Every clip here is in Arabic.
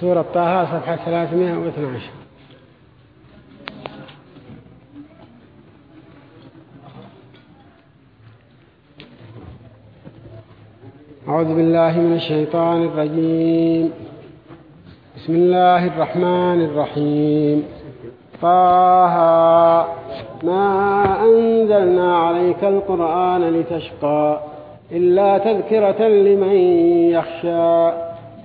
سورة طه صفحة 312 أعوذ بالله من الشيطان الرجيم. بسم الله الرحمن الرحيم. طه ما أنزلنا عليك القرآن لتشقى إلا تذكرة لمن يخشى.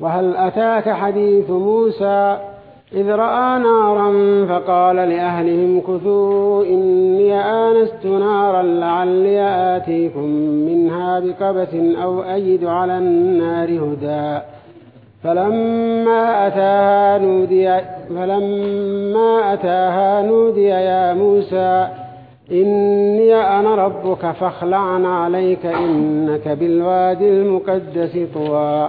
وهل أتاك حديث موسى إذ رأى نارا فقال لأهلهم كثوا إني آنست نارا لعلي آتيكم منها بقبس أو أجد على النار هدى. فلما أتاها نودي, فلما أتاها نودي يا موسى إني أنا ربك فاخلعن عليك إنك بالوادي المقدس طوى.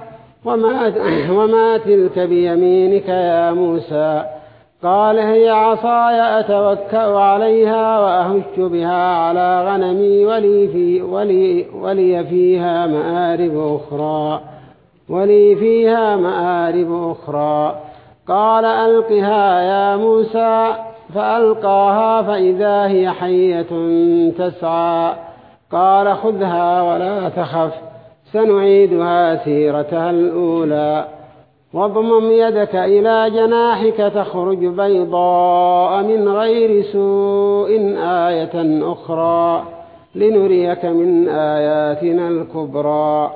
وما, وما تلك بيمينك يا موسى. قال هي عصاي أتوكأ عليها وأهش بها على غنمي ولي, في ولي, ولي فيها مآرب أخرى. ولي فيها مآرب أخرى. قال ألقها يا موسى. فألقاها فإذا هي حية تسعى. قال خذها ولا تخف. سنعيدها سيرتها الأولى. واضمم يدك إلى جناحك تخرج بيضاء من غير سوء آية أخرى لنريك من آياتنا الكبرى.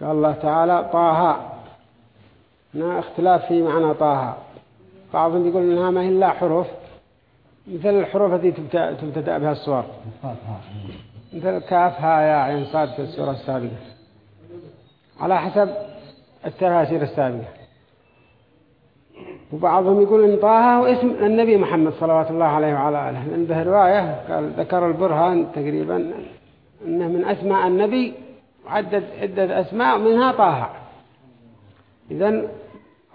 قال الله تعالى طه. هنا اختلاف في معنى طه. بعضهم يقول إنها ما هي إلا حروف. مثل الحروف التي تبتدأ بها الصور. مثل كاف ها يا عين صاد في السورة السابقة. على حسب التفاسير السابقة. وبعضهم يقول إن طه هو اسم النبي محمد صلوات الله عليه وعلى آله. لأن به رواية قال ذكر البرهان تقريبا أنه من أسماء النبي عدد عدة أسماء منها طه. إذن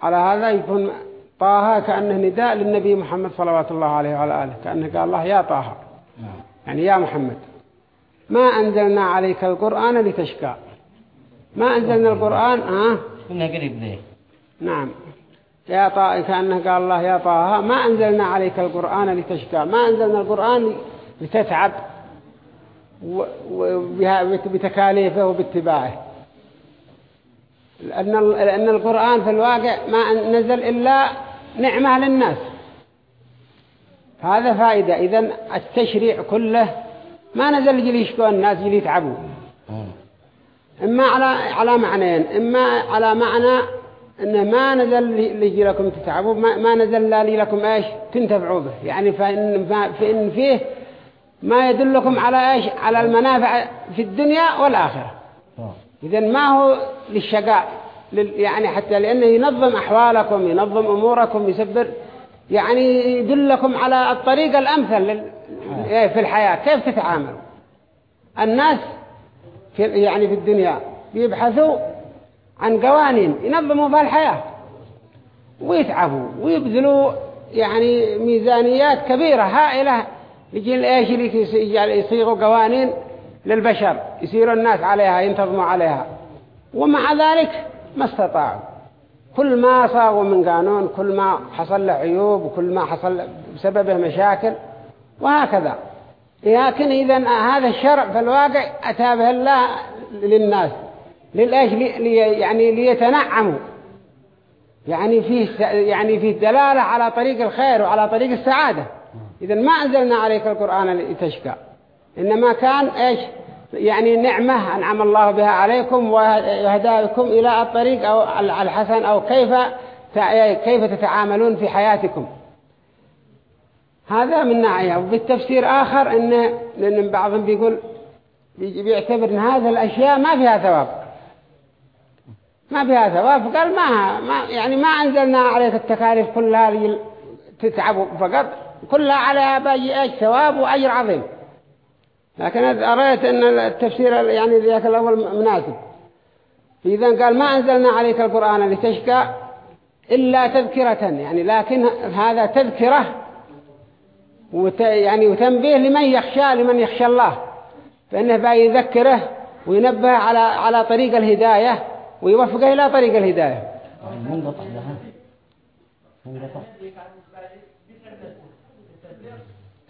على هذا يكون طه كأنه نداء للنبي محمد صلوات الله عليه وعلى آله. كأنه قال الله يا طه يعني يا محمد. ما أنزلنا عليك القرآن لتشكى ما أنزلنا القرآن آه؟ كنا قريب ذي نعم. يا طه كأنه قال الله يا طه ما أنزلنا عليك القرآن لتشكى ما أنزلنا القرآن لتتعب بتكاليفه وباتباعه. لأن القرآن في الواقع ما نزل إلا نعمة للناس هذا فائدة. إذا التشريع كله ما نزل يجي يشكو الناس يجي يتعبوا. إما على على معنيين. إما على معنى إنه ما نزل ليجي لكم تتعبوا. ما, ما نزل لي لكم إيش تنتفعوا به. يعني فإن, فإن فيه ما يدلكم على إيش؟ على المنافع في الدنيا والآخرة. إذا ما هو للشقاء. يعني حتى لأنه ينظم أحوالكم ينظم أموركم يسبر يعني يدلكم على الطريقة الأمثل في الحياة. كيف تتعاملوا؟ الناس في يعني في الدنيا بيبحثوا عن قوانين ينظموا بها الحياة. ويتعبوا ويبذلوا يعني ميزانيات كبيرة هائلة. يجي إيش اللي يصيغوا قوانين للبشر يصير الناس عليها ينتظموا عليها. ومع ذلك ما استطاعوا. كل ما صاغوا من قانون كل ما حصل له عيوب وكل ما حصل بسببه مشاكل وهكذا. لكن إذا هذا الشرع في الواقع أتى به الله للناس. للإيش؟ لي يعني ليتنعموا. يعني فيه يعني فيه دلالة على طريق الخير وعلى طريق السعادة. إذا ما أنزلنا عليك القرآن لتشكى إنما كان إيش؟ يعني نعمة أنعم الله بها عليكم وهداكم إلى الطريق أو الحسن أو كيف كيف تتعاملون في حياتكم. هذا من ناحية. وبالتفسير آخر إن لأن بعضهم بيقول بيعتبر أن هذه الأشياء ما فيها ثواب. ما فيها ثواب. قال ما, ما يعني ما أنزلنا عليك التكاليف كلها تتعبوا فقط. كلها عليها باجي إيش؟ ثواب وأجر عظيم. لكن أريت أن التفسير يعني ذاك الأول مناسب. إذا قال ما أنزلنا عليك القرآن لتشكى إلا تذكرة يعني لكن هذا تذكرة وت يعني وتنبيه لمن يخشى لمن يخشى الله. فإنه يذكره وينبه على على طريق الهداية ويوفقه إلى طريق الهداية. منقطع لها منقطع.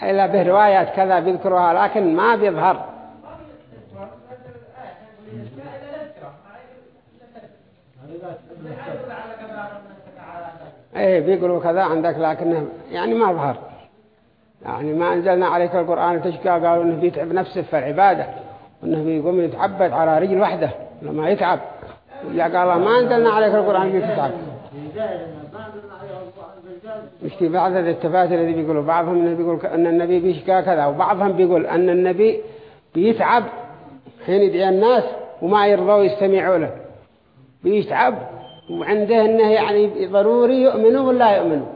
إلا به روايات كذا بيذكروها لكن ما بيظهر. إيه بيقولوا كذا عندك لكنه يعني ما ظهر. يعني ما أنزلنا عليك القرآن تشكى قالوا إنه بيتعب نفسه في العبادة وإنه بيقوم يتعبد على رجل واحدة لما يتعب. قال ما أنزلنا عليك القرآن بيتعب بعض التفاسير الذي بيقولوا بعضهم إنه بيقول أن النبي بيشكى كذا وبعضهم بيقول أن النبي بيتعب حين يدعي الناس وما يرضوا يستمعوا له. بيتعب وعنده إنه يعني ضروري يؤمنوا ولا يؤمنوا.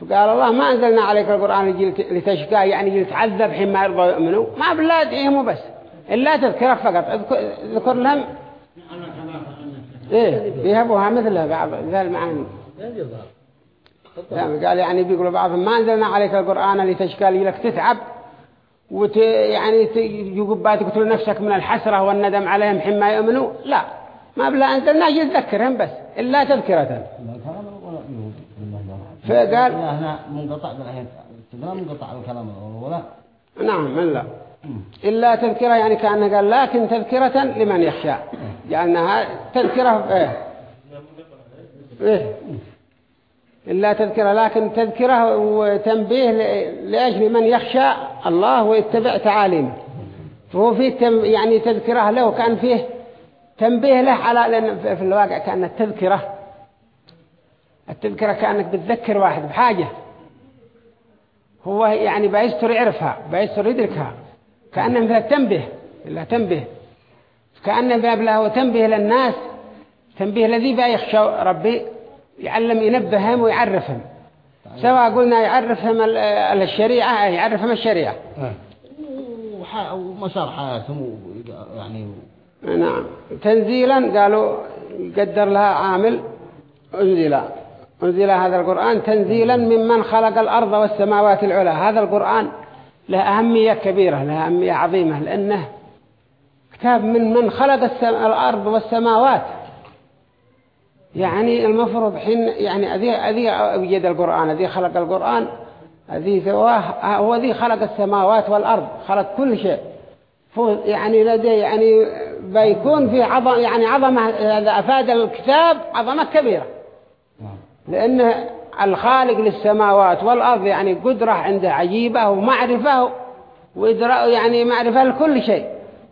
فقال الله ما أنزلنا عليك القرآن لتشكى يعني لتعذب حين ما يرضوا يؤمنوا. ما بالله ادعيهم بس إلا تذكرة فقط. اذكر لهم. إيه بيهبوها مثلها بعض ذا المعاني. قال يعني بيقولوا بعضهم ما أنزلنا عليك القرآن لتشكى لك تتعب وت يعني يقبات تقتل نفسك من الحسرة والندم عليهم حين ما يؤمنوا. لا ما بلا أنزلنا يذكرهم بس إلا تذكرة. فقال هنا منقطع منقطع الكلام ولا. نعم من لا. إلا تذكرة يعني كأنه قال لكن تذكرة لمن يخشى. جعلناها تذكرة إيه. إيه. إلا تذكرة لكن تذكرة وتنبيه لأجل من يخشى الله ويتبع تعاليمه. فهو فيه يعني تذكرة له كأن فيه تنبيه له على لأن في الواقع كأن التذكرة التذكرة كأنك بتذكر واحد بحاجة. هو يعني بيستر يعرفها بيستر يدركها كأنه مثل التنبيه إلا تنبيه. كأنه باب له تنبيه للناس تنبيه الذي بيخشى ربي. يعلم ينبههم ويعرفهم. سواء قلنا يعرفهم الشريعة يعرفهم الشريعة. ومسار حياتهم يعني نعم. تنزيلا قالوا قدر لها عامل أنزل. أنزل هذا القرآن تنزيلا ممن خلق الأرض والسماوات العلى. هذا القرآن له أهمية كبيرة له أهمية عظيمة لأنه كتاب من من خلق الأرض والسماوات. يعني المفروض حين يعني أذي أذي أوجد القرآن أذي خلق القرآن أذي سواه هو ذي خلق السماوات والأرض خلق كل شيء. يعني لدي يعني بيكون في عظم يعني عظمة هذا أفاد الكتاب عظمة كبيرة. لأن الخالق للسماوات والأرض يعني قدرة عنده عجيبة ومعرفة وإدراء يعني معرفة لكل شيء.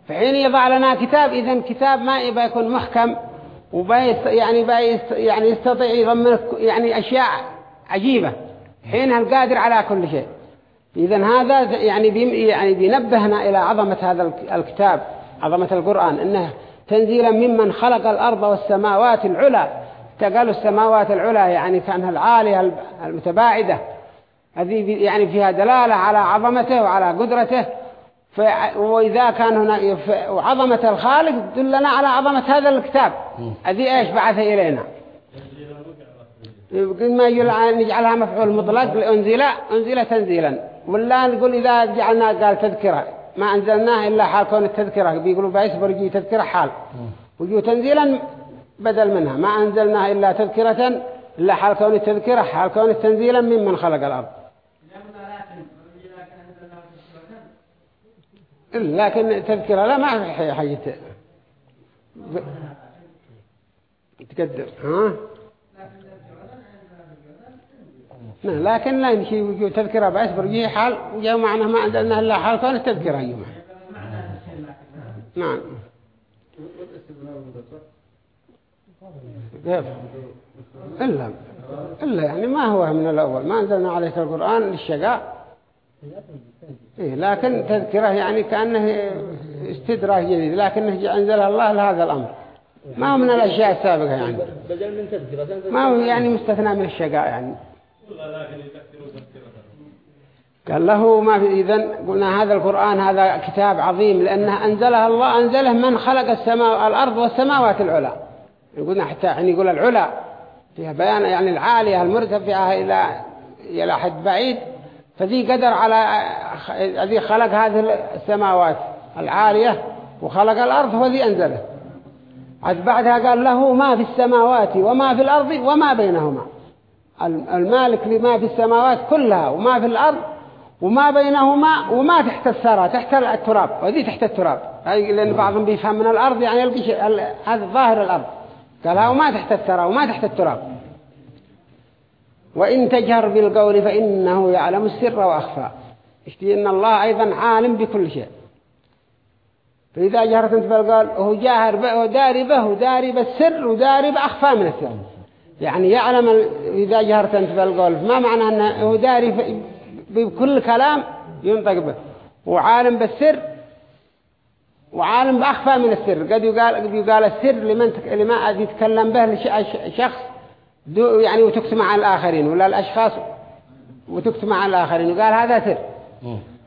فحين يضع لنا كتاب إذا كتاب ما يبقى يكون محكم. وبيست يعني بيست يعني يستطيع يضمن يعني أشياء عجيبة. حينها القادر على كل شيء. إذا هذا يعني بي يعني بينبهنا إلى عظمة هذا الكتاب عظمة القرآن إنه تنزيلا ممن خلق الأرض والسماوات العلى. تقال السماوات العلى يعني كأنها العالية المتباعدة. هذه يعني فيها دلالة على عظمته وعلى قدرته. وإذا كان هنا وعظمة الخالق دلنا على عظمة هذا الكتاب. هذه إيش بعث إلينا؟ ما نجعلها مفعول مطلق لأنزل أنزل تنزيلا. ولا نقول إذا جعلنا قال تذكرة. ما أنزلناه إلا حال كون التذكرة. بيقولوا بايس برجي تذكرة حال. وجو تنزيلا بدل منها. ما أنزلناه إلا تذكرة إلا حال كون التذكرة حال كون تنزيلا ممن خلق الأرض. لكن تذكرة لا ما في حاجة تقدم ها؟ لكن لا يمشي ويجي تذكرة بس برجي حال وجاء معنا ما عندنا إلا حال كان تذكرة يوم نعم. كيف إلا إلا يعني ما هو من الأول ما أنزلنا عليك القرآن للشقاء. إيه لكن تذكرة يعني كأنه استدراج جديد لكنه أنزلها الله لهذا الأمر. ما هو من الأشياء السابقة يعني. ما هو يعني مستثنى من الشقاء يعني. قال له ما في إذن قلنا هذا القرآن هذا كتاب عظيم لأنه أنزله الله أنزله من خلق السماء الأرض والسماوات العلى. قلنا حتى يعني يقول العلى فيها بيان يعني العالية المرتفعة إلى إلى حد بعيد. فذي قدر على ذي خلق هذه السماوات العالية وخلق الأرض هو ذي أنزله. عاد بعدها قال له ما في السماوات وما في الأرض وما بينهما. المالك لما في السماوات كلها وما في الأرض وما بينهما وما تحت الثرى تحت التراب. وذي تحت التراب. لأن بعضهم بيفهم من الأرض يعني يلقي هذا ظاهر الأرض. قال وما تحت الثرى وما تحت التراب. وإن تجهر بالقول فإنه يعلم السر وأخفى. اشتي إن الله أيضا عالم بكل شيء. فإذا جهرت أنت بالقول هو جاهر به وداري به وداري بالسر وداري بأخفى من السر يعني يعلم إذا جهرت أنت بالقول ما معنى أنه داري بكل كلام ينطق به. وعالم بالسر وعالم بأخفى من السر. قد يقال, قد يقال السر لمن لما يتكلم به لشخص يعني وتكتم مع الآخرين ولا الأشخاص وتكتم مع الآخرين وقال هذا سر.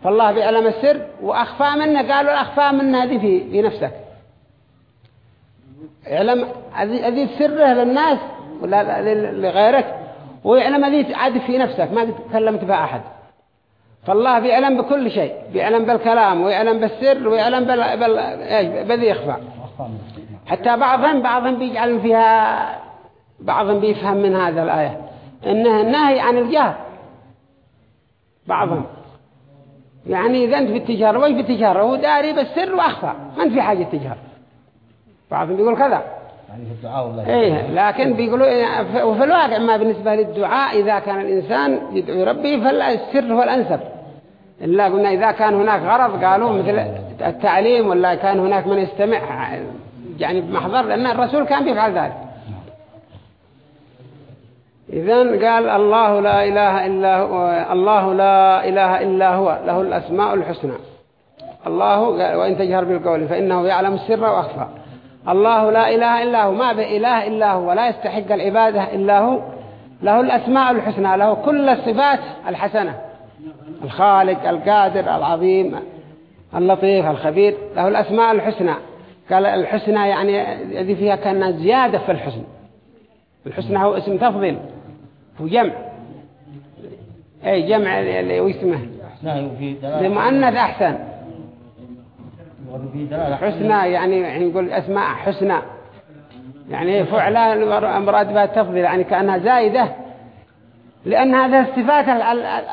فالله بيعلم السر وأخفى منه قالوا الأخفى منه هذه في, في نفسك. يعلم هذه سره للناس ولا لغيرك ويعلم هذه عاد في نفسك ما تكلمت بها أحد. فالله بيعلم بكل شيء بيعلم بالكلام ويعلم بالسر ويعلم بال... بال... بذي يخفى. حتى بعضهم بعضهم بيجعل فيها بعضهم بيفهم من هذا الآية. إنه النهي عن الجهر بعضهم. يعني إذا أنت في التجارة وش في التجارة؟ هو داري بالسر وأخفى. ما أنت في حاجة التجارة بعضهم بيقول كذا. يعني في إيه لكن بيقولوا وفي الواقع ما بالنسبة للدعاء إذا كان الإنسان يدعو ربي فالسر هو الأنسب. إلا قلنا إذا كان هناك غرض قالوا مثل التعليم ولا كان هناك من يستمع يعني بمحضر لأن الرسول كان بيفعل ذلك. إذن قال الله لا إله إلا هو الله لا إله إلا هو له الأسماء الحسنى. الله وإن تجهر بالقول فإنه يعلم السر وأخفى. الله لا إله إلا هو ما بإله إلا هو ولا يستحق العبادة إلا هو له الأسماء الحسنى له كل الصفات الحسنة. الخالق القادر العظيم اللطيف الخبير له الأسماء الحسنى. قال الحسنى يعني هذه فيها كان زيادة في الحسن. الحسنى هو اسم تفضيل. هو جمع. أي جمع واسمه لمؤنث أحسن. حسنى يعني يقول أسماء حسنى يعني فعلا مراد بها التفضيل يعني كأنها زايدة لأن هذه الصفات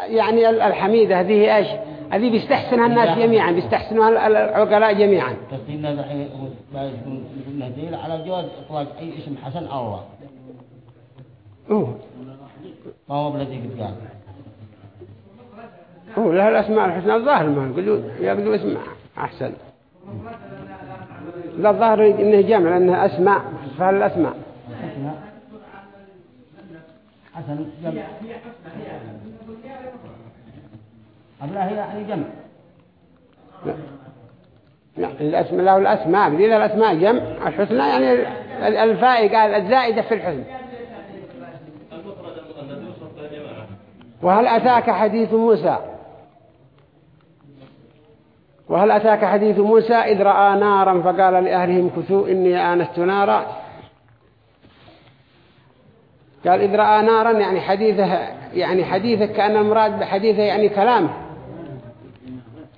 يعني الحميدة هذه إيش؟ هذه بيستحسنها الناس جميعا بيستحسنها العقلاء جميعا. تصديقنا دحين على جواز إطلاق أي اسم حسن الله. أوه. ما هو بلدي قد قال هو له الأسماء الحسنى الظاهر ما يقولوا يقولوا اسم أحسن. لا الظاهر إنه جمع لأنه أسماء فهالأسماء حسن جمع أبلا هي يعني جمع لا الأسماء له الأسماء بديل الأسماء جمع الحسنى يعني الفائق الزائدة في الحسن. وهل أتاك حديث موسى؟ وهل أتاك حديث موسى إذ رأى نارا فقال لأهلهم كثوا إني آنست نارا؟ قال إذ رأى نارا يعني حديثه يعني حديثه كأن المراد بحديثه يعني كلامه.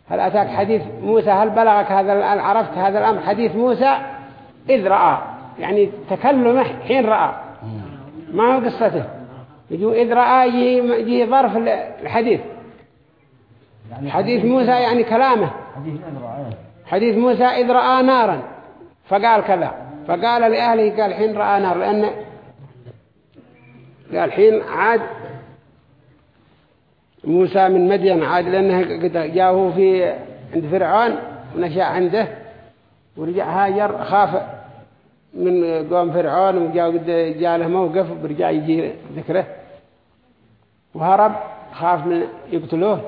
هل أتاك حديث موسى؟ هل بلغك هذا عرفت هذا الأمر؟ حديث موسى إذ رأى يعني تكلمه حين رأى. ما هو قصته؟ يجو إذ رأى يجي ظرف الحديث. حديث موسى يعني كلامه. حديث موسى إذ رأى نارا. فقال كذا. فقال لأهله قال حين رأى نار لأن قال حين عاد موسى من مدين عاد لأنه قد جاءه في عند فرعون ونشأ عنده ورجع هاجر خاف من قوم فرعون وجاء له موقف ورجع يجي ذكره. وهرب خاف من يقتلوه.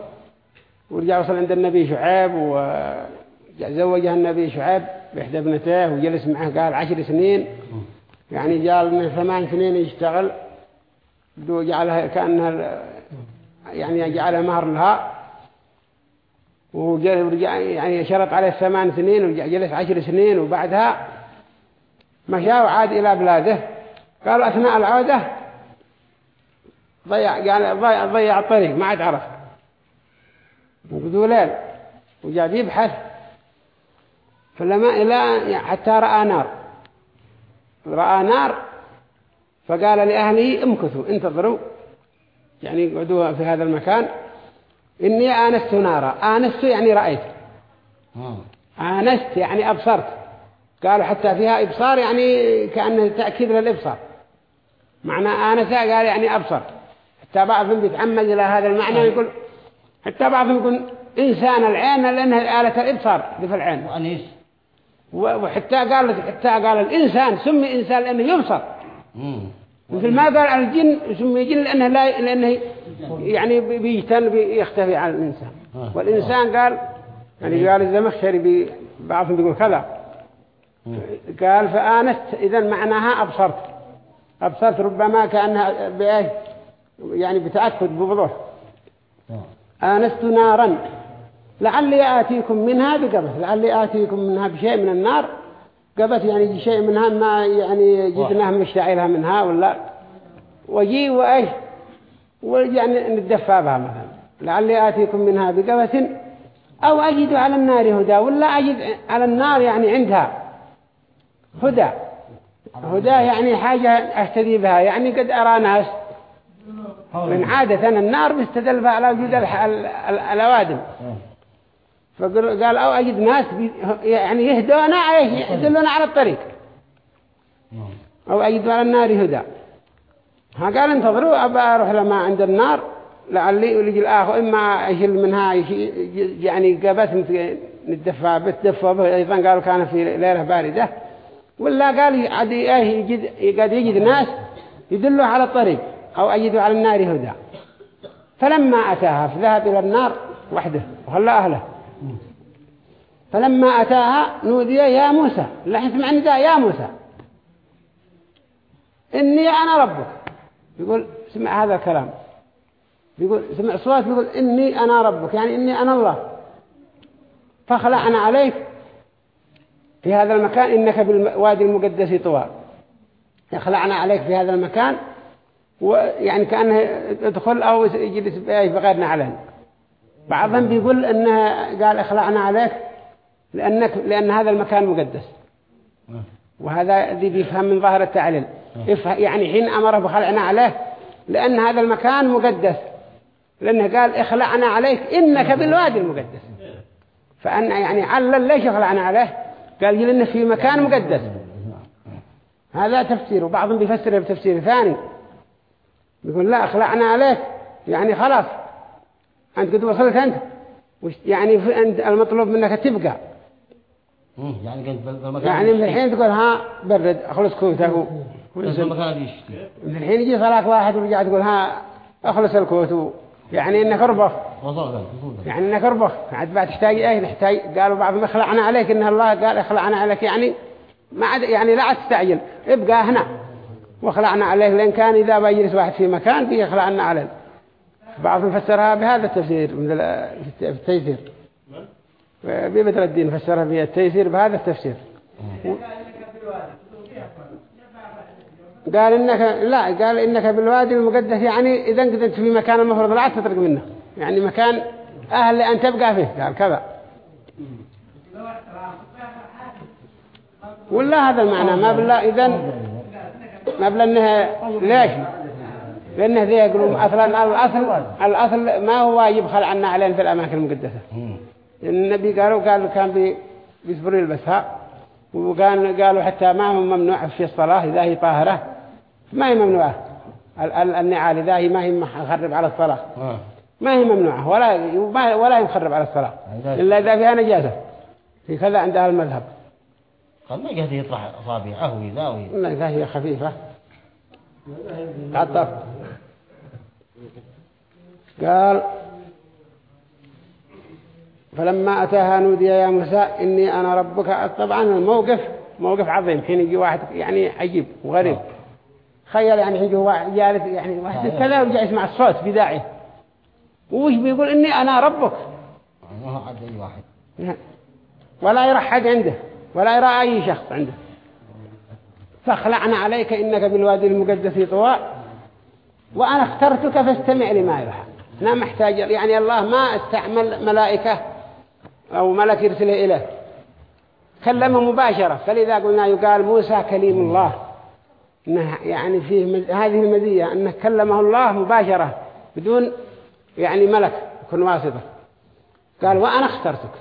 ورجع وصل عند النبي شعيب وزوجها النبي شعيب بإحدى ابنتيه وجلس معه قال عشر سنين. يعني جال من ثمان سنين يشتغل. وجعلها كأنها يعني جعلها مهر لها. ورجع يعني شرط عليه ثمان سنين وجلس عشر سنين. وبعدها مشى وعاد إلى بلاده. قال أثناء العودة ضيع يعني ضيع, ضيع الطريق ما عاد عرف. وقدوا ليل وجاب يبحث. فلما إلى حتى رأى نار. رأى نار فقال لأهله امكثوا انتظروا. يعني اقعدوا في هذا المكان. إني آنست نارا. آنست يعني رأيت. آه. آنست يعني أبصرت. قالوا حتى فيها إبصار يعني كأنه تأكيد للإبصار معنى آنس قال يعني أبصر حتى بعضهم بيتعمد إلى هذا المعنى يقول حتى بعضهم يقول إنسان العين لأنها آلة الإبصار دي في العين وأنيس وحتى قال حتى قال الإنسان سمي إنسان لأنه يبصر. مثل ما قال الجن سمي جن لأنه لا لأنه يعني بي- بيجتن بيختفي عن الإنسان آه. والإنسان قال يعني قال الزمخشري بعضهم بيقول كذا. قال فآنست إذا معناها أبصرت. أبصرت ربما كأنها بإيش يعني بتأكد بوضوح. آنست نارا. لعلي آتيكم منها بقبس لعلي آتيكم منها بشيء من النار. قبس يعني شيء منها ما يعني جدناه مشتعلها منها ولا؟ وجي وإيش ويعني نتدفى بها مثلا. لعلي آتيكم منها بقبس أو أجد على النار هدى ولا أجد على النار يعني عندها. هدى. هدى يعني حاجة أهتدي بها. يعني قد أرى ناس من عادة النار بيستدل بها على وجود الأوادم. آه. فقال قال أو أجد ناس يعني يهدونا يدلونا على الطريق. آه. أو أجد على النار هدى. ها قال انتظروا أبى أروح لما عند النار. لعلي ولجي الآخر. إما أشيل منها يعني قبس نتدفى بتدفى به. أيضا قالوا كان في ليلة باردة. ولا قال يجد قد يجد ناس يدلوا على الطريق أو أجدوا على النار هدى فلما أتاها فذهب إلى النار وحده وخلى أهله. فلما أتاها نودي يا موسى لا سمع نداء يا موسى. إني أنا ربك. يقول سمع هذا الكلام. يقول سمع صوت يقول إني أنا ربك يعني إني أنا الله. فخلعنا عليك. في هذا المكان إنك بالوادي المقدس طوى خلعنا عليك في هذا المكان ويعني كأنه ادخل أو يجلس بغيرنا عليه. بعضهم بيقول إنه قال اخلعنا عليك لأنك لأن هذا المكان مقدس. وهذا ذي بيفهم من ظاهر التعليل. يعني حين أمره بخلعنا عليه لأن هذا المكان مقدس. لأنه قال اخلعنا عليك إنك بالوادي المقدس. فأن يعني علل ليش اخلعنا عليه؟ قال لأنه في مكان مقدس. هذا تفسير وبعضهم بيفسره بتفسير ثاني. يقول لا اخلعنا عليك. يعني خلاص. أنت قد وصلت أنت. يعني أنت المطلوب منك تبقى. مم. يعني قلت يعني من الحين تقول ها برد أخلص يشتي من الحين يجي صلاة واحد ورجع تقول ها أخلص الكوت. يعني وصل قال يعني إنك أربخ. عاد بعد تحتاج إيه؟ نحتاج قالوا بعضهم اخلعنا عليك إن الله قال اخلعنا عليك يعني ما عاد يعني لا تستعجل. ابقى هنا. واخلعنا عليه لأن كان إذا بيجلس واحد في مكان بيخلعنا عليه. بعضهم فسرها بهذا التفسير من التيسير. ببدر الدين فسرها بالتيسير بهذا التفسير. قال إنك لا قال إنك بالوادي المقدس يعني إذا قدرت في مكان المفروض لا تترك منه. يعني مكان أهل أن تبقى فيه. قال كذا. ولا هذا المعنى؟ ما بالله إذا ما بلا إنها ليش؟ لأنه ذي يقولون أصلا الأصل الأصل ما هو واجب خلعنا علينا في الأماكن المقدسة. النبي قالوا قال كان بي يلبسها. وقال قالوا حتى ما هو ممنوع في الصلاة إذا هي طاهرة. ما هي ممنوعة. ال- ال- النعال إذا هي ما هي مخرب على الصلاة. آه. ما هي ممنوعة. ولا ولا هي مخرب على الصلاة. إلا إذا فيها نجاسة. في كذا عند أهل المذهب. قال ما جهد يطلع أصابعه ويذاوي إلا إذا هي خفيفة. تعطف. قال فلما أتاها نودي يا موسى إني أنا ربك. طبعا الموقف موقف عظيم. حين يجي واحد يعني عجيب وغريب. خيال يعني يجي واحد جالس يعني واحد كذا ورجع يسمع الصوت في داعي وش بيقول؟ إني أنا ربك. ما هو عاد أي واحد. ولا يرى حد عنده ولا يرى أي شخص عنده. فاخلعنا عليك إنك بالوادي المقدس طوى. وأنا اخترتك فاستمع لما يوحى أنا محتاج يعني الله ما استعمل ملائكة أو ملك يرسله إليه. كلمه مباشرة. فلذا قلنا يقال موسى كليم الله. إنه يعني فيه مز... هذه المزية أنه كلمه الله مباشرة بدون يعني ملك يكون واسطة. قال وأنا اخترتك.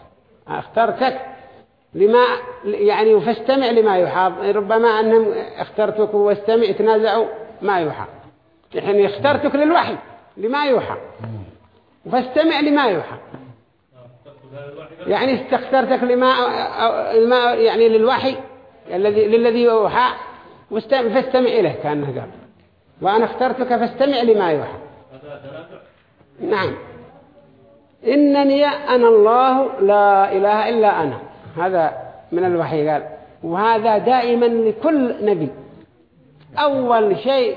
اخترتك لما يعني فاستمع لما يوحى ربما أنهم اخترتك واستمع تنازعوا ما يوحى يعني اخترتك للوحي لما يوحى فاستمع لما يوحى يعني استخترتك لما لما يعني للوحي الذي للذي يوحى. فاستمع إليه كأنه قال. وأنا اخترتك فاستمع لما يوحى. نعم. إنني أنا الله لا إله إلا أنا. هذا من الوحي قال. وهذا دائما لكل نبي. أول شيء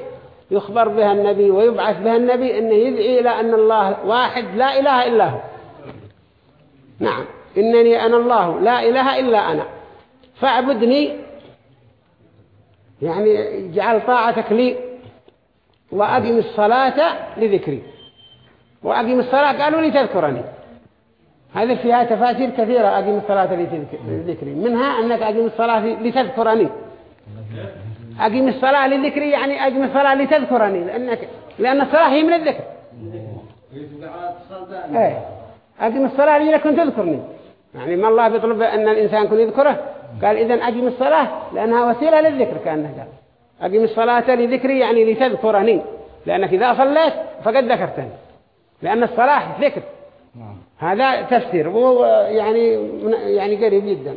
يخبر بها النبي ويبعث بها النبي أنه يدعي إلى أن الله واحد لا إله إلا هو. نعم. إنني أنا الله لا إله إلا أنا. فاعبدني يعني جعل طاعتك لي وأقم الصلاة لذكري. وأقم الصلاة قالوا لي تذكرني هذه فيها تفاسير كثيرة أقم الصلاة لذكري. منها أنك أقم الصلاة لتذكرني. أقم الصلاة لذكري يعني أقم الصلاة لتذكرني لأنك لأن الصلاة هي من الذكر. إيه. أقم الصلاة لأنك تذكرني. يعني ما الله بيطلب أن الإنسان يكون يذكره؟ قال إذن أقم الصلاة لأنها وسيلة للذكر كأنه قال أقم الصلاة لذكري يعني لتذكرني لأنك إذا صليت فقد ذكرتني لأن الصلاة ذكر. هذا تفسير وهو يعني يعني قريب جدا.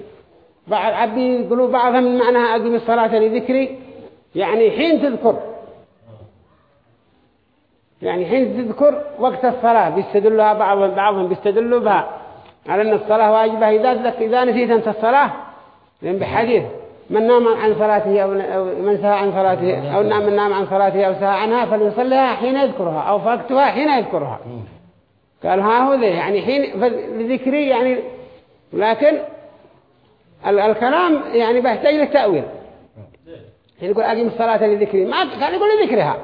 بعض عبي يقولوا بعضهم من معناها أقم الصلاة لذكري يعني حين تذكر. يعني حين تذكر وقت الصلاة بيستدلها بعضهم بعضهم بيستدلوا بها على أن الصلاة واجبة إذا إذا نسيت أنت الصلاة لأن بحديث من نام عن صلاته أو من سهى عن صلاته أو نام من نام عن صلاته أو سهى عنها فليصليها حين يذكرها أو فوقتها حين يذكرها. قال ها هو ذي يعني حين لذكري يعني لكن الكلام يعني بيحتاج للتأويل يعني يقول أقيم الصلاة لذكري. ما كان يقول لذكرها.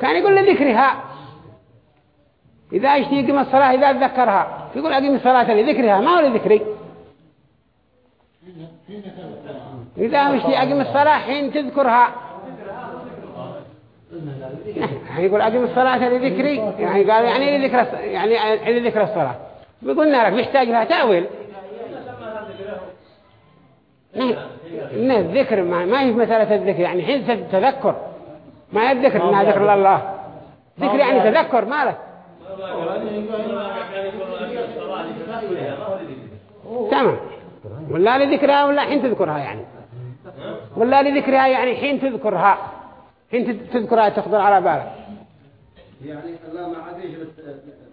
كان يقول لذكرها. إذا يشتي يقيم الصلاة إذا ذكرها. يقول أقيم الصلاة لذكرها. ما هو لذكري؟ إذا يشتي أقيم الصلاة حين تذكرها. يقول أقيم الصلاة لذكري. يعني قال يعني لذكر يعني لذكر الصلاة. بيقولنا لك بيحتاج لها تأويل. إنه الذكر ما, ما هي مسألة الذكر. يعني حين تذكر. ما هي الذكر؟ إنها ذكر الله. ذكر يعني تذكر ما له تمام. ولا لذكرها ولا حين تذكرها يعني. ولا لذكرها يعني حين تذكرها. حين تذكرها تخطر على بالك. يعني الله ما عاديش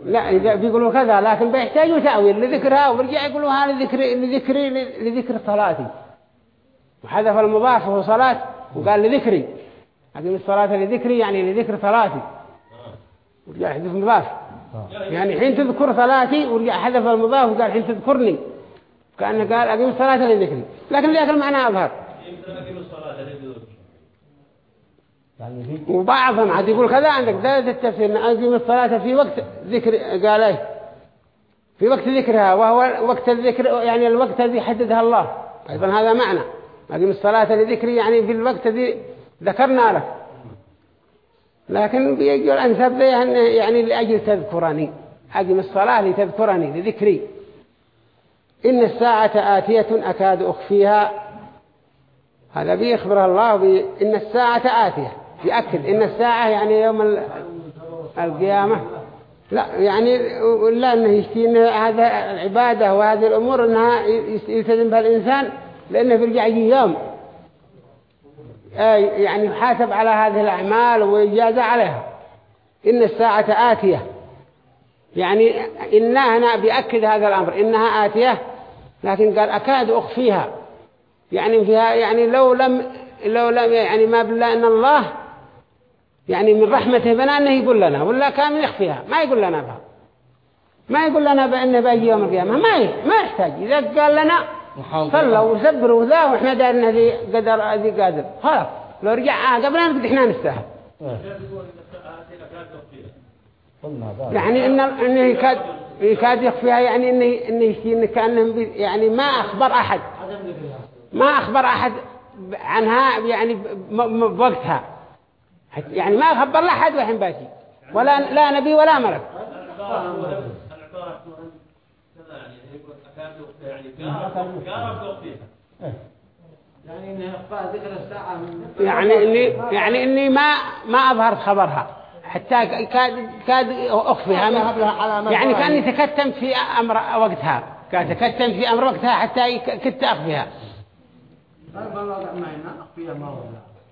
لا إذا بيقولوا كذا لكن بيحتاجوا تأويل لذكرها ورجع يقولوا هذا لذكر لذكر لذكر صلاتي. وحذف المضاف وهو صلاة وقال لذكري. أقيم الصلاة لذكري يعني لذكر صلاتي. ورجع يحذف المضاف. يعني حين تذكر صلاتي ورجع حذف المضاف وقال حين تذكرني. كأنه قال أقيم الصلاة لذكري لكن ذاك المعنى أظهر. وبعضهم عاد يقول كذا عندك ذات التفسير أقيم الصلاة في وقت ذكر قال إيه؟ في وقت ذكرها وهو وقت الذكر يعني الوقت الذي حددها الله. أيضا هذا معنى. أقيم الصلاة لذكري يعني في الوقت الذي ذكرنا لك لكن بيقول أنسب يعني لأجل تذكرني. أقيم الصلاة لتذكرني لذكري. إن الساعة آتية أكاد أخفيها. هذا بيخبر الله بي إن الساعة آتية يأكد إن الساعة يعني يوم ال- القيامة. لا يعني لا أنه يشتي إن هذا العبادة وهذه الأمور أنها يلتزم بها الإنسان لأنه بيرجع يجي يوم. آه، يعني يحاسب على هذه الأعمال ويجازى عليها. إن الساعة آتية. يعني إنها هنا بيأكد هذا الأمر إنها آتية لكن قال أكاد أخفيها. يعني فيها يعني لو لم لو لم يعني ما بالله إن الله يعني من رحمته بنا أنه يقول لنا ولا كان يخفيها ما يقول لنا بها. ما يقول لنا بأنه باجي يوم القيامة ما ما يحتاج. إذا قال لنا صلوا وسبروا ذا وإحنا دارنا ذي قدر ذي قادر. خلاص لو رجع آه قبلنا نقد إحنا نستاهل. ذلك يعني إن إنه يكاد يكاد يخفيها يعني إنه إنه يشتي إنه كأنهم يعني ما أخبر أحد. ما أخبر أحد عنها يعني بوقتها. يعني ما خبر لا أحد وحين باجي ولا لا نبي ولا ملك يعني إنه يعني إني يعني إني ما ما أظهرت خبرها. حتى كاد كاد أخفيها يعني. كأني تكتمت في أمر وقتها. كان تكتمت في أمر وقتها حتى كنت أخفيها. ما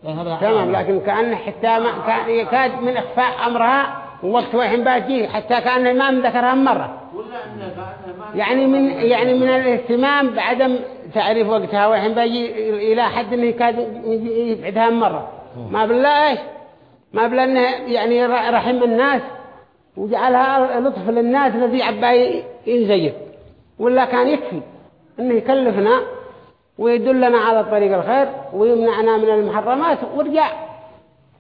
ما تمام لكن كأن حتى ما كأن يكاد من إخفاء أمرها ووقت وحين باجي حتى كأن الإمام ذكرها مرة. ولا إنه كأنه ما يعني من يعني من الاهتمام بعدم تعريف وقتها وحين باجي إلى حد إنه يكاد يبعدها مرة. ما بالله إيش؟ ما بالله إنه يعني رحم الناس وجعلها لطف للناس الذي عبا ينزيف ولا كان يكفي إنه يكلفنا ويدلنا على طريق الخير ويمنعنا من المحرمات. ورجع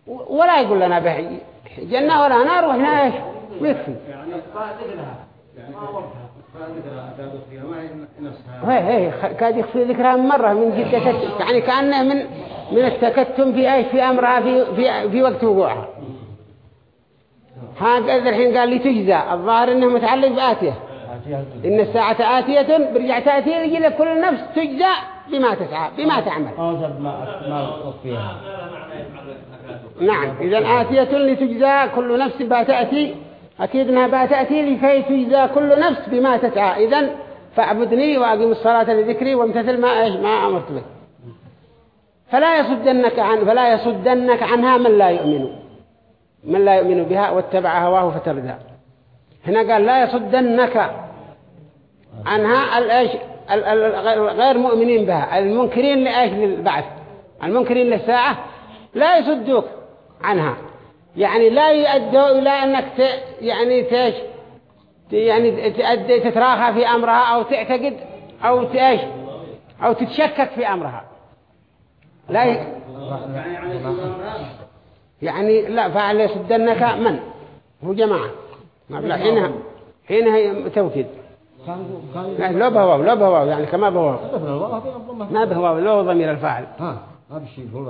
ولا يقول لنا به جنة ولا نار وإحنا إيش ويكفي يعني إخفاء ذكرها ما هي هي كاد يخفي ذكرها مرة من جدة يعني كأنه من من التكتم في إيش في امرها في في في وقت وقوعها. هذا الحين قال لي تجزى. الظاهر إنه متعلق بآتية. إن الساعة آتية برجع تأتي يجي لك كل نفس تجزى بما تسعى بما تعمل. نعم إذا آتية لتجزى كل نفس بتأتي أكيد أنها بتأتي لكي تجزى كل نفس بما تسعى. إذا فاعبدني وأقيم الصلاة لذكري وامتثل ما ما أمرت به. فلا يصدنك عن فلا يصدنك عنها من لا يؤمن. من لا يؤمن بها واتبع هواه فتردى هنا قال لا يصدنك عنها الإيش ال- ال- الغير مؤمنين بها. المنكرين لإيش؟ للبعث. المنكرين للساعة لا يصدوك عنها. يعني لا يؤدوا إلى أنك ت... يعني تش يعني تأدي تتراخى في أمرها أو تعتقد أو تأش أو تتشكك في أمرها. لا ي... يعني لا فعل يصدنك من؟ هو جماعة. ما بلا حينها حينها توكيد. لا لو بهواو لو بهواو يعني كما بهواو. الضمة ما بهواو لو ضمير الفاعل.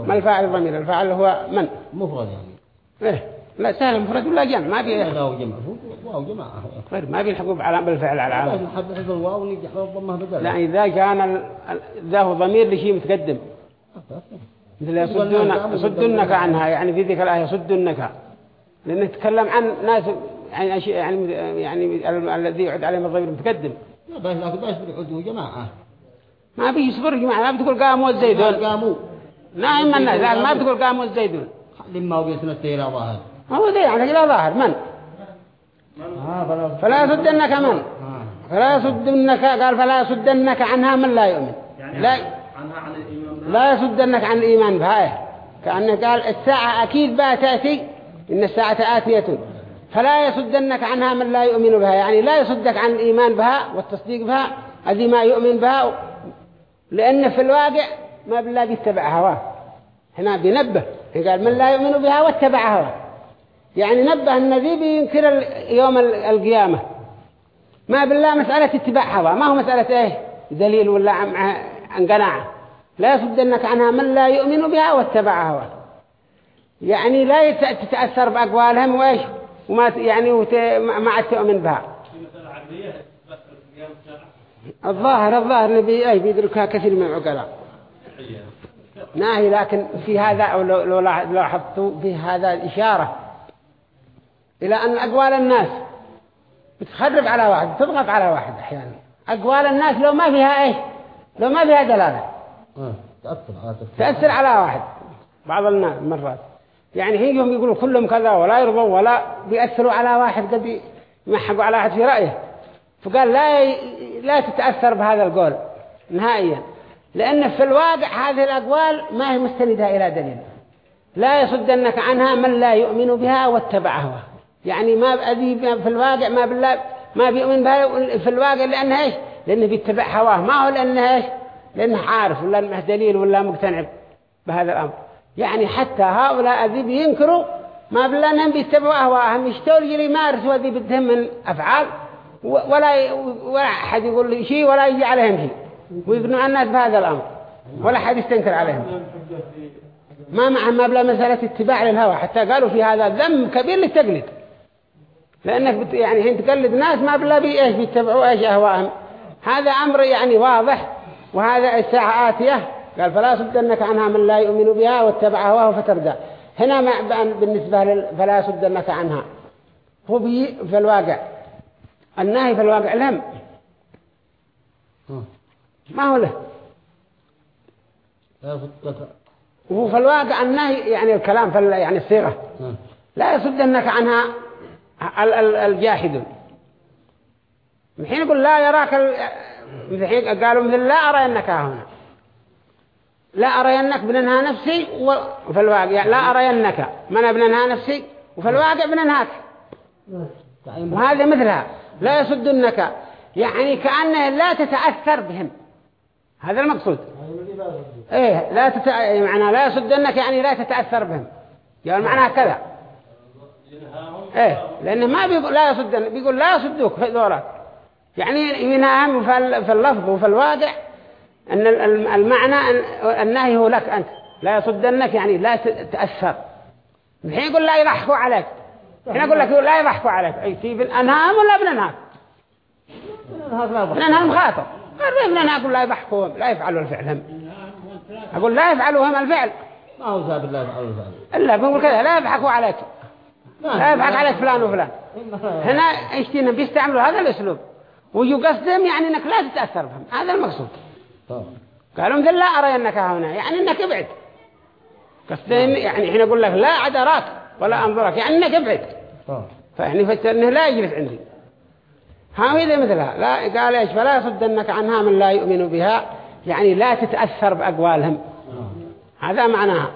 ما الفاعل ضمير؟ الفاعل هو من؟ مفرد يعني. إيه لا سهل مفرد ولا جمع؟ ما بي هذا هو جمع واو جماعة غير ما بيلحقوا بعلام بالفعل على العالم حد الواو ونجح الضمة بدل لا إذا كان ال- ذا هو ضمير لشيء متقدم. مثل يصدون يصدونك عنها يعني في ذيك الآية يصدونك. لأنه يتكلم عن ناس يعني أشياء يعني يعني ال- الذي يعد عليهم الضمير متقدم. لا بس لكن بس جماعة. ما بيجي يصبر يا جماعة ما بتقول قاموا الزيدون قاموا. نعم الناس لا ما بتقول قاموا الزيدون لما وقيت نتي إلى ظاهر. هو ذي يعني إلى ظاهر. من؟ ها فلا يصدنك من؟ ها فلا يصدنك قال فلا يصدنك عنها من لا يؤمن. لا. عنها عن الإيمان. لا يصدنك عن الإيمان بها كأنه قال الساعة أكيد بها تأتي إن الساعة آتية فلا يصدنك عنها من لا يؤمن بها. يعني لا يصدك عن الإيمان بها والتصديق بها الذي ما يؤمن بها. لأن في الواقع ما بالله بيتبع هواه. هنا بينبه. قال من لا يؤمن بها واتبع هواه يعني نبه الذي بينكر يوم ال- القيامة. ما بالله مسألة اتباع هواه ما هو مسألة إيه؟ دليل ولا عن قناعة لا يصدنك عنها من لا يؤمن بها واتبع هواه يعني لا تتأثر بأقوالهم وإيش؟ وما يعني وت... ما عاد تؤمن بها. الظاهر الظاهر اللي بي أي بيدركها كثير من العقلاء. ناهي لكن في هذا لو لاحظتوا في هذا الإشارة إلى أن أقوال الناس بتخرب على واحد تضغط على واحد أحيانا. أقوال الناس لو ما فيها إيش؟ لو ما فيها دلالة. آه، تأثر على تأثر على واحد. بعض الناس مرات. يعني هيهم يقولوا كلهم كذا ولا يرضوا ولا بيأثروا على واحد قد يمحقوا على واحد في رأيه. فقال لا ي... لا تتأثر بهذا القول نهائيا. لأن في الواقع هذه الأقوال ما هي مستندة إلى دليل. لا يصدنك عنها من لا يؤمن بها واتبع هواه. يعني ما بأذي في الواقع ما بالله ما بيؤمن بها في الواقع لأنه إيش؟ لأنه بيتبع هواه. ما هو لأنه إيش؟ لأنه عارف ولا انه دليل ولا مقتنع بهذا الأمر. يعني حتى هؤلاء ذي بينكروا ما بالله أنهم بيتبعوا أهواءهم يشتوا اللي يمارسوا ذي بدهم من أفعال ولا ولا أحد يقول لي شيء ولا يجي عليهم شيء. ويقنعوا الناس بهذا الأمر ولا أحد يستنكر عليهم. ما معهم ما بلا مسألة اتباع للهوى حتى قالوا في هذا ذنب كبير للتقليد. لأنك يعني حين تقلد ناس ما بلا بي إيش بيتبعوا إيش أهواءهم هذا أمر يعني واضح وهذا الساعة آتية. قال فلا صدنك عنها من لا يؤمن بها واتبع هواه فتردى هنا بالنسبة فلا صدنك عنها. هو في الواقع. النهي في الواقع لهم ما هو له. وهو في الواقع النهي يعني الكلام في ال- يعني الصيغة. آه. لا يصدنك عنها ال- ال- الجاحدون من حين يقول لا يراك من حين قالوا مثل لا أرينك هنا. لا أرينك بننهى نفسي وفي الواقع لا أرينك. من بننهى نفسي وفي الواقع بننهاك. تعين وهذا مثلها. لا يصدنك. يعني كأنه لا تتأثر بهم. هذا المقصود. إيه لا تت... معنى لا يصدنك يعني لا تتأثر بهم. يعني معناها كذا. إيه لأنه ما بيقول لا يصدن بيقول لا يصدوك في ذولاك يعني ينام في ال- في اللفظ وفي الواقع أن ال- ال- المعنى النهي هو لك أنت. لا يصدنك يعني لا ت- تأثر. الحين يقول لا يضحكوا عليك. الحين يقول لك لا يضحكوا عليك. أي في انهام ولا بننهاك بننهى المخاطب قال بننهاك لا يضحكوا لا يفعلوا الفعل هم. أقول لا يفعلوا هم الفعل. ما هو ذا بالله يفعل ذلك إلا بنقول كذا لا يضحكوا عليك. لا يضحك عليك فلان وفلان. هنا اشتينا بيستعملوا هذا الأسلوب. ويجوا قصدهم يعني أنك لا تتأثر بهم. هذا المقصود. طبعا. قالوا مثل لا أرى أنك هنا. يعني أنك ابعد. قصدهم يعني حين أقول لك لا عد أراك ولا أنظرك. يعني أنك ابعد. فت أنه لا يجلس عندي. ها هذا مثلها. لا قال إيش فلا يصدنك عنها من لا يؤمن بها. يعني لا تتأثر بأقوالهم. هذا معناها.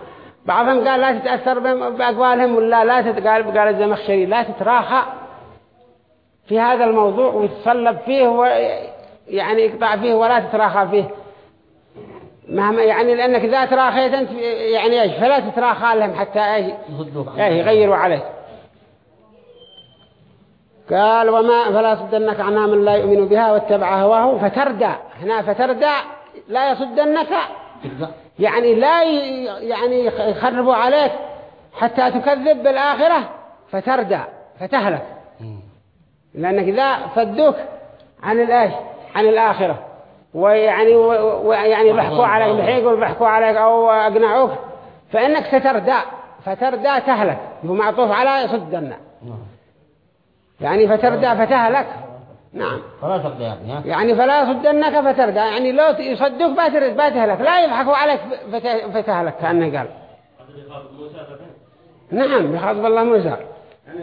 بعضهم قال لا تتأثر بأقوالهم ولا لا تت... قال الزمخشري لا تتراخى في هذا الموضوع وتتصلب فيه. يعني يقطع فيه ولا تتراخى فيه. مهما يعني لأنك إذا تراخيت أنت يعني إيش فلا تتراخى لهم حتى إيش. إيه يغيروا عليه قال وما فلا صدنك عنها من لا يؤمن بها واتبع هواه فتردى هنا فتردى لا يصدنك. يعني لا يعني يخربوا عليك حتى تكذب بالآخرة فتردى فتهلك. لأنك إذا فدوك عن الآش عن الآخرة ويعني ويعني بحكوا عليك بحيقوا بحكوا عليك أو أقنعوك فإنك ستردى فتردى تهلك هو معطوف على يصدنا نعم. يعني فتردى فتهلك. نعم. فلا تقضي يعني فلا يصدنك فتردى. يعني لو يصدوك باترد باتهلك لا يضحكوا عليك فت- فتهلك كأنه قال. نعم بخاطب الله موسى. يعني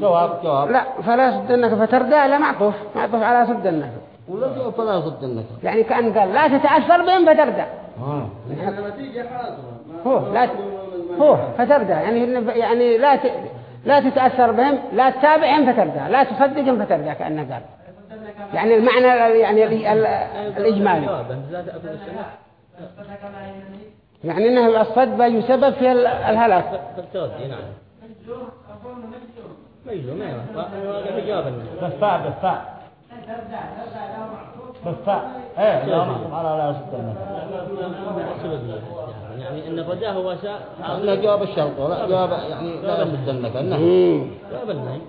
جواب جواب. لا فلا يصدنك فتردى لا معطوف معطوف على صدنك ولا فلا يصدنك. يعني كأن قال لا تتأثر بهم فتردى. آه. هو لا. هو فتردى. يعني يعني لا ت... لا تتأثر بهم لا تتابعهم فتردى لا تصدقهم فتردى كأنه قال. يعني المعنى ال- يعني ال... ال... الإجمالي. يعني إنه الصد يسبب في ال- الهلاك. بالفاء بالفاء بالفاء إيه لا معطوف على لا يصدنك يعني إن الرداء هو شاء لا جواب الشرط ولا جواب يعني لا يصدنك النهي. مم. جواب النهي.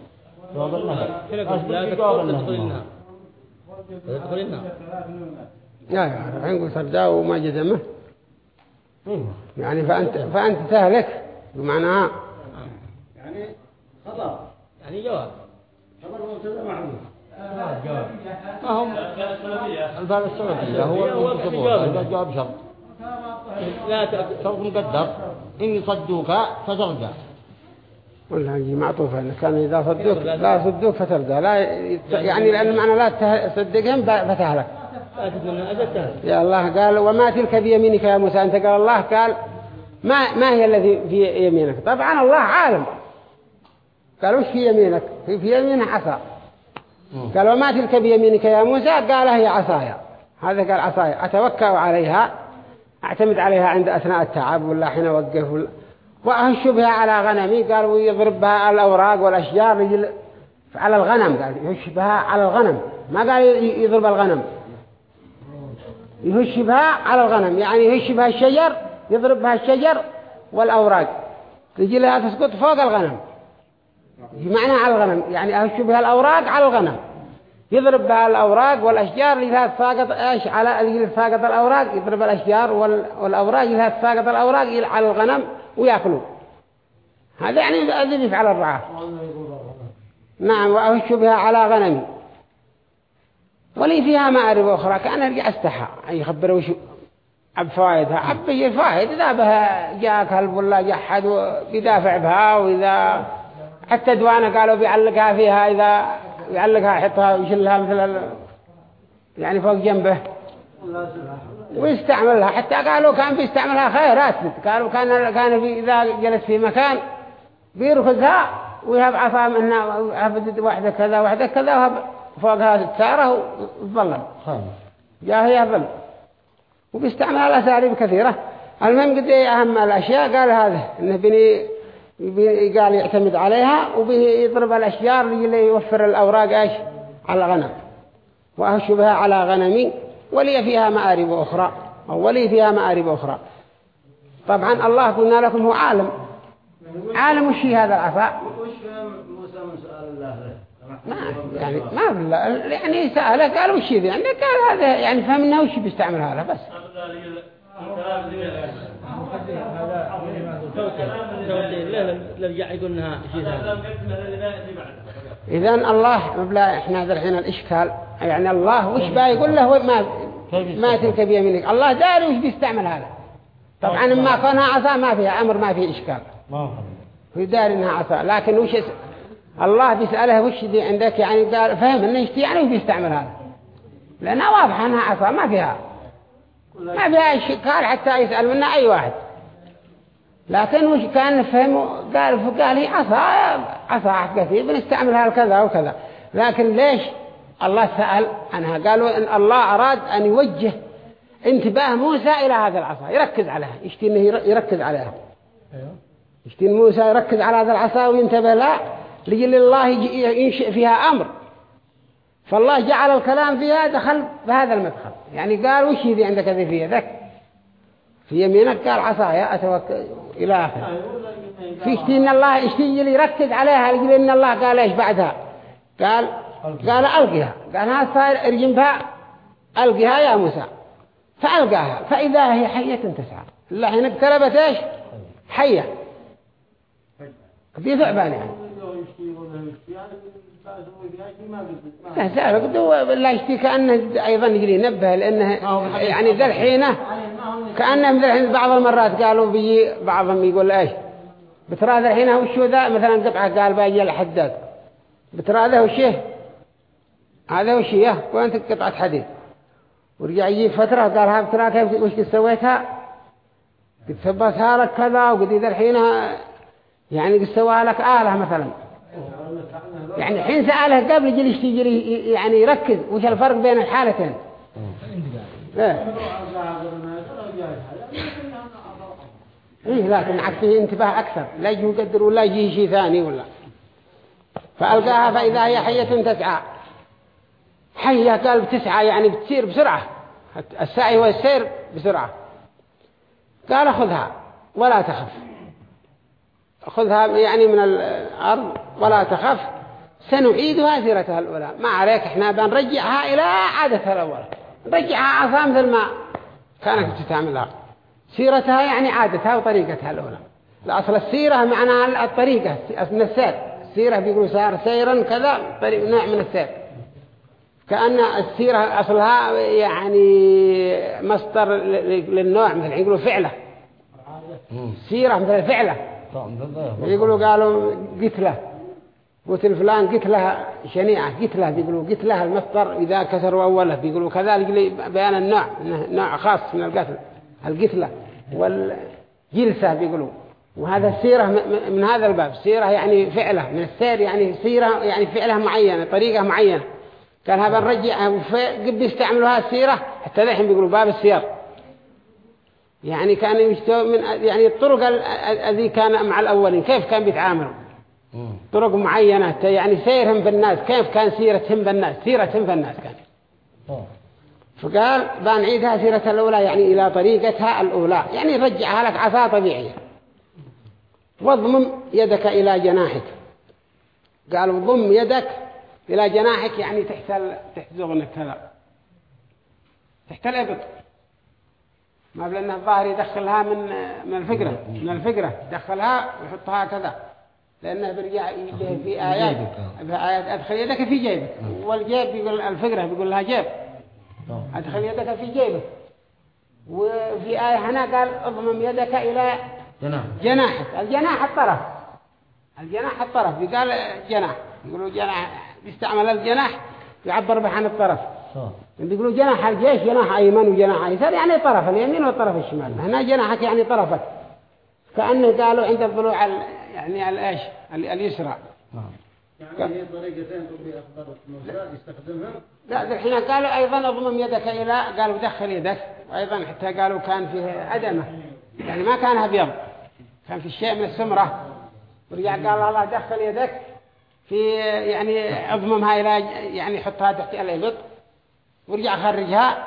جواب النهي. لا تدخل تدخل النهي. النار يدخل النار لا يا الحين قلت سرداء وما جزمه. إيه. يعني فأنت فأنت تهلك بمعنى يعني خطأ يعني جواب. خبر مبتدأ محذوف ما هم الباب السلفية هو المنتصبون هذا جواب شرط لا شرط مقدر إن يصدوك فترجع ولا يجي معطوفة إن كان إذا صدوك لا صدوك فترضى لا يعني لأن معنى لا تصدقهم فتهلك يا الله قال وما تلك بيمينك يا موسى أنت قال الله قال ما ما هي الذي في يمينك طبعا الله عالم قال وش في يمينك في, في يمينه عصا قال وما تلك بيمينك يا موسى؟ قال هي عصايا. هذا قال عصايا. أتوكأ عليها؟ أعتمد عليها عند أثناء التعب ولا حين أوقف وأهش بها على غنمي؟ قال ويضرب بها الأوراق والأشجار يجل على الغنم قال يهش بها على الغنم. ما قال يضرب الغنم. يهش بها على الغنم. يعني يهش بها الشجر يضرب بها الشجر والأوراق. تجي لها تسقط فوق الغنم. بمعنى على الغنم. يعني أهش بها الأوراق على الغنم. يضرب بها الأوراق والأشجار لها تساقط إيش؟ على تساقط الأوراق. يضرب الأشجار وال- والأوراق لها تساقط الأوراق على الغنم ويأكلوا هذا يعني الذي يفعل الرعاة. نعم وأهش بها على غنمي ولي فيها مآرب أخرى. كأن أرجع استحى. يخبر وش؟ عب فوائدها عب هي فوائد إذا بها جاء كلب ولا جاء أحد ويدافع بها وإذا حتى دوانة قالوا بيعلقها فيها إذا يعلقها يحطها ويشلها مثل ال... يعني فوق جنبه. ويستعملها. حتى قالوا كان بيستعملها خيرات. قالوا كان كان في إذا جلس في مكان بيركزها ويهب عصا منها ويهب واحدة كذا واحدة كذا وهب فوقها السارة وظلم خامس. جاء هي ظل. وبيستعملها الأساليب كثيرة المهم قد إيه أهم الأشياء؟ قال هذا. إنه بني- قال يعتمد عليها وبه يضرب الأشجار اللي يوفر الأوراق إيش؟ على الغنم وأهش بها على غنمي ولي فيها مآرب أخرى أو ولي فيها مآرب أخرى. طبعا الله قلنا لكم هو عالم. عالم وش هذا له؟ ما يعني ما بالله يعني سأله قال وش ذي يعني قال هذا يعني فهمنا وش بيستعمل هذا بس. إذا الله مبلا إحنا الحين الإشكال. يعني الله وش بقى يقول له ما ما تلك بيمينك الله داري وش بيستعمل هذا؟ طبعا ما كونها عصا ما فيها أمر ما فيه إشكال. ما هو هو داري إنها عصا. لكن وش. الله بيسأله وش دي عندك؟ يعني قال فهم إنه يعني وش بيستعمل هذا. لأنها واضحة إنها عصا ما فيها ما فيها إشكال حتى يسأل منا أي واحد. لكن وش كان نفهمه قال فقال هي عصا عصا حقتي بنستعملها لكذا وكذا. لكن ليش الله سأل عنها؟ قالوا إن الله أراد أن يوجه انتباه موسى إلى هذا العصا يركز عليها. يشتي إنه ير- يركز عليها. يشتي إن موسى يركز على هذا العصا وينتبه لا لجل الله ينشئ فيها أمر. فالله جعل الكلام فيها دخل بهذا المدخل. يعني قال وش ذي عندك ذي فيها ذك. في يمينك قال عصايا أتوكل إلى آخر في اشتي إن الله اشتي اللي يركز عليها لجل إن الله قال إيش بعدها؟ قال قال ألقها. قال هذا صار ارجم بها. ألقها يا موسى. فألقاها. فإذا هي حية تسعى. الله حين اقتربت إيش؟ حية. دي ثعبان يعني. لا سألك دو لا يشتي كأنه أيضا يجري نبه لأنه يعني ذا الحينة كأنهم ذا الحين بعض المرات قالوا بيجي بعضهم يقول إيش؟ بترى ذا الحين وشو ذا؟ مثلا قطعة قال باجي الحداد. بترى ذا وشه هذا وش هي وأنت قطعة حديد. ورجع يجي فترة قال ها بترى كيف وش سويتها؟ قد ثبتها لك كذا وقد إذا الحين يعني قد سواها لك آلة مثلا. يعني حين سأله قبل يجي يشتي يعني يركز وش الفرق بين الحالتين. إيه. إيه لكن عكسه انتباه أكثر. لا يجي يقدر ولا يجي شيء ثاني ولا. فألقاها فإذا هي حية تسعى. حية قال بتسعى يعني بتسير بسرعة. السعي والسير بسرعة. قال خذها ولا تخف. خذها يعني من الأرض ولا تخف. سنعيدها سيرتها الأولى. ما عليك إحنا بنرجعها إلى عادتها الأولى. نرجعها عصا مثل ما كانت تتعملها. سيرتها يعني عادتها وطريقتها الأولى. الأصل السيرة معناها الطريقة من السير. السيرة بيقولوا سار سيرا كذا طريق نوع من السير. كأن السيرة أصلها يعني مصدر للنوع مثل يقولوا فعلة. سيرة مثل بالضبط يقولوا قالوا قتله قتل فلان قتله شنيعة قتله بيقولوا قتله المصدر إذا كسروا أوله بيقولوا كذلك بيان النوع نوع خاص من القتل القتلة والجلسة بيقولوا وهذا السيرة من هذا الباب سيرة يعني فعله من السير يعني سيرة يعني فعلها معينة طريقة معينة. قال هذا نرجعها قد يستعملوا هذه السيرة حتى الحين بيقولوا باب السير. يعني كان يشتو من يعني الطرق ال- ال- الذي كان مع الأولين كيف كان بيتعاملوا؟ طرق معينة يعني سيرهم بالناس كيف كان سيرتهم بالناس سيرتهم بالناس كان. فقال بنعيدها سيرة الأولى يعني إلى طريقتها الأولى يعني رجعها لك عصا طبيعية. واضمم يدك إلى جناحك. قالوا ضم يدك إلى جناحك يعني تحت. تحت زغنك كذا تحت الإبط. ما بلنا الظاهر يدخلها من من الفقرة من الفقرة يدخلها ويحطها كذا. لأنه برجع في آيات في آيات. أدخل يدك في جيبك. والجيب بيقول الفقرة بيقول لها جيب. أدخل يدك في جيبك. وفي آية هنا قال أضمم يدك إلى جناح. جناحك الجناح الطرف. الجناح الطرف. يقال جناح. يقولوا جناح بيستعمل الجناح يعبر به عن الطرف. صح بيقولوا جناح الجيش جناح أيمن وجناح أيسر يعني طرف اليمين والطرف الشمال. هنا جناحك يعني طرفك. كأنه قالوا عند الضلوع ال- يعني الإيش ال- اليسرى. نعم. يعني هي طريقتين ربي أخبرت موسى يستخدمها؟ لا الحين قالوا أيضا أضمم يدك إلى قالوا دخل يدك. وأيضا حتى قالوا كان فيه أدمة. يعني ما كان أبيض. كان في شيء من السمرة. ورجع قال الله دخل يدك في يعني أضممها إلى يعني حطها تحت الإبط. ورجع خرجها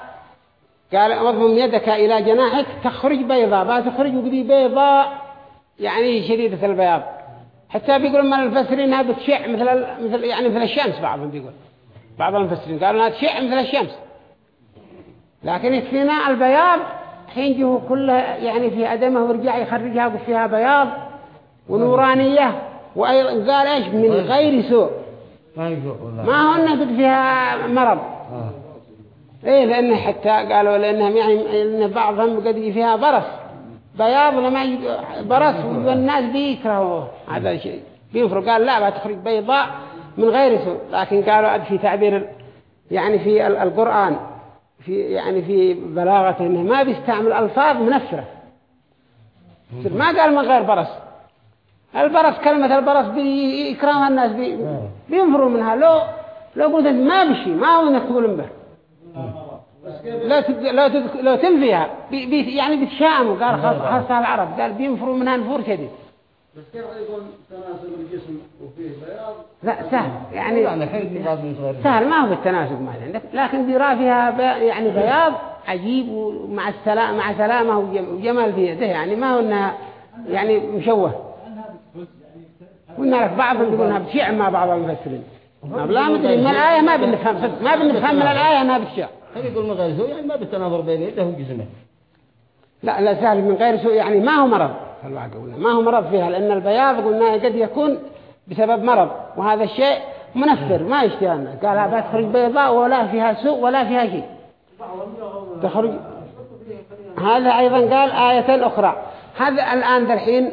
قال اضمم يدك إلى جناحك تخرج بيضاء ما تخرج وقدي بيضاء يعني شديدة البياض. حتى بيقولوا من المفسرين انها بتشع مثل مثل يعني مثل الشمس بعضهم بيقول. بعض المفسرين قالوا انها تشع مثل الشمس. لكن يكفينا البياض حين جه كلها يعني في أدمه ورجع يخرجها وفيها بياض ونورانية. وقال إيش؟ من غير سوء. ما ولا ما هو إنه فيها مرض. إيه لأن حتى قالوا لانهم يعني ان بعضهم قد فيها برص. بياض لما يجي برص والناس بيكرهوا هذا الشيء بينفروا قال لا بتخرج بيضاء من غير سوء. لكن قالوا في تعبير يعني في ال- القرآن. في يعني في بلاغته إنه ما بيستعمل ألفاظ منفرة. ما قال من غير برص. البرص كلمة البرص بيكرهها الناس بي بينفروا منها. لو لو قلت ما بشي ما هو انك تقول به لا تد... لا تد... لو تنفيها. بي... بي... يعني بتشائموا قال خاص خاصة العرب. قال بينفروا منها نفور شديد بس كيف يكون تناسب الجسم وفيه بياض؟ لا سهل. يعني يعني الحين في بعض من صغير. سهل. ما هو بالتناسب ما عندك لكن بيرى فيها ب... يعني بياض عجيب ومع السلام مع سلامة وجم... وجمال في يده يعني ما هو إنها يعني مشوه. قلنا لك بعضهم يقول إنها بتشيع مع بعض المفسرين. لا مدري من الآية ما بنفهم. صدق ما بنفهم من الآية انها بتشيع. هل يقول من غير سوء يعني ما بالتناظر بين يده وجسمه. لا لا سهل من غير سوء. يعني ما هو مرض ما هو مرض فيها لأن البياض قلنا قد يكون بسبب مرض وهذا الشيء منفر ما يشتهينا قال هذا تخرج بيضاء ولا فيها سوء ولا فيها شيء. تخرج. هذا أيضا قال آية أخرى. هذا الآن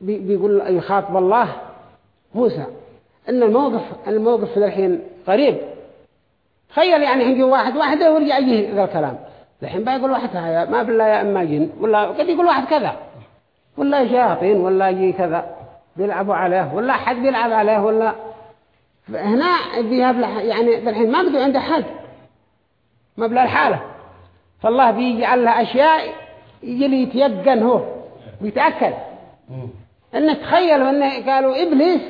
بي- بيقول يخاطب الله موسى. إن الموقف الموقف ذا الحين قريب. تخيل يعني عندي واحد واحدة ويرجع يجي ذا الكلام. الحين بيقول واحد هيا ما بالله يا إما جن ولا قد يقول واحد كذا. ولا شياطين ولا يجي كذا. بيلعبوا عليه ولا حد بيلعب عليه ولا هنا بيها بلح يعني الحين ما بده عنده حد ما بلا الحالة فالله بيجعل لها أشياء يجي لي يتيقن هو ويتأكد. إن تخيلوا إن قالوا إبليس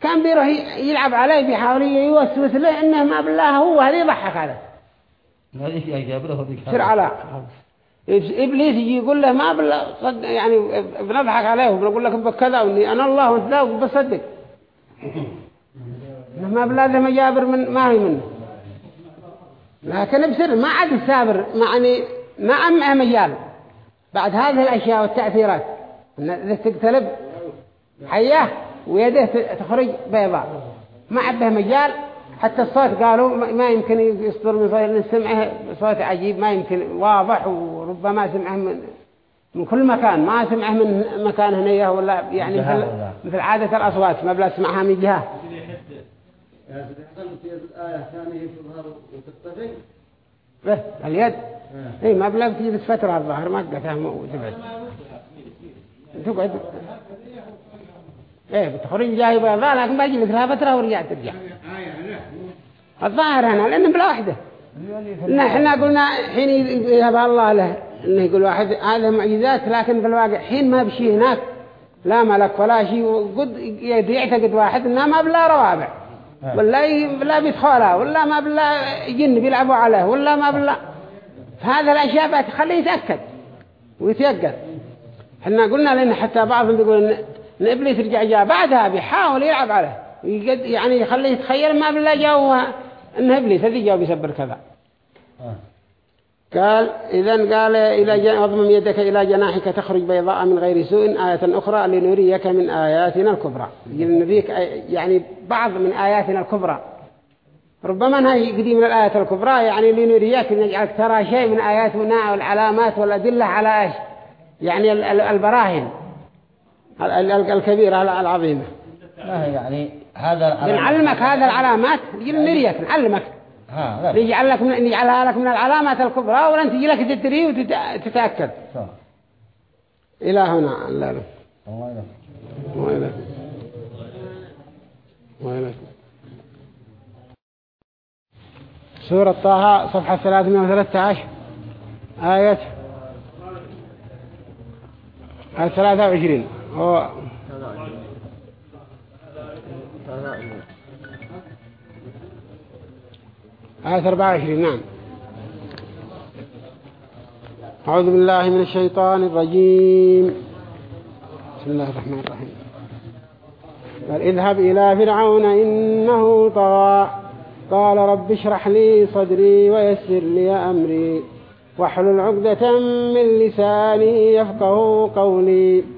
كان بيروح يلعب عليه بيحاول يوسوس له إنه ما بالله هو هذا يضحك هذا. يصير على إبليس يجي يقول له ما بالله يعني بنضحك عليه وبنقول لك بكذا وإني أنا الله وأنت لا بصدق إنه ما بلاده مجابر من ما هي منه. لكن بسر ما عاد السابر يعني ما أمعه مجال. بعد هذه الأشياء والتأثيرات إذا تقتلب حياه. ويده تخرج بيضاء. ما عبه مجال. حتى الصوت قالوا ما يمكن يصدر من صوت سمعه صوت عجيب. ما يمكن. واضح وربما سمعه من من كل مكان. ما سمعه من مكان هنيه ولا يعني مثل, مثل عادة الأصوات. ما بلا سمعها من جهة. به اليد. اي ما بلا تجلس فترة الظهر ما قتها وتبعد تقعد. إيه بتخرج جاي بيضاء لكن بجلس لها فترة ورجعت ترجع الظاهر هنا لأنه بلا واحدة إن إحنا قلنا حين يذهب الله له انه يقول واحد هذا معجزات لكن في الواقع حين ما بشي هناك لا ملك ولا شيء قد يعتقد واحد انه ما بلا روابع ولا لا بيدخلها ولا ما بلا جن بيلعبوا عليه ولا ما بلا فهذا الاشياء بتخليه يتاكد ويتيقظ إحنا قلنا لأن حتى بعضهم بيقول ان ابليس رجع جاء بعدها بيحاول يلعب عليه. يعني يخليه يتخيل ما بلا جاء انه إبليس هذي جاء بيسبر كذا. قال إذا قال إلى أضمم يدك إلى جناحك تخرج بيضاء من غير سوء آية أخرى لنريك من آياتنا الكبرى. نريك يعني بعض من آياتنا الكبرى. ربما أنها قديم من الآيات الكبرى يعني لنريك نجعلك ترى شيء من آياتنا والعلامات والأدلة على إيش؟ يعني البراهن الكبيرة العظيمة يعني هذا نعلمك هذا العلامات؟ نريك نعلمك يجعل لك من يجعلها لك من العلامات الكبرى ولن تجي لك تدري وتتأكد إلى هنا. لا وإلى وإلى سورة طه صفحة 313 آية آية 23 هو آية 24 نعم. أعوذ بالله من الشيطان الرجيم. بسم الله الرحمن الرحيم. قال اذهب إلى فرعون إنه طغى. قال رب اشرح لي صدري ويسر لي أمري. واحلل عقدة من لساني يفقه قولي.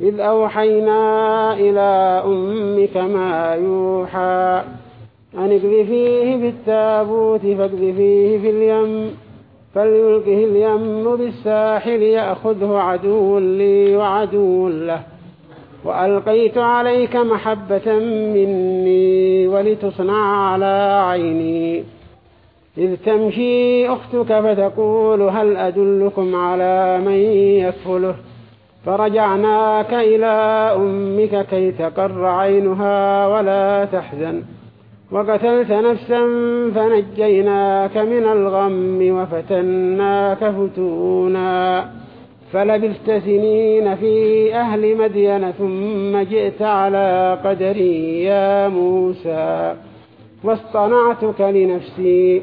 إذ أوحينا إلى أمك ما يوحى أن اقذفيه بالتابوت فاقذفيه في اليم فليلقه اليم بالساحل يأخذه عدو لي وعدو له وألقيت عليك محبة مني ولتصنع على عيني إذ تمشي أختك فتقول هل أدلكم على من يكفله فرجعناك إلى أمك كي تقر عينها ولا تحزن. وقتلت نفسا فنجيناك من الغم وفتناك فتونا. فلبثت سنين في أهل مدين ثم جئت على قدري يا موسى. واصطنعتك لنفسي.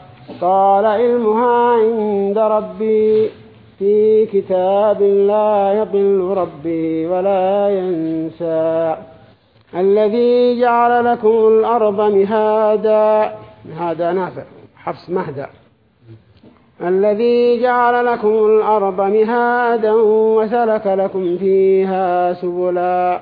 قال علمها عند ربي في كتاب لا يضل ربي ولا ينسى. الذي جعل لكم الأرض مهادا. مهادا نافع. حفص مهدا. الذي جعل لكم الأرض مهادا وسلك لكم فيها سبلا.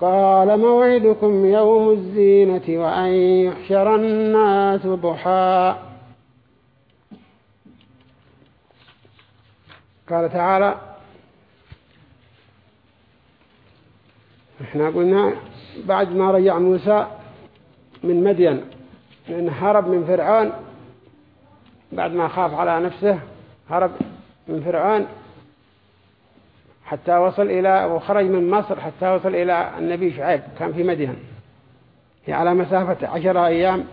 قال موعدكم يوم الزينة وأن يحشر الناس ضحى. قال تعالى إحنا قلنا بعد ما رجع موسى من مدين لأنه هرب من فرعون. بعد ما خاف على نفسه هرب من فرعون. حتى وصل إلى وخرج من مصر حتى وصل إلى النبي شعيب كان في مدين هي على مسافة عشر أيام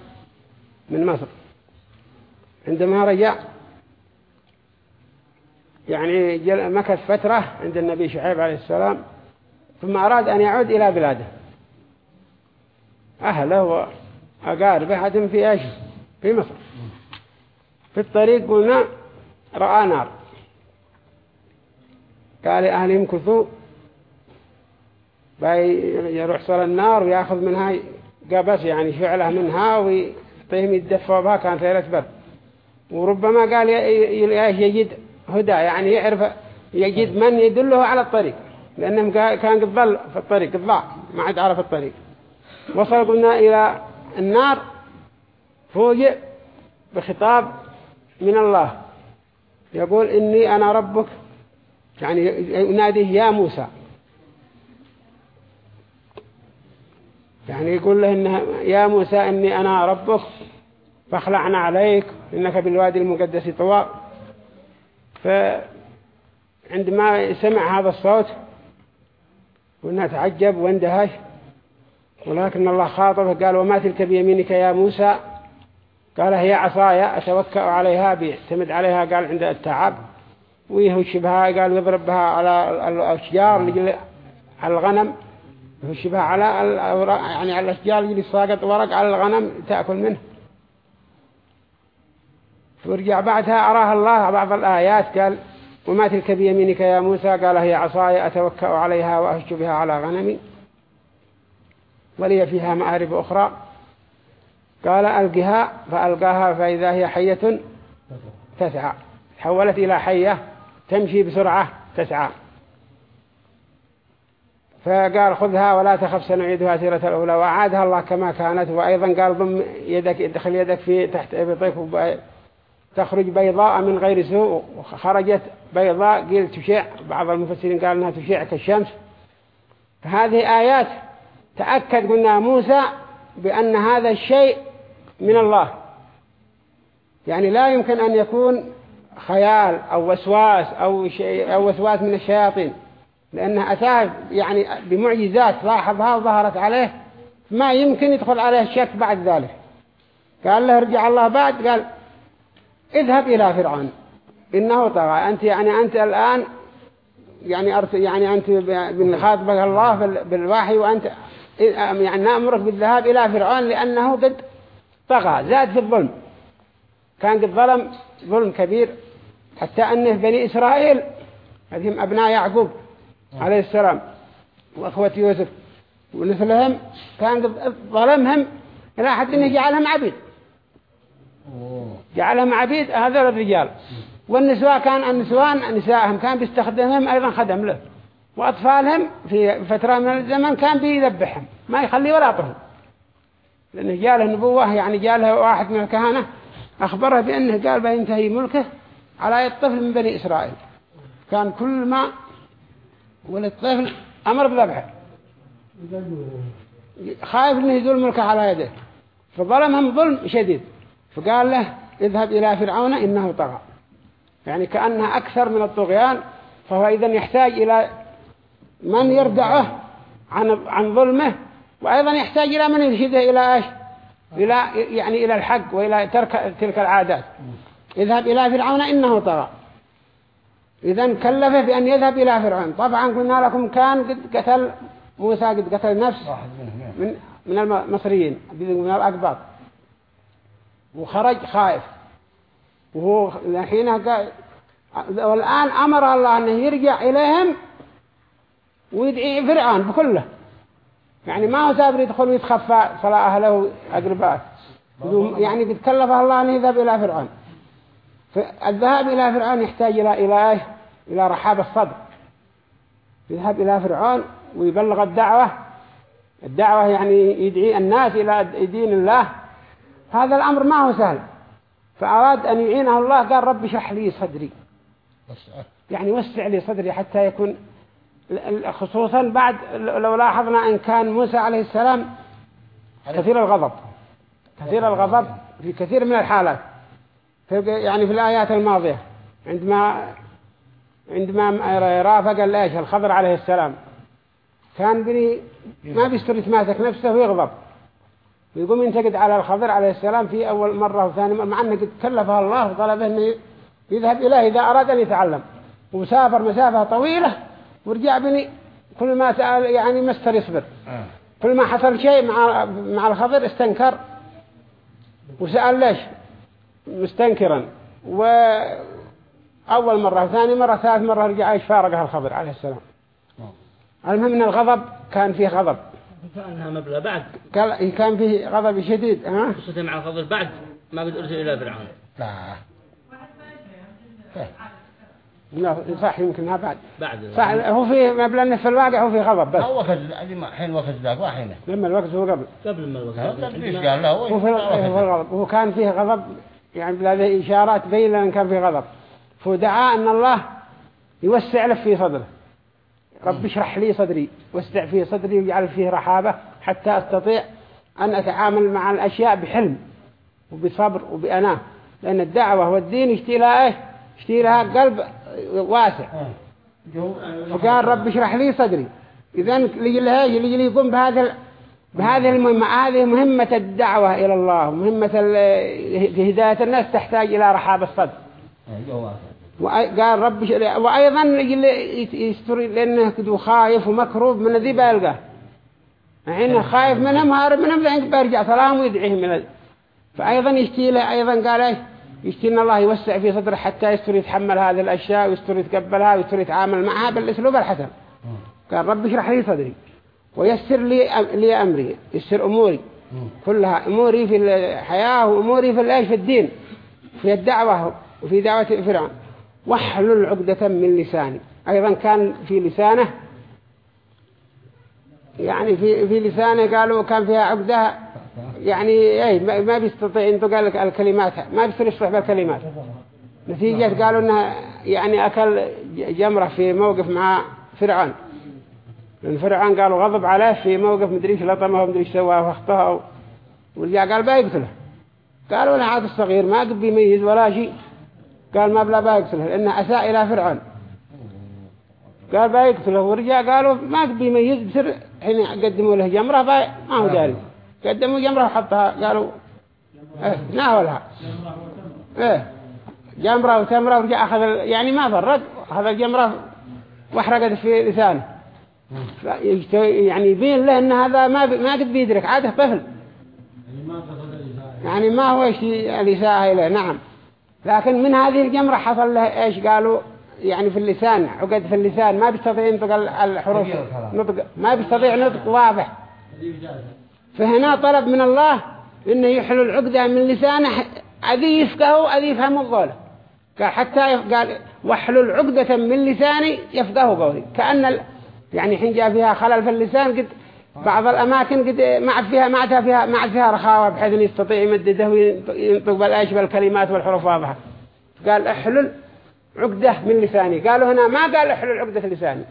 من مصر. عندما رجع يعني مكث فترة عند النبي شعيب عليه السلام ثم أراد أن يعود إلى بلاده. أهله وأقاربه هدم في إيش؟ في مصر. في الطريق قلنا رأى نار. قال لأهلهم كثوا يروح صل النار ويأخذ منها قبس يعني فعله منها ويطيهم يدفوا بها كان ثيرة برد وربما قال يجد هدى يعني يعرف يجد من يدله على الطريق لأنهم كان قد ضل في الطريق قد ضاع ما عاد عرف الطريق. وصل قلنا إلى النار فوجئ بخطاب من الله يقول إني أنا ربك يعني يناديه يا موسى. يعني يقول له إنه يا موسى إني أنا ربك فاخلعنا عليك إنك بالوادي المقدس طوى. فعندما سمع هذا الصوت قلنا تعجب واندهش ولكن الله خاطبه قال وما تلك بيمينك يا موسى؟ قال هي عصايا أتوكأ عليها بيعتمد عليها. قال عند التعب. ويهش بها قال يضرب بها على الأشجار على الغنم يهش بها على يعني على الأشجار اللي ساقط ورق على الغنم تأكل منه. ورجع بعدها أراها الله بعض الآيات قال وما تلك بيمينك يا موسى؟ قال هي عصاي أتوكأ عليها وأهش بها على غنمي ولي فيها مآرب أخرى. قال ألقها. فألقاها فإذا هي حية تسعى. تحولت إلى حية. تمشي بسرعة تسعى. فقال خذها ولا تخف سنعيدها سيرة الأولى. وعادها الله كما كانت. وأيضا قال ضم يدك ادخل يدك في تحت إبطيك تخرج بيضاء من غير سوء. وخرجت بيضاء قيل تشع. بعض المفسرين قال أنها تشع كالشمس. فهذه آيات تأكد قلنا موسى بأن هذا الشيء من الله. يعني لا يمكن أن يكون خيال أو وسواس أو, شيء أو وسواس من الشياطين. لأنها أتاه يعني بمعجزات لاحظها وظهرت عليه ما يمكن يدخل عليه الشك بعد ذلك. قال له ارجع الله بعد قال اذهب إلى فرعون. إنه طغى. أنت يعني أنت الآن يعني يعني أنت من خاطبك الله بال- بالوحي وأنت يعني نأمرك بالذهاب إلى فرعون لأنه قد طغى زاد في الظلم. كان قد ظلم ظلم كبير. حتى أنه بني إسرائيل هذهم أبناء يعقوب عليه السلام وأخوة يوسف. ونسلهم كان ظلمهم إلى حد أنه جعلهم عبيد. جعلهم عبيد هذول الرجال. والنسوان كان النسوان نسائهم كان بيستخدمهم أيضا خدم له. وأطفالهم في فترة من الزمن كان بيذبحهم ما يخلي ولا طفل. لأنه جاله نبوة يعني جاله واحد من الكهنة أخبره بأنه قال بينتهي ملكه على يد طفل من بني إسرائيل. كان كل ما ولد طفل أمر بذبحه. خايف أنه يزول ملكه على يده. فظلمهم ظلم شديد. فقال له اذهب إلى فرعون إنه طغى. يعني كأنها أكثر من الطغيان. فهو إذن يحتاج إلى من يردعه عن عن ظلمه. وأيضا يحتاج إلى من يرشده إلى إيش؟ إلى يعني إلى الحق وإلى ترك تلك العادات. اذهب إلى فرعون إنه طغى. إذا كلفه بأن يذهب إلى فرعون. طبعا قلنا لكم كان قد قتل موسى قد قتل نفس من من المصريين من الأقباط وخرج خائف. وهو الحين والآن أمر الله أنه يرجع إليهم ويدعي فرعون بكله. يعني ما هو سابر يدخل ويتخفى صلاة أهله أقرباء. يعني قد كلفه الله أن يذهب إلى فرعون. فالذهاب إلى فرعون يحتاج إلى إلى؟ إلى رحاب الصدر. يذهب إلى فرعون ويبلغ الدعوة. الدعوة يعني يدعي الناس إلى دين الله. هذا الأمر ما هو سهل. فأراد أن يعينه الله قال رب اشرح لي صدري. يعني وسع لي صدري حتى يكون خصوصا بعد لو لاحظنا إن كان موسى عليه السلام كثير الغضب. كثير الغضب في كثير من الحالات. يعني في الآيات الماضية عندما عندما رافق إيش الخضر عليه السلام. كان بني ما بيستر يتماسك نفسه ويغضب ويقوم ينتقد على الخضر عليه السلام في أول مرة وثاني مرة مع أنه قد كلفه الله وطلبه أنه يذهب إليه إذا أراد أن يتعلم. وسافر مسافة طويلة ورجع بني كل ما سأل يعني مستر يصبر. آه. كل ما حصل شيء مع مع الخضر استنكر. وسأل ليش؟ مستنكرا. وأول مرة ثاني مرة ثالث مرة رجع إيش فارقها الخضر عليه السلام. المهم إن الغضب كان فيه غضب. كأنها مبلغ بعد. قال كان فيه غضب شديد ها؟ قصته مع الخضر بعد. ما قد أرسل إلى فرعون. لا. لا صح يمكنها بعد. بعد. صح هو في مبلغ في الواقع هو في غضب بس. هو وقت حين وقت ذاك واحد لما الوقت هو قبل. قبل ما الوقت. هذا ليش قال؟ له هو في هو الغضب. هو كان فيه غضب يعني بهذه إشارات تبين أن كان فيه غضب. فدعا أن الله يوسع له في صدره. رب اشرح لي صدري. وسع في صدري ويجعل فيه رحابة حتى أستطيع أن أتعامل مع الأشياء بحلم وبصبر وبأناه لأن الدعوة والدين يشتي لها إيه يشتي لها قلب واسع. فقال رب اشرح لي صدري. إذا لجي لها لجي يقوم بهذا بهذه المهمة هذه مهمة الدعوة إلى الله مهمة هداية الناس تحتاج إلى رحاب الصدر. وقال رب وأيضا يجي- يستر لأنه كده خايف ومكروب من ذي بلقى. حين خايف منهم هارب منهم لأنه بيرجع سلام ويدعيهم من ال- فأيضا يشتي له أيضا قال إيه يشتي إن الله يوسع في صدره حتى يستر يتحمل هذه الأشياء ويستر يتقبلها ويستر يتعامل معها بالأسلوب الحسن. قال رب اشرح لي صدري. ويسر لي لي أمري يسر أموري. كلها أموري في الحياة وأموري في الإيش في الدين في الدعوة وفي دعوة فرعون. واحلل عقدة من لساني. أيضا كان في لسانه يعني في في لسانه قالوا كان فيها عقدة يعني إيه ما- ما بيستطيع ينطق ال- الكلمات ما بيستطيع يشرح بالكلمات. نتيجة قالوا انه يعني أكل ج- جمرة في موقف مع فرعون. لأن فرعون قالوا غضب عليه في موقف مدري إيش لطمه ومدري إيش سواه واخطاه ورجع قال بيقتله قالوا له هذا الصغير ما قد بيميز ولا شيء. قال ما بلا بيقتله لأنه أساء إلى فرعون. قال بيقتله ورجع قالوا ما قد بيميز بسر حين قدموا له جمرة باي ما هو داري قدموا جمرة وحطها قالوا إيه ناولها. إيه جمرة وتمرة ورجع أخذ يعني ما فرق أخذ الجمرة واحرقت في لسانه. يعني يبين له إن هذا ما. ما قد بيدرك عاده طفل يعني ما الإساءة يعني ما هو شيء الإساءة إليه نعم لكن من هذه الجمرة حصل له إيش قالوا يعني في اللسان عقد في اللسان ما بيستطيع ينطق ال- الحروف. نطق ما بيستطيع نطق واضح فهنا طلب من الله إنه يحلوا العقدة من لسانه أذي يفقهوا أذي يفهموا قوله قال حتى. قال واحلوا العقدة من لساني يفقهوا قولي كأن. يعني حين جاء فيها خلل في اللسان قد بعض الأماكن قد ما عاد فيها ما عاد فيها ما عاد فيها رخاوة بحيث إنه يستطيع يمدده وينطق بالأيش بالكلمات والحروف واضحة. قال احلل عقدة من لساني. قالوا هنا ما قال احلل عقدة لساني.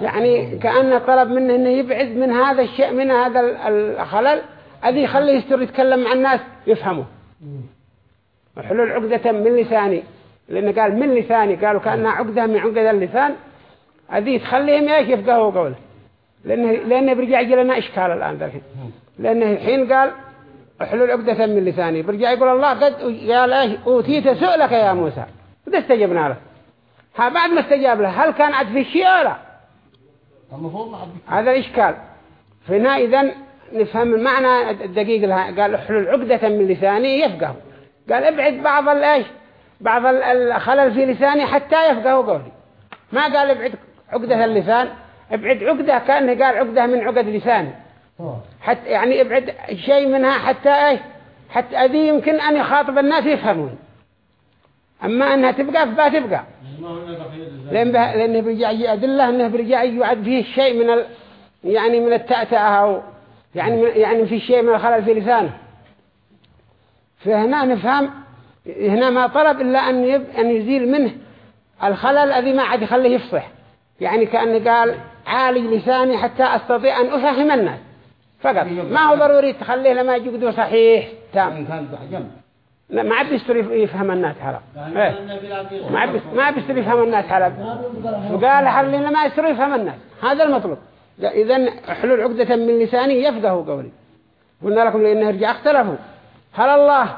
يعني كأنه طلب منه إنه يبعد من هذا الشيء من هذا ال- الخلل الذي يخليه يستر يتكلم مع الناس يفهموا وحلول عقدة من لساني. لأنه قال من لساني قالوا كأنها عقدة من عقد اللسان. الذي تخليهم إيش يفقهوا قوله لأنه, لأنه برجع يجي لنا إشكال الآن الحين لأنه الحين قال احلل عقدة من لساني. برجع يقول الله قد قال إيش أوتيت سؤلك يا موسى. وده استجبنا له؟ ها بعد ما استجاب له هل كان عد في الشيء ولا؟ لا هذا الإشكال. فهنا إذن نفهم المعنى الدقيق لها. قال احلل عقدة من لساني يفقه. قال ابعد بعض الايش بعض ال- الخلل في لساني حتى يفقهوا قولي. ما قال ابعد عقدة اللسان ابعد عقدة كأنه قال عقدة من عقد لساني حتى يعني ابعد شيء منها حتى إيش حتى هذه يمكن أن يخاطب الناس يفهمون أما أنها تبقى فبا تبقى لأن به... لأنه برجع أدلة أنه برجع يعد فيه شيء من ال... يعني من التأتأة أو يعني. يعني في شيء من الخلل في لسانه فهنا نفهم هنا ما طلب إلا أن. أن يزيل منه الخلل الذي ما عاد يخليه يفصح يعني كأنه قال عالج لساني حتى أستطيع أن أفهم الناس. فقط. ما هو ضروري تخليه لما يجده صحيح؟ تام. ما عاد يستر يفهم الناس حرام. يعني إيه. ما بس ما بيصير يفهم الناس على وقال حلنا ما يصير يفهم الناس. هذا المطلوب. إذا حلول عقدة من لساني يفقهوا قولي. قلنا لكم لأنه رجع اختلفوا. هل الله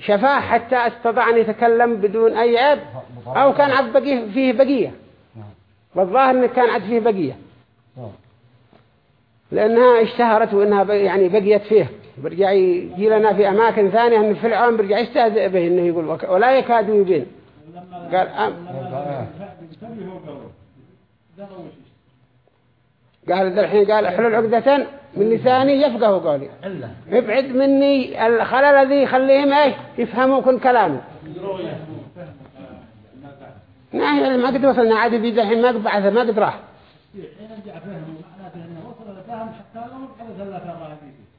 شفاه حتى استطاع أن يتكلم بدون أي عيب أو كان عاد بقيه فيه بقية. والظاهر أنه كان عاد فيه بقية. لأنها اشتهرت وإنها ب- يعني بقيت فيه برجع يجي لنا في أماكن ثانية أن فرعون برجع يستهزئ به إنه يقول ولا يكاد يبين قال أم قال ذا الحين قال احلل عقدة من لساني يفقهوا قولي. ابعد مني الخلل الذي يخليهم إيش؟ يفهموا كل كلامي. نعم ما قد وصلنا عاد في ذا الحين ما قد بعث ما قد راح.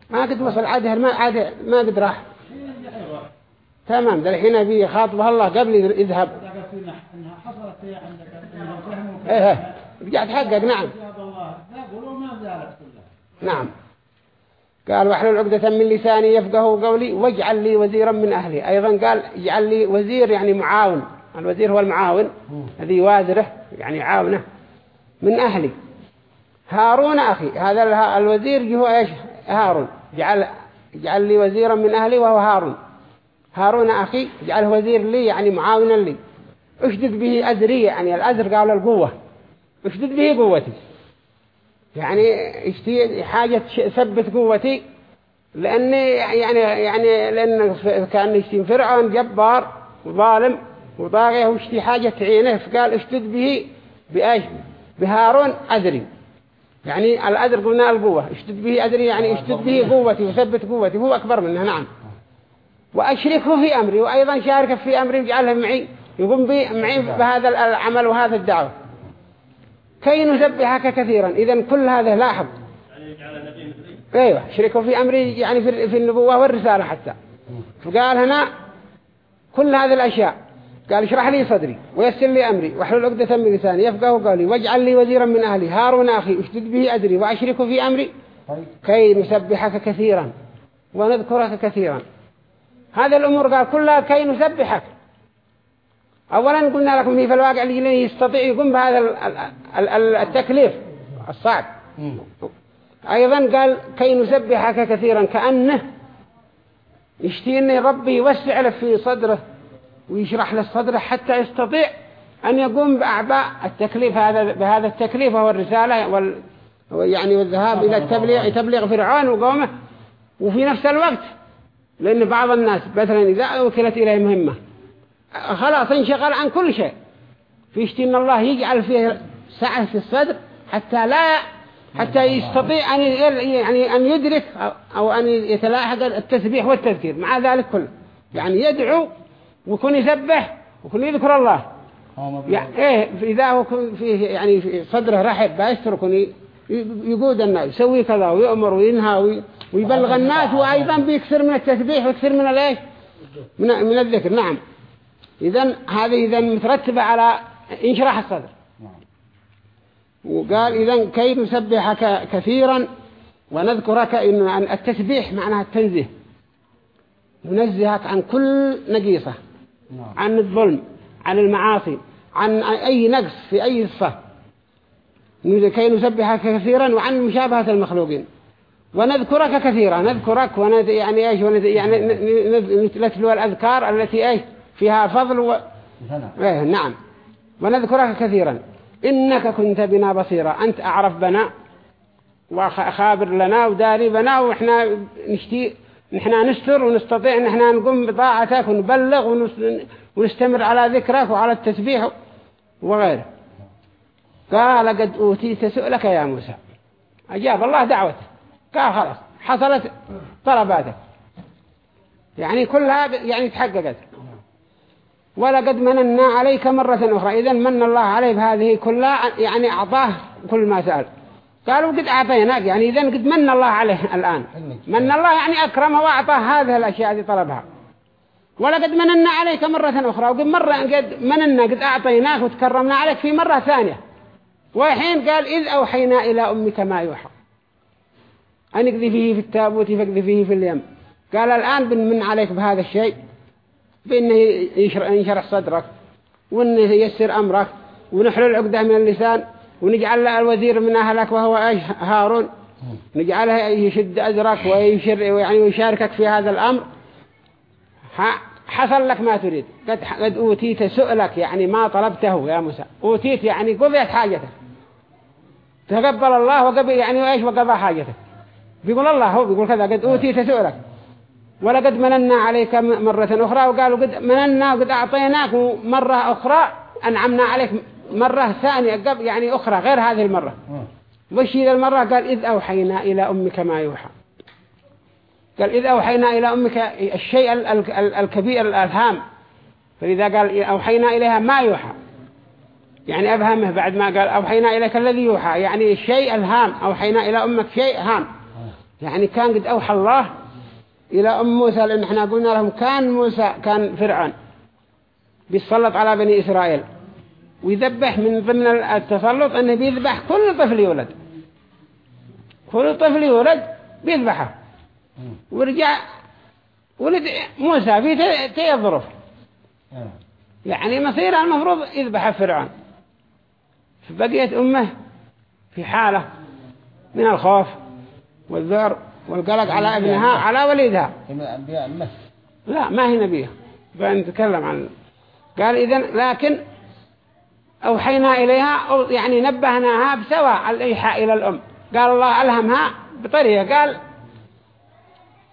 ما قد وصل عاد ما عاد ما قد راح. تمام ذا الحين أبي خاطبه الله قبل يذهب. هي فهموا إيه إيه. رجع تحقق نعم. ما نعم. قال واحلل عقدة من لساني يفقه قولي واجعل لي وزيرا من أهلي. أيضا قال اجعل لي وزير يعني معاون. الوزير هو المعاون الذي يوازره يعني عاونه من أهلي هارون أخي هذا الوزير هو إيش؟ هارون. جعل اجعل لي وزيرا من أهلي وهو هارون. هارون أخي اجعله وزير لي يعني معاونا لي. أشدد به أزري يعني الأزر قال القوة. أشدد به قوتي. يعني اشتي حاجة ثبت قوتي. لأن يعني يعني لأن كان يشتي فرعون جبار وظالم. وطاغية واشتي حاجة تعينه فقال اشتد به بأيش؟ بهارون أدري. يعني الأدر قلنا القوة. اشتد به أدري يعني اشتد به قوتي وثبت قوتي. هو أكبر منها نعم. وأشركه في أمري وأيضا شاركه في أمري وجعله معي يقوم بي معي بهذا العمل وهذا الدعوة. كي نسبحك كثيرا. إذا كل هذا لاحظ. أيوة شركوا في أمري يعني في النبوة والرسالة حتى. فقال هنا كل هذه الأشياء. قال اشرح لي صدري ويسر لي أمري واحلل عقدة من لساني يفقه قولي واجعل لي وزيرا من أهلي هارون أخي أشدد به أدري وأشركه في أمري طيب. كي نسبحك كثيرا ونذكرك كثيرا. هذه الأمور قال كلها كي نسبحك. أولا قلنا لكم في الواقع اللي يستطيع يقوم بهذا ال- ال- ال- التكليف الصعب. أيضا قال كي نسبحك كثيرا كأنه يشتي أن ربي يوسع له في صدره ويشرح له صدره حتى يستطيع أن يقوم بأعباء التكليف هذا بهذا التكليف وهو الرسالة وال يعني والذهاب إلى التبليغ تبليغ فرعون وقومه. وفي نفس الوقت لأن بعض الناس مثلا إذا وكلت إليه مهمة خلاص انشغل عن كل شيء. في إن الله يجعل فيه سعة في الصدر حتى لا حتى يستطيع أن يعني أن يدرك أو أن يتلاحق التسبيح والتذكير. مع ذلك كله. يعني يدعو ويكون يسبح ويكون يذكر الله. يعني إيه إذا هو فيه يعني في صدره رحب بيسترك يقود الناس يسوي كذا ويأمر وينهى ويبلغ الناس وأيضا بيكثر من التسبيح ويكثر من الإيش؟ من من الذكر. نعم. إذا هذه إذا مترتبة على انشراح الصدر. وقال إذا كي نسبحك كثيرا ونذكرك إن التسبيح معناها التنزيه. ننزهك عن كل نقيصة. عن الظلم عن المعاصي عن أي نقص في أي صفة. كي نسبحك كثيرا وعن مشابهة المخلوقين. ونذكرك كثيرا نذكرك ونذ يعني إيش؟ ونذ يعني نتلو الأذكار التي إيش؟ فيها فضل و... إيه نعم. ونذكرك كثيرا. إنك كنت بنا بصيرا. أنت أعرف بنا وخابر لنا وداري بنا وإحنا نشتي نحنا نستر ونستطيع ان إحنا نقوم بطاعتك ونبلغ ونستمر على ذكرك وعلى التسبيح وغيره. قال قد أوتيت سؤلك يا موسى. أجاب الله دعوته. قال خلاص حصلت طلباتك. يعني كلها يعني تحققت. ولقد مننا عليك مرة أخرى. إذا من الله عليه بهذه كلها يعني أعطاه كل ما سأل. قالوا قد أعطيناك يعني إذا قد من الله عليه الآن. من الله يعني أكرمه وأعطاه هذه الأشياء التي طلبها. ولقد مننا عليك مرة أخرى وقد مرة قد مننا قد أعطيناك وتكرمنا عليك في مرة ثانية. وحين قال إذ أوحينا إلى أمك ما يوحى. أن اقذفيه في التابوت فاقذفيه في اليم. قال الآن بنمن عليك بهذا الشيء بأنه ينشرح صدرك وأنه ييسر أمرك ونحل العقدة من اللسان. ونجعل له الوزير من أهلك وهو هارون. نجعله يشد أزرك ويشر يعني ويشاركك في هذا الأمر. حصل لك ما تريد. قد, قد أوتيت سؤلك يعني ما طلبته يا موسى. أوتيت يعني قضيت حاجتك. تقبل الله وقبل يعني إيش؟ وقضى حاجتك. بيقول الله هو بيقول كذا قد أوتيت سؤلك. ولقد مننا عليك مرة أخرى وقالوا قد مننا وقد أعطيناك مرة أخرى أنعمنا عليك مرة ثانية قبل يعني أخرى غير هذه المرة. وش هذه المرة؟ قال إذ أوحينا إلى أمك ما يوحى. قال إذ أوحينا إلى أمك الشيء الكبير الألهام. فإذا قال أوحينا إليها ما يوحى. يعني أفهمه بعد ما قال أوحينا إليك الذي يوحى. يعني الشيء ألهام. أوحينا إلى أمك شيء هام. يعني كان قد أوحى الله إلى أم موسى لأن إحنا قلنا لهم كان موسى كان فرعون. بيسلط على بني إسرائيل. ويذبح من ضمن التسلط أنه بيذبح كل طفل يولد. كل طفل يولد بيذبحه. ورجع ولد موسى في تي الظروف يعني مصيره المفروض يذبح فرعون. فبقيت أمه في حالة من الخوف والذعر والقلق على ابنها على وليدها. لا ما هي نبيه فنتكلم عن قال إذن لكن أوحينا إليها يعني نبهناها بسواء الإيحاء إلى الأم. قال الله ألهمها بطريقة قال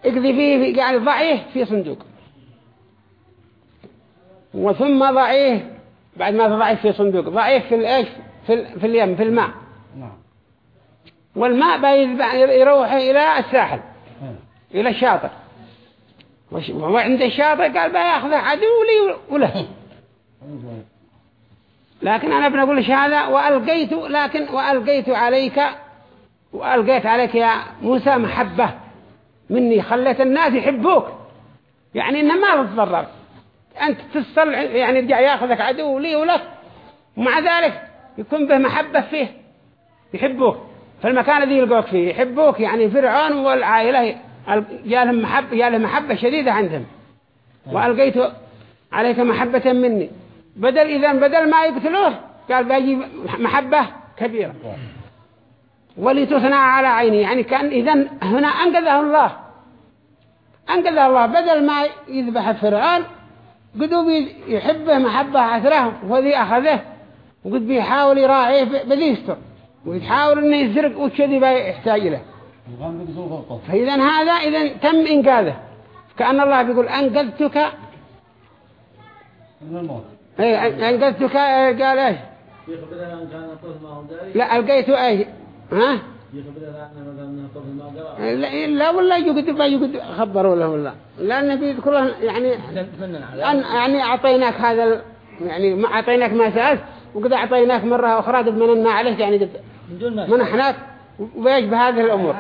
اقذفيه يعني ضعيه في صندوق. وثم ضعيه بعد ما ضعيه في صندوق. ضعيه في الإيش؟ في, في اليم في الماء. نعم. والماء يروح إلى الساحل إلى الشاطئ. وعند الشاطئ قال بياخذ عدو لي وله. لكن أنا بنقول لك هذا وألقيت لكن وألقيت عليك وألقيت عليك يا موسى محبة مني خليت الناس يحبوك. يعني إنه ما تتضرر. أنت تصل يعني جاء ياخذك عدو لي ولك. ومع ذلك يكون به محبة فيه يحبوك. في المكان الذي يلقوك فيه يحبوك. يعني فرعون والعائلة جالهم محبة, جالهم محبة شديدة عندهم. وألقيت عليك محبة مني. بدل إذا بدل ما يقتلوه قال باجي محبة كبيرة. ولتصنع على عيني يعني كأن إذا هنا أنقذه الله. أنقذه الله. بدل ما يذبح فرعون قدوا يحبه محبة عثره وذي أخذه وقد بيحاول يراعيه ب- بذي يستر ويحاول إنه يزرق وكذي يحتاج له فإذا هذا إذا تم إنقاذه. كأن الله بيقول أنقذتك. من الموت. إيه أنقذتك آه، قال داري. لا ألقيت إيش ها؟ لا لا والله يقد ما يقد خبروا له ولا لا النبي كله يعني أن يعني أعطيناك هذا ال... يعني ما أعطيناك ما سألت وقد أعطيناك مرة أخرى قد مننا عليك يعني قد منحناك. ويش بهذه الأمور.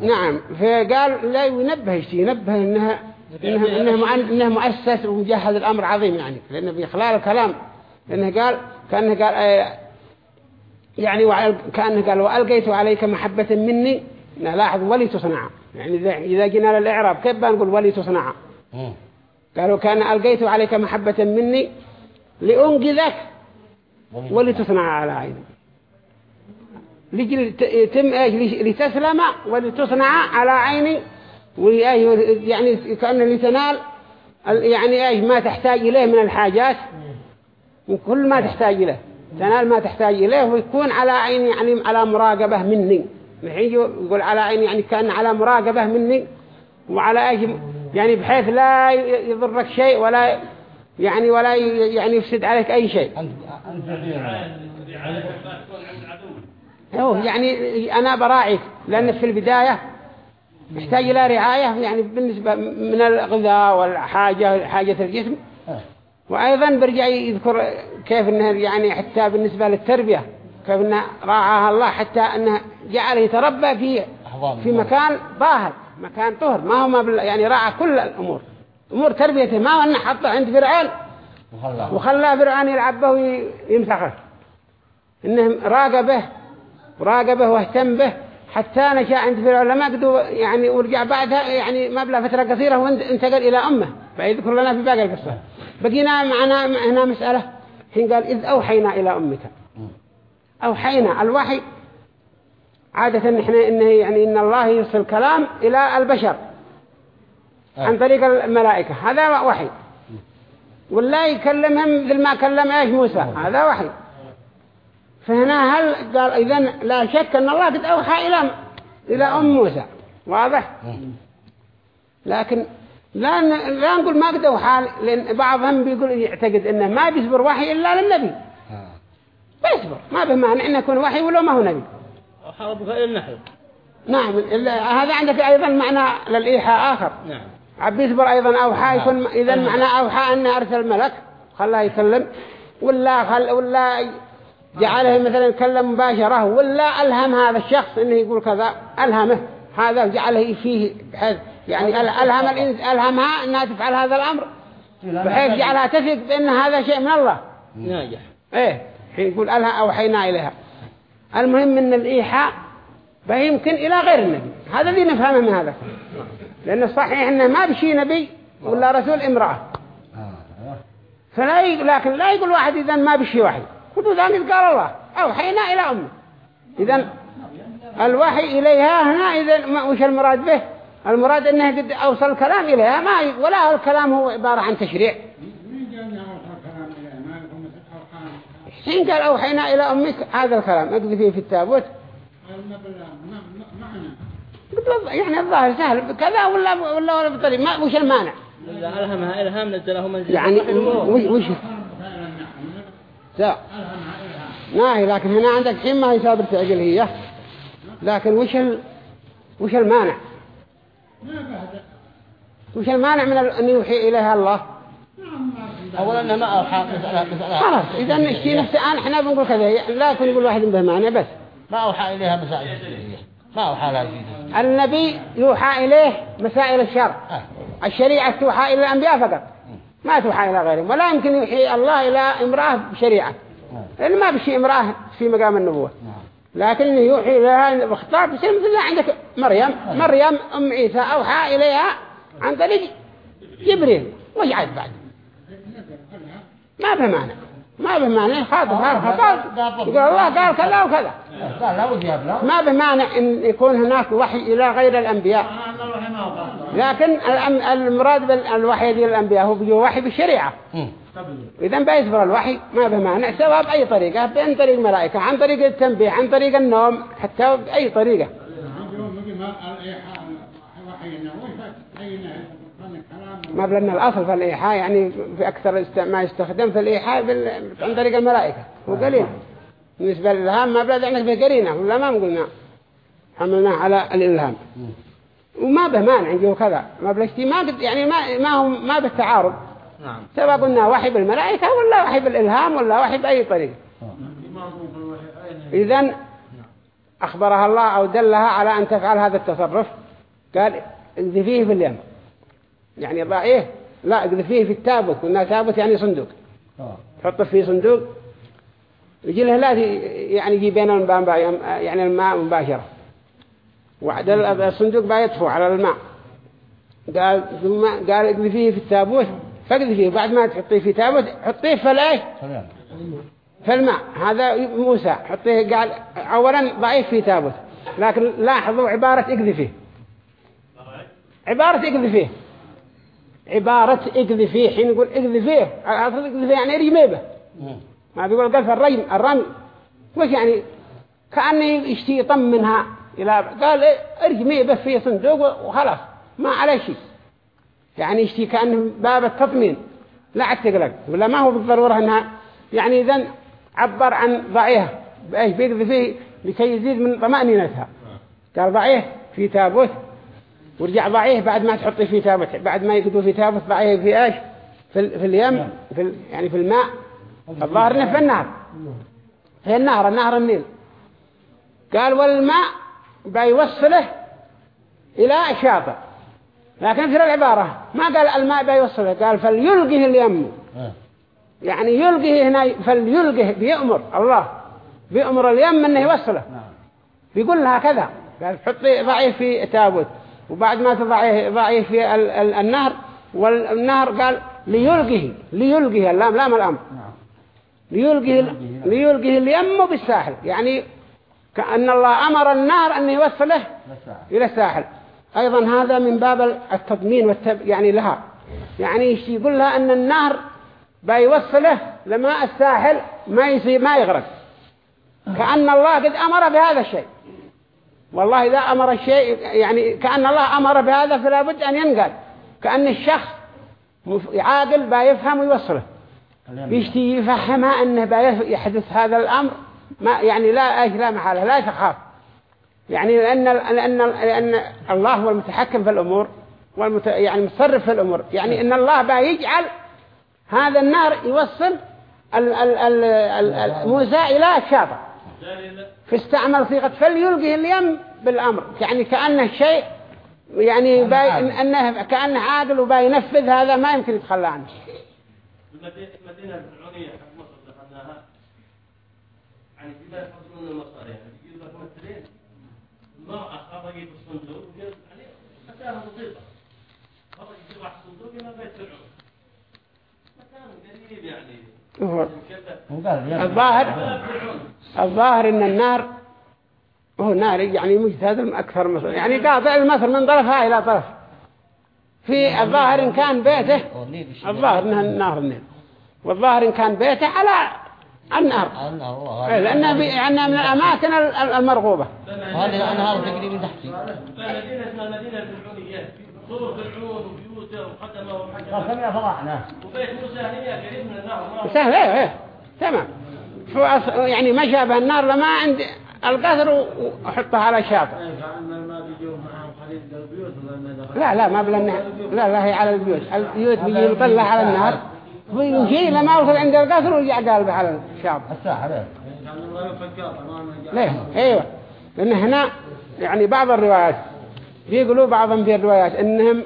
نعم فقال لا ينبه يشتي ينبه إنها إنه, إنه, مؤن- إنه مؤسس ومجهز الأمر عظيم يعني. لأنه في خلال الكلام لأنه قال كأنه قال آه، يعني وعل- كأنه قال وألقيت عليك محبة مني. نلاحظ ولي تصنع. يعني إذا جينا للإعراب كيف بنقول ولي تصنع مم. قالوا كأن ألقيت عليك محبة مني لأنقذك. ولتصنع على عيني لتسلم ولتصنع على عيني يعني كأنه لتنال ال- يعني إيش ما تحتاج إليه من الحاجات. وكل ما تحتاج إليه. تنال ما تحتاج إليه ويكون على عيني يعني على مراقبة مني. الحين يقول على عيني يعني كأن على مراقبة مني. وعلى إيش يعني بحيث لا يضرك شيء ولا يعني ولا يعني يفسد عليك أي شيء. أنت يعني أنا براعيك لأن في البداية يحتاج إلى رعاية يعني بالنسبة من الغذاء والحاجة حاجة الجسم. آه. وأيضا برجع يذكر كيف أنه يعني حتى بالنسبة للتربية كيف أنه راعاها الله حتى أنه جعله يتربى في في مكان طاهر مكان طهر. ما هو ما يعني راعى كل الأمور. أمور تربيته. ما هو أنه حطه عند فرعون وخلاه. فرعون يلعب به ويمسخه. إنه راقبه وراقبه واهتم به. حتى نشا عند فرعون لما قدوا يعني ورجع بعدها يعني ما بلا فترة قصيرة وانتقل إلى أمه فيذكر لنا في باقي القصة. بقينا معنا هنا مسألة حين قال إذ أوحينا إلى أمك. أوحينا الوحي عادة نحن إنه يعني إن الله يرسل كلام إلى البشر عن طريق الملائكة. هذا وحي. ولا يكلمهم مثل ما كلم إيش موسى؟ هذا وحي. فهنا هل قال إذا لا شك أن الله قد اوحى إلى إلى أم موسى. واضح؟ لكن لا لا نقول ما قد اوحى لأن بعضهم بيقول يعتقد إنه ما بيصبر وحي إلا للنبي. آه. بيصبر ما به مانع إنه يكون وحي ولا ما هو نبي. وحاربك إلى النحل نعم هذا عندك أيضا معنى للإيحاء آخر. نعم. عبد يصبر أيضا أوحى يكون إذا معنى أوحى أنه أرسل ملك خلاه يكلم ولا خل ولا جعله مثلا يتكلم مباشرة ولا ألهم هذا الشخص إنه يقول كذا ألهمه. هذا وجعله فيه بحيث يعني أل- ألهم الإنس ألهمها أنها تفعل هذا الأمر. بحيث جعلها تثق بأن هذا شيء من الله. ناجح. إيه. حين يقول ألها أوحينا إليها. المهم أن الإيحاء يمكن إلى غير النبي. هذا اللي نفهمه من هذا. لأن الصحيح أنه ما بشي نبي ولا رسول امرأة. آه. فلا ي... لكن لا يقول واحد إذا ما بشي وحي ذلك قال الله. أوحينا إلى أمه. إذا الوحي إليها هنا إذا ما وش المراد به؟ المراد أنه قد أوصل الكلام إليها. ما. ولا الكلام هو عبارة عن تشريع. حين قال أوحينا إلى أمك هذا الكلام. اقذفيه في التابوت. يعني الظاهر سهل. كذا ولا ولا ولا بطريق ما وش المانع؟ إذا ألهمها إلهام نزله منزل. يعني وش لا. ناهي لكن هنا عندك حين ما هي سابر تعجل هي. لكن وش ال... وش المانع؟ وش المانع من ال- أن يوحي إليها الله؟ أولا ما مسألة خلاص إذا نشتي نفس الآن؟ إحنا بنقول كذا لا تقول واحد به مانع بس. ما أوحى إليها مسائل. ما أوحى لها النبي يوحى إليه مسائل الشرع آه. الشريعة توحى إلى الأنبياء فقط. ما توحى إلى غيرهم ولا يمكن يوحي الله إلى امرأة بشريعة. لأن ما بشي امرأة في مقام النبوة. لكن يوحي لها باخطار بس مثل عندك مريم. مريم أم عيسى أوحى إليها عن طريق جبريل. عاد بعد؟ ما به معنى. ما به مانع خاطب قال يقول الله قال كذا وكذا. ما به مانع إن يكون هناك وحي إلى غير الأنبياء. هو لكن الأم- المراد بالوحي ديال الأنبياء هو بيجوا وحي بالشريعة. إذا بيصبر الوحي ما به مانع سواء بأي طريقة بأي طريق الملائكة عن طريق التنبيه عن طريق النوم حتى بأي طريقة. ما بلنا الأصل في الإيحاء يعني في أكثر ما يستخدم في الإيحاء بال... عن طريق الملائكة هو قليل. بالنسبة للإلهام ما بلاد عندك في قرينة ولا ما قلنا حملناه على الإلهام. وما به مانع يجوا كذا. ما بلشتي ما قد يعني ما ما هو ما به تعارض نعم. سواء قلنا وحي بالملائكة ولا وحي بالإلهام ولا وحي بأي طريقة إذن أخبرها الله أو دلها على أن تفعل هذا التصرف. قال اقذفيه في اليم يعني ضعيه لا اقذفيه في التابوت قلنا تابوت يعني صندوق. تحطه في صندوق يجي له لا يعني يجي بين الماء يعني الماء مباشرة. وعد الصندوق بقى يطفو على الماء. قال ثم قال اقذفيه في التابوت. فاقذفيه بعد ما تحطيه في تابوت حطيه في الايه في الماء. هذا موسى. حطيه قال اولا ضعيف في تابوت لكن لاحظوا عبارة اقذفيه عبارة اقذفيه عبارة اقذفيه حين يقول اقذفيه أصل اقذفيه يعني ارجمي به. ما بيقول قذف الرجم الرمي. وش يعني كأنه يشتي يطم منها إلى قال إيه ارجمي به في صندوق وخلاص ما عليه شيء. يعني يشتي كأنه باب التطمين لا عاد تقلق ولا ما هو بالضرورة إنها يعني إذن عبر عن ضعيها بأيش بيقذفيه لكي يزيد من طمأنينتها. قال ضعيه في تابوت ورجع ضعيه بعد ما تحطيه في تابوت بعد ما يقدوا في تابوت ضعيه في إيش؟ في, ال- في اليم في ال- يعني في الماء. الظاهر إنه في النهر. في النهر النهر النيل. قال والماء بيوصله إلى الشاطئ لكن في العبارة ما قال الماء بيوصله قال فليلقه اليم. يعني يلقه هنا فليلقه بيأمر الله. بيأمر اليم إنه يوصله. بيقول لها كذا قال حطي ضعيه في تابوت وبعد ما تضعيه ضعيه في ال ال النهر والنهر قال ليلقه ليلقه اللام لام الأمر. ليلقه ليلقه. اليم بالساحل. يعني كأن الله أمر النهر أن يوصله إلى الساحل. أيضا هذا من باب التضمين والتب يعني لها. يعني يقول لها؟ أن النهر بيوصله لماء الساحل ما يصير ما يغرق. كأن الله قد أمر بهذا الشيء. والله إذا أمر الشيء يعني كأن الله أمر بهذا فلا بد أن ينقل. كأن الشخص عاقل بيفهم ويوصله بيشتي يفهمها أنه بيحدث هذا الأمر ما يعني لا لا محالة لا تخاف يعني لأن لأن لأن الله هو المتحكم في الأمور والمت يعني متصرف في الأمور. يعني إن الله بيجعل هذا النار يوصل ال ال ال ال ال موسى إلى الشاطئ فاستعمل صيغة فليلقه اليم بالأمر. يعني كأنه شيء يعني باي أنه كأنه عاقل وبينفذ هذا ما يمكن يتخلى عنه. المدينة الفرعونية حق مصر دخلناها. يعني كذا يحصلون المصر يعني يجيب لك مترين. المرأة خرج في الصندوق يعني مسافة بسيطة خرج يجيب على الصندوق إلى بيت فرعون مكان قريب يعني. الظاهر الظاهر إن النار هو نار يعني مجتهد أكثر مصر يعني قاطع المصر من طرفها إلى طرف. في الظاهر إن كان بيته الظاهر إنها نهر النيل والظاهر إن كان بيته على النهر بي- يعني من الأماكن ال- ال- المرغوبة. هذه الأنهار تجري من تحتي. فالمدينة اسمها المدينة صور وبيوته وخدمه وحكمه. خلنا فضعنا وبيت موسى هي قريب من النهر هو- سهل إيه إيه. تمام يعني ما شابه النار لما عند القصر و- وحطها على الشاطئ ما بيجوا معهم خليل البيوت ولا ما دخل؟ لا لا ما بلا لا لا هي على البيوت. البيوت بيجي يطلع على النهر. ويمشي لما وصل عند القصر ويرجع قلبه على الشاطئ. الساحل إيه. ليه؟ أيوه. لأن هنا يعني بعض الروايات بيقولوا بعضهم في الروايات إنهم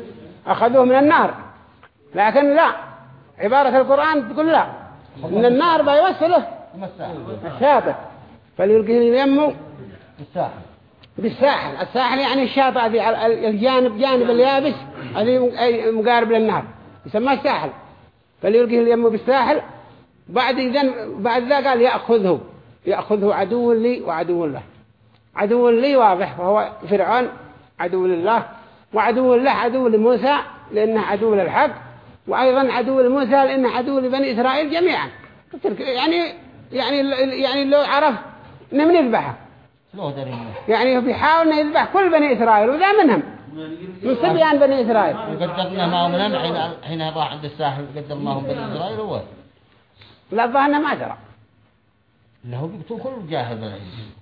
أخذوه من النار. لكن لا. عبارة القرآن تقول لا. إن النار بيوصله الشاطئ. فليلقيه يمه. الساحل بالساحل. الساحل يعني الشاطئ الجانب جانب اليابس أي مقارب للنهر. يسمى الساحل. فليلقيه اليم بالساحل. بعد إذن بعد ذا قال يأخذه. يأخذه عدو لي وعدو له. عدو لي واضح. وهو فرعون. عدو لله. وعدو له عدو لموسى لأنه عدو للحق وأيضا عدو لموسى لأنه عدو لبني إسرائيل جميعا. يعني يعني يعني لو عرف إنه من يذبحه. يعني بيحاول إنه يذبح كل بني إسرائيل وذا منهم. من صبيان بني إسرائيل. وقدرنا معهم من حين حين راح عند الساحل قدرناهم بني إسرائيل هو. لا ظهرنا ما درى اللي هو بيقتل كل جاهل بني إسرائيل.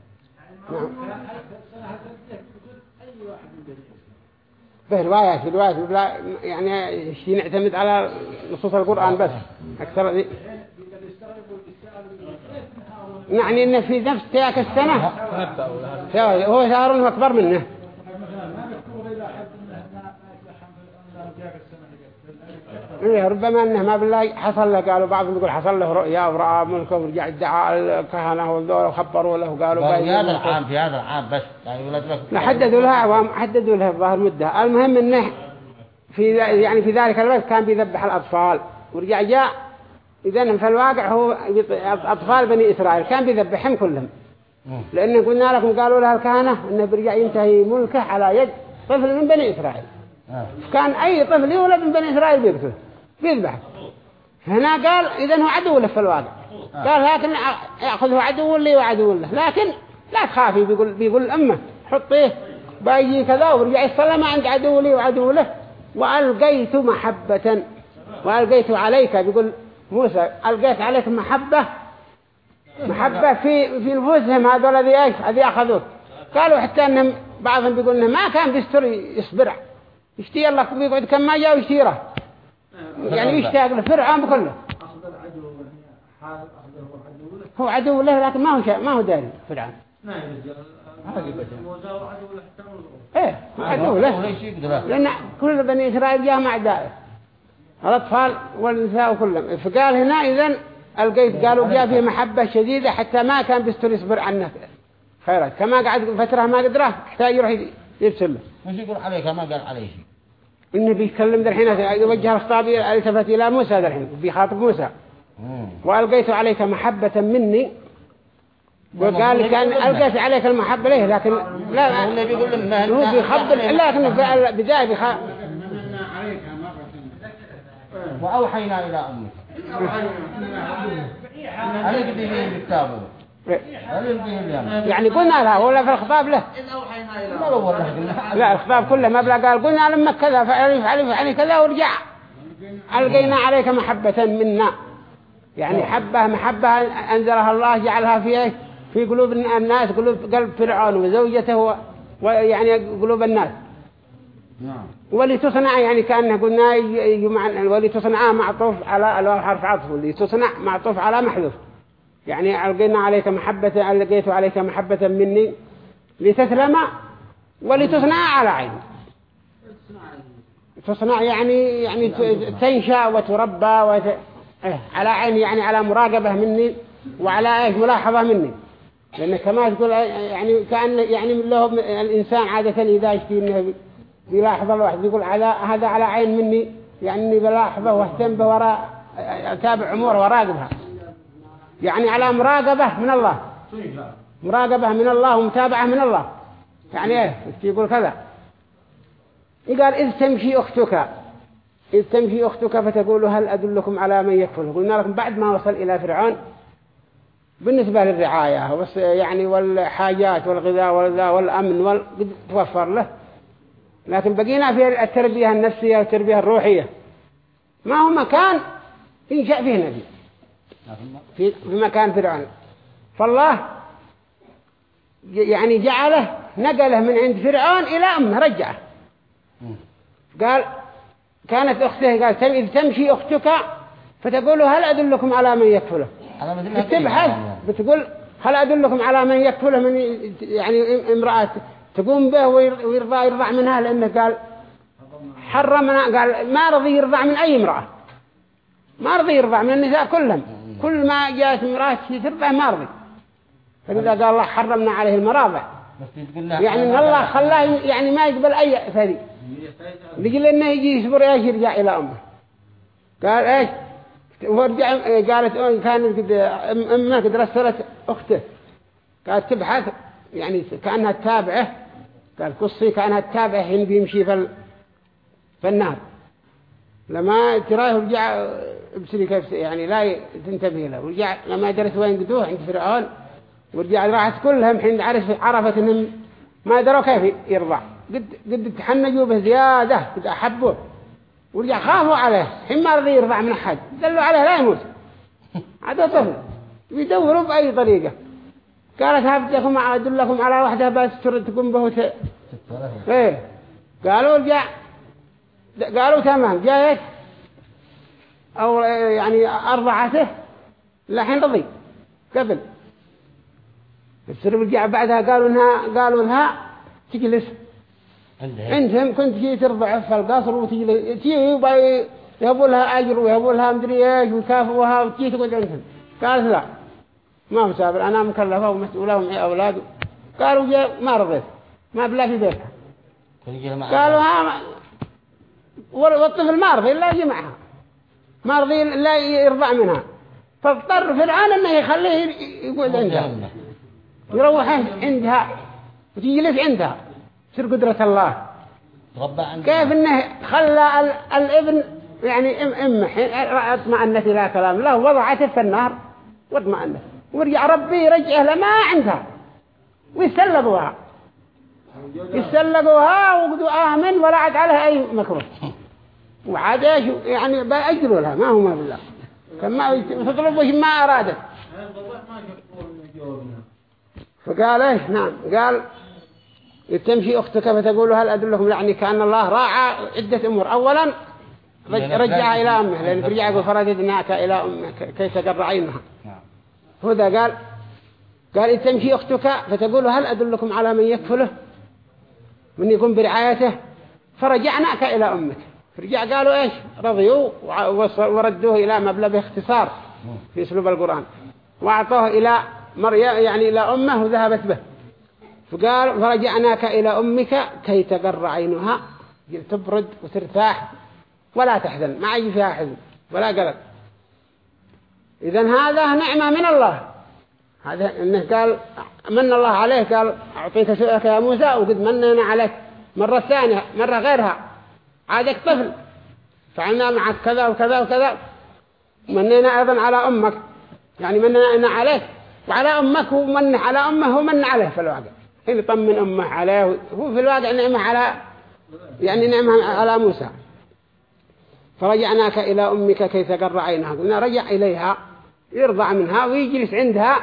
نعم. به روايات روايات لا يعني شيء نعتمد على نصوص القرآن بس أكثر ذي. يعني إن في نفس تياك السنة هو شهر أكبر منه. إيه ربما إنه ما بالله حصل له قالوا بعضهم يقول حصل له رؤيا ورأى ملكه ورجع ادعى الكهنة والذول وخبروا له قالوا قالوا باين في هذا. العام في هذا العام بس يعني ولد حددوا لها أعوام حددوا لها الظاهر مدة المهم إنه في يعني في ذلك الوقت كان بيذبح الأطفال. ورجع جاء إذن في الواقع هو أطفال بني إسرائيل. كان بيذبحهم كلهم. لأن قلنا لكم قالوا لها الكهنة إنه بيرجع ينتهي ملكه على يد طفل من بني إسرائيل. آه. كان أي طفل يولد من بني إسرائيل بيقتله. بيذبح هنا قال إذا هو عدو له في الواقع؟ قال لكن يأخذه عدو لي وعدو له. لكن لا تخافي بيقول بيقول الأمة حطيه بايجي كذا ورجع السلام عند عدو لي وعدو له. وألقيت محبة. وألقيت عليك بيقول موسى ألقيت عليك محبة. محبة في في نفوسهم هذول الذي إيش الذي أخذوه. قالوا حتى أنهم بعضهم بيقول إنه ما كان بيستر يصبر يشتي الله بيقعد كم ما جاء ويشتيره يعني يشتاق له فرعون بكله. أخذ العدو حال أخذه عدو له. هو عدو له لكن ما هو ما هو داري فرعون ما يرجع إيه هو عدو له. لأن كل بني إسرائيل جاء مع الأطفال والنساء كلهم. فقال هنا إذن القيت قالوا جاء فيه محبة شديدة حتى ما كان بيستر يصبر عنه خيرات. كما قعد فترة ما قدره احتاج يروح يبسل له مش يقول عليك ما قال عليه شيء. إنه بيتكلم الحين يوجه الخطاب التفت إلى موسى الحين بيخاطب موسى. وألقيت عليك محبة مني. وقال كان ألقيت عليك المحبة ليه؟ لكن لا هو بيخبر لكن في البداية بيخ... وأوحينا إلى أمك. عليك به اليوم يعني قلنا لا ولا في الخطاب له. لا الخطاب كله ما بلا قال قلنا لما كذا فعل فعل فعل كذا ورجع. ألقينا عليك محبة منا. يعني حبة محبة أنزلها الله جعلها في؟ في قلوب الناس قلوب قلب فرعون وزوجته ويعني قلوب الناس. ولتصنع يعني كأنه قلنا ولتصنع معطوف على الواو حرف عطف ولتصنع معطوف على محذوف. يعني ألقينا عليك محبة ألقيت عليك محبة مني لتسلم ولتصنع على عين تصنع يعني يعني تنشأ وتربى وت... إيه، على عين يعني على مراقبة مني وعلى إيش ملاحظة مني. لأن كما تقول يعني كأن يعني له الإنسان عادة إذا يشتي إنه بيلاحظ الواحد يقول على هذا على عين مني يعني بلاحظه واهتم به وراء أتابع أموره وراقبها. يعني على مراقبة من الله. مراقبة من الله ومتابعة من الله. يعني إيه؟ يقول كذا؟ قال إذ تمشي أختك. إذ تمشي أختك فتقول هل أدلكم على من يكفله قلنا لكم بعد ما وصل إلى فرعون بالنسبة للرعاية يعني والحاجات والغذاء والغذاء والأمن وال... توفر له. لكن بقينا في التربية النفسية والتربية الروحية. ما هو مكان ينشأ فيه نبي. في في مكان فرعون. فالله يعني جعله نقله من عند فرعون إلى أمه رجعه. قال كانت أخته قال تم إذ تمشي أختك فتقول هل أدلكم على من يكفله؟ قلنا. بتقول هل أدلكم على من يكفله من يعني امرأة تقوم به وير- ويرضى يرضع منها؟ لأنه قال حرمنا قال ما رضي يرضع من أي امرأة. ما رضي يرضع من النساء كلهم. كل ما جاءت امرأة ترضع ما رضي. فإذا قال الله حرمنا عليه لها يعني إن الله خلاه يعني ما يقبل أي ثدي يقول إنه يجي يصبر إيش يرجع إلى أمه. قال إيش؟ ورجع قالت أم- كان قد أمه قد رسلت أخته. قالت تبحث يعني كأنها تتابعه. قال قصي كأنها تتابعه حين بيمشي في. في النهر. لما تراه رجع بسري كيف يعني لا تنتبه له. ورجع لما درس وين قدوه عند فرعون ورجع راحت كلهم حين عرف عرفت إنهم ما دروا كيف يرضع قد قد تحنجوا به زيادة قد أحبوه. ورجع خافوا عليه. حين ما رضي يرضع من أحد. دلوا عليه لا يموت. هذا طفل. يدوروا بأي طريقة. قالت هبتكم أدلكم على واحدة بس تقوم به. إيه. قالوا رجع قالوا تمام. جايت. أو يعني ارضعته لحين رضي قبل السر رجع بعدها قالوا إنها قالوا لها تجلس. عندهم كنت تجي ترضع في القصر وتجي تجي وباي يهبوا لها أجر ويهبوا لها مدري إيش ويكافئوها وتجي تقعد عندهم. قالت لا. ما هو سابر. أنا مكلفة ومسؤولة ومعي أولاد. قالوا جاء ما رضيت. ما بلا في بيتها. قالوا ها والطفل ما رضي إلا يجي معها ما رضي إلا يرضع منها. فاضطر فرعون انه يخليه يقعد عندها. يروح عندها وتجلس عندها. تصير قدرة الله؟ كيف إنه خلى ال- الابن يعني ام إمه اطمأنت إلى كلام الله وضعته في النار واطمأنت. ورجع ربي يرجعه لما عندها. ويسلقوها يسلقوها وقدوا آمن ولا عاد عليها أي مكروه. وعاد إيش يعني بأجروا لها ما هو ما بالله. كما تطلب وش ما أرادت. فقال إيش نعم قال تمشي أختك فتقول هل أدلكم يعني كأن الله راعى عدة أمور. أولا رج- رجعها إلى أمه لأن رجع يقول فرددناك إلى أمك كي تقر عينها. نعم. هذا قال قال إن تمشي أختك فتقول هل أدلكم على من يكفله؟ من يقوم برعايته؟ فرجعناك إلى أمك. فرجع قالوا إيش؟ رضيوا وردوه إلى مبلغ اختصار في أسلوب القرآن. وأعطوه إلى مريم يعني إلى أمه وذهبت به. فقال فرجعناك إلى أمك كي تقر عينها تبرد وترتاح ولا تحزن ما يجي فيها حزن ولا قلق. إذا هذا نعمة من الله. هذا إنه قال من الله عليه قال أعطيك سؤالك يا موسى وقد مننا عليك. مرة ثانية مرة غيرها. عادك طفل. فعلنا معك كذا وكذا وكذا. مننا أيضا على أمك. يعني مننا عليك. وعلى أمك ومن على أمه ومن عليه في الواقع. حين طمن أمه عليه هو في الواقع نعمة على يعني نعمة على موسى. فرجعناك إلى أمك كي تقر عينها قلنا رجع إليها يرضع منها ويجلس عندها.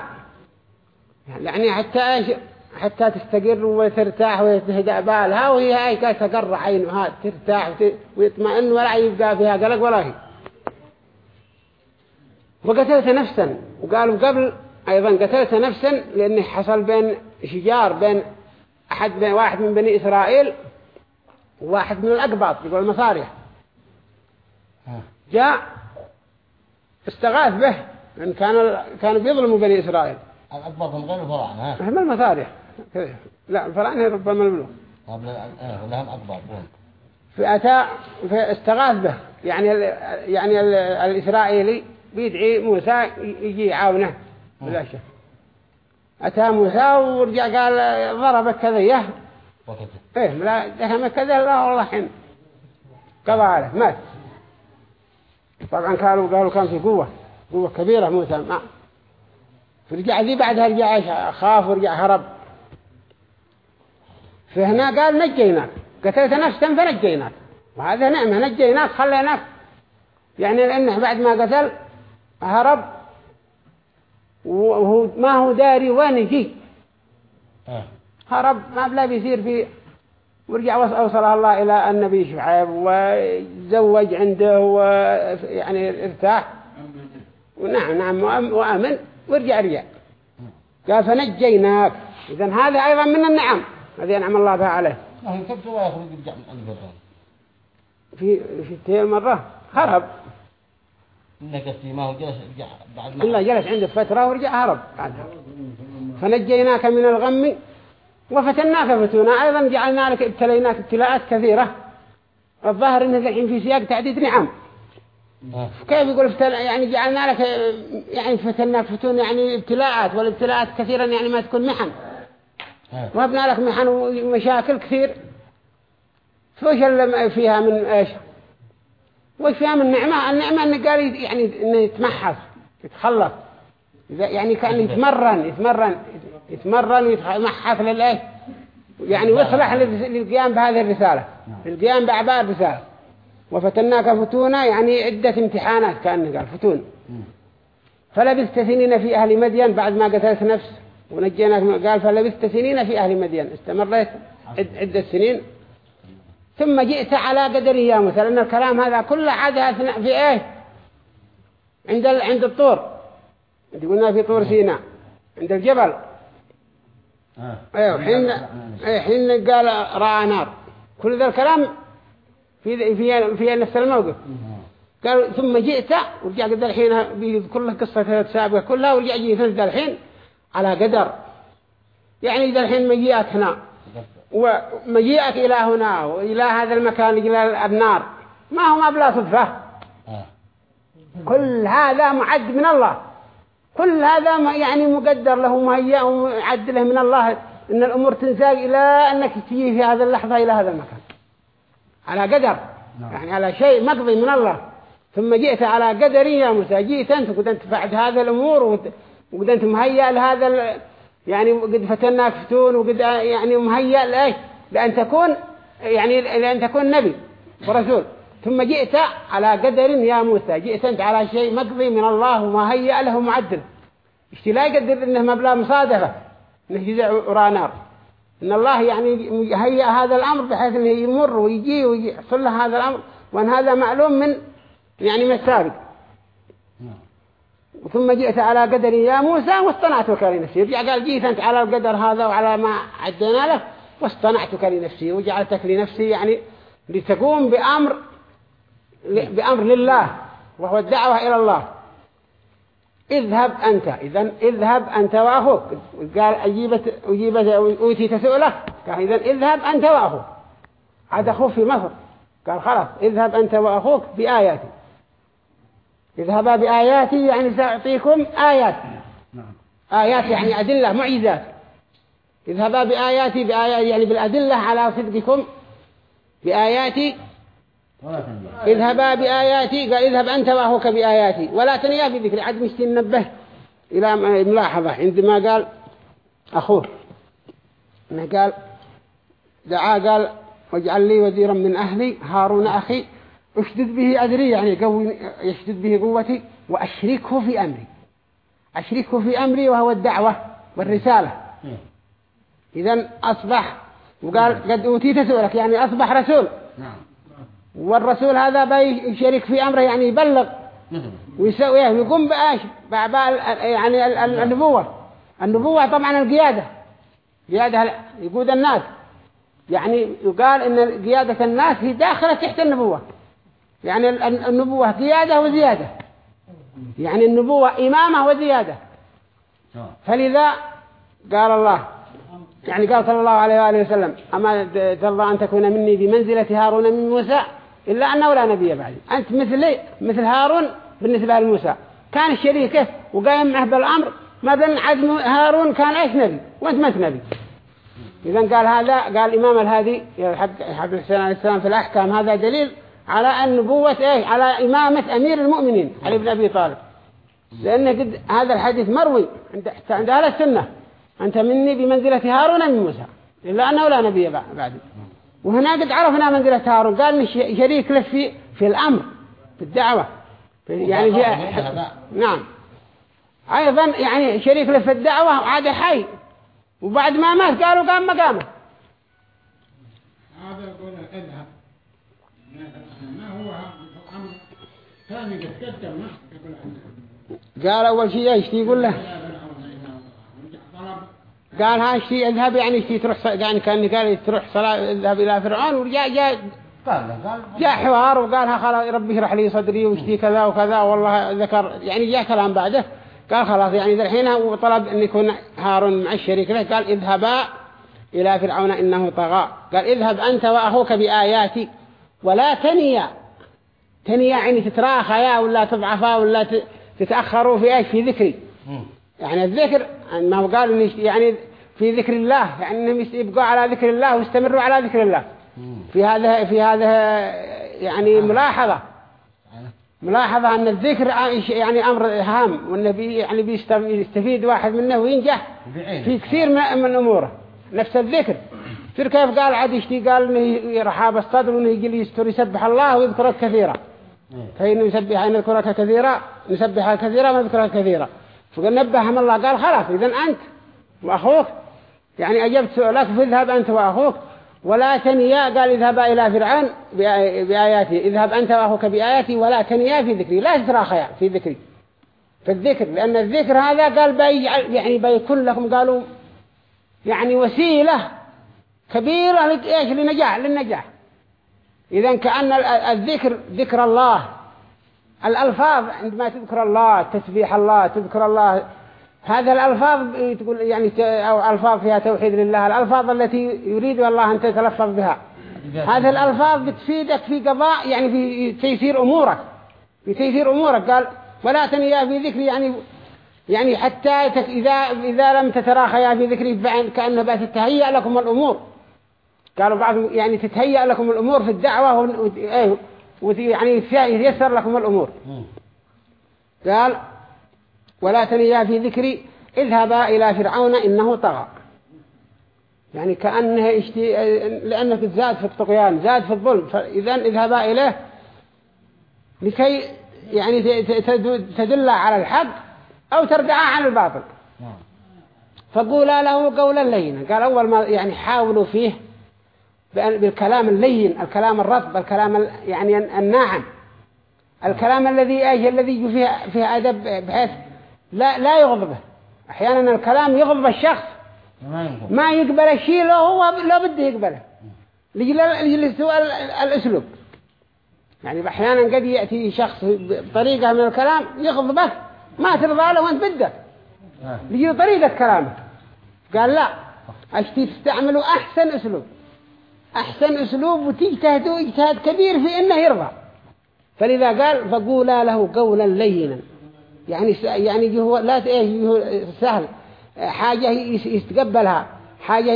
يعني حتى حتى تستقر وترتاح وتهدأ بالها وهي كي تقر عينها ترتاح ويطمئن ولا يبقى فيها قلق ولا هي وقتلت نفسا. وقالوا قبل أيضا قتلت نفسا لأنه حصل بين شجار بين أحد بين واحد من بني إسرائيل وواحد من الأقباط يقول المصاريح. ها. جاء استغاث به لأن كانوا كانوا بيظلموا بني إسرائيل. الأكبر من غير الفراعنة ها؟ هم المصاريح كذا. لا الفراعنة ربما الملوك لهم أكبر بون فأتى فاستغاث به. يعني ال يعني ال الإسرائيلي بيدعي موسى يجي يعاونه. بالأشياء أتى موسى ورجع قال ضربك كذا وكذا. إيه لا دهم كذا لا والله حين. قضى عليه مات. طبعا قالوا قالوا كان في قوة قوة كبيرة موسى. ما فرجع ذي بعدها رجع خاف ورجع هرب. فهنا قال نجيناك. قتلت نفسا فنجيناك. وهذا نعمة نجيناك خليناك. يعني لأنه بعد ما قتل هرب. وهو ما هو داري وين يجي؟ آه. هرب. ما بلا بيصير في ورجع وص- أوصل الله إلى النبي شعيب وزوج عنده ويعني ارتاح. ونعم نعم وأم- وأمن. ورجع رجع. قال فنجيناك. إذا هذا أيضا من النعم. هذه أنعم الله بها عليه يرجع من في في تلك المرة خرب. إنك قصدي ما هو جلس يرجع بعد ما إلا جلس عنده فترة ورجع هرب. بعدها فنجيناك من الغم وفتناك فتونا أيضا جعلنا لك ابتليناك ابتلاءات كثيرة. الظاهر إنه الحين في سياق تعديد نعم. كيف يقول ابتل... يعني جعلنا لك يعني فتناك فتون يعني ابتلاءات والابتلاءات كثيرا يعني ما تكون محن. آه. وهبنا لك محن ومشاكل كثير. فوش اللي فيها من إيش؟ وش فيها من نعمة؟ النعمة انه قال يعني انه يتمحص يتخلص. يعني كان يتمرن يتمرن يتمرن ويتمحص للايه يعني ويصلح لل- للقيام بهذه الرسالة. للقيام بأعباء الرسالة. وفتناك فتونا يعني عدة امتحانات كأنه قال فتون. فلبثت سنين في أهل مدين بعد ما قتلت نفس ونجيناك قال فلبثت سنين في أهل مدين. استمريت عد- عدة سنين. ثم جئت على قدره يا موسى لأن الكلام هذا كله عاد في إيه؟ عند. عند الطور. اللي قلنا في طور سيناء عند الجبل. آه. أيوه حين إيه حين قال رأى نار. كل ذا الكلام في في في نفس الموقف قال ثم جئت ورجع قد الحين بيذكر له قصة السابقة كلها ورجع جئت ذا الحين على قدر. يعني ذا الحين مجيئك هنا. ومجيئك إلى هنا وإلى هذا المكان إلى النار. ما هو ما بلا صدفة. آه. كل هذا معد من الله. كل هذا يعني مقدر له مهيأ ومعد له من الله. إن الأمور تنساق إلى أنك تجي في هذا اللحظة إلى هذا المكان. على قدر. يعني على شيء مقضي من الله. ثم جئت على قدري يا موسى. جئت أنت وقد أنت فعلت هذا الأمور وقد- أنت مهيأ لهذا ال- يعني وقد فتناك فتون وقد يعني مهيأ لإيش؟ لأن تكون يعني لأن تكون نبي ورسول. ثم جئت على قدر يا موسى. جئت أنت على شيء مقضي من الله ومهيأ له معدل. إيش لا يقدر إنه مبلغ مصادفة؟ إنه يجزع ورا نار. إن الله يعني يهيئ هذا الأمر بحيث إنه يمر ويجي ويحصل له هذا الأمر وأن هذا معلوم من يعني من السابق. ثم جئت على قدر يا موسى واصطنعتك لنفسي. رجع قال جئت أنت على القدر هذا وعلى ما عدينا لك واصطنعتك لنفسي وجعلتك لنفسي يعني لتقوم بأمر بأمر لله وهو الدعوة إلى الله. اذهب أنت. إذا اذهب أنت وأخوك. قال أجيبت أجيبت أوتي تسؤلك قال إذا اذهب أنت وأخوك. عاد أخوه في مصر. قال خلاص اذهب أنت وأخوك بآياتي. اذهبا بآياتي يعني سأعطيكم آيات آيات يعني أدلة معجزات. اذهبا بآياتي بآيات يعني بالأدلة على صدقكم. بآياتي اذهبا بآياتي قال اذهب أنت وأخوك بآياتي. ولا تنيا في ذكر عد مشتي ننبه إلى ملاحظة. عندما قال أخوه. قال دعا قال واجعل لي وزيرا من أهلي هارون أخي أشدد به أدري يعني قوي يشدد به قوتي وأشركه في أمري. أشركه في أمري وهو الدعوة والرسالة. إذا أصبح وقال قد أوتيت سؤلك يعني أصبح رسول. نعم. والرسول هذا بيشارك في أمره يعني يبلغ. مثل ويسوي ويقوم بآش بأعباء يعني ال- ال- النبوة. النبوة طبعا القيادة. قيادة يقود الناس. يعني يقال إن قيادة الناس هي داخلة تحت النبوة. يعني ال- ال- النبوة قيادة وزيادة. يعني النبوة إمامة وزيادة. آه. فلذا قال الله يعني قال صلى الله عليه وآله وسلم أما ترضى أن تكون مني بمنزلة هارون من موسى؟ إلا أنه لا نبي بعدي أنت مثلي مثل هارون بالنسبة لموسى. كان شريكه وقايم معه بالأمر ما بين عدم هارون كان إيش نبي؟ وأنت ما نبي. إذا قال هذا قال الإمام الهادي حق الحسين عليه السلام في الأحكام هذا دليل على النبوة إيه على إمامة أمير المؤمنين علي بن أبي طالب. لأن قد هذا الحديث مروي عند عند أهل السنة. أنت مني بمنزلة هارون من موسى؟ إلا أنه لا نبي بع- بعدي وهنا قد عرفنا منزلة هارون قال إن ش- شريك له في في الأمر في الدعوة. في يعني في. نعم. أيضا يعني شريك له في الدعوة عاد حي. وبعد ما مات قالوا قام مقامه. هذا يقول اذهب ما هو أمر؟ ثاني قد قدم قال أول شيء إيش يقول له؟ قال ها اشتي اذهب يعني اشتي تروح يعني كان قال تروح صلاة اذهب إلى فرعون ورجع جاء جاء حوار وقال ها خلاص ربي اشرح لي صدري واشتي كذا وكذا والله ذكر يعني جاء كلام بعده. قال خلاص يعني ذا الحين وطلب أن يكون هارون مع الشريك له. قال اذهبا إلى فرعون إنه طغى. قال اذهب أنت وأخوك بآياتي ولا تنيا. تنيا يعني تتراخيا ولا تضعفا ولا تتأخروا في إيش؟ في ذكري. يعني الذكر ما هو قال يعني في ذكر الله يعني يبقوا على ذكر الله ويستمروا على ذكر الله. في هذا في هذا يعني ملاحظة. ملاحظة أن الذكر يعني أمر هام وأنه بي يعني بيست- بيستفيد واحد منه وينجح. في كثير من أموره. نفس الذكر. ترى كيف قال عاد يشتي قال إنه رحاب الصدر وإنه يجي يستر يسبح الله ويذكرك كثيرا. إيه. فإنه يسبح أن يذكرك كثيرا نسبحها كثيرا ونذكرك كثيرا. فقال نبههم الله قال خلاص إذا أنت وأخوك يعني أجبت سؤالك فاذهب أنت وأخوك ولا تنيا قال اذهبا إلى فرعون بآي- بآياتي اذهب أنت وأخوك بآياتي ولا تنيا في ذكري لا تتراخيا في ذكري في الذكر لأن الذكر هذا قال بيجعل يعني بيكون لكم قالوا يعني وسيلة كبيرة لك- إيش؟ لنجاح للنجاح. إذا كأن ال- الذكر ذكر الله. الألفاظ عندما تذكر الله تسبيح الله تذكر الله هذه الألفاظ تقول يعني أو ألفاظ فيها توحيد لله الألفاظ التي يريد الله أن تتلفظ بها. هذه الألفاظ بتفيدك في قضاء يعني في تيسير أمورك. في تيسير أمورك. قال ولا تنيا في ذكري يعني يعني حتى إذا إذا لم تتراخيا في ذكري كأنه بقى تتهيأ لكم الأمور. قالوا بعض يعني تتهيأ لكم الأمور في الدعوة وت- إيه، يعني يتيسر لكم الأمور. قال ولا تنيا في ذكري اذهبا إلى فرعون إنه طغى. يعني كأنه اشتي لأنك زاد في الطغيان زاد في الظلم. فإذا اذهبا إليه لكي يعني تدل على الحق أو تردعا عن الباطل. نعم. فقولا له قولا لينا. قال أول ما يعني حاولوا فيه بالكلام اللين الكلام الرطب الكلام ال- يعني الناعم. الكلام الذي إيش الذي فيه فيه أدب بحيث لا لا يغضبه. أحيانا الكلام يغضب الشخص. ما يقبل الشيء لو هو لا بده يقبله. لجل لسوء ال- الأسلوب؟ يعني أحيانا قد يأتي شخص بطريقة من الكلام يغضبك ما ترضى له وأنت بدك. آه. لجي طريقة كلامه؟ قال لا. أشتي تستعملوا أحسن أسلوب. أحسن أسلوب وتجتهدوا اجتهاد كبير في إنه يرضى. فلذا قال فقولا له قولا لينا. يعني يعني هو لا هو سهل. حاجة يس- يتقبلها. حاجة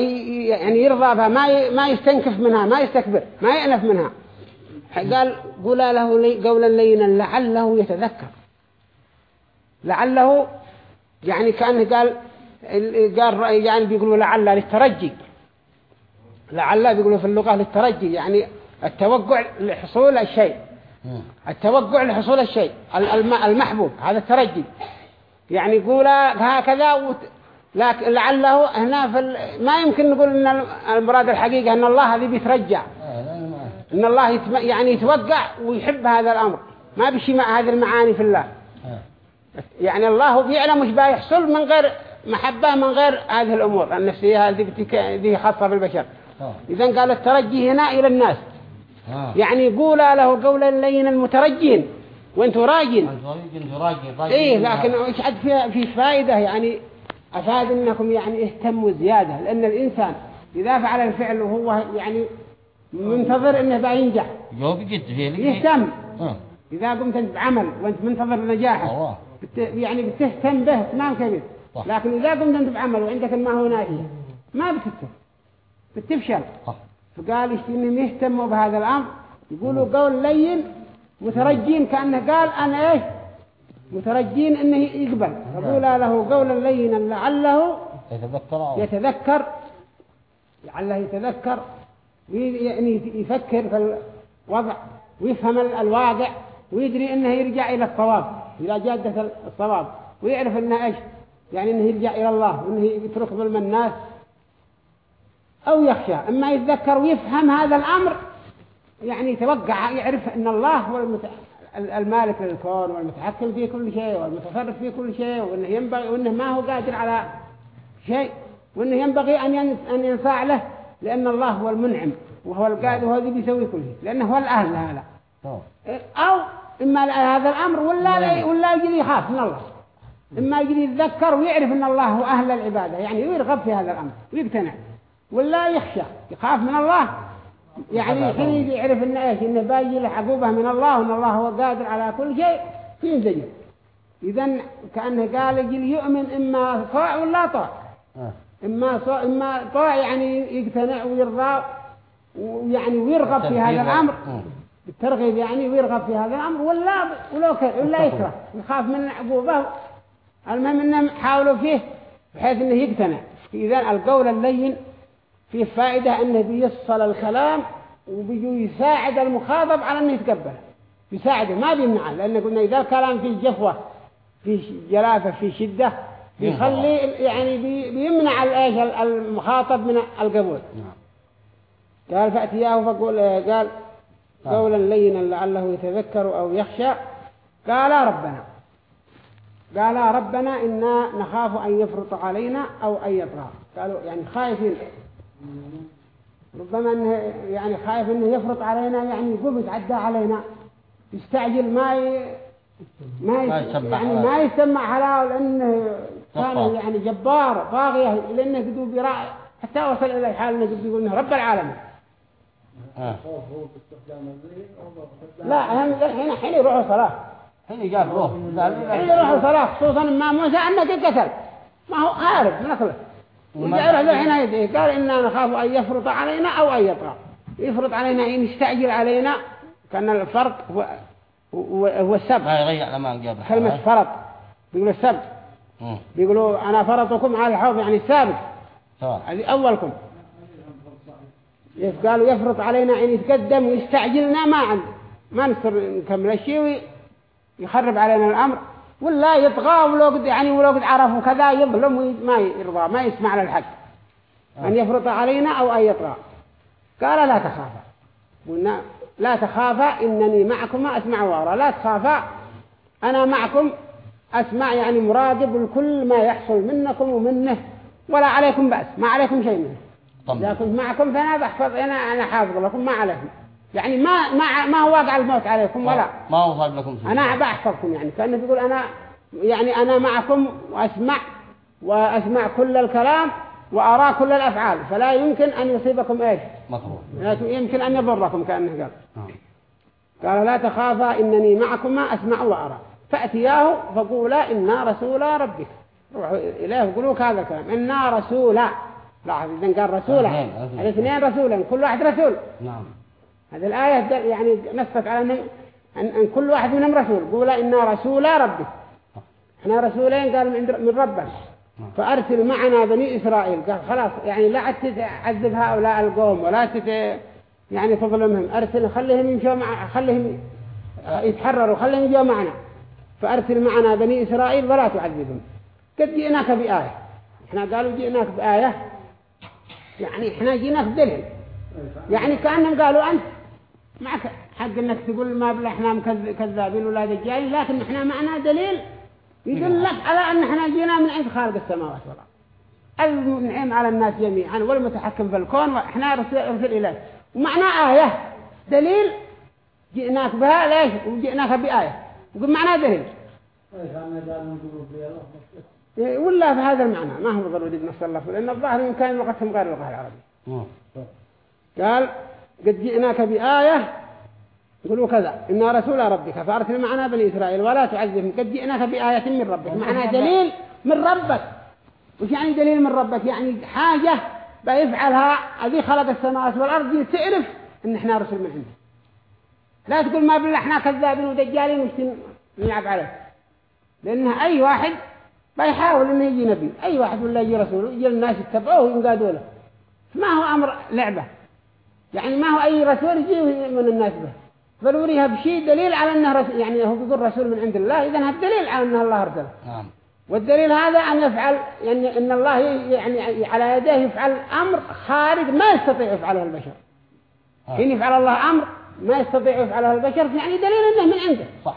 يعني يرضى بها. ما ما يستنكف منها ما يستكبر ما يأنف منها. قال قولا له لي قولا لينا لعله يتذكر. لعله يعني كأنه قال قال يعني بيقولوا لعل للترجي. لعل بيقولوا في اللغة للترجي يعني التوقع لحصول الشيء. التوقع لحصول الشيء ال- الم- المحبوب هذا الترجي. يعني يقول هكذا وت... لكن لعله هنا في ال... ما يمكن نقول إن المراد الحقيقة أن الله هذه بيترجع آه، إن الله يتم... يعني يتوقع ويحب هذا الأمر. ما بشي مع هذه المعاني في الله. آه. يعني الله بيعلم مش بيحصل من غير محبة من غير هذه الأمور النفسية هذه بتك... دي خاصة بالبشر. آه. إذا قال الترجي هنا إلى الناس. يعني قولا له قولا لينا المترجين وانتوا راجين أنت راجل-. إيه لكن إيش عاد فيها في فائدة يعني أفاد إنكم يعني اهتموا زيادة. لأن الإنسان إذا فعل الفعل وهو يعني منتظر إنه بينجح جواب جد فيه لك يهتم. آه. إذا قمت انت بعمل وأنت منتظر نجاحه بت يعني بتهتم به اهتمام كبير. لكن إذا قمت انت بعمل وعندك ما هو ناجح ما بتهتم. بتفشل. فقال يشتي انهم يهتموا بهذا الأمر؟ يقولوا قول لين مترجين كأنه قال أنا إيش؟ مترجين إنه يقبل. فقول له قولا لينا لعله يتذكر لعله يتذكر. يعني يفكر في الوضع ويفهم ال- الواقع ويدري إنه يرجع إلى الصواب إلى جادة الصواب ويعرف إنه إيش؟ يعني إنه يرجع إلى الله وإنه يترك ظلم الناس. أو يخشى. أما يتذكر ويفهم هذا الأمر يعني يتوقع يعرف إن الله هو المالك للكون والمتحكم في كل شيء والمتصرف في كل شيء وإنه ينبغي وإنه ما هو قادر على شيء وإنه ينبغي أن ين- أن ينفع له لأن الله هو المنعم وهو القادر وهو الذي بيسوي كل شيء لأنه هو الأهل لهذا آه. أو إما هذا الأمر ولا لا ولا يجري يخاف من الله. إما يجري يتذكر ويعرف إن الله هو أهل العبادة يعني يرغب في هذا الأمر ويقتنع. ولا يخشى يخاف من الله يعني حين يعرف ان إيش إنه باجي له عقوبة من الله وإن الله هو قادر على كل شيء ينزجر اذا كأنه قال يجي يؤمن إما طاع ولا طاع آه. إما. إما طاع يعني يقتنع ويرضى ويعني ويرغب في هذا الأمر. بالترغيب يعني ويرغب في هذا الأمر ولا ولو. ولا يكره يخاف من عقوبة المهم إنهم حاولوا فيه بحيث إنه يقتنع إذا القول اللين فيه فائدة إنه بيصل الكلام وبيجو يساعد المخاطب على إنه يتقبله يساعده ما بيمنعه لأن قلنا إذا الكلام فيه جفوة في جلافة في شدة بيخلي يعني بي- بيمنع المخاطب من القبول. نعم. قال فأتياه فقول قال قولا لينا لعله يتذكر أو يخشى. قال ربنا. قال ربنا إنا نخاف أن يفرط علينا أو أن يطغى. قالوا يعني خايفين. ربما إنه يعني خايف إنه يفرط علينا يعني يقوم يتعدى علينا. يستعجل ما ي... ما, ما يس... يسمع يعني ما يسمع حلال لأنه كان. يعني جبار طاغية لأنه قدوا براء. حتى وصل إلى حال إنه قدوا يقول إنه رب العالمين. آه. لا هم الحين حين يروحوا صلاة. حين قال روح. حين يروحوا صلاة خصوصا ما موسى أنك قتل. ما هو هارب نقله وما- يروح له يدعي قال إنا نخاف أن يفرط علينا أو أن يطغى. يفرط علينا إن يستعجل علينا كان الفرق هو هو, قال كلمة فرط بيقولوا السبب. مم. بيقولوا أنا فرطكم على الحوض يعني السابق. سواء هذه أولكم. قالوا يفرط علينا إن يتقدم ويستعجلنا ما عند ما نقدر نكمل الشيء ويخرب علينا الأمر. ولا يطغى ولو قد يعني ولو قد عرفوا كذا يظلم وما يرضى ما يسمع للحق أن يفرط علينا أو أن يطغى. قال لا تخافا. قلنا لا تخافا إنني معكما أسمع وأرى. لا تخافا أنا معكم أسمع يعني مراقب لكل ما يحصل منكم ومنه. ولا عليكم بأس ما عليكم شيء منه. إذا كنت معكم فأنا بحفظ أنا أنا حافظ لكم ما عليكم. يعني ما ما ما هو واقع الموت عليكم ولا؟ ما هو صار لكم شيء. أنا بحفظكم يعني. كأنه بيقول أنا يعني أنا معكم وأسمع وأسمع كل الكلام وأرى كل الأفعال. فلا يمكن أن يصيبكم إيش؟ لكن يمكن أن يضركم كأنه قال. نعم. قال لا تخافا إنني معكما أسمع وأرى. فأتياه فقولا إنا رسولا ربك. روحوا إليه وقولوا هذا الكلام. إنا رسولا. لاحظ إذن قال رسولا. اثنين، اثنين. الاثنين رسولا. كل واحد رسول. نعم. هذه الآية يعني نصت على أن, أن, كل واحد منهم رسول. قولا إنا رسولا ربك إحنا رسولين قال من, ربك فأرسل معنا بني إسرائيل. قال خلاص يعني لا تعذب هؤلاء القوم ولا يعني تظلمهم. أرسل خليهم يمشوا مع خليهم يتحرروا خليهم يجوا معنا. فأرسل معنا بني إسرائيل ولا تعذبهم. قد جئناك بآية. إحنا قالوا جئناك بآية. يعني إحنا جئناك بدليل. يعني كأنهم قالوا أنت معك حق إنك تقول ما بلا إحنا كذابين ولا دجالين لكن إحنا معنا دليل يدلك على أن إحنا جينا من عند خالق السماوات والأرض. المنعم على الناس جميعا والمتحكم في الكون وإحنا رسل, إليه. ومعنى آية دليل جئناك بها ليش؟ وجئناك بآية. وقل معنا دليل. إيه، ولا في هذا المعنى. ما هو ضروري الله لأن الظاهر إن كان لغتهم غير اللغة العربية مم. قال قد جئناك بآية يقولوا كذا. إن رسول ربك فأرسل معنا بني إسرائيل ولا تعذبهم. قد جئناك بآية من ربك. معنى دليل من ربك. وش يعني دليل من ربك؟ يعني حاجة بيفعلها الذي خلق السماوات والأرض دي تعرف إن إحنا رسل من عنده. لا تقول ما بالله إحنا كذابين ودجالين وش نلعب عليه. لأن أي واحد بيحاول إنه يجي نبي. أي واحد ولا يجي رسول يجي الناس يتبعوه وينقادوا له. ما هو أمر لعبة. يعني ما هو أي رسول يجي من الناس به. ضروري بشيء دليل على أنه رسول يعني هو بيقول رسول من عند الله. إذا الدليل على أنه الله أرسله. نعم. والدليل هذا أن يفعل يعني أن الله يعني على يديه يفعل أمر خارج ما يستطيع يفعله البشر. آه. حين يفعل الله أمر ما يستطيع يفعلها البشر يعني دليل أنه من عنده. صح.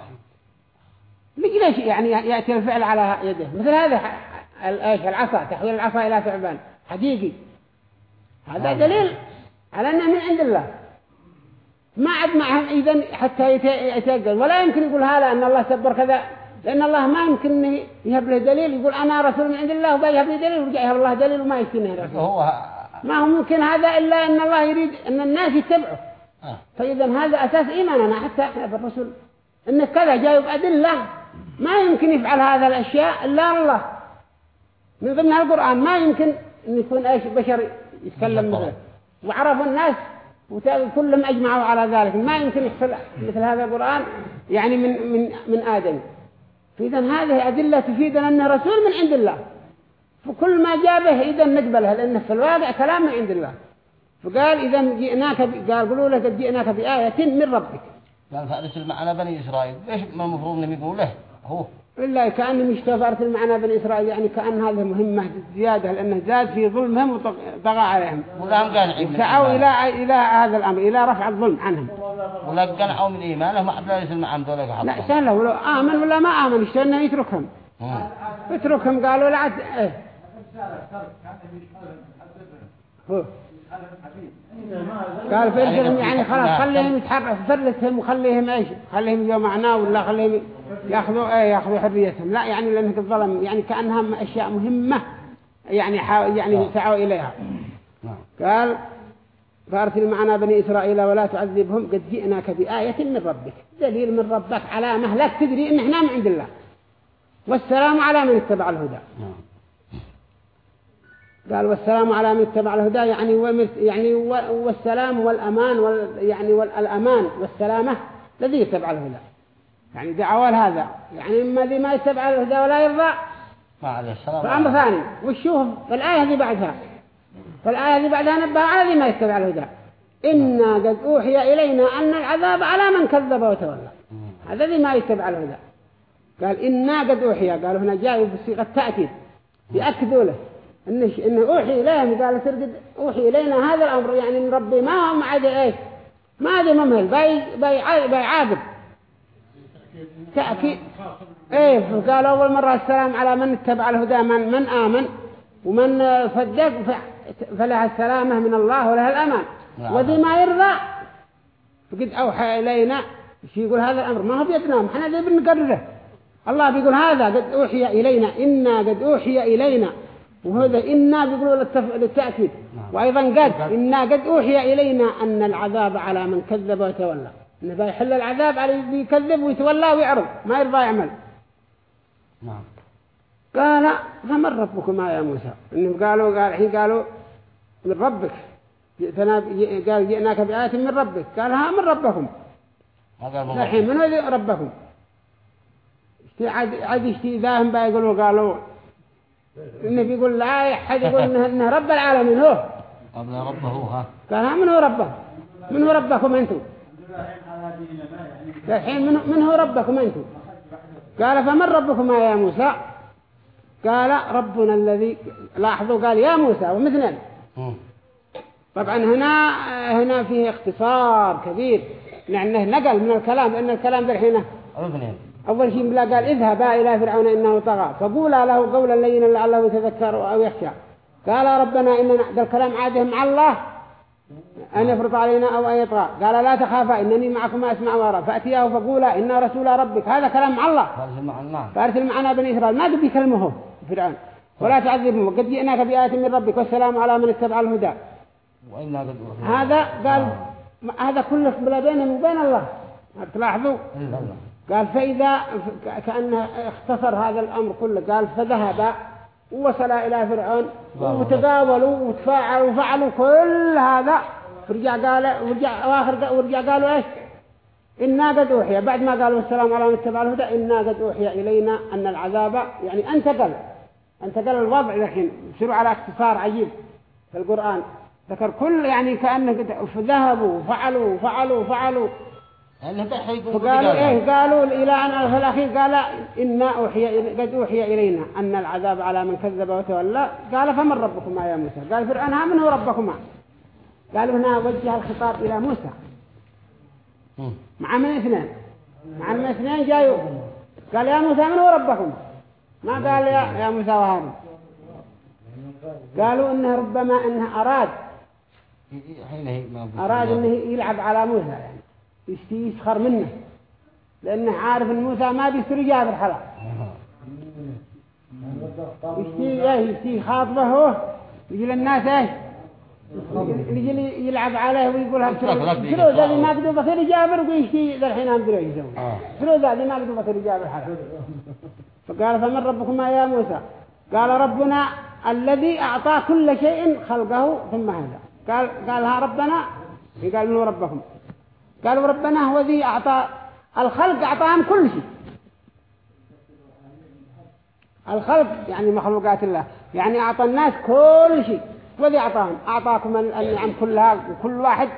ليش يعني يأتي الفعل على يده؟ مثل هذا العصا تحويل العصا إلى ثعبان. حقيقي. هذا نعم. دليل على أنه من عند الله. ما عد معهم إذن حتى يتيقن. ولا يمكن يقول هذا أن الله سبر كذا لأن الله ما يمكن يهب له دليل. يقول أنا رسول من عند الله وبيهب له دليل ويجي يهب الله دليل وما يستنه رسول هو ما هو ممكن هذا إلا أن الله يريد أن الناس يتبعه. آه. فإذا هذا أساس إيماننا حتى إحنا بالرسول. إن كذا جاي بأدلة ما يمكن يفعل هذا الأشياء إلا الله. من ضمن القرآن. ما يمكن أن يكون أيش بشر يتكلم مثله وعرفوا الناس وكلهم أجمعوا على ذلك. ما يمكن يحصل مثل هذا القرآن يعني من من من آدم. فإذا هذه أدلة تفيدنا أنه رسول من عند الله. فكل ما جابه إذا نقبلها لأنه في الواقع كلام من عند الله. فقال إذا جئناك. قال قولوا لك جئناك بآية من ربك. قال فأرسل معنا بني إسرائيل. ليش ما المفروض إنهم يقولوا له؟ هو. إلا كأنهم اشتفرت المعنى بني إسرائيل يعني كأن هذه مهمة زيادة لأنه زاد في ظلمهم وطغى عليهم ولا هم قانعين من سعوا الإيمان. إلى إلى هذا الأمر إلى رفع الظلم عنهم ولا قنعوا من إيمانهم وحد لا يرسل معهم ذولك لا سهله ولو آمن ولا ما آمن اشترنا يتركهم. يتركهم قالوا لا عد إيه هو. قال فرسلهم يعني خلاص خليهم يتحرك فرسهم وخليهم إيش؟ خليهم يجوا معنا ولا خليهم ياخذوا إيه يأخذوا حريتهم. لا يعني لأنه الظلم يعني كانها أشياء مهمة يعني حاول يعني سعوا إليها. نعم. قال فأرسل معنا بني إسرائيل ولا تعذبهم قد جئناك بآية من ربك. دليل من ربك علامة لك تدري إن إحنا من عند الله. والسلام على من اتبع الهدى. نعم. قال والسلام على من اتبع الهدى يعني يعني والسلام والأمان وال يعني والأمان والسلامة الذي يتبع الهدى. يعني دعوة هذا يعني إما ذي ما يتبع الهدى ولا يرضى. فأمر ثاني وشوف الآية ذي بعدها. فالآية ذي بعدها نبه على ذي ما يتبع الهدى. إنا قد أوحي إلينا أن العذاب على من كذب وتولى. هذا ذي ما يتبع الهدى. قال إنا قد أوحي. قالوا هنا جاي بصيغة تأكيد. يأكدوا له. إنه إنه أوحي إليهم قال ترقد أوحي إلينا هذا الأمر يعني من ربي ما هو عاد إيش ما هذا ممهل باي باي باي عاقب تأكيد. إيه فقال أول مرة السلام على من اتبع الهدى من من آمن ومن صدق فله السلامة من الله وله الأمان. نعم. وذي ما يرضى. فقد أوحى إلينا يقول هذا الأمر ما هو بيدنا إحنا ذي بنقرره. الله بيقول هذا قد أوحي إلينا إنا قد أوحي إلينا. وهذا إنا بيقولوا. للتأكيد. وأيضا قد إنا قد أوحي إلينا أن العذاب على من كذب وتولى. إنه بيحل العذاب على اللي يكذب ويتولى ويعرض ما يرضى يعمل. نعم. قال فمن ربكما يا موسى؟ إنهم قالوا قال الحين قالوا من ربك. جئتنا قال جئناك بآية من ربك. قال ها من ربكم الحين من ربكم عاد عاد اشتي ذاهم بيقولوا قالوا إنه بيقول لا أحد يقول إنه, إنه رب العالمين هو. قبل ربه ها. قال من هو ربه من هو ربكم أنتم؟ الحين من, من هو ربكم أنتم؟ قال فمن ربكما يا موسى؟ قال ربنا الذي لاحظوا قال يا موسى ومثلا مم. طبعا هنا هنا فيه اختصار كبير لأنه نقل من الكلام لأن الكلام الحين الاثنين أول شيء بلا قال اذهبا إلى فرعون إنه طغى. فقولا له قولا لينا لعله يتذكر أو يخشى. قال ربنا إننا ده الكلام عاده مع الله أن يفرط علينا أو أن يطغى. قال لا تخافا إنني معكما أسمع وأرى. فأتياه فقولا إنا رسول ربك هذا كلام مع الله. فأرسل معنا بني إسرائيل. ما قد يكلمه فرعون. ولا تعذبهم. وقد جئناك بآية من ربك والسلام على من اتبع الهدى. هذا قال هذا كله بلا بينهم وبين الله. تلاحظوا؟ الله قال فإذا كأنه اختصر هذا الأمر كله قال فذهب ووصل إلى فرعون وتقاولوا وتفاعلوا وفعلوا كل هذا. ورجع قال ورجع واخر ورجع قالوا إيش؟ إنا قد أوحي. بعد ما قالوا السلام على من اتبع الهدى إنا قد أوحي إلينا أن العذاب يعني انتقل انتقل الوضع الحين بسرعة على اختصار عجيب في القرآن. ذكر كل يعني كأنه ذهبوا وفعلوا وفعلوا وفعلوا. فقالوا إيه قالوا إلى ان في الاخير قال أنا اوحي قد اوحي الينا ان العذاب على من كذب وتولى قال فمن ربكما يا موسى قال فرعون ها من هو ربكما قالوا هنا وجه الخطاب إلى موسى. مع من اثنين مع من اثنين جايوا قال يا موسى من هو ربكم ما قال يا, يا موسى وهارون قالوا انه ربما ما في اراد انه يلعب على موسى يعني يشتي يسخر منه. لأنه عارف إن موسى ما بيستر جاب الحلال يشتي إيه؟ يشتي خاطبه هو. يجي للناس إيش يجي يلعب عليه ويقول ها شنو ذا اللي ما قدوا بصير جابر ويشتي ذا الحين هم دروا يسوي. آه. شنو ذا اللي ما قدوا بصير جابر حلال فقال فمن ربكما يا موسى؟ قال ربنا الذي أعطى كل شيء خلقه ثم هذا قال قالها ربنا؟ قال له ربكم؟ قالوا ربنا هو الذي أعطى الخلق أعطاهم كل شيء. الخلق يعني مخلوقات الله. يعني أعطى الناس كل شيء. وذي أعطاهم. أعطاكم ال- النعم كلها وكل واحد.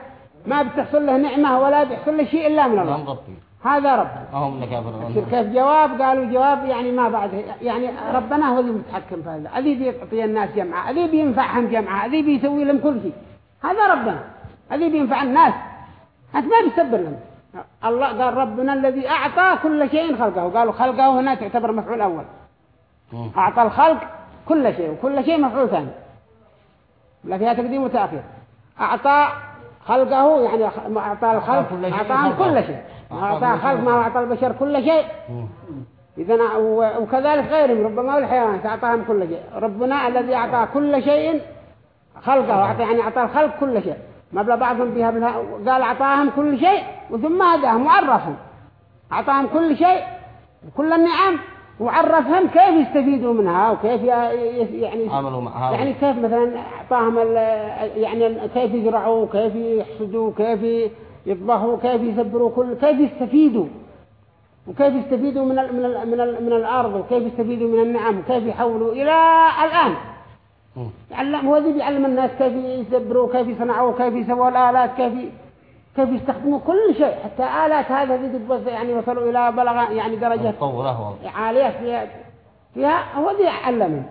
ما بتحصل له نعمة ولا بيحصل له شيء إلا من الله. هذا هم يصير كيف؟ جواب؟ قالوا جواب يعني ما بعد. يعني ربنا هو اللي متحكم في هذا. الذي بيعطي الناس جمعة؟ الذي بينفعهم جمعة؟ الذي بيسوي لهم كل شيء؟ هذا ربنا. الذي بينفع الناس؟ أنت ما بتسبر لهم الله قال ربنا الذي أعطى كل شيء خلقه. قالوا خلقه هنا تعتبر مفعول أول. أعطى الخلق كل شيء وكل شيء مفعول ثاني. لا فيها تقديم وتأخير أعطى خلقه يعني أعطى الخلق كل شيء أعطاهم. كل شيء. أعطى خلق. ما أعطى البشر كل شيء. إذا وكذلك غيرهم ربما والحيوانات أعطاهم كل شيء. ربنا الذي أعطى كل شيء خلقه أعطى يعني أعطى الخلق كل شيء. ما بلا بعضهم بها بلا قال أعطاهم كل شيء وثم هداهم وعرفهم أعطاهم كل شيء كل النعم وعرفهم كيف يستفيدوا منها وكيف يعني عملوا يعني كيف مثلا أعطاهم يعني كيف يزرعوا كيف يحصدوا كيف يطبخوا كيف يسبروا كل كيف يستفيدوا. وكيف يستفيدوا من ال من ال من ال من الأرض وكيف يستفيدوا من النعم وكيف يحولوا إلى الآن. يعلم هو ذي بيعلم الناس كيف يسبروا كيف يصنعوا كيف يسووا الآلات كيف كيف يستخدموا كل شيء. حتى آلات هذا ذي يعني وصلوا إلى بلغ يعني درجة عالية فيها, فيها هو ذي علمهم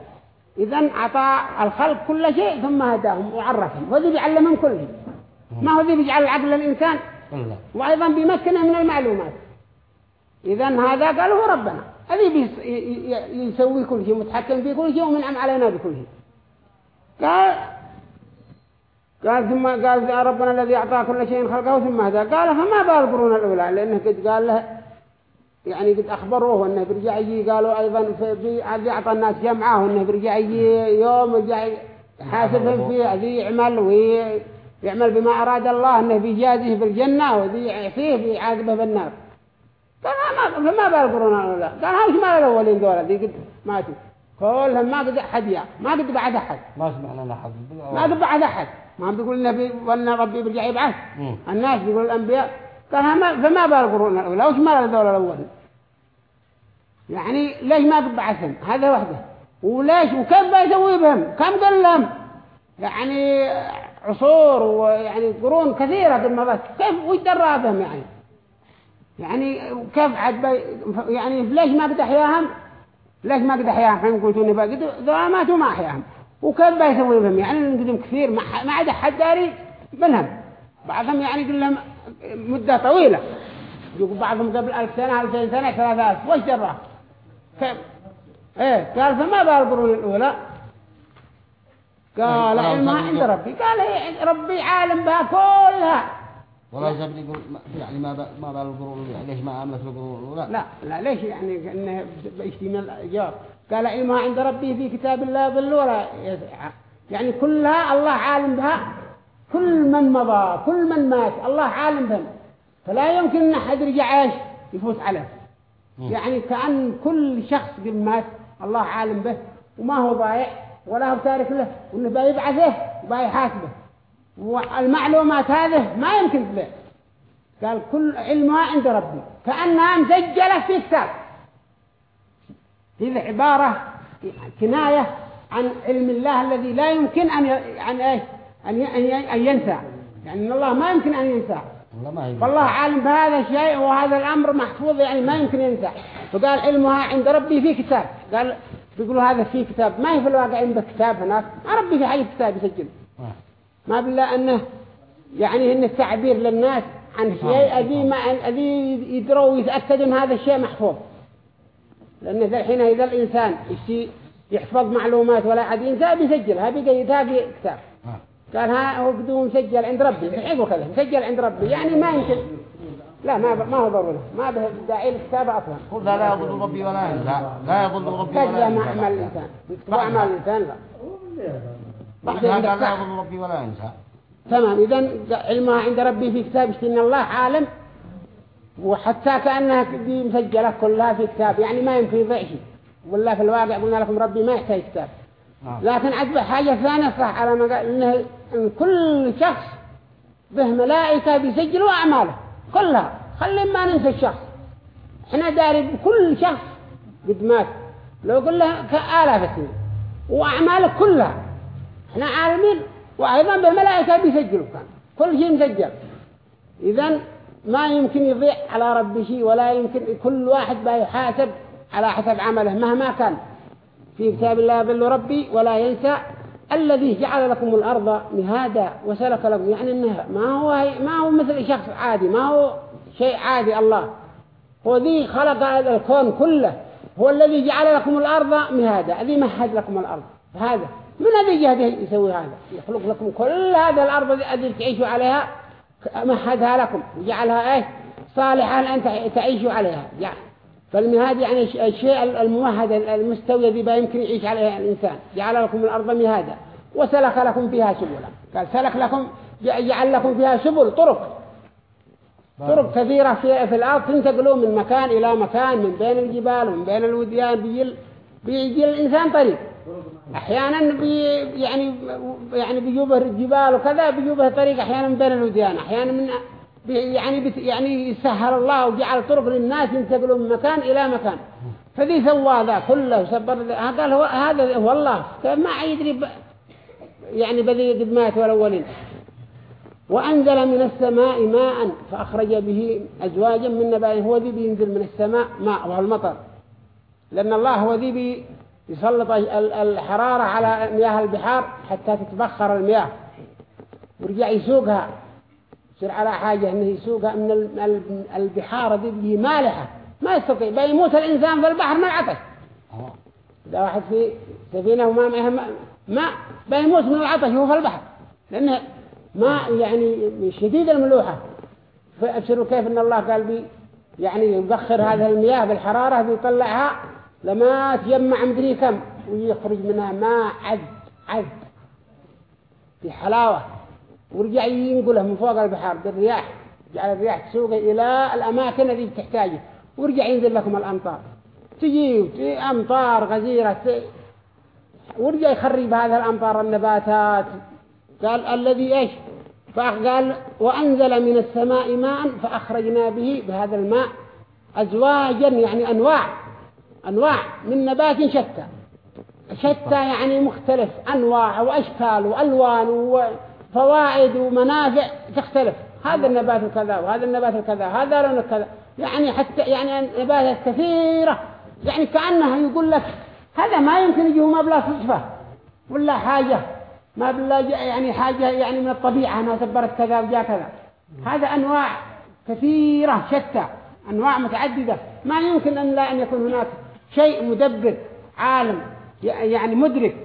إذا أعطى الخلق كل شيء ثم هداهم وعرفهم. هو ذي بيعلمهم كل شيء. ما هو ذي بيجعل العقل للإنسان؟ إلا. وأيضا بيمكنه من المعلومات. إذا هذا قال هو ربنا ي- يسوي كل شيء متحكم في كل شيء ومنعم علينا بكل شيء. قال قال ثم قال يا ربنا الذي أعطى كل شيء خلقه ثم هذا قال فما بال القرون الأولى؟ لأنه قد قال له يعني قد أخبروه أنه برجع يجي. قالوا أيضا في أعطى الناس جمعة أنه برجع يجي يوم ورجع يحاسبهم فيه ذي يعمل ويعمل بما أراد الله. أنه بيجازيه بالجنة وذي يعفيه بيعاقبه بالنار قال ما فما بال القرون الأولى؟ قال هاوش مال الأولين دولة؟ ذي قد ماتوا. كلهم ما قد أحد يا ما قد بعد أحد. ما سمعنا لنا حد ما قد بعد أحد. ما بيقول النبي وأن ربي بيرجع يبعث. مم. الناس بيقول الأنبياء. قال هما- فما بال القرون الأولى؟ وش مال الدولة الأول؟ يعني ليش ما قد بعثهم؟ هذا وحده. وليش وكيف بيسوي بهم؟ كم قال لهم؟ يعني عصور ويعني قرون كثيرة قد مضت كيف وش درى بهم يعني؟ يعني كيف عاد بي يعني ليش ما قد أحياهم؟ ليش ما قد أحياهم. حين قلتوا نبا قد ذولا ماتوا ما أحياهم. وكيف بيسوي بهم؟ يعني قدم كثير ما ح- ما عاد أحد داري منهم. بعضهم يعني يقول لهم مدة طويلة. يقول بعضهم قبل ألف سنة ألفين سنة ثلاثة ألف وش كيف إيه قال فما بال القرون الأولى. قال علمها قال عند ربي. قال هي ربي عالم بها كلها. ولا يزال يقول ما- يعني ما ما بال القرون يعني ليش ما عملت القرون الأولى لا لا ليش يعني إنه بيشتمل الجواب قال علمها عند ربي في كتاب الله يضل ولا يعني كلها الله عالم بها. كل من مضى كل من مات الله عالم بهم. فلا يمكن إن أحد يرجع إيش؟ يفوت عليه. يعني كأن كل شخص قد مات الله عالم به وما هو ضايع ولا هو تارك له وإنه بيبعثه وبيحاسبه والمعلومات هذه ما يمكن تبيع. قال كل علمها عند ربي. كأنها مسجلة في كتاب. هذه عبارة كناية عن علم الله الذي لا يمكن أن أن. أن أن ينسى. يعني الله ما يمكن أن ينسى. والله عالم بهذا الشيء وهذا الأمر محفوظ يعني ما يمكن ينسى. فقال علمها عند ربي في كتاب. قال بيقولوا هذا في كتاب. ما هي في الواقع عنده كتاب هناك؟ ما ربي في حي كتاب يسجل. آه. ما بالله أنه يعني إنه تعبير للناس عن شيء أذي ما أذي يدروا ويتأكدوا أن هذا الشيء محفوظ. لأن الحين إذا الإنسان يشي يحفظ معلومات ولا أحد ينسى بيسجلها بيقيدها في كتاب. قال ها هو بدون مسجل عند ربي الحين كذا مسجل عند ربي يعني ما يمكن. لا ما ما هو ضروري. ما به داعي الكتابة أصلا. قل لا لا يضل ربي ولا ينسى. لا يضل ربي كذا ولا ما ينسى أعمال الإنسان. يكتبوا أعمال الإنسان لا. بعد هذا لا يضل ربي ولا ينسى. تمام. إذا علمها عند ربي في كتاب إن الله عالم. وحتى كأنها دي مسجلة كلها في كتاب. يعني ما يمكن يضيع شيء. ولا في الواقع قلنا لكم ربي ما يحتاج كتاب. نعم. لكن عجب حاجة ثانية صح على ما قال إنه إن كل شخص به ملائكة بيسجلوا أعماله كلها. خلي ما ننسى الشخص. إحنا داري بكل شخص قد مات. لو قلنا كآلاف السنين. وأعماله كلها. إحنا عالمين وأيضا بالملائكة بيسجلوا كان كل شيء مسجل. إذا ما يمكن يضيع على رب شيء ولا يمكن كل واحد بيحاسب على حسب عمله مهما كان. في كتاب الله يضل ربي ولا ينسى الذي جعل لكم الأرض مهادا وسلك لكم يعني إنه ما هو ما هو مثل شخص عادي ما هو شيء عادي الله. هو ذي خلق الكون كله هو الذي جعل لكم الأرض مهادا الذي مهد لكم الأرض هذا. من الذي جهده يسوي هذا؟ يخلق لكم كل هذا الأرض التي تعيشوا عليها مهدها لكم. وجعلها إيش؟ صالحة أن تعيشوا عليها. يعني فالمهاد يعني الشيء الممهد المستوي الذي يمكن يعيش عليه الإنسان. جعل لكم الأرض مهادا. وسلك لكم فيها سبلا. قال سلك لكم جعل لكم فيها سبل طرق. طرق كثيرة في, في الأرض تنتقلوا من مكان إلى مكان من بين الجبال ومن بين الوديان. بيجي بيجي الإنسان طريق. أحيانا بي يعني يعني بيجوبه الجبال وكذا بيجوبه طريق أحيانا بين الوديان. أحيانا من يعني بت يعني يسهل الله وجعل طرق للناس ينتقلوا من مكان إلى مكان. فذي سوى ذا كله وسبر قال هو هذا هو الله. ما يدري يعني بذي قد مات والأولين وأنزل من السماء ماء فأخرج به أزواجا من نبات هو ذي بينزل من السماء ماء وهو المطر. لأن الله هو ذي يسلط الحرارة على مياه البحار حتى تتبخر المياه. ورجع يسوقها. يصير على حاجة إنه يسوقها من البحار دي مالحة ما يستطيع. بيموت الإنسان في البحر من العطش إذا واحد في سفينة وما معها ماء بيموت من العطش هو في البحر. لأنه ماء يعني شديد الملوحة. فأبشروا كيف أن الله قال بي يعني يبخر هذه المياه بالحرارة بيطلعها لما تجمع مدري كم ويخرج منها ماء عذب عذب. في حلاوة. ورجع ينقله من فوق البحر بالرياح جعل الرياح تسوقه إلى الأماكن التي تحتاجه ورجع ينزل لكم الأمطار. تجي أمطار غزيرة ورجع يخرب هذا الأمطار النباتات. قال الذي إيش؟ فقال وأنزل من السماء ماء فأخرجنا به بهذا الماء أزواجا يعني أنواع. أنواع من نبات شتى. شتى يعني مختلف أنواع وأشكال وألوان وفوائد ومنافع تختلف. هذا النبات الكذا وهذا النبات الكذا هذا لون الكذا يعني حتى يعني نباتات كثيرة. يعني كأنها يقول لك هذا ما يمكن يجيه ما بلا صدفة ولا حاجة. ما بلا يعني حاجة يعني من الطبيعة ما سبرت كذا وجاء كذا. هذا أنواع كثيرة شتى. أنواع متعددة. ما يمكن أن لا أن يكون هناك شيء مدبر عالم يعني مدرك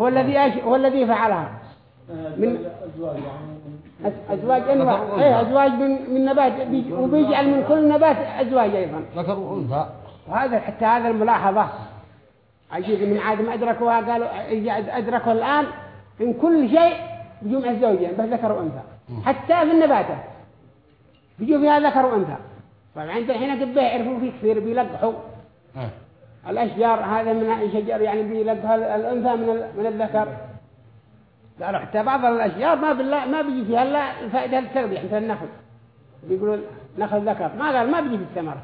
هو الذي هو الذي فعلها. من أزواج أنواع. إيه أزواج من من نبات وبيجعل من كل نبات أزواج أيضا. ذكر وأنثى وهذا حتى هذا الملاحظة. عجيب من عاد ما أدركوها قالوا أدركوا الآن من كل شيء بجمع الزوجين بس ذكر وأنثى حتى في النباتات بيجوا فيها ذكر وأنثى طبعا الحين قد يعرفوا فيه كثير بيلقحوا الأشجار هذا من شجر يعني بيلقح الأنثى من من الذكر. قالوا حتى بعض الأشجار ما بالله ما بيجي فيها إلا الفائدة التربية مثل النخل. بيقولوا نخل ذكر. ما قال ما بيجي في الثمرة.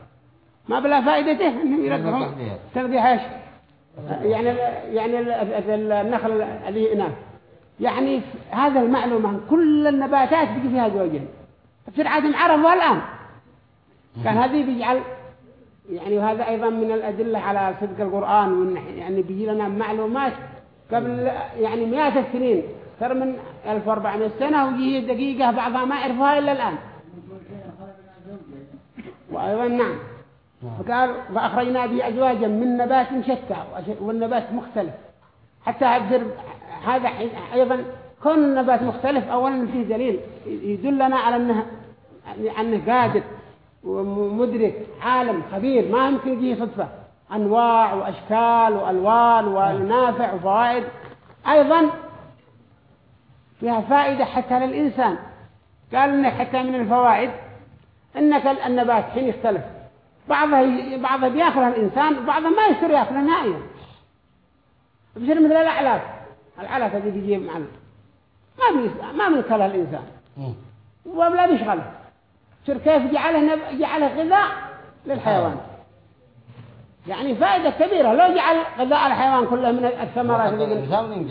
ما بلا فائدته إنهم يلقحوا تربية إيش؟ يعني يعني النخل اللي هنا. يعني هذا المعلومة كل النباتات بيجي فيها زوجين. بصير عادم عرفوا الآن. كان هذه بيجعل يعني وهذا أيضا من الأدلة على صدق القرآن يعني بيجي لنا معلومات قبل يعني مئات السنين أكثر من 1400 سنة ويجي دقيقة بعضها ما يعرفوها إلا الآن. وأيضا نعم. فقال فأخرجنا به أزواجا من نبات شتى والنبات مختلف. حتى هذا أيضا كون النبات مختلف أولا فيه دليل يدلنا على أنه أنه قادر. ومدرك عالم خبير ما يمكن يجيه صدفة. أنواع وأشكال وألوان ونافع وفوائد. أيضا فيها فائدة حتى للإنسان. قال إنك حتى من الفوائد إنك النبات حين يختلف. بعضها بعضها بياكلها الإنسان وبعضها ما يصير ياكلها نهائيا. بيصير مثل الأعلاف. العلاف هذه بيجيب معنا. ما بيس ما بياكلها الإنسان. ولا بيشغله يصير كيف جعله نب... جعله غذاء للحيوان. يعني فائدة كبيرة. لو جعل غذاء الحيوان كله من الثمرات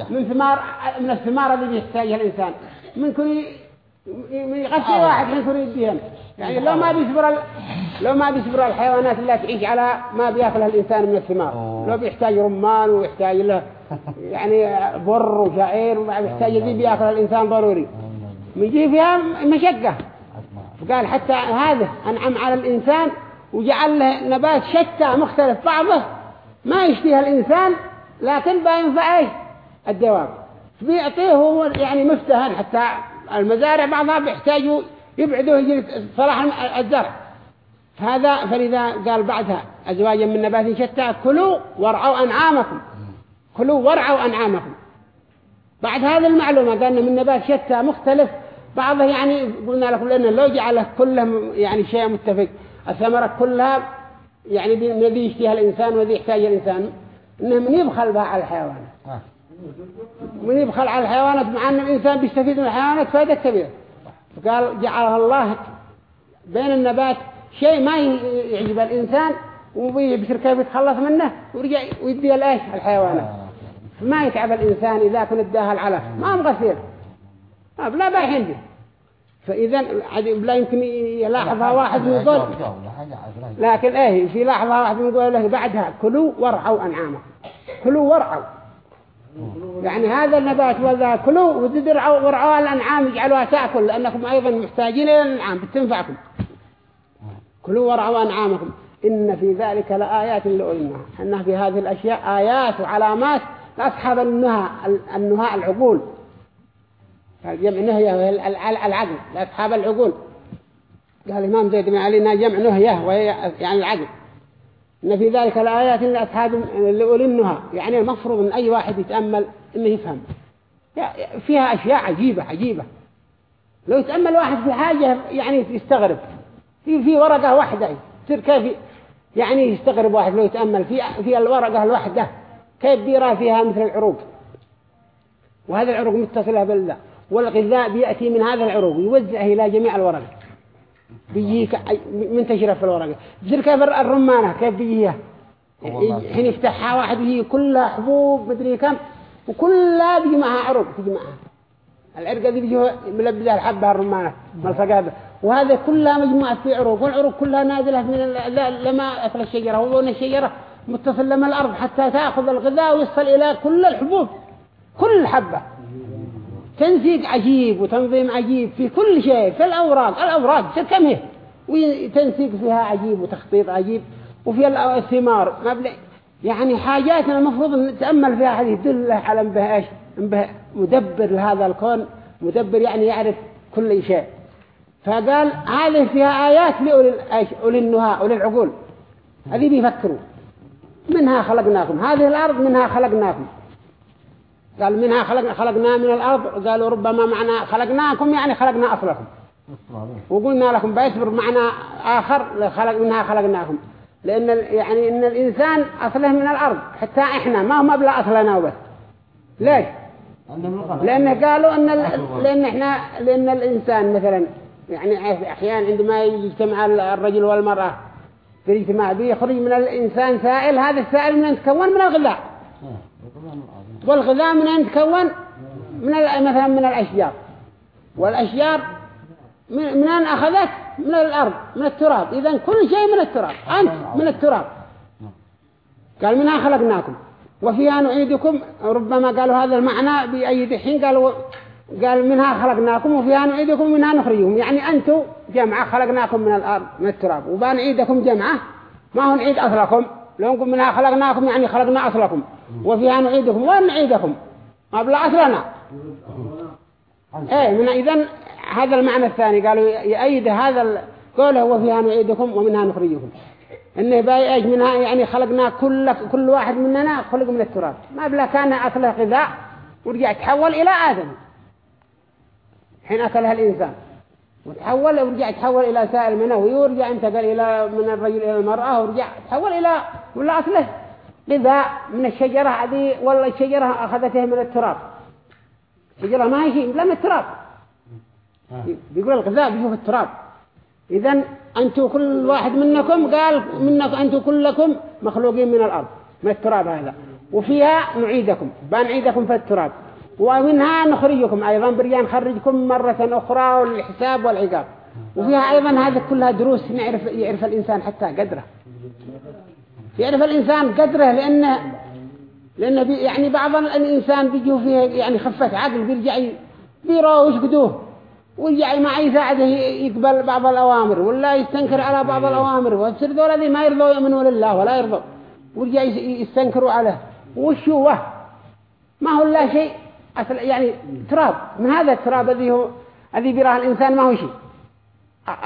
من ثمار من الثمار اللي يحتاجها الإنسان. من كل من يغسل واحد من كل يديهم. يعني لو ما بيصبر ال... لو ما بيصبر الحيوانات اللي تعيش على ما بياكلها الإنسان من الثمار. لو بيحتاج رمان ويحتاج له يعني بر وشعير ويحتاج ذي بياكلها الإنسان ضروري. يجي فيها مشقة. فقال حتى هذا أنعم على الإنسان وجعل له نبات شتى مختلف بعضه ما يشتيها الإنسان لكن بينفع إيش؟ الدواب. بيعطيه هو يعني مفتهن حتى المزارع بعضها بيحتاجوا يبعدوا يجي صلاح الزرع. هذا فلذا قال بعدها أزواجا من نبات شتى كلوا وارعوا أنعامكم. كلوا وارعوا أنعامكم. بعد هذه المعلومة قالنا من نبات شتى مختلف بعضه يعني قلنا لكم لأنه لو جعله كله يعني شيء متفق الثمرة كلها يعني الذي يشتيها الإنسان والذي يحتاج الإنسان إنه من يبخل بها على الحيوانات. من يبخل على الحيوانات مع أن الإنسان بيستفيد من الحيوانات فائدة كبيرة. فقال جعلها الله بين النبات شيء ما يعجب الإنسان وبيصير كيف يتخلص منه ويرجع ويدي الإيش الحيوانات. ما يتعب الإنسان إذا كنت اداها العلف ما مغسير لا بايحين به فإذا لا يمكن يلاحظها واحد من يقول لكن إيه في لحظة واحد من يقول له بعدها كلوا وارعوا أنعامكم كلوا وارعوا. يعني هذا النبات وذا كلوا وتدرعوا وارعوا الأنعام يجعلوها تأكل لأنكم أيضا محتاجين إلى الأنعام بتنفعكم. كلوا وارعوا أنعامكم. إن في ذلك لآيات لأولنا أن في هذه الأشياء آيات وعلامات لأصحاب النهى النهى العقول. جمع نهية العقل لأصحاب العقول. قال الإمام زيد بن علي جمع نهية وهي يعني العقل إن في ذلك الآيات لأصحاب لأولي النهى يعني المفروض أن أي واحد يتأمل إنه يفهم. فيها أشياء عجيبة عجيبة. لو يتأمل واحد في حاجة يعني يستغرب. في في ورقة واحدة تصير كيف يعني يستغرب واحد لو يتأمل في في الورقة الواحدة كيف بيرى فيها مثل العروق؟ وهذا العروق متصلة بالله. والغذاء بيأتي من هذا العروق يوزعه إلى جميع الورق. بيجيك منتشرة في الورقة بصير كيف الرمانة؟ كيف بيجيها؟ حين يفتحها واحد هي كلها حبوب مدري كم وكلها بيجي معها عروق تيجي معها. العرقة دي بيجي ملبسها الحبة الرمانة ملصقها وهذا كلها مجموعة في عروق والعروق كلها نازلة من لما أكل الشجرة هو الشجرة متصل لما الأرض حتى تأخذ الغذاء ويصل إلى كل الحبوب كل حبة تنسيق عجيب وتنظيم عجيب في كل شيء في الأوراق الأوراق كم هي؟ وتنسيق فيها عجيب وتخطيط عجيب وفي الثمار يعني حاجات المفروض نتأمل فيها هذه تدل على انبه إيش؟ انبه مدبر لهذا الكون مدبر يعني يعرف كل شيء. فقال هذه فيها آيات لأولي أولي النهاء أولي العقول. هذه بيفكروا. منها خلقناكم هذه الأرض منها خلقناكم. قال منها خلقنا خلقنا من الأرض. قالوا ربما معنا خلقناكم يعني خلقنا أصلكم. وقلنا لكم بيصبر معنا آخر خلق منها خلقناكم. لأن يعني إن الإنسان أصله من الأرض. حتى إحنا ما هم أبلا أصلنا وبس. ليش؟ لأن قالوا أن لأن إحنا لأن الإنسان مثلا يعني أحيانا عندما يجتمع الرجل والمرأة في الاجتماع بيخرج من الإنسان سائل هذا السائل من يتكون من الغذاء والغذاء من أين تكون؟ من مثلا من الأشجار. والأشجار من أين أخذت؟ من الأرض من التراب. إذا كل شيء من التراب. أنت من التراب. قال منها خلقناكم؟ وفيها نعيدكم. ربما قالوا هذا المعنى بأيد حين قالوا قال منها خلقناكم؟ وفيها نعيدكم ومنها نخرجكم؟ يعني أنتم جمعة خلقناكم من الأرض من التراب. وبنعيدكم جمعة ما هو نعيد أصلكم؟ لو نقول منها خلقناكم يعني خلقنا أصلكم. وفيها نعيدكم. وين نعيدكم؟ ما بلا أصلنا. إيه من إذن هذا المعنى الثاني. قالوا يأيد هذا قوله وفيها نعيدكم ومنها نخرجكم. إنه باي إيش؟ منها يعني خلقنا كل كل واحد مننا خلق من التراب. ما بلا كان اكله غذاء ورجع تحول إلى آدم. حين أكلها الإنسان. وتحول ورجع تحول إلى سائل منوي ورجع انتقل إلى من الرجل إلى المرأة ورجع تحول إلى ولا أصله. غذاء من الشجرة هذه ولا الشجرة اخذته من التراب. الشجرة ما هي شيء لا من التراب. بيقول الغذاء بيشوف التراب. إذا أنتم كل واحد منكم قال منكم أنتم كلكم مخلوقين من الأرض من التراب هذا. وفيها نعيدكم بنعيدكم في التراب. ومنها نخرجكم أيضا بريان نخرجكم مرة أخرى والحساب والعقاب. وفيها أيضا هذه كلها دروس نعرف يعرف الإنسان حتى قدره. يعرف الإنسان قدره لأنه لأنه بي يعني بعض الإنسان بيجوا فيه يعني خفة عقل بيرجع بيروش قدوه ويجي ما يساعده يقبل بعض الأوامر ولا يستنكر على بعض الأوامر ويصير ذولا ذي ما يرضوا يؤمنوا لله ولا يرضوا. ويجي يستنكروا عليه وشوه ما هو لا شيء. أصل يعني تراب. من هذا التراب الذي هو الذي بيراه الإنسان ما هو شيء.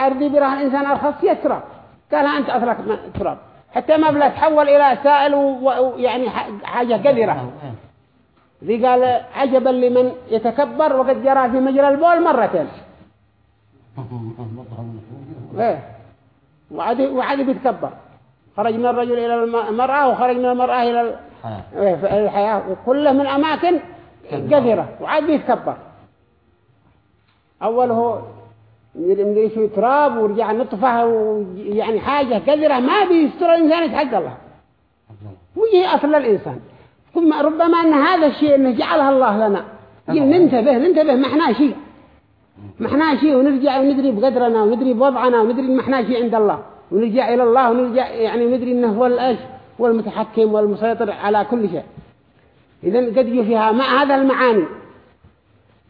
الذي بيراه الإنسان أرخص؟ هي التراب. قالها أنت أصلك تراب. حتى ما بلا تحول إلى سائل ويعني حاجة قذرة ذي قال عجبا لمن يتكبر وقد جرى في مجرى البول مرتين. إيه. وعد وعد بيتكبر. خرج من الرجل إلى المرأة وخرج من المرأة إلى إيه، الحياة. وكله من أماكن قذرة وعاد بيتكبر. أوله يمدي شو تراب ورجع نطفه يعني حاجة قذرة ما بيستر الإنسان يتحق الله ويجي أصل الإنسان ثم ربما أن هذا الشيء أنه جعلها الله لنا. ننتبه ننتبه ما إحنا شيء. ما إحنا شيء ونرجع وندري بقدرنا وندري بوضعنا وندري ما إحنا شيء عند الله. ونرجع إلى الله ونرجع يعني ندري أنه هو الأش والمتحكم والمسيطر على كل شيء. إذا قد فيها مع هذا المعاني.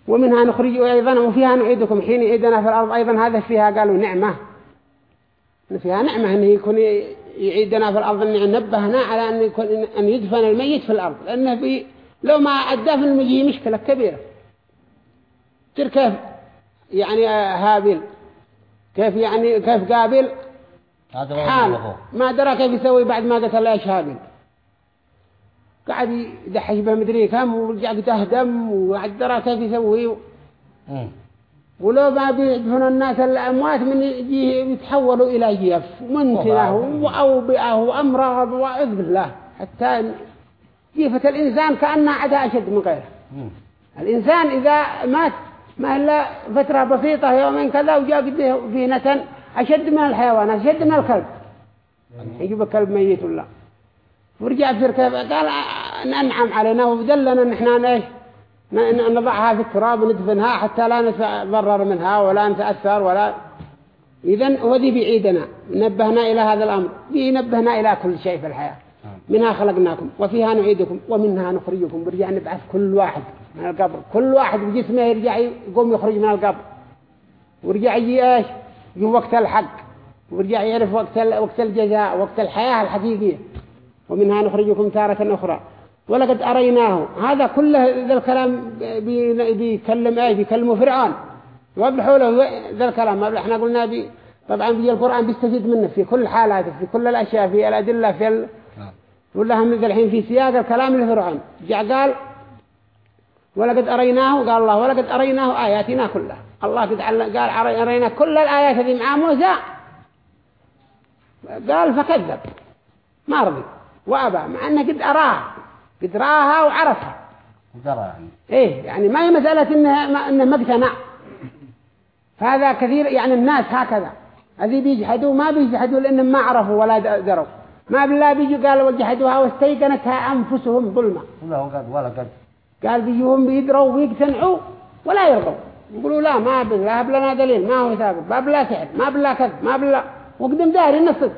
ومنها نخرج أيضا وفيها نعيدكم حين يعيدنا في الأرض. أيضا هذا فيها قالوا نعمة. فيها نعمة أنه يكون يعيدنا في الأرض أن نبهنا على أن, يكون أن يدفن الميت في الأرض. لأنه بي لو ما الدفن المجي مشكلة كبيرة. كيف يعني هابل؟ كيف يعني كيف قابل؟ حال. ما درى كيف يسوي بعد ما قتل إيش هابل؟ قاعد يدحش به مدري كم ورجع قتاه دم وعد درى كيف يسوي؟ ولو ما بيدفن الناس الأموات من يجيه يتحولوا إلى جيف منتنة وأوبئة وأمراض وأعوذ بالله. حتى جيفة الإنسان كأنها عدا أشد من غيره. الإنسان إذا مات ما إلا فترة بسيطة يومين كذا وجاء فيه نتن أشد من الحيوان أشد من الكلب. يجيب الكلب ميت ولا؟ ورجع في قال ننعم علينا وبدلنا نحن إيش؟ نضعها في التراب وندفنها حتى لا نتضرر منها ولا نتأثر ولا. إذن وذي بعيدنا نبهنا إلى هذا الأمر. نبهنا إلى كل شيء في الحياة. منها خلقناكم وفيها نعيدكم ومنها نخرجكم. برجع نبعث كل واحد من القبر. كل واحد بجسمه يرجع يقوم يخرج من القبر. ورجع يجي إيش؟ يجي وقت الحق. ورجع يعرف وقت وقت الجزاء وقت الحياة الحقيقية. ومنها نخرجكم تارة أخرى. ولقد أريناه. هذا كله ذا الكلام بيكلم إيه بيكلمه فرعون. يوضحوا له. ذا الكلام ما إحنا قلنا بي طبعا بيجي القرآن بيستفيد منه في كل حالاته في كل الأشياء في الأدلة في ال... ولا هم الحين في سياق الكلام لفرعون. جاء قال ولقد أريناه. قال الله ولقد أريناه آياتنا كلها. الله قد قال أرينا كل الآيات هذه مع موسى قال فكذب. ما رضي. وأبى مع أنه قد أراه قد رآها وعرفها. يعني. إيه يعني ما هي مسألة انه إنه ما اقتنع فهذا كثير يعني الناس هكذا. هذي بيجحدوا ما بيجحدوا لأنهم ما عرفوا ولا دروا. ما بالله بيجوا قالوا وجحدوها واستيقنتها أنفسهم ظلما لا قد ولا قد قال بيجوهم بيدروا ويقتنعوا ولا يرضوا. يقولوا لا ما بالله بلنا دليل ما هو ثابت ما بالله سحر ما بالله كذب ما بالله. وقدم داري النصد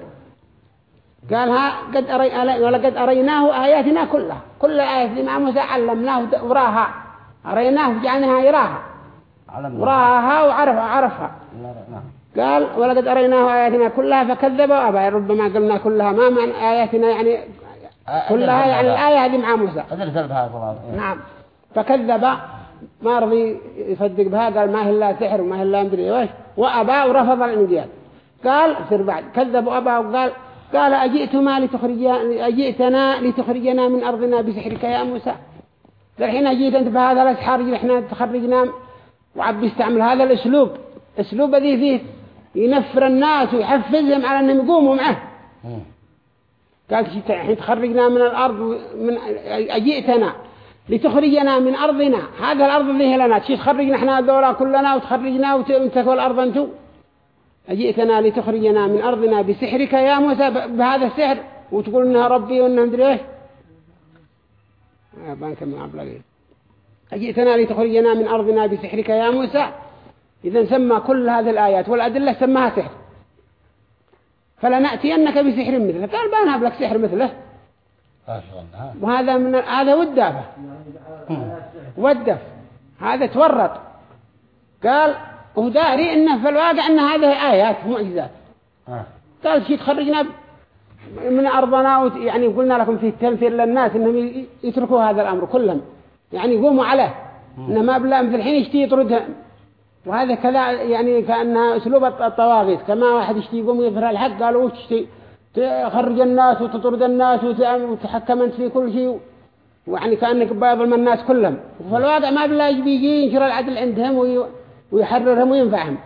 قالها قد أري... ولقد أريناه آياتنا كلها. كل الآيات اللي مع موسى علمناه وراها. أريناه جعلناها يراها وراها وعرف عرفها. قال ولقد أريناه آياتنا كلها فكذب. وأبى ربما قلنا كلها. ما معنى آياتنا يعني كلها يعني الآية هذه مع موسى. طبعا نعم. فكذب. ما رضي يصدق بها. قال ما هي إلا سحر وما هي إلا مدري إيش. وأبى ورفض الانقياد قال سر بعد كذب وأبى وقال قال أجئتما لتخرجنا أجئتنا لتخرجنا من أرضنا بسحرك يا موسى. الحين أجيت أنت بهذا الأسحار إحنا تخرجنا. وعب يستعمل هذا الأسلوب. أسلوب ذي فيه. ينفر الناس ويحفزهم على أنهم يقوموا معه. قال الحين تخرجنا من الأرض من أجئتنا لتخرجنا من أرضنا. هذا الأرض اللي هي لنا. تخرجنا إحنا الدولة كلنا وتخرجنا وتنتكوا الأرض أنتو. أجئتنا لتخرجنا من أرضنا بسحرك يا موسى بهذا السحر؟ وتقول إنها ربي وإنها مدري إيش؟ آه، بانكمل عبلغين أجئتنا لتخرجنا من أرضنا بسحرك يا موسى. إذا سمى كل هذه الآيات والأدلة سماها سحر. فلنأتينك بسحر مثله. قال بنهب لك سحر مثله. وهذا من هذا والدافة والدف هذا تورط. قال وداري إنه في الواقع إن هذه آيات معجزات. ها قال شيء تخرجنا من أرضنا وت- يعني قلنا لكم فيه تنفير للناس إنهم يتركوا هذا الأمر كلهم. يعني يقوموا عليه. إنه ما بلا مثل الحين يشتي يطردها وهذا كذا يعني كأنها أسلوب الط- الطواغيت. كما واحد يشتي يقوم يظهر الحق قالوا وش تشتي تخرج الناس وتطرد الناس وت- وتحكم أنت في كل شيء. ويعني كأنك بيظلم الناس كلهم. وفي الواقع ما بلا يجي ينشر العدل عندهم وي- ويحررهم وينفعهم.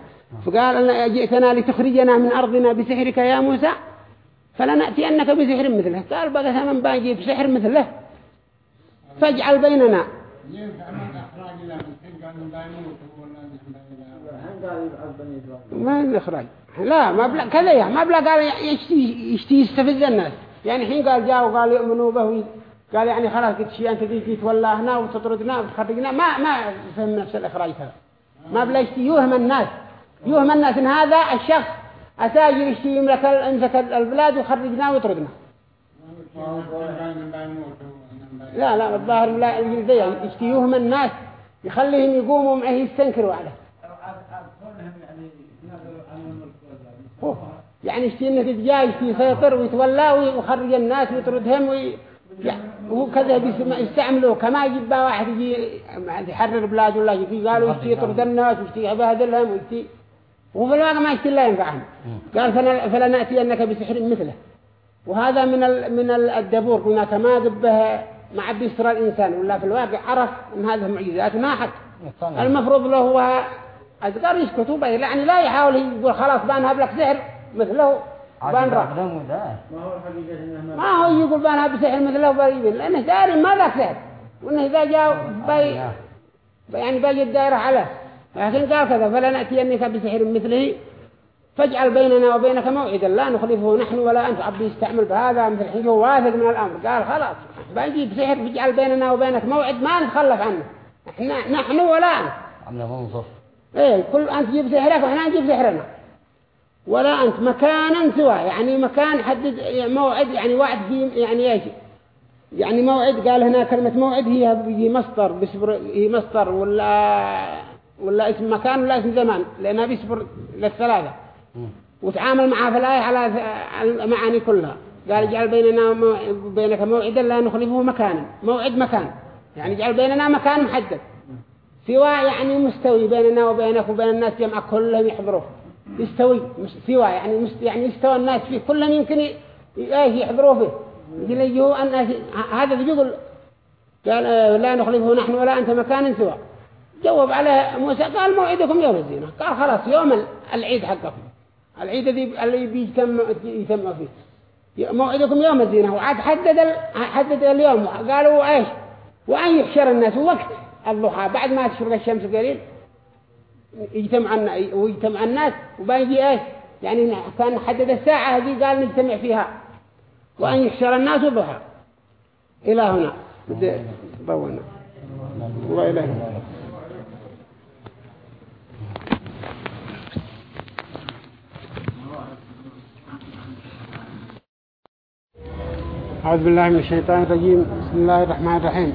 فقال أنا جئتنا لتخرجنا من أرضنا بسحرك يا موسى فلنأتينك بسحر مثله. قال بقى ثمن باجي بسحر مثله. فاجعل بيننا. الحين ما الإخراج لا ما بلا كذا يا ما بلا قال يشتي يشتي يستفز الناس. يعني حين قال جاء وقال يؤمنوا به قال يعني خلاص قلت شيء أنت تيجي تولى هنا وتطردنا وتخرجنا. ما ما فهم نفس الإخراج هذا. ما بلا يشتي يوهم الناس. يوهم الناس إن هذا الشخص أتاجر يشتي يملك يمسك البلاد ويخرجنا ويطردنا لا لا الظاهر لا الجلدية يشتي يوهم الناس يخليهم يقوموا معه يستنكروا عليه. يعني يشتي انك تجاي يشتي يسيطر ويتولى ويخرج الناس ويطردهم وي... يعني هو كذا بيسم- يستعملوه كما يجيب واحد يجي يحرر بلاد ولا يجي قالوا يشتي يطرد الناس ويشتي يبهدلهم ويشتي وفي الواقع ما يشتي لا ينفعهم. قال فلنأتينك بسحر مثله. وهذا من ال... من ال- الدبور. قلنا كما قبه مع بيسر الإنسان. ولا في الواقع عرف أن هذه معجزات ما حد المفروض له هو أذكار يسكتوا يعني لا يحاول يقول خلاص بنهب لك سحر مثله. بنرى ما هو يقول بنهب سحر مثله بريبين لأنه داري ما ذاك سحر وإنه إذا جاء بي يعني بيجي الدائرة عليه لكن قال كذا فلا نأتينك بسحر مثله. فاجعل بيننا وبينك موعدا. لا نخلفه نحن ولا أنت. عبد يستعمل بهذا مثل. الحين هو واثق من الأمر. قال خلاص. بيجي بسحر فاجعل بيننا وبينك موعد. ما نتخلف عنه. إحنا نحن ولا أنت. عمنا منصف إيه كل أنت جيب سحرك وإحنا نجيب سحرنا. ولا أنت مكانا سوا يعني مكان حدد موعد يعني وعد في يعني إيش يعني موعد قال هنا كلمة موعد هي هي مصدر بيصبر هي مصدر ولا ولا اسم مكان ولا اسم زمان لأنها بيصبر للثلاثة. وتعامل معها في الآية على المعاني كلها. قال اجعل بيننا بينك موعدا لا نخلفه مكانا. موعد مكان. يعني اجعل بيننا مكان محدد. سواء يعني مستوي بيننا وبينك وبين الناس جمع كلهم يحضروه يستوي سواء يعني يعني يستوى الناس فيه. كلهم يمكن إيش يحضروا فيه. يجي يجوا أن هذا اللي يقول قال آه، لا نخلفه نحن ولا أنت مكان سواء جواب على موسى قال موعدكم يوم الزينة. قال خلاص يوم ال- العيد حقكم. العيد اللي بيتم يتم فيه. موعدكم يوم الزينة. وعاد حدد. حدد اليوم. قالوا إيش؟ وأن يحشر الناس وقت الضحى بعد ما تشرق الشمس قليل. يجتمع ويجتمع الناس وبيجي إيش؟ يعني كان حدد الساعة هذه قال نجتمع فيها. وأن يحشر الناس ضحى. إلى هنا. بدي ضونا وإليه أعوذ بالله من الشيطان الرجيم. بسم الله الرحمن الرحيم.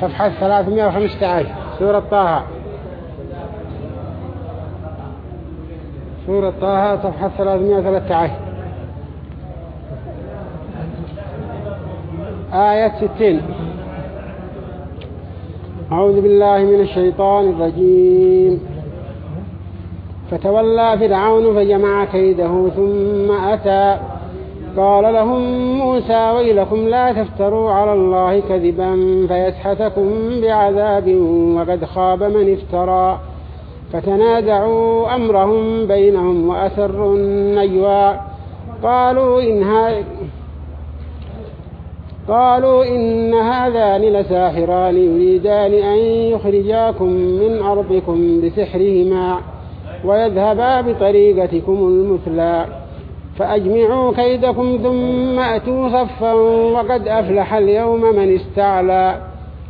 صفحة 315 سورة طه. سورة طه صفحة 313 آية 60 أعوذ بالله من الشيطان الرجيم. فتولى فرعون فجمع كيده ثم أتى. قال لهم موسى ويلكم لا تفتروا على الله كذبا فيسحتكم بعذاب وقد خاب من افترى. فتنازعوا أمرهم بينهم وأسروا النجوى. قالوا إن هذا قالوا إن هذان لساحران يريدان أن يخرجاكم من أرضكم بسحرهما ويذهبا بطريقتكم المثلى. فأجمعوا كيدكم ثم أتوا صفا وقد أفلح اليوم من استعلى.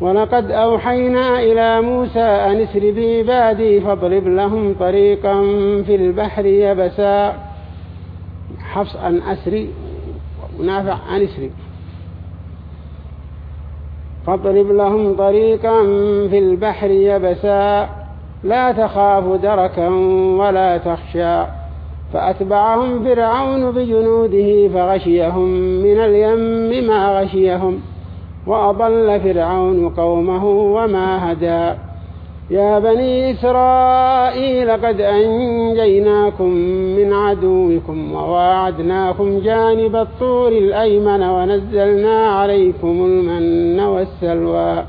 ولقد أوحينا إلى موسى أن اسر بعبادي فاضرب لهم طريقا في البحر يبسا. حفص أن أسري ونافع أن اسري. فاضرب لهم طريقا في البحر يبسا. لا تخاف دركا ولا تخشى. فأتبعهم فرعون بجنوده فغشيهم من اليم ما غشيهم. وأضل فرعون قومه وما هدى. يا بني إسرائيل قد أنجيناكم من عدوكم وواعدناكم جانب الطور الأيمن ونزلنا عليكم المن والسلوى.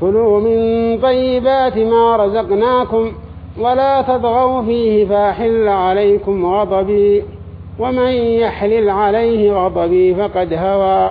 كلوا من طيبات ما رزقناكم ولا تضغوا فيه فأحل عليكم غضبي. ومن يحلل عليه غضبي فقد هوى.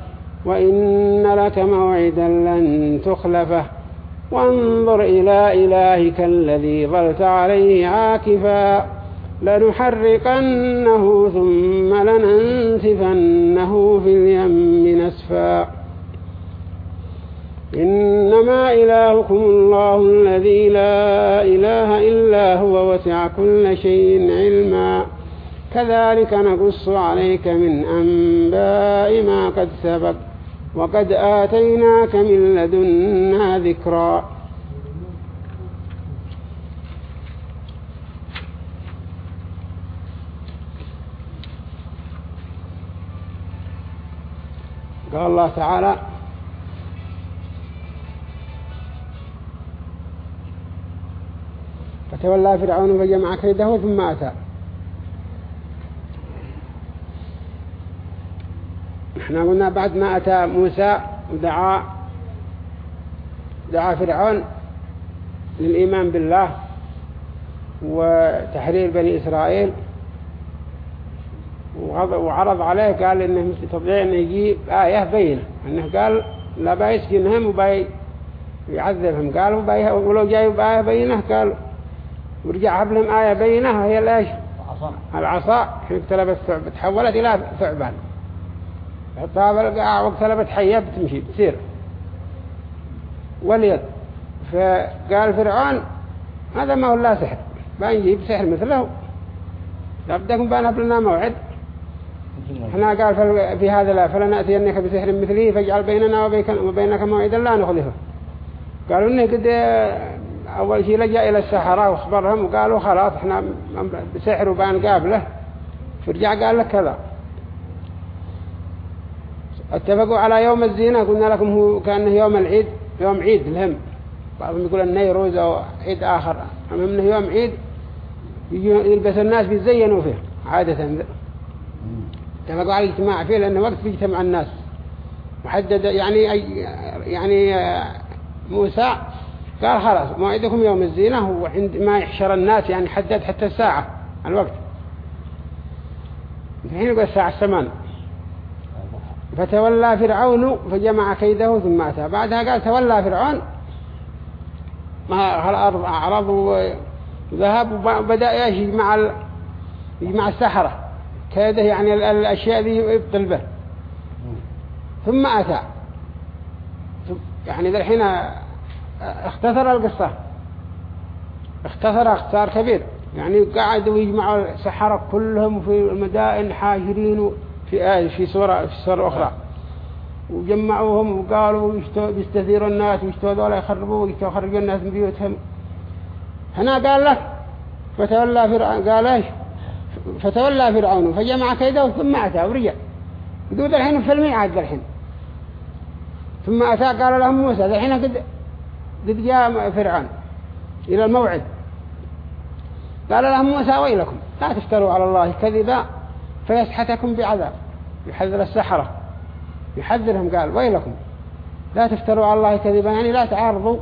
وإن لك موعدا لن تخلفه. وانظر إلى إلهك الذي ظلت عليه عاكفا. لنحرقنه ثم لننسفنه في اليم نسفا. إنما إلهكم الله الذي لا إله إلا هو وسع كل شيء علما. كذلك نقص عليك من أنباء ما قد سبق. وقد آتيناك من لدنا ذكرا. قال الله تعالى فتولى فرعون فجمع كيده ثم أتى. إحنا قلنا بعد ما أتى موسى ودعا دعا فرعون للإيمان بالله وتحرير بني إسرائيل وعرض عليه قال إنه يستطيع أن يجيب آية بينة. إنه قال لا بيسكنهم وبي يعذبهم. قالوا بي ولو جايب آية بينة قال ورجع لهم آية بينة وهي الإيش العصا. حين اقتلبت ثعب تحولت إلى ثعبان. حطها بالقاع واقتلبت حية بتمشي بتصير. واليد. فقال فرعون هذا ما هو الله سحر. بنجيب سحر مثله. لابدكم بأن لنا موعد. إحنا قال في هذا لا فلنأتينك بسحر مثله فاجعل بيننا وبينك موعدا لا نخلفه. قالوا انه قد أول شيء لجأ إلى السحرة وأخبرهم وقالوا خلاص إحنا بسحر وبان قابله. فرجع قال لك كذا. اتفقوا على يوم الزينة قلنا لكم هو كأنه يوم العيد يوم عيد لهم. بعضهم يقول النيروز أو عيد آخر. أما منه يوم عيد يلبس الناس بيزينوا فيه عادة. اتفقوا على الاجتماع فيه لأنه وقت بيجتمع الناس. محدد يعني يعني موسى قال خلاص موعدكم يوم الزينة وعندما يحشر الناس يعني حدد حتى الساعة الوقت. الحين يقول الساعة الثمان. فتولى فرعون فجمع كيده ثم أتى. بعدها قال تولى فرعون. ما الأرض أعرض وذهب وبدأ يجمع ال... يجمع السحرة. كيده يعني الأشياء ذي يبطل به. ثم أتى. يعني ذا الحين اختصر القصة. اختصر اختصار كبير. يعني قعدوا يجمعوا السحرة كلهم في المدائن حاجرين في آية في سورة في سورة أخرى. وجمعوهم وقالوا بيستثيروا الناس ويشتوا ذولا يخربوا ويشتوا يخرجوا الناس من بيوتهم. هنا قال لك فتولى فرعون قال إيش؟ فتولى فرعون فجمع كيده ثم أتى ورجع. يقول الحين في الميعاد الحين. ثم أتى قال لهم موسى الحين قد قد جاء فرعون إلى الموعد. قال لهم موسى ويلكم؟ لا تفتروا على الله كذبا فيسحتكم بعذاب. يحذر السحرة. يحذرهم قال ويلكم؟ لا تفتروا على الله كذبا يعني لا تعارضوا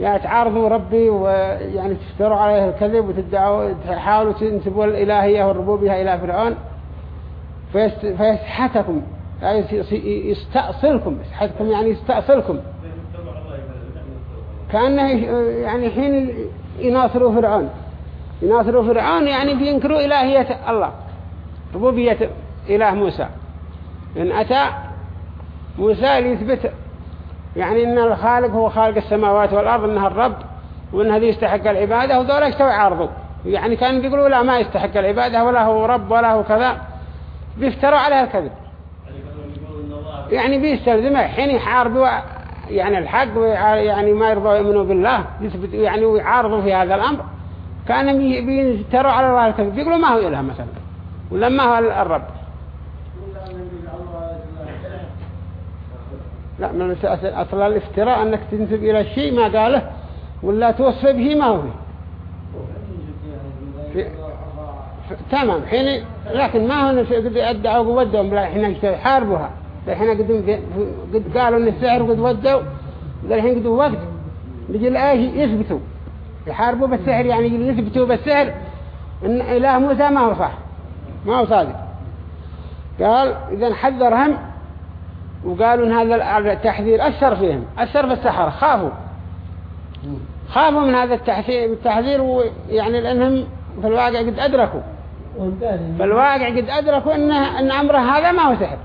يعني تعارضوا ربي ويعني تفتروا عليه الكذب وتدعوا تحاولوا تنسبوا الإلهية والربوبية إلى فرعون. فيسحتكم يعني يستأصلكم يسحتكم يعني يستأصلكم. كأنه يعني حين يناصروا فرعون. يناصروا فرعون يعني بينكروا إلهية الله ربوبية إله موسى. إن أتى موسى ليثبت يعني إن الخالق هو خالق السماوات والأرض إنها الرب وإن هذه يستحق العبادة وذولا يستوي عارضوا يعني كانوا بيقولوا لا ما يستحق العبادة ولا هو رب ولا هو كذا. بيفتروا عليها الكذب. يعني بيستلزمه. حين يحاربوا يعني الحق يعني ما يرضوا يؤمنوا بالله يثبت يعني ويعارضوا في هذا الأمر. كانوا بي- بيفتروا على الله الكذب. بيقولوا ما هو إله مثلا ولا ما هو الرب. لا من أصل- الافتراء أنك تنسب إلى الشيء ما قاله ولا توصف به ما هو. تمام. حين لكن ما هو قد أدعوا قودهم لا حين يحاربوها الحين قد قد قالوا إن السحر قد ودوا الحين قد وقت. بيجي الآية يثبتوا. يحاربوا بالسحر يعني يثبتوا بالسحر إن إله موسى ما هو صح ما هو صادق. قال إذا حذرهم وقالوا إن هذا التحذير أثر فيهم أثر في السحرة خافوا. خافوا من هذا التحذير ويعني لأنهم في الواقع قد أدركوا. في الواقع قد أدركوا إن, إن أمره هذا ما هو سحر.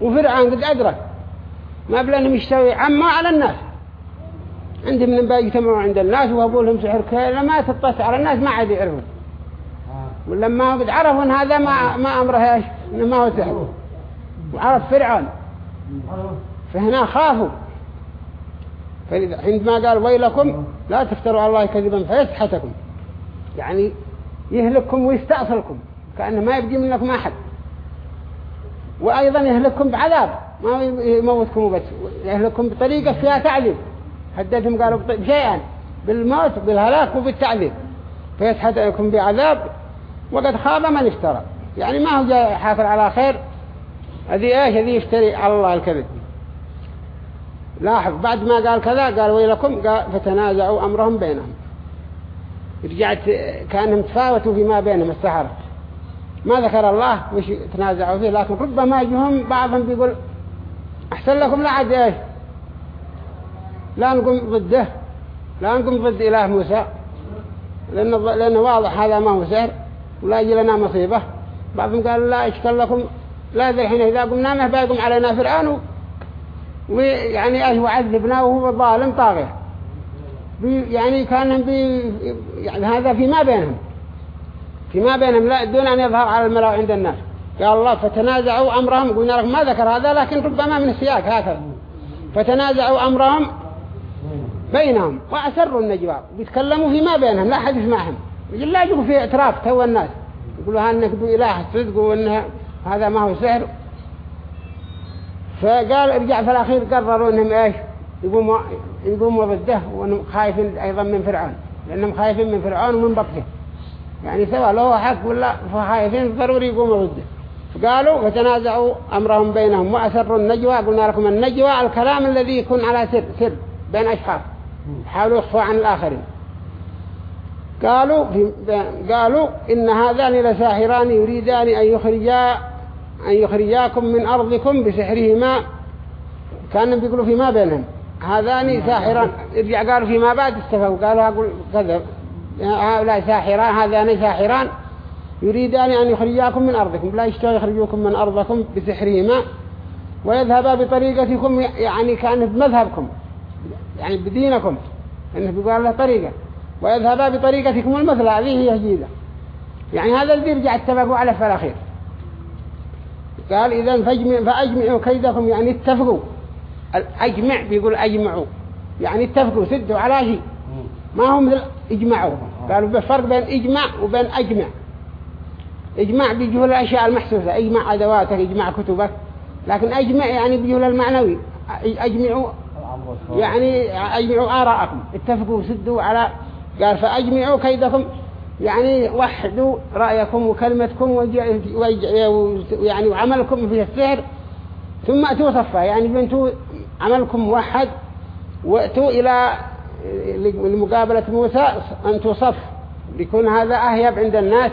وفرعون قد أدرك. ما بلانهم يشتوي عما على الناس. عندهم من بقى يجتمعوا عند الناس وابوا لهم سحر كذا ما تطلع على الناس ما عاد يعرفون ولما قد عرفوا إن هذا ما ما أمره إيش؟ ما هو سحر. وعرف فرعون. فهنا خافوا. عندما قال ويلكم لا تفتروا على الله كذبا فيسحتكم. يعني يهلككم ويستأصلكم كأنه ما يبقي منكم أحد. وأيضا يهلككم بعذاب ما يموتكم بس يهلككم بطريقة فيها تعذيب. حددهم قالوا بشيئا بالموت بالهلاك وبالتعذيب. فيسحتكم بعذاب وقد خاب من افترى يعني ما هو جاي حافر على خير هذه إيش؟ هذه يفتري على الله الكذب. لاحظ بعد ما قال كذا قال ويلكم فتنازعوا أمرهم بينهم. رجعت كأنهم تفاوتوا فيما بينهم السحرة ما ذكر الله وش تنازعوا فيه لكن ربما يجهم بعضهم بيقول أحسن لكم لا عاد إيش؟ لا نقوم ضده لا نقوم ضد إله موسى لأنه, لأنه واضح هذا ما هو سحر ولا يجي لنا مصيبة. بعضهم قال لا إشكال لكم. لا الحين إذا قمنا ما بيقوم علينا فرعون ويعني إيش وعذبنا وهو ظالم طاغية. بي يعني كان بي يعني هذا فيما بينهم. فيما بينهم لا دون أن يظهر على الملأ عند الناس. قال الله فتنازعوا أمرهم. قلنا لكم ما ذكر هذا؟ لكن ربما من السياق هكذا فتنازعوا أمرهم بينهم وأسروا النجوى. بيتكلموا فيما بينهم لا حد يسمعهم لا يجوا في اعتراف تو الناس. يقولوا هانك دو إله صدق وإن هذا ما هو سحر. فقال ارجع في الأخير قرروا إنهم إيش؟ يقوموا يقوموا ضده وإنهم خايفين أيضا من فرعون. لأنهم خايفين من فرعون ومن بطشه يعني سواء له حق ولا فخايفين ضروري يقوموا ضده. فقالوا فتنازعوا أمرهم بينهم وأسروا النجوى. قلنا لكم النجوى الكلام الذي يكون على سر سر بين أشخاص. حاولوا يخفوا عن الآخرين. قالوا قالوا إن هذان لساحران يريدان أن يخرجا أن يخرجاكم من أرضكم بسحرهما كانوا بيقولوا فيما بينهم. هذان ساحران إرجع قالوا فيما بعد استفوا قالوا أقول كذب. هؤلاء ساحران هذان ساحران يريدان أن يخرجاكم من أرضكم. لا يشتغل يخرجوكم من أرضكم بسحرهما ويذهبا بطريقتكم يعني كان بمذهبكم يعني بدينكم إنه بيقول له طريقة. ويذهبا بطريقتكم المثل هذه هي جيدة. يعني هذا الذي رجع اتفقوا عليه في الأخير قال إذا فاجمع فأجمعوا كيدكم يعني اتفقوا. الأجمع بيقول أجمعوا. يعني اتفقوا سدوا على شيء. ما هم مثل إجمعوا. قالوا بالفرق بين إجمع وبين أجمع. إجمع بيجوا الأشياء المحسوسة. إجمع أدواتك إجمع كتبك. لكن أجمع يعني بيجوا المعنوي. أجمعوا يعني أجمعوا آراءكم. اتفقوا سدوا على قال فأجمعوا كيدكم. يعني وحدوا رأيكم وكلمتكم ويعني وعملكم في السحر ثم أتوا صفا. يعني بنتوا عملكم موحد وأتوا إلى لمقابلة موسى أنتوا صف. بيكون هذا أهيب عند الناس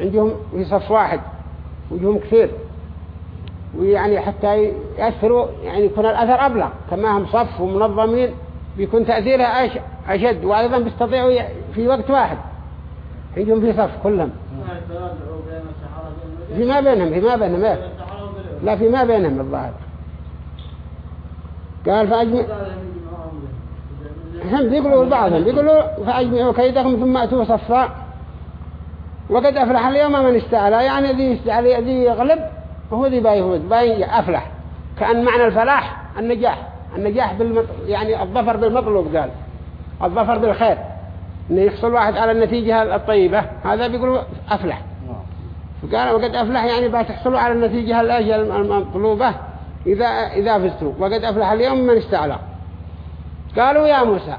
عندهم في صف واحد وجهم كثير. ويعني حتى يأثروا يعني يكون الأثر أبلغ. كما هم صف ومنظمين بيكون تأثيرها أش- أشد وأيضا بيستطيعوا في وقت واحد. عندهم في صف كلهم. فيما بينهم فيما بينهم إيه؟ لا فيما بينهم الظاهر. قال فأجمع هم بيقولوا بعضهم بيقولوا فأجمعوا كيدكم ثم أتوا صفا. وقد أفلح اليوم من استعلى. يعني ذي استعلى ذي يغلب وهو ذي بايفوز باي أفلح. كأن معنى الفلاح النجاح النجاح بالمط... يعني الظفر بالمطلوب قال. الظفر بالخير. إنه يحصل واحد على النتيجة الطيبة هذا بيقولوا أفلح. فقال وقد أفلح يعني بتحصلوا على النتيجة الأجل المطلوبة إذا إذا فزتوا وقد أفلح اليوم من استعلى. قالوا يا موسى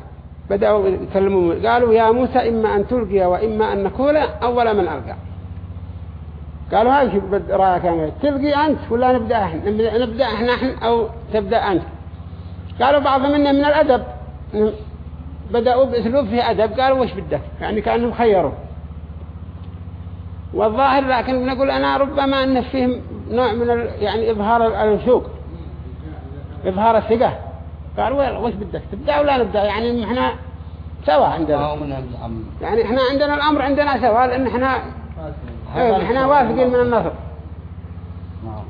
بدأوا يكلمون قالوا يا موسى إما أن تلقي وإما أن نكون أول من ألقى. قالوا هاي شو رأيك يا تلقي أنت ولا نبدأ إحنا؟ نبدأ, إحنا إحنا أو تبدأ أنت؟ قالوا بعضهم منا من الأدب. بدأوا بأسلوب فيه أدب قالوا وش بدك؟ يعني كأنهم خيروا. والظاهر لكن نقول أنا ربما أن فيهم نوع من ال... يعني إظهار الوثوق إظهار الثقة. قالوا وش بدك؟ تبدأ ولا نبدأ؟ يعني إحنا سوا عندنا. يعني إحنا عندنا الأمر عندنا سوا لأن إحنا إيه، إحنا واثقين من النصر. نعم.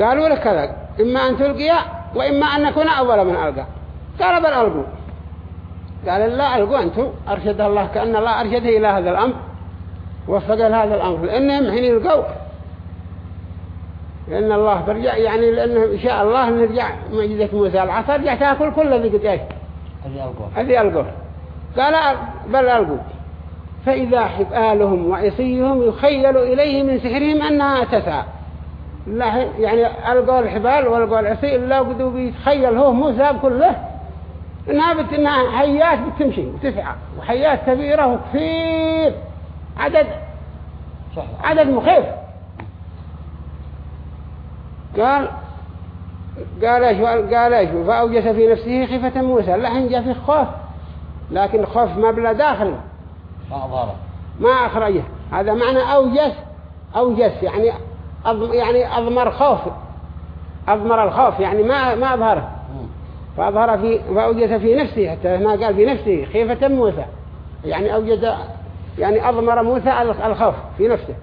قالوا لك كذا إما أن تلقي وإما أن نكون أول من ألقى. قال بل ألقوا. قال لا ألقوا أنتم. أرشد الله كأن الله أرشده إلى هذا الأمر. وفق لهذا الأمر. لأنهم حين يلقوا. لأن الله برجع يعني لأنه إن شاء الله نرجع معجزة موسى العصا رجع تأكل كل ذي قد إيش هذه ألقوا. قال بل ألقوا. فإذا حبالهم وعصيهم يخيل إليه من سحرهم أنها تسعى. يعني ألقوا الحبال وألقوا العصي إلا قدوا بيتخيل هو موسى كله إنها, بت... إنها حيات بتمشي وتسعى وحيات كبيرة وكثير. عدد صح عدد مخيف. قال قال إيش قال إيش؟ فأوجس في نفسه خيفة موسى. لا جاء في خوف لكن خوف ما بلا داخل. ما أخرجه. هذا معنى أوجس أوجس يعني يعني أضمر خوف. أضمر الخوف يعني ما ما أظهره. مم. فأظهر في فأوجس في نفسه حتى هنا قال في نفسه خيفة موسى. يعني أوجد يعني أضمر موسى الخوف في نفسه.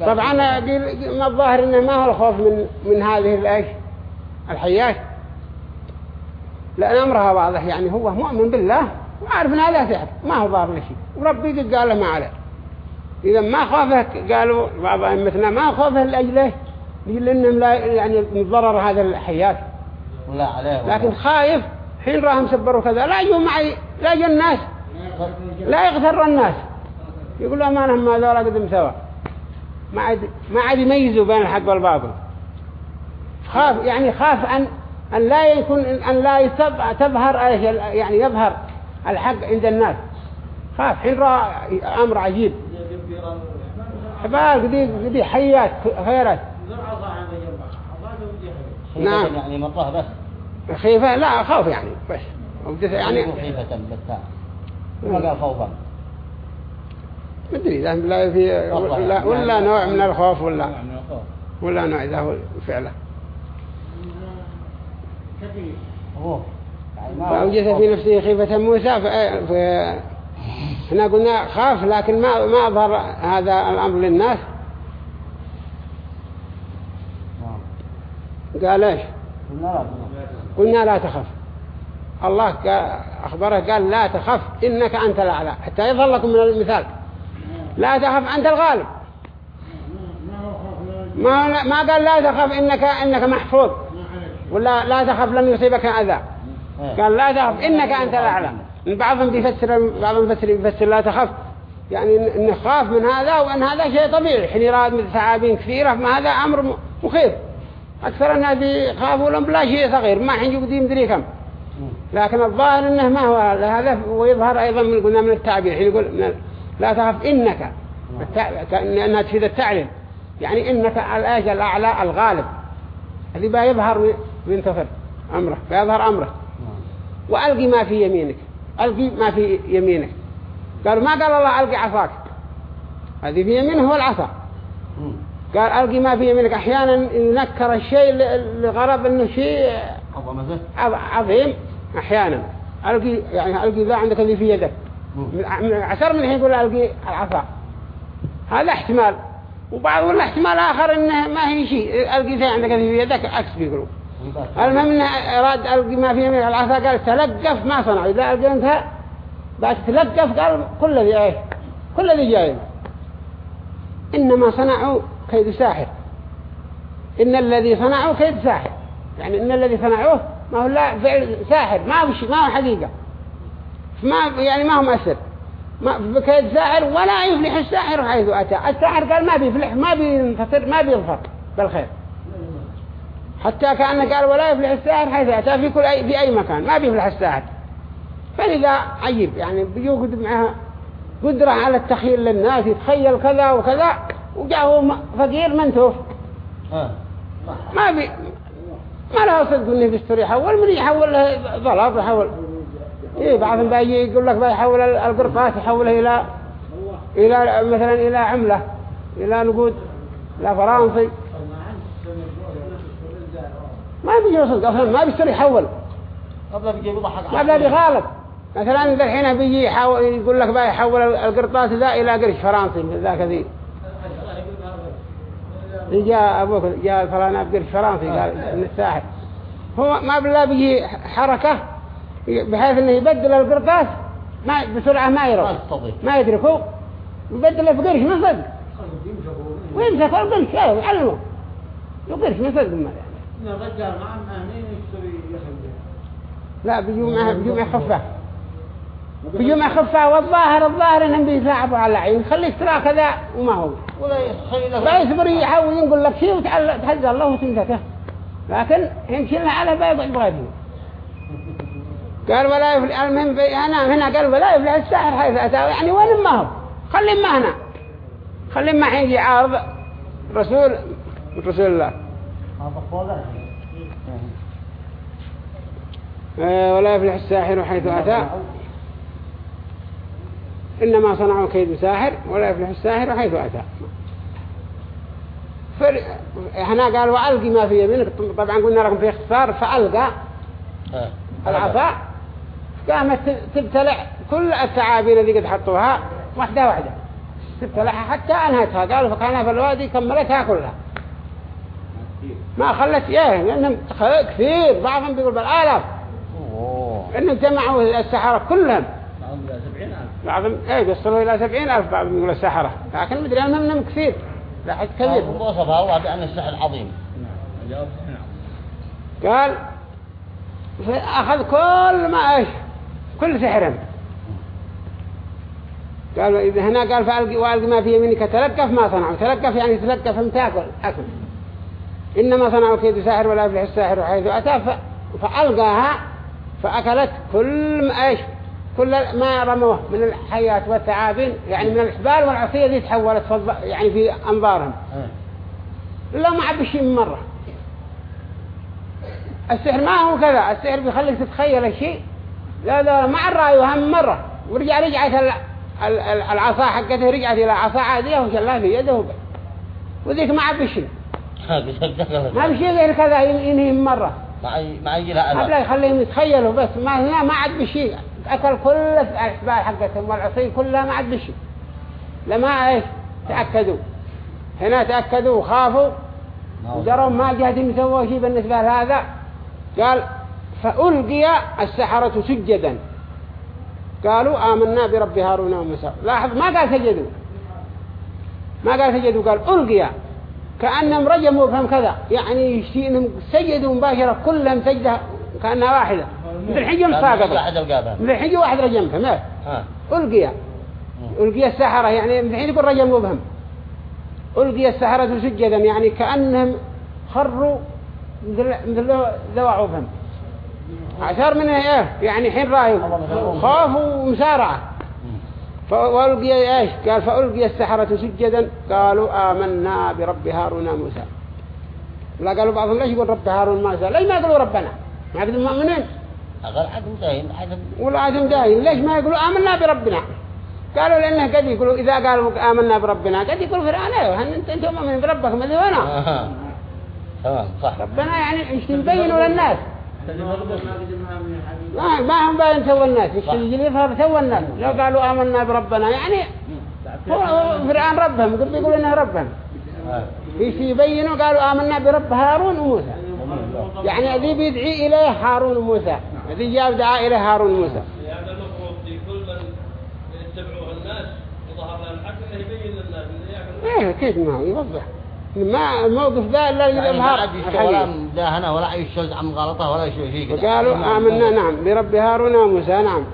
طبعا ما الظاهر إنه ما هو الخوف من من هذه الأيش؟ الحيات. لأن أمرها واضح يعني هو مؤمن بالله وعارف ان هذا سحر ما هو ضار شيء. وربي قد قال له ما عليه إذا ما خوفه قالوا بعض أئمتنا ما خوفه لاجله لأنهم لا يعني من ضرر هذا الحيات عليه لكن خايف حين راهم سبروا كذا لا يجوا معي لا يجوا الناس لا يغتر الناس. يقول له ما نهم ما ذولا قدم سوا. ما عاد ما عاد يميزوا بين الحق والباطل. خاف يعني خاف أن أن لا يكون أن لا يتب- تظهر يعني يظهر الحق عند الناس. خاف حين رأى أمر عجيب. حبال قدي قدي حيات خيرات. نعم. يعني مرة بس. خيفة؟ لا خوف يعني بس. وقدس يعني. خيفة بس ما قال خوفا؟ مدري إذا لا في ولا, ولا نوع من الخوف ولا ولا نوع إذا هو فعله. يعني خوف. في نفسه خيفة موسى ف... ف... إحنا قلنا خاف لكن ما ما أظهر هذا الأمر للناس. نعم. قال إيش؟ قلنا لا تخف. الله أخبره قال لا تخف إنك أنت الأعلى. حتى يظهر لكم من المثال. لا تخف أنت الغالب. ما ما قال لا تخف إنك إنك محفوظ. ولا لا تخف لن يصيبك أذى. قال لا تخف إنك أنت الأعلى. بعضهم بيفسر بعض المفسرين بيفسر لا تخف. يعني إن- إن خاف من هذا وأن هذا شيء طبيعي. حين يراد من ثعابين كثيرة ما هذا أمر مخيف. أكثر الناس يخافوا لهم بلا شيء صغير ما حين يقدي مدري كم. لكن الظاهر إنه ما هو هذا ويظهر أيضا من قلنا من التعبير حين يقول لا تخف إنك. كأنها تفيد التعليم. يعني إنك الآيش الأعلى الغالب. الذي بيظهر وي- وينتصر أمره بيظهر أمره. وألقي ما في يمينك. ألقي ما في يمينك. قالوا ما قال الله ألقي عصاك. هذه في يمينه هو العصا. قال ألقي ما في يمينك أحيانا ينكر الشيء لغرض أنه شيء عظيم. أحيانا. ألقي يعني ألقي ذا عندك اللي في يدك. من عشر من الحين يقول ألقي العصا. هذا احتمال. وبعض ولا احتمال آخر إنه ما هي شيء. ألقي ذا عندك اللي في يدك. عكس بيقولوا. المهم إنه أراد ألقي ما في يمينك العصا. قال تلقف ما صنع. إذا ألقيتها بعد تلقف قال كل ذي إيه؟ كل ذي جاي إنما صنعوا كيد ساحر. إن الذي صنعوا كيد ساحر. يعني إن الذي صنعوه ما هو لا فعل ساحر ما هو ما هو حقيقة. ما يعني ما هو مؤثر. ما بكيد ساحر ولا يفلح الساحر حيث أتى. الساحر قال ما بيفلح ما بينتصر ما بيظفر بالخير. حتى كأنه قال ولا يفلح الساحر حيث أتى في كل أي في أي مكان. ما بيفلح الساحر. فلذا عجيب. يعني بيوجد معها قدرة على التخيل للناس يتخيل كذا وكذا. وجاءه فقير منتوف ها ما بي ما له صدق إنه بيستر يحول من يحول له ضلاب يحول. إيه بعضهم بيجي يقول لك بيحول ال- القرطاس يحوله إلى إلى مثلا إلى عملة إلى نقود إلى فرنسي. ما بيجي صدق أصلا ما بيستر يحول. قبل بيجي يضحك ما بيغالط مثلا الحين بيجي يحول يقول لك بقى يحول القرطاس ذا إلى قرش فرنسي مثل ذاك ذي جاء أبوك جاء فلان بقرش فرنسي قال من الساحر هو ما بلا بيجي حركة بحيث إنه يبدل القرطاس ما بسرعة ما ما يروح ما يدركه يبدله في قرش من صدق ويمسك القرش أيوه يعلمه. القرش من صدق ما يعني. الرجال مع مهنين يشتري لا بيجوا معه بيجوا معه خفة. بيجوا معه خفة والظاهر الظاهر إنهم بيساعبوا على العين خليك ترى كذا وما هو. ولا يصبر يحاول يقول لك شيء وتحدى الله وتنسكه لكن يمشي لنا على بيض بغيره قال ولا يفلح المهم في- هنا هنا. قال ولا يفلح الساحر حيث أتى يعني وين ما هو. خلي ما هنا. خلي ما حين يجي عارض رسول رسول الله. آه، ولا يفلح الساحر حيث أتى إنما صنعوا كيد ساحر ولا يفلح الساحر حيث أتى. هنا قال وألقي ما في يمينك. طبعا قلنا لكم في اختصار فألقى ها. العصا قامت تبتلع كل الثعابين اللي قد حطوها واحدة واحدة. تبتلعها حتى أنهتها. قالوا فكان في الوادي كملتها كلها. ما خلت إيه لأنهم كثير. بعضهم بيقول بالآلاف. إنهم جمعوا السحرة كلهم معهم إلى سبعين ألف بعضهم إيه بيصلوا إلى سبعين ألف بعضهم يقول السحرة. لكن مدري أنهم منهم كثير. لا حد كبير. وصفها الله بأن السحر عظيم. قال أخذ كل ما إيش كل سحرهم قال إذا هنا قال فألقي وألقي ما في يمينك تلقف ما صنعوا. تلقف يعني تلقف هم تأكل أكل. إنما صنعوا كيد ساحر ولا يفلح الساحر حيث أتى. فألقاها فأكلت كل ما إيش كل ما رموه من الحيات والثعابين يعني من الحبال والعصية دي تحولت يعني في أنظارهم. ها. لا ما عب الشيء من مرة. السحر ما هو كذا. السحر بيخليك تتخيل الشيء لا لا مع الرأي وهم مرة. ورجع رجعت ال- ال- ال- العصا حقته رجعت إلى عصا عادية وشلها في يده. وذيك ما عب بيصدق ما بشيء غير كذا ين- ينهي من مرة. ما ي- ما يجي لها قبل يخليهم يتخيلوا بس. ما هنا ما عاد بشيء أكل كل الأحبال حقتهم والعصي كلها ما عاد بشيء لما إيش؟ تأكدوا. هنا تأكدوا وخافوا. ودروا ما جهدهم يسووا شيء بالنسبة لهذا. قال فألقي السحرة سجدا. قالوا آمنا برب هارون وموسى. لاحظ ما قال سجدوا. ما قال سجدوا قال ألقي. كأنهم رجموا بهم كذا. يعني يشتي إنهم سجدوا مباشرة كلهم سجدة كأنها واحدة. مثل حجم ساقطة واحد رجم إيه؟ ها. ألقي. ألقي السحرة يعني من حين يقول رجموا بهم ألقي السحرة سجدا يعني كأنهم خروا مثل ذوعوا بهم عشر من إيه؟ يعني حين رأيوا. خوف ومسارعة فألقي إيش؟ قال فألقي السحرة سجدا. قالوا آمنا برب هارون وموسى لا قالوا بعضهم ليش يقول رب هارون وموسى ليش ما يقولوا ربنا؟ ما يقولوا مؤمنين. أقل عدم داين عدم ولا عدم داين. ليش ما يقولوا آمنا بربنا؟ قالوا لأنه قد يقولوا إذا قالوا آمنا بربنا قد يقولوا فرعون أيوه أنت أنتم مؤمنين بربكم هذا وأنا آه. تمام صح. ربنا يعني إيش تبينوا للناس؟ ما ما هم باين سوى الناس. إيش يجي يظهر سوى الناس؟ لو قالوا آمنا بربنا يعني هو فرعون ربهم قد يقول إنه ربهم. آه. إيش يبينوا؟ قالوا آمنا برب هارون وموسى. يعني الذي بيدعي إليه هارون وموسى الذي جاب دعاء إليه هارون وموسى المفروض في كل من يتبعوه الناس وظهر له الحق إنه يبين للناس إنه يعمل. إيه كيف ما هو؟ يوضح. ما الموقف ذا إلا يعني عاد يشتغل ولا الحقيقي. مداهنة ولا يشتغل عن غلطة ولا شيء وقالوا آمنا نعم. برب هارون وموسى نعم.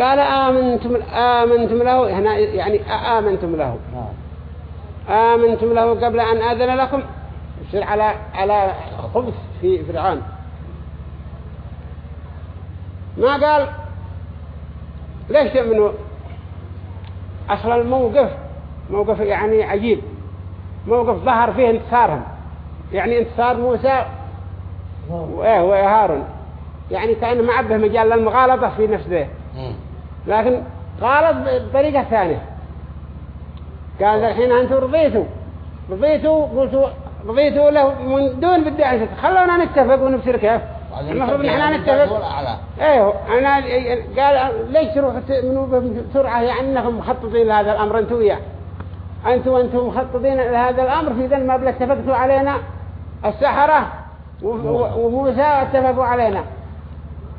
قال آمنتم آمنتم له. هنا يعني آمنتم له. آه. آمنتم له قبل أن آذن لكم. يصير على على خبث في فرعون. ما قال ليش تؤمنوا أصلا الموقف موقف يعني عجيب. موقف ظهر فيه انتصارهم. يعني انتصار موسى وإيه وهارون يعني كأنه ما عبه مجال للمغالطة في نفسه. لكن غالط بطريقة ثانية. قال الحين أنتم رضيتوا. رضيتوا قلتوا رضيتوا له من دون بدي خلونا نتفق ونبصر كيف. المفروض ان إحنا نتفق. أيوه. أنا قال ليش تروحوا تؤمنوا بسرعة؟ يعني إنكم مخططين لهذا الأمر. أنتم وياه. أنتم وأنتم مخططين لهذا الأمر. في ذا ما بلا اتفقتوا علينا. السحرة وموسى اتفقوا علينا.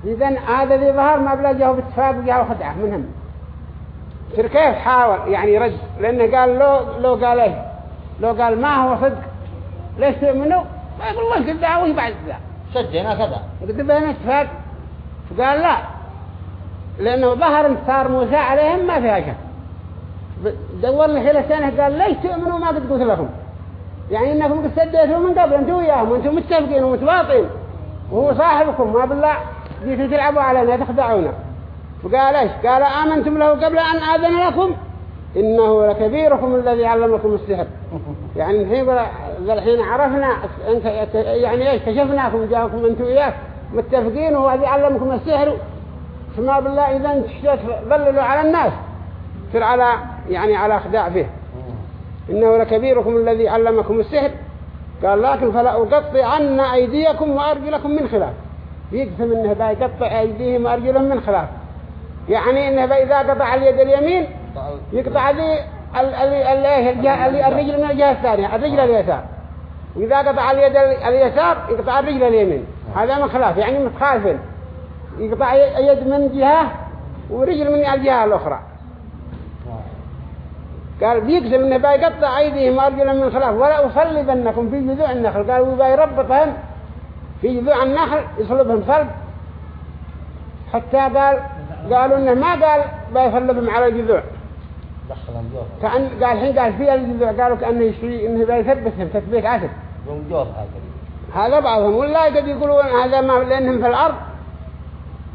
اذا هذا ذي ظهر ما بلا جاءوا باتفاق وجاءوا خدعة منهم كيف حاول يعني يرد لأنه قال لو لو قال إيه؟ لو قال ما هو صدق ليش تؤمنوا؟ ما يقول الله كذا وهي بعد ذا سجنا كذا قد بين اتفاق فقال لا. لأنه ظهر انتصار موسى عليهم ما فيها شك. دور لي حيلة سنة قال ليش تؤمنوا ما قد قلت لكم؟ يعني إنكم قد سديتوا من قبل أنتوا وياهم وأنتم متفقين ومتواطئين. وهو صاحبكم ما بالله. جيتوا تلعبوا علينا تخدعونا. فقال إيش؟ قال آمنتم له قبل أن آذن لكم؟ إنه لكبيركم الذي علمكم السحر. يعني الحين بقى- الحين عرفنا أنت يعني إيش؟ كشفناكم جاءكم أنتم وياه متفقين؟ وهو الذي علمكم السحر. فما بالله إذا أنت ظللوا على الناس. صير على يعني على خداع فيه. إنه لكبيركم الذي علمكم السحر. قال لكن فلا أقطع عنا أيديكم وأرجلكم من خلاف. يقسم إنه بيقطع أيديهم وأرجلهم من خلاف. يعني إنه إذا قطع اليد اليمين يقطع ال- الرجل من الجهة الثانية الرجل اليسار. وإذا قطع اليد ال- اليسار يقطع الرجل اليمين. هذا من خلاف يعني متخالفين يقطع يد من جهة ورجل من الجهة الأخرى. قال بيقسم إنه بيقطع أيديهم وأرجلهم من خلاف. ولا أصلبنكم في جذوع النخل. قال وبيربطهم في جذوع النخل يصلبهم صلب حتى قال قالوا إنه ما قال بيصلبهم على الجذوع. كأن قال الحين قال في الجذوع قالوا كأنه يشري إنه بيثبتهم تثبيت عسل هذا. بعضهم ولا قد يقولون هذا ما لأنهم في الأرض.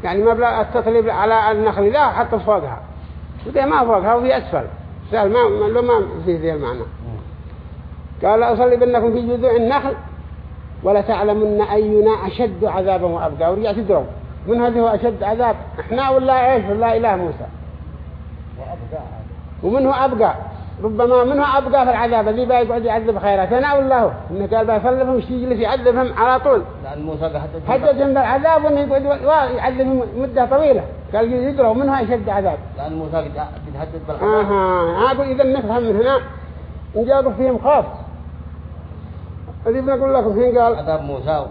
يعني ما بلا التطليب على النخل ذا حط فوقها. وده ما فوقها وفي أسفل. سهل ما ما- لو ما في ذي المعنى. قال لأصلبنكم في جذوع النخل ولا تعلمن أينا أشد عذابا وأبقى. ورجع تدروا من هذا هو أشد عذاب. إحنا ولا إيش؟ ولا إله موسى. وأبقى. ومنه أبقى. ربما منه أبقى في العذاب الذي بقى يقعد يعذب خيرات أنا ولا هو إنه قال بيصلبهم شي يجلس يعذبهم على طول. لأن موسى قد حددهم بالعذاب وإنه يقعد يعذبهم مدة طويلة. قال يدروا منه أشد عذاب. لأن موسى قد بالعذاب. أها. هذا إذا نفهم من هنا. ان جاءوا فيهم خوف. هذه بنقول لكم حين قال عذاب موسى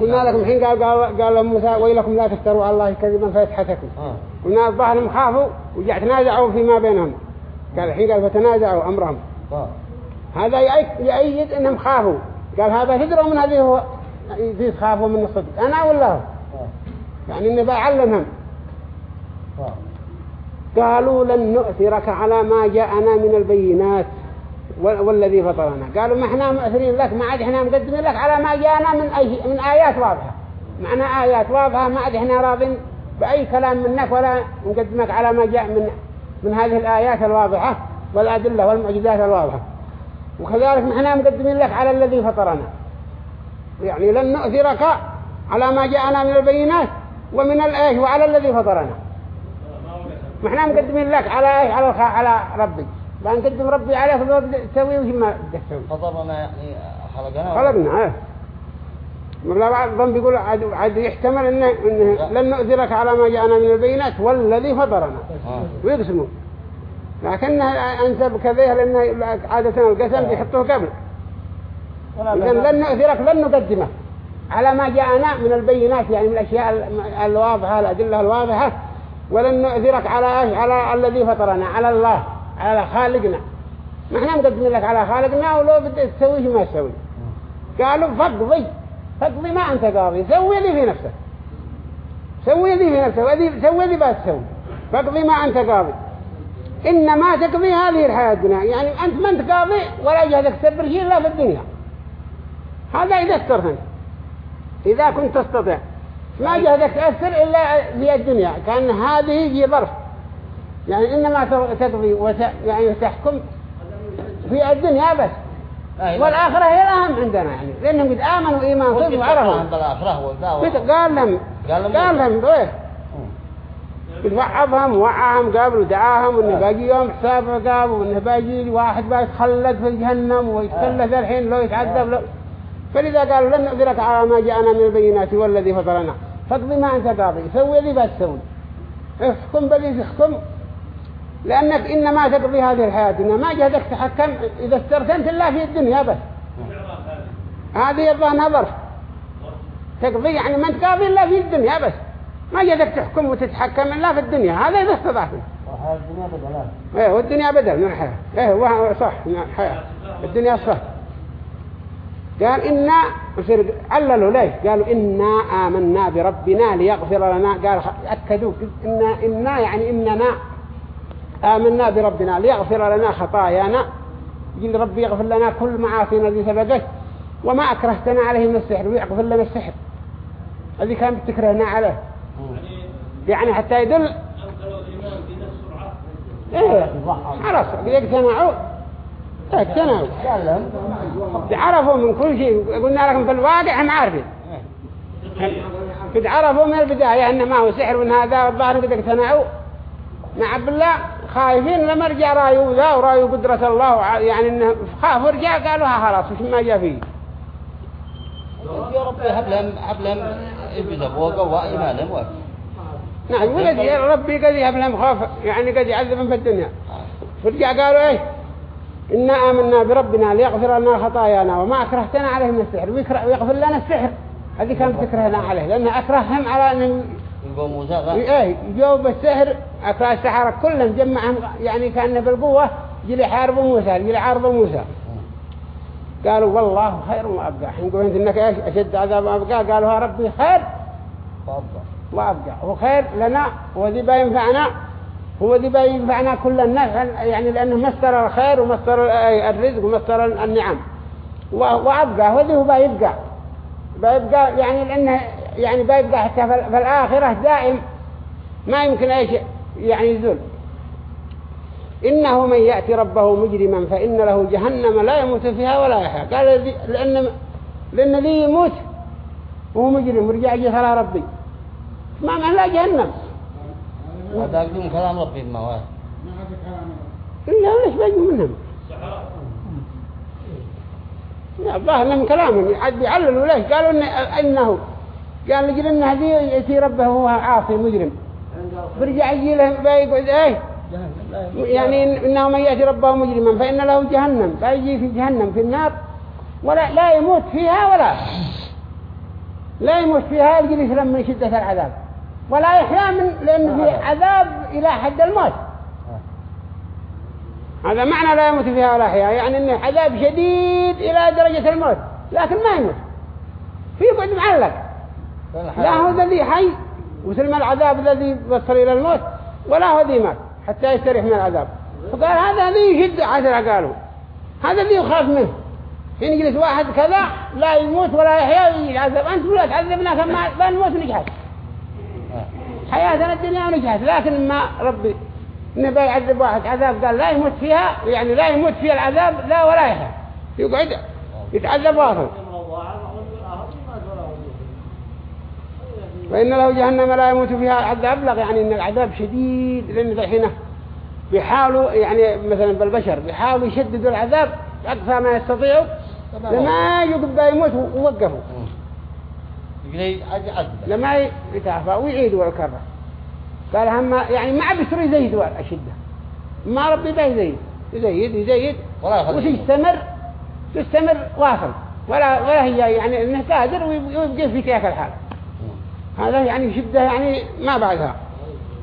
قلنا لكم حين قال قال, قال موسى ويلكم لا تفتروا الله كذبا فيسحتكم. آه. قلنا الظاهر خافوا وجع تنازعوا فيما بينهم. قال الحين قال فتنازعوا أمرهم. آه. هذا يأيد, إنهم خافوا. قال هذا تدروا من هذه هو يزيد خافوا من الصدق. أنا ولا هو آه. يعني إني بعلمهم. آه. قالوا لن نؤثرك على ما جاءنا من البينات. وال- والذي فطرنا. قالوا ما إحنا مؤثرين لك. ما عاد إحنا مقدمين لك على ما جاءنا من أي من آيات واضحة. معنا آيات واضحة. ما عاد إحنا راضين بأي كلام منك ولا نقدمك على ما جاء من من هذه الآيات الواضحة والأدلة والمعجزات الواضحة. وكذلك نحن مقدمين لك على الذي فطرنا. يعني لن نؤثرك على ما جاءنا من البينات ومن الآية وعلى الذي فطرنا. نحن مقدمين لك على إيش؟ على الخ... على ربي. بنقدم ربي عليك تسوي وش ما تسوي. فطرنا يعني خلقنا. خلقنا إيه مبلا بعضهم بيقول عاد عاد يحتمل إنه, إنه لن نؤذرك على ما جاءنا من البينات والذي فطرنا آه. ويقسموا. لكنه أنسب كذيه لأنه عادة القسم بيحطوه قبل. إذن لن نؤثرك لن نقدمك على ما جاءنا من البينات يعني من الأشياء ال- الواضحة الأدلة الواضحة ولن نؤثرك على إيش على الذي فطرنا على الله على خالقنا. ما إحنا مقدمين لك على خالقنا ولو بدك تسوي ما تسوي قالوا فقضي. فقضي ما أنت قاضي سوي لي في نفسك. سوي لي في نفسك سوي لي بس سوي فقضي ما أنت قاضي. إنما تقضي هذه الحياة الدنيا. يعني أنت ما أنت قاضي ولا جهدك تسبر شيء إلا في الدنيا. هذا إذا استرهن إذا كنت تستطيع. ما جهدك تأثر إلا في الدنيا. كأن هذه يجي ظرف. يعني إنما تقضي وت... يعني تحكم في الدنيا بس. آه، والآخرة هي الأهم عندنا يعني. لأنهم قد آمنوا إيمان صدق وعرفوا. قال لهم قال لهم قال لهم إيه. قد وعظهم ووعاهم قابل ودعاهم وإنه باقي يوم حساب عقاب وإنه باقي واحد بيتخلد في جهنم ويتخلد الحين لو يتعذب لو فلذا قالوا لن نؤذرك على ما جاءنا من البينات والذي فطرنا. فاقضي ما أنت قاضي سوي اللي بس تسوي احكم بل تحكم لأنك إنما تقضي هذه الحياة إنما ما جهدك تحكم إذا استرسلت الله في الدنيا بس. هذه الظاهر ظرف تقضي يعني ما انت قاضي إلا في الدنيا بس. ما جهدك تحكم وتتحكم إلا في الدنيا. هذا إذا الدنيا بدلات إيه والدنيا بدل من الحياة. إيه وه- صح من الحياة. الدنيا صح. قال إنا يصير عللوا ليش؟ قالوا إنا آمنا بربنا ليغفر لنا. قال أكدوا. إنا إنا يعني إننا آمنا بربنا ليغفر لنا خطايانا. يقول ربي يغفر لنا كل معاصينا التي سبقت وما أكرهتنا عليه من السحر ويغفر لنا السحر. هذه كانت تكرهنا عليه. يعني حتى يدل إيه خلاص اقتنعوا لهم عرفوا من كل شيء. قلنا لكم في الواقع هم عارفين. قد عرفوا من البداية انه ما هو سحر وأن هذا الظاهر قد اقتنعوا مع بالله خايفين لما رجع رايوا ذا ورايوا قدرة الله يعني إنه خافوا رجع قالوا ها خلاص وش ما جاء فيه. يا ربي هب لهم هب لهم وقوى إيمانهم وقف نعم ولد يا ربي قد يهب لهم خوف يعني قد يعذبهم في الدنيا. فرجع قالوا إيه؟ إنا آمنا بربنا ليغفر لنا خطايانا وما أكرهتنا عليه من السحر ويغفر لنا السحر. هذه كانت تكرهنا عليه لأنه أكرههم على أن يقول موسى غا- إيه يجاوب السحر أكره السحرة كلهم جمعهم يعني كان بالقوة يجي يحاربوا موسى يجي يحاربوا موسى. قالوا والله خير وأبقى حين قلت إنك أشد عذاب وأبقى قالوا يا ربي خير فأبقى وأبقى هو خير لنا وذي بينفعنا هو ذي بينفعنا كل الناس يعني لأنه مصدر الخير ومصدر الرزق ومصدر النعم. وأبقى وذي هو بيبقى بيبقى يعني لأنه يعني بيبقى حتى في الآخرة دائم ما يمكن أي شيء يعني يزول. إنه من يأتي ربه مجرما فإن له جهنم لا يموت فيها ولا يحيا. قال لأن لأن ذي يموت وهو مجرم. ورجع على ربي. ما معنى لا جهنم. هذا يقدم كلام ربي ما هو. إلا ليش بيجي منهم؟ يا الظاهر من كلامهم عاد بيعللوا ليش؟ قالوا إن إنه قال لجل هذه يأتي ربه وهو عاصي مجرم. برجع يجي له بيقعد يموت يعني إنه من يأتي ربه مجرما فإن له جهنم فيجي في جهنم في النار. ولا لا يموت فيها ولا. لا يموت فيها يجي يسلم من شدة العذاب. ولا يحيا من لأن في عذاب إلى حد الموت. هذا معنى لا يموت فيها ولا يحيا يعني إنه عذاب شديد إلى درجة الموت لكن ما يموت. في يقعد معلق. لا هو الذي حي وسلم العذاب الذي وصل إلى الموت ولا هو ذي مات حتى يستريح من العذاب. فقال هذا ذي يشد عشرة قالوا. هذا ذي يخاف منه. حين يجلس واحد كذا لا يموت ولا يحيا ويجي العذاب أنت ولا تعذبنا كما لا نموت ونجحت حياتنا الدنيا ونجحت لكن ما ربي إنه بيعذب واحد. عذاب قال لا يموت فيها يعني لا يموت فيها العذاب لا ولا يحيا. يقعد يتعذب واصل. وإن له جهنم لا يموت فيها. عذاب أبلغ يعني إن العذاب شديد لأن الحين بيحاولوا يعني مثلا بالبشر بيحاولوا يشددوا العذاب أقصى ما يستطيعوا لما يقبل يموت ووقفوا لما يتعافى ويعيدوا الكرة قال هم يعني ما بيصير يزيدوا الشدة ما ربي بيه يزيد. يزيد يزيد. وتستمر تستمر واصل. ولا ولا هي يعني انه قادر ويبقى في تلك الحال هذا يعني شدة يعني ما بعدها.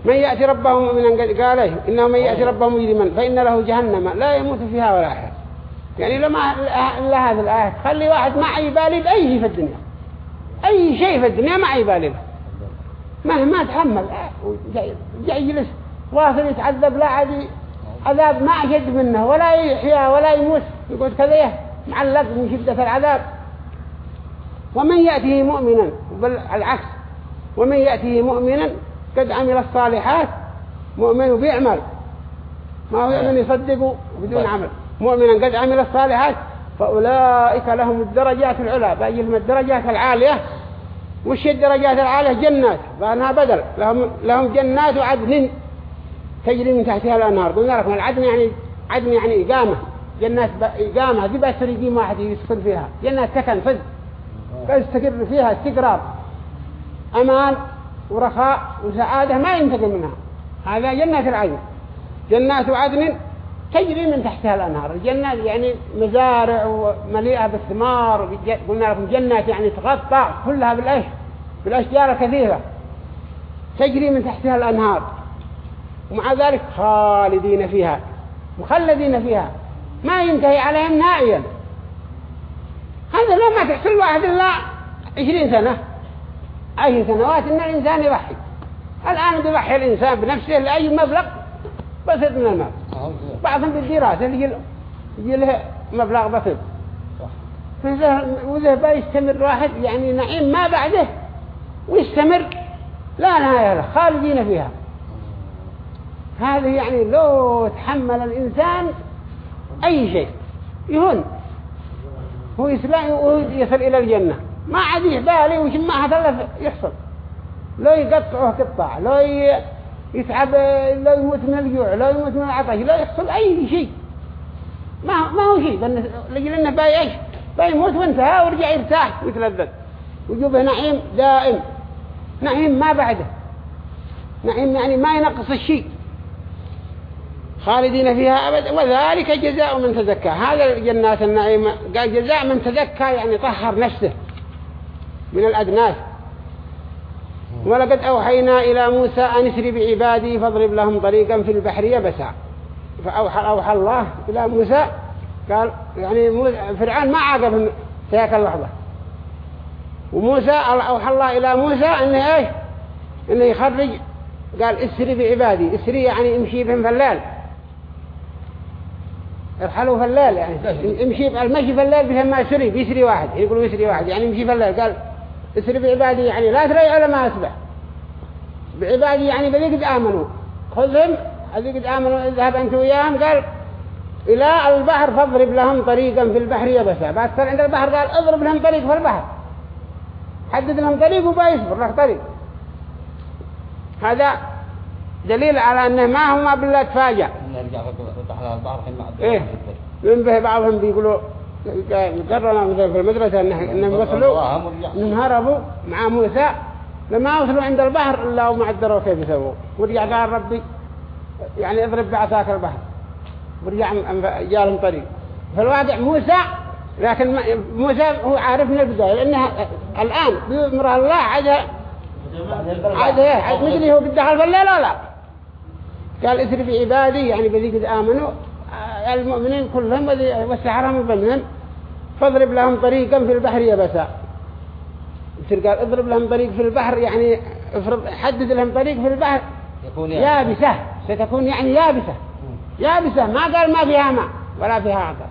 من يأتي ربه مؤمنا قال إيه؟ إنه من يأتي ربه مجرما فإن له جهنم. لا يموت فيها ولا يحيا. يعني لما إلا هذه الآية خلي واحد ما يبالي بأي شيء في الدنيا. أي شيء في الدنيا ما يبالي به مهما تحمل. جاي يجلس. واصل يتعذب. لا عادي عذاب ما أشد منه. ولا يحيا ولا يموت. يقول كذا معلق من شدة العذاب. ومن يأتيه مؤمنا؟ بل العكس. ومن يأتيه مؤمنا قد عمل الصالحات مؤمن بيعمل. ما هو يؤمن يصدق بدون عمل. مؤمنا قد عمل الصالحات فأولئك لهم الدرجات العلى. باقي لهم الدرجات العالية؟ وش الدرجات العالية؟ جنات. فأنها بدل. لهم, لهم جنات عدن تجري من تحتها الأنهار. قلنا لكم العدن يعني عدن يعني إقامة. جنات إقامة. دي بس يقيم واحد يسكن فيها. جنات سكن فز يستقر فيها استقرار. أمان ورخاء وسعادة ما ينتقل منها. هذا جنات العدن. جنات عدن تجري من تحتها الأنهار. الجنات يعني مزارع ومليئة بالثمار قلنا لكم جنات يعني تغطى كلها بالأش بالأشجار الكثيرة. تجري من تحتها الأنهار. ومع ذلك خالدين فيها. مخلدين فيها. ما ينتهي عليهم نائيا هذا لو ما تحصل واحد إلا عشرين سنة. عشر سنوات إن الإنسان يضحي. الآن بيضحي الإنسان بنفسه لأي مبلغ بسيط من المال. بعضهم بالدراسة اللي يجي- له مبلغ بسيط. وإذا بيستمر واحد يعني نعيم ما بعده ويستمر لا نهاية له خالدين فيها. هذه يعني لو تحمل الإنسان أي شيء يهون. هو يسلم ويصل إلى الجنة. ما عاد يحبالي وش ما هذا يحصل. لو يقطعه قطع لو يتعب لو يموت من الجوع لو يموت من العطش لا يحصل أي شيء. ما ما هو شيء. لجل إنه باي إيش؟ بيموت وانتهى ورجع يرتاح ويتلذذ. ويجوبه نعيم دائم. نعيم ما بعده. نعيم يعني ما ينقص الشيء. خالدين فيها أبدا. وذلك جزاء من تزكى. هذا الجنات النعيمة قال جزاء من تزكى يعني طهر نفسه. من الأدناس ولقد أوحينا إلى موسى أن اسر بعبادي فاضرب لهم طريقا في البحر يبسا. فأوحى أوحى الله إلى موسى قال يعني فرعون ما عاقب في هيك اللحظة. وموسى أوحى الله إلى موسى أنه إيش؟ أنه يخرج. قال اسري بعبادي. اسري يعني امشي بهم في الليل ارحلوا في الليل يعني امشي المشي في الليل بهم ما يسري بيسري واحد. يقولوا يسري واحد يعني امشي في الليل قال اسري بعبادي يعني لا تري على ما أصبح. بعبادي يعني بذي قد آمنوا خذهم. الذي قد آمنوا اذهب أنت وياهم. قال إلى البحر فاضرب لهم طريقا في البحر يبسا. بعد صار عند البحر قال اضرب لهم طريق في البحر. حدد لهم طريق وبيصبر لك طريق. هذا دليل على أنه ما هم بالله تفاجأ. إيه. من به بعضهم بيقولوا قررنا مثلا في المدرسة إنهم وصلوا إنهم هربوا مع موسى لما وصلوا عند البحر إلا وما عدروا كيف يسووا. ورجع قال ربي يعني اضرب بعصاك البحر. ورجع جالهم طريق. في الواقع موسى لكن موسى هو عارف من البداية لأنها الآن بأمر الله عاد عاد عاد مدري هو بدخل في الليل ولا لا. قال اسر في عبادي يعني بذي قد آمنوا آه، المؤمنين كلهم وذي والسحرهم بينهم فاضرب لهم طريقا في البحر يبسا يصير قال اضرب لهم طريق في البحر يعني افرض حدد لهم طريق في البحر. يكون يعني يابسة. ستكون يعني يابسة. يابسة. ما قال ما فيها ماء ولا فيها عطر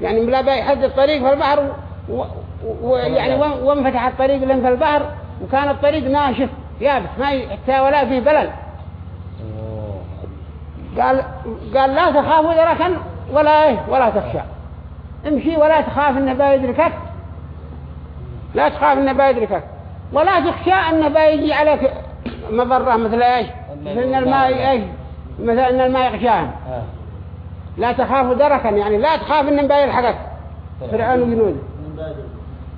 يعني لا بيحدد طريق في البحر ويعني وانفتح الطريق لهم في البحر وكان الطريق ناشف يابس ما ي- حتى ولا فيه بلل. قال قال لا تخافوا دركا ولا إيه ولا تخشى. امشي ولا تخاف إنه بيدركك. لا تخاف إنه بيدركك. ولا تخشى إنه بيجي عليك مضرة مثل إيش؟ مثل إن الماء إيش؟ مثل إن الماء يغشاهم. آه. لا تخاف دركا يعني لا تخاف ان بيلحقك. فرعون وجنوده.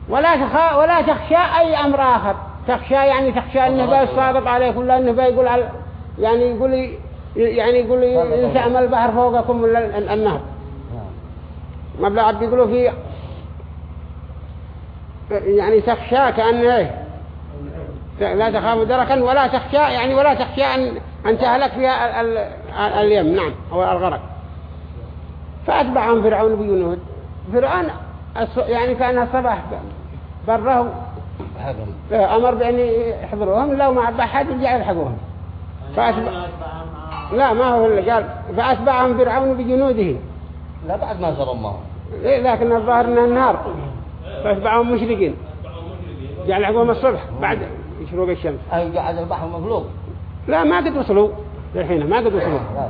ولا تخاف ولا تخشى أي أمر آخر. تخشى يعني تخشى إنه بيساقط عليك ولا إنه بيقول على يعني يقول لي يعني يقول لي ينسعم البحر فوقكم ولا ال- النهر. بلا بيقولوا في يعني تخشى كأنه إيه؟ لا تخاف دركا ولا تخشى يعني ولا تخشى أن, أن تهلك فيها ال- ال- اليم نعم أو الغرق. فأتبعهم فرعون بجنود فرعون الص- يعني كأن الصباح بره أمر بأن يحضروهم لو ما أتبع حد يرجع يلحقوهم. فأتبع لا ما هو اللي قال. فأتبعهم فرعون بجنوده. لا بعد ما زر امهم إيه لكن الظاهر انها النهار فاتبعهم مشرقين جعل يلحقوهم الصبح بعد شروق الشمس. أي قاعد البحر مغلوق لا ما قد وصلوا للحين ما قد وصلوا. لا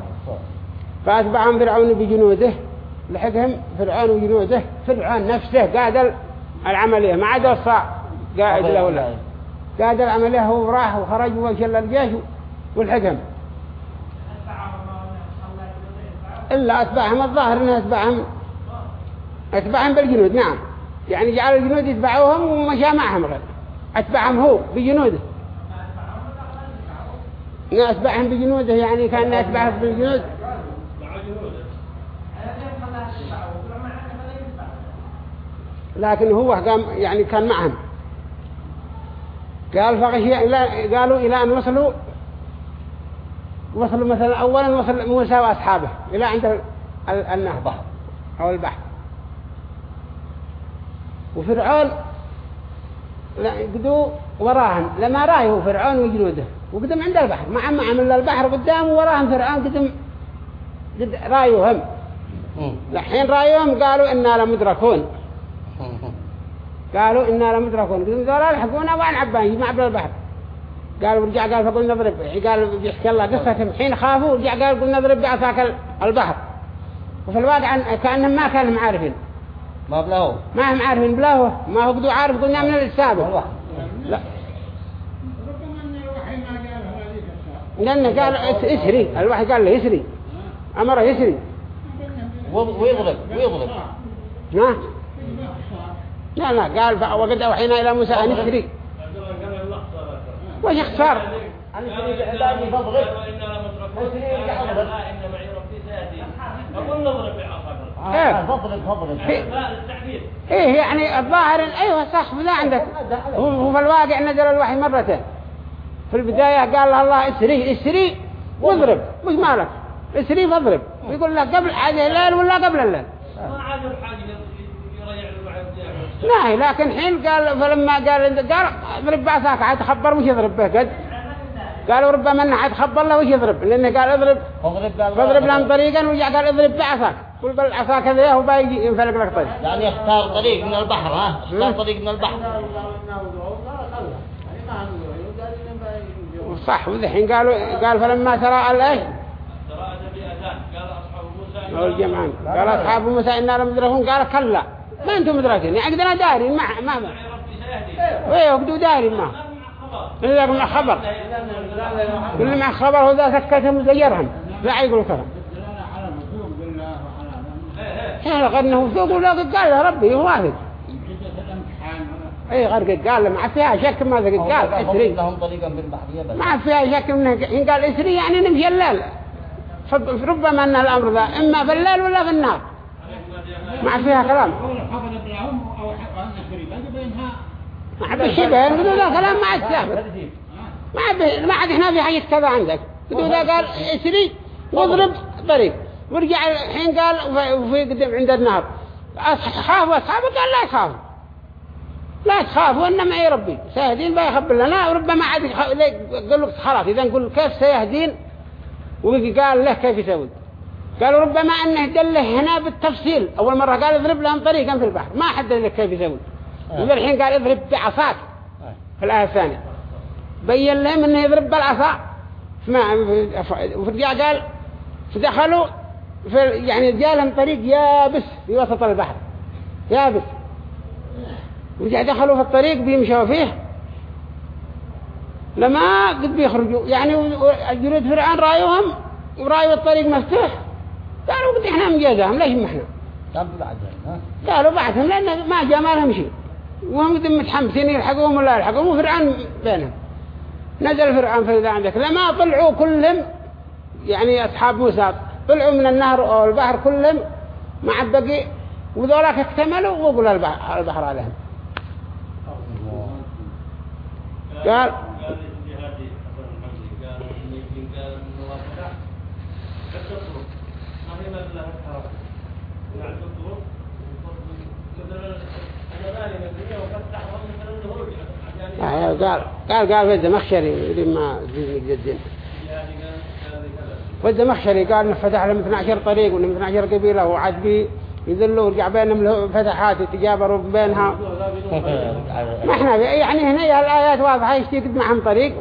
فأتبعهم فرعون بجنوده لحقهم فرعون وجنوده فرعون نفسه قاد العملية. ما عاد الصاع قائد له ولا قاد العملية هو راح وخرج وشل الجيش والحقهم إلا أتبعهم الظاهر إنه أتبعهم أتبعهم بالجنود نعم. يعني جعل الجنود يتبعوهم ومشى معهم غير. أتبعهم هو بجنوده. لا أتبعهم بجنوده يعني كان أتبعهم بالجنود. لكن هو قام يعني كان معهم. قال فغشي قالوا إلى أن وصلوا وصلوا مثلا أولا وصل موسى وأصحابه إلى عند ال- ال- النهر البحر أو البحر. وفرعون قدوا وراهم. لما رايه فرعون وجنوده وقدم عند البحر. ما عم عمل البحر قدام وراهم فرعون قدم قد رأيوهم. الحين رأيوهم قالوا إنا لمدركون. قالوا إنا لمدركون. قدم ذولا لحقونا وين عبان يجمع بالبحر قالوا رجع قال فقلنا نضرب قال بيحكي الله قصتهم حين خافوا رجع قال قلنا نضرب بعصاك البحر. وفي الواقع كأنهم ما كانوا عارفين ما بلاهو. ما هم عارفين بلاهو. ما هو قدوا عارف قلنا من السابق لا الوحي. لأنه قال اس- إسري الواحد قال له يسري أمره يسري ويض- ويضرب لا لا قال وقد أوحينا إلى موسى أن يسري أقول نضرب بعصاك إيه. للتحديد إيه يعني الظاهر أيوة صح لا عندك هو هو في الواقع نزل الوحي مرتين في البداية قال له الله اسري اسري واضرب. مش مالك. اسري فاضرب ويقول لك قبل هذه الليل ولا قبل الليل؟ ما عاد يريع لا لكن حين قال فلما قال قال اضرب بعصاك عاد خبر وش يضرب به؟ قد قالوا ربما أنه عاد خبر له وش يضرب؟ لأنه قال اضرب فاضرب لهم طريقا ورجع قال اضرب بعصاك قل بل عصاك هذا هو بايجي ينفلق لك طريق. يعني اختار طريق من البحر ها؟ اختار طريق من البحر. صح وذحين قالوا قال فلما ترى الايش تراءت بأذان قال أصحاب موسى قال أصحاب موسى إنا لمدركون قال كلا. ما أنتم مدركين. يعني عقدنا دارين ما ما ما إيه وقدوا دارين ما. إلا مع خبر كل مع خبر هو ذا سكتهم وزيرهم لا يقولوا كذا. بالله وعلى هذا قرنه فوق ولا قال له ربي هو واحد. اي غير قال له ما فيها شك ما ذا قال اسري ما فيها شك حين قال اسري يعني نمشي الليل. فب- ربما أن الأمر ذا إما في الليل ولا في النهار ما فيها كلام. ما عاد ذا كلام ما عاد ثابت ما عاد ما عاد إحنا في حاجة كذا عندك. يقولوا ذا قال اسري واضرب طريق ورجع الحين قال وفي- قدام عند النهر خافوا أصحابه قال لا تخافوا لا تخافوا إن معي ربي؟ سيهدين بيخبر لنا. وربما عاد قال له خلاص إذا نقول كيف سيهدين؟ وقال له كيف يسوي؟ قالوا ربما أنه دله هنا بالتفصيل. أول مرة قال اضرب لهم طريقا في البحر. ما حد لك كيف يسوي وذا الحين قال اضرب بعصاك. في الآية الثانية. بين لهم أنه يضرب بالعصا. ما وفرجع قال فدخلوا في يعني جالهم طريق يابس في وسط البحر. يابس. ورجع دخلوا في الطريق بيمشوا فيه. لما قد بيخرجوا. يعني جنود فرعون رايوهم ورأيوا الطريق مفتوح. قالوا قد إحنا مجازاهم ليش ما إحنا؟ قالوا بعثهم لأن ما جاء ما لهم شيء. وهم قد متحمسين يلحقوهم ولا يلحقوهم وفرعون بينهم. نزل فرعون فإذا عندك لما طلعوا كلهم يعني أصحاب موسى طلعوا من النهر أو البحر كلهم مع بقي وذولاك اكتملوا وقلوا البحر عليهم. قال قال في هذه حسن الحمدي قال يمكن قال ان الله فتح قد تطرق ما هي ما لها حركه قاعد تطرق مثلا أنا بالي يعني قال قال قال في الزمخشري اللي ما زين جدين يعني قال والزمخشري إنه فتح لهم 12 طريق وانهم 12 قبيلة وعاد بي يذلوا ورجع بينهم له فتحات يتجابروا بينها. ما إحنا يعني هنا الآيات واضحة يشتي قد معهم طريق؟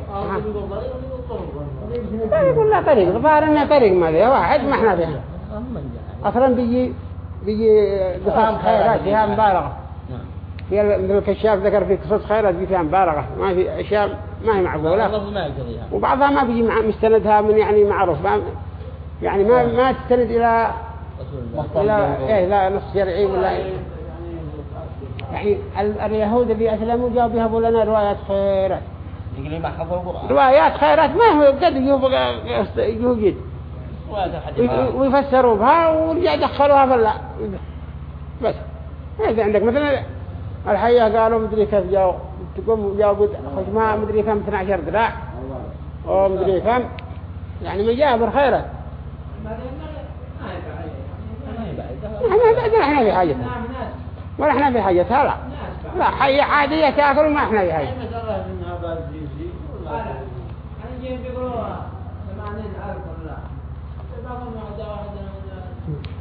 يقول لا طريق ظهر إنه طريق ما ذي واحد ما إحنا بها أصلا بيجي بيجي قصص خيرات فيها مبالغة في الكشاف ذكر في قصص خيرات فيها مبالغة ما في أشياء ما هي معقولة. يقضيها وبعضها ما بيجي مع مستندها من يعني معروف. ما يعني ما ما تستند إلى رسول إلى إيه لا نص شرعي ولا يعني ال- اليهود اللي أسلموا جاوا بيهبوا لنا روايات خيرات. روايات خيرات ما هو قد يجوا ويفسروا بها ورجع دخلوها في ال- بس. هذا عندك مثلا الحية قالوا مدري كيف جاوا تقوم جاوا قد خجماء مدري كم 12 ذراع أو مدري كم. يعني مجابر خيرات إحنا بعدين إحنا في حاجتها ولا إحنا في حاجتها لا. لا حية عادية تأكل ما إحنا في حاجة.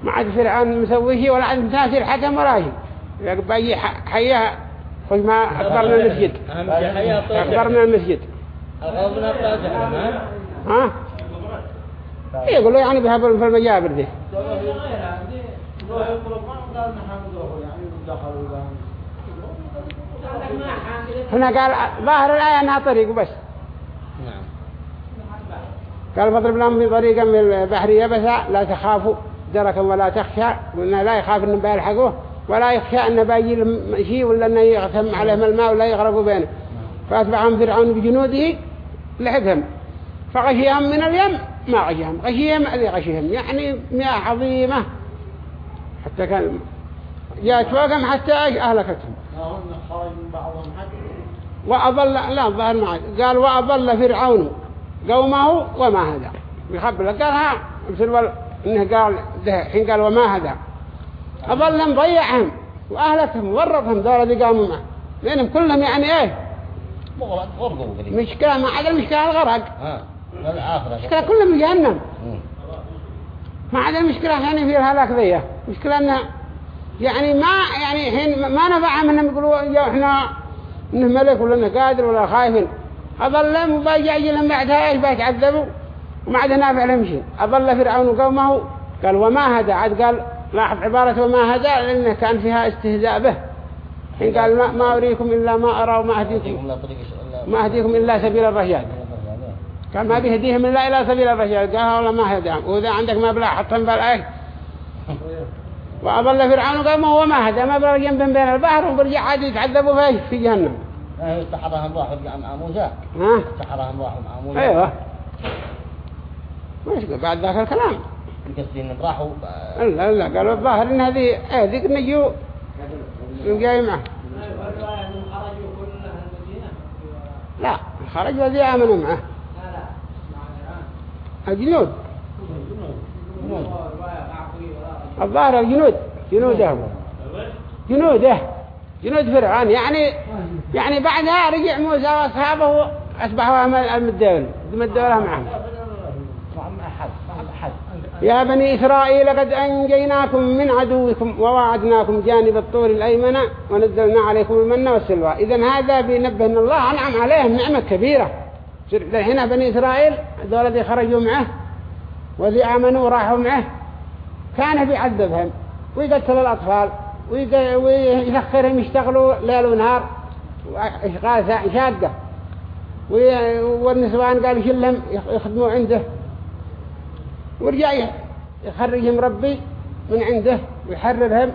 ما عاد فرعون مسوي شيء ولا عاد تاثير حكم ولا شيء يبقى يجي ح- حية خذ ما أكبر من المسجد. طيبة. المسجد. ها ها؟ يقولوا يعني بهبل في المجابر دي. هنا قال ظاهر الآية أنها طريق بس نعم. قال فاضرب لهم في طريقا من البحر يبسا لا تخافوا دركا ولا تخشى وإنه لا يخاف أنهم بيلحقوه ولا يخشى أن لهم شيء ولا أنه يغتم عليهم الماء ولا يغرقوا بينه. فأتبعهم فرعون بجنوده لحقهم فغشيهم من اليم ما غشيهم. غشيهم الذي غشيهم. يعني مياه عظيمة. حتى كان جاءت فوقهم حتى أهلكتهم. وأضل لا الظاهر معي. قال وأضل فرعون. قومه وما هدى. بيخبر قال ها بسنوال إنه قال ده حين قال وما هدى. أضلهم ضيعهم وأهلكهم ورطهم دولة اللي قاموا معه. لأنهم كلهم يعني إيه؟ قريب مشكلة ما عدا المشكلة الغرق. والآخرة مشكلة كلهم جهنم. ما عدا المشكلة يعني في الهلاك ذي مشكلة أنها يعني ما يعني حين ما نفعهم إنهم يقولوا إحنا إنه ملك ولا إنه قادر ولا خايفين اضلهم وبيجي لهم بعدها إيش بيتعذبوا وما عاد نافع لهم شيء اضل فرعون قومه قال وما هدى عاد قال لاحظ عبارة وما هدى لأنه كان فيها استهزاء به. حين قال ما, ما أريكم إلا ما أرى وما إلا ما أهديكم إلا سبيل الرشاد. كان ما بيهديهم إلا إلى سبيل الرشاد. قال والله ما هداهم. وإذا عندك مبلغ حطهم بالآية وأضل فرعون قومه وما هدى. مبلغ جنب بين البحر وبرجع عاد يتعذبوا فيه في جهنم. سحرهم راحوا مع موسى سحرهم راحوا مع موسى أيوه. مش بعد ذاك الكلام. قصدي انهم راحوا لا لا قالوا الظاهر إن هذه إيه ذيك نجوا جاي معه لا خرجوا ذي آمنوا معه. الجنود. الظاهر الجنود. جنوده. جنوده. جنود فرعون يعني يعني بعدها رجع موسى وأصحابه اصبحوا المدول مدولها معهم. مع أحد مع أحد يا بني إسرائيل قد أنجيناكم من عدوكم وواعدناكم جانب الطور الأيمن ونزلنا عليكم المن والسلوى. إذن هذا بينبه أن الله أنعم عليهم نعمة كبيرة. هنا بني إسرائيل دول الذي خرجوا معه وذي آمنوا راحوا معه كان بيعذبهم ويقتل الأطفال. ويسخرهم يشتغلوا ليل ونهار وإشغال وي- والنسوان قال يشلهم يخدموا عنده؟ ورجع يخرجهم ربي من عنده ويحررهم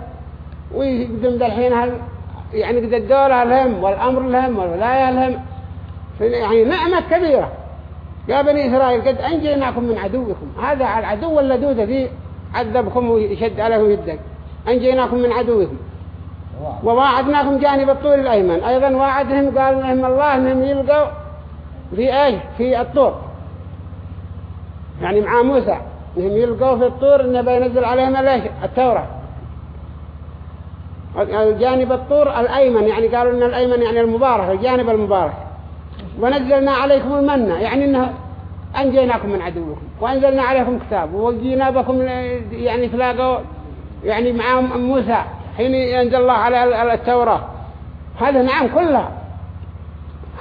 ويقدم ذا الحين هل يعني قد الدولة لهم والأمر لهم والولاية لهم. يعني نعمة كبيرة. يا بني إسرائيل قد أنجيناكم من عدوكم. هذا العدو اللدود ذي عذبكم ويشد عليكم يدك. أنجيناكم من عدوكم وواعدناكم جانب الطور الأيمن. أيضا واعدهم قال لهم الله أنهم يلقوا في أي؟ في الطور. يعني مع موسى. إنهم يلقوا في الطور إنه بينزل عليهم التوراة. الجانب الطور الأيمن يعني قالوا إن الأيمن يعني المبارك الجانب المبارك. ونزلنا عليكم المنة يعني إنه أنجيناكم من عدوكم. وأنزلنا عليكم كتاب وجينا بكم يعني تلاقوا يعني مع موسى حين ينزل الله على التوراة. هذا نعم كلها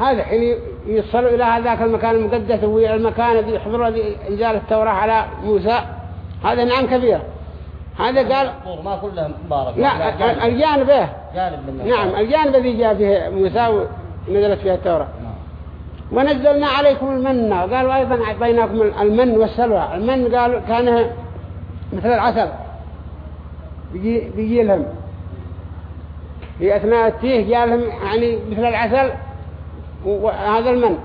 هذا حين يصلوا إلى هذاك المكان المقدس والمكان الذي يحضر إنزال التوراة على موسى. هذا نعم كبير. هذا قال ما كلها مبارك. لا الجانب جانب. نعم الجانب الذي جاء فيه موسى ونزلت فيه التوراة. ونزلنا عليكم المن. قالوا أيضا أعطيناكم المن والسلوى. المن قالوا كان مثل العسل. بيجي, بيجي لهم. في أثناء التيه جاء لهم يعني مثل العسل وهذا المن.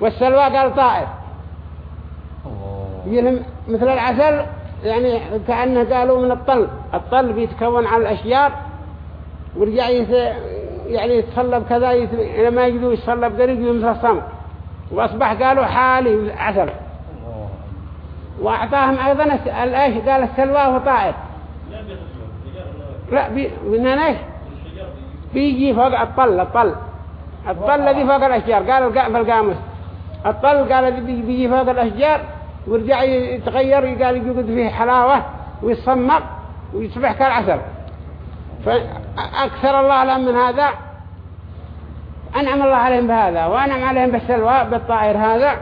والسلوى قال طائر. يجي لهم مثل العسل يعني كأنه قالوا من الطل. الطل بيتكون على الأشجار ورجع. يعني يتصلب كذا يت... لما يجدوا يتصلب قريب مثل الصمت وأصبح قالوا حالي عسل. وأعطاهم أيضا الأيش قال السلوى هو طائر. لا بي... من إيش بيجي فوق الطل الطل. الطل الذي فوق الأشجار. قال في القاموس. الطل قال الذي بيجي فوق الأشجار ويرجع يتغير قال يوجد فيه حلاوة ويصمق ويصبح كالعسل. فأكثر الله لهم من هذا. أنعم الله عليهم بهذا وأنعم عليهم بالسلوى بالطائر هذا.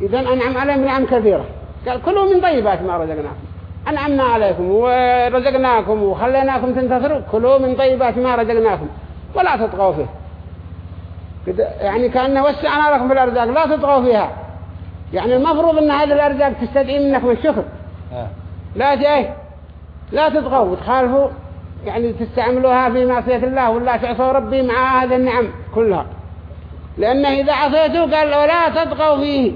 إذا أنعم عليهم نعم كثيرة. قال كلوا من طيبات ما رزقناكم أنعمنا عليكم ورزقناكم وخليناكم تنتصروا كلوا من طيبات ما رزقناكم ولا تطغوا فيه. يعني كأنه وسعنا لكم في الأرزاق لا تطغوا فيها. يعني المفروض أن هذه الأرزاق تستدعي منكم الشكر. لا جاي لا تطغوا وتخالفوا يعني تستعملوها في معصية الله ولا تعصوا ربي مع هذه النعم كلها. لأنه إذا عصيتوا قال ولا تطغوا فيه.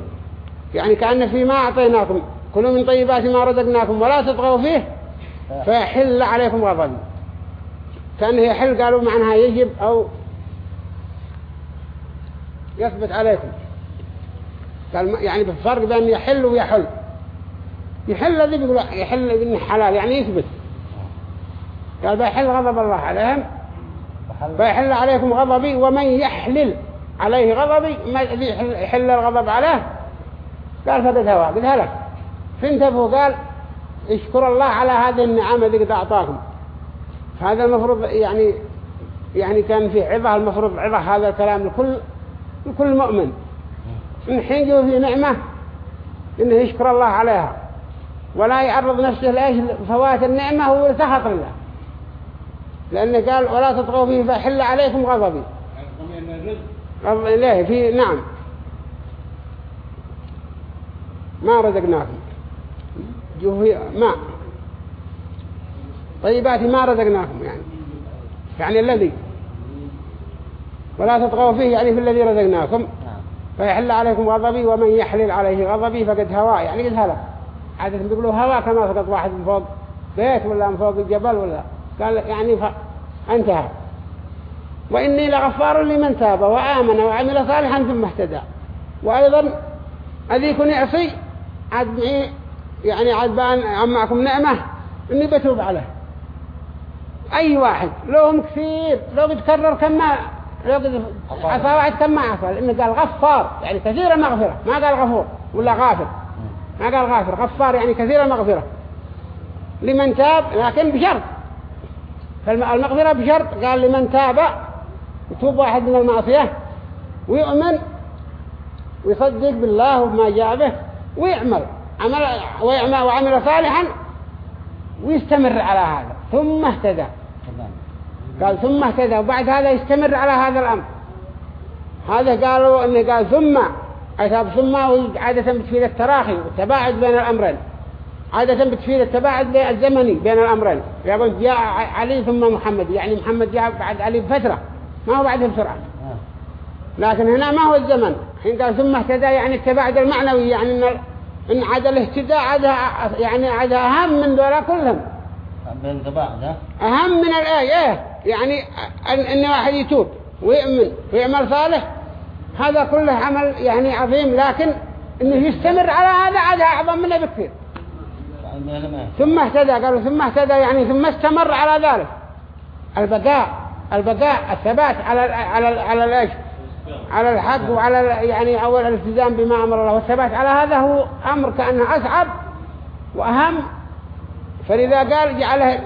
يعني كأن فيما أعطيناكم. كلوا من طيبات ما رزقناكم ولا تطغوا فيه فيحل عليكم غضبي كأنه يحل قالوا معناها يجب أو يثبت عليكم. قال يعني بالفرق بين يحل ويحل. يحل الذي بيقول يحل إنه حلال يعني يثبت. قال بيحل غضب الله عليهم. بيحل عليكم غضبي ومن يحلل عليه غضبي ما يحل الغضب عليه. قال فقد هوا قد هلك فانتبهوا قال اشكر الله على هذه النعمة التي قد أعطاكم. هذا المفروض يعني يعني كان في عظة المفروض عظة هذا الكلام لكل لكل مؤمن. إن حين جو في نعمة إنه يشكر الله عليها. ولا يعرض نفسه لإيش؟ فوات النعمة سخط الله لأنه قال ولا تطغوا فيه فحل عليكم غضبي. غضب إليه في نعم. ما رزقناكم. جوه ماء طيبات ما رزقناكم يعني. يعني الذي ولا تطغوا فيه يعني في الذي رزقناكم. فيحل عليكم غضبي ومن يحلل عليه غضبي فقد هواء يعني قد هلك عادة بيقولوا هواء كما سقط واحد من فوق بيت ولا من فوق الجبل ولا. قال يعني فانتهى وإني لغفار لمن تاب وآمن وعمل صالحا ثم اهتدى. وأيضا أذيك يعصي عاد معي يعني عاد بان معكم نعمة إني بتوب عليه. أي واحد لهم كثير لو بتكرر كما لو عصى واحد كما عصى لأنه قال غفار يعني كثير مغفرة. ما قال غفور ولا غافر. ما قال غافر غفار يعني كثير مغفرة. لمن تاب لكن بشرط. فالمغفرة بشرط قال لمن تاب يتوب واحد من المعصية ويؤمن ويصدق بالله وما جاء به ويعمل. عمل ويعمل وعمل صالحا ويستمر على هذا. ثم اهتدى. قال ثم اهتدى. وبعد هذا يستمر على هذا الأمر. هذا قالوا إنه قال ثم أتاب ثم عادة بتفيد التراخي والتباعد بين الأمرين. عادة بتفيد التباعد الزمني بين الأمرين. يقول جاء علي ثم محمد. يعني محمد جاء بعد علي بفترة. ما هو بعده بسرعة. آه. لكن هنا ما هو الزمن. حين قال ثم اهتدى يعني التباعد المعنوي يعني إن إن عاد الاهتداء عاد يعني عاد أهم من دول كلهم. أهم من الآية إيه يعني إن واحد يتوب ويؤمن ويعمل صالح هذا كله عمل يعني عظيم لكن إنه يستمر على هذا عاد أعظم منه بكثير ثم اهتدى قالوا ثم اهتدى يعني ثم استمر على ذلك. البقاء البقاء الثبات على على على الأيش؟ على الحق وعلى يعني اول الالتزام بما أمر الله والثبات على هذا هو أمر كأنه أصعب وأهم. فلذا قال جعله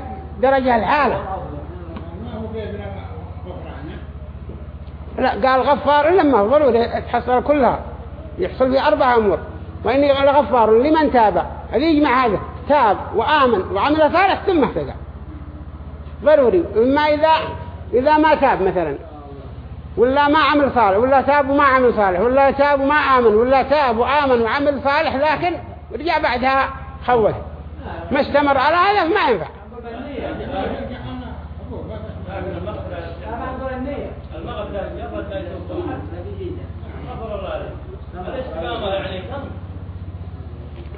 بين غفرانه لا قال غفار لما ضروري تحصل كلها. يحصل في أربع أمور. وإني غفار لمن تاب؟ هذه يجمع هذا. تاب وآمن وعمل صالح ثم اهتدى. ضروري. إما إذا إذا ما تاب مثلا. ولا ما عمل صالح ولا تاب وما عمل صالح ولا تاب وما آمن ولا تاب وآمن وعمل صالح لكن رجع بعدها خوف. ما استمر على هذا ما ينفع.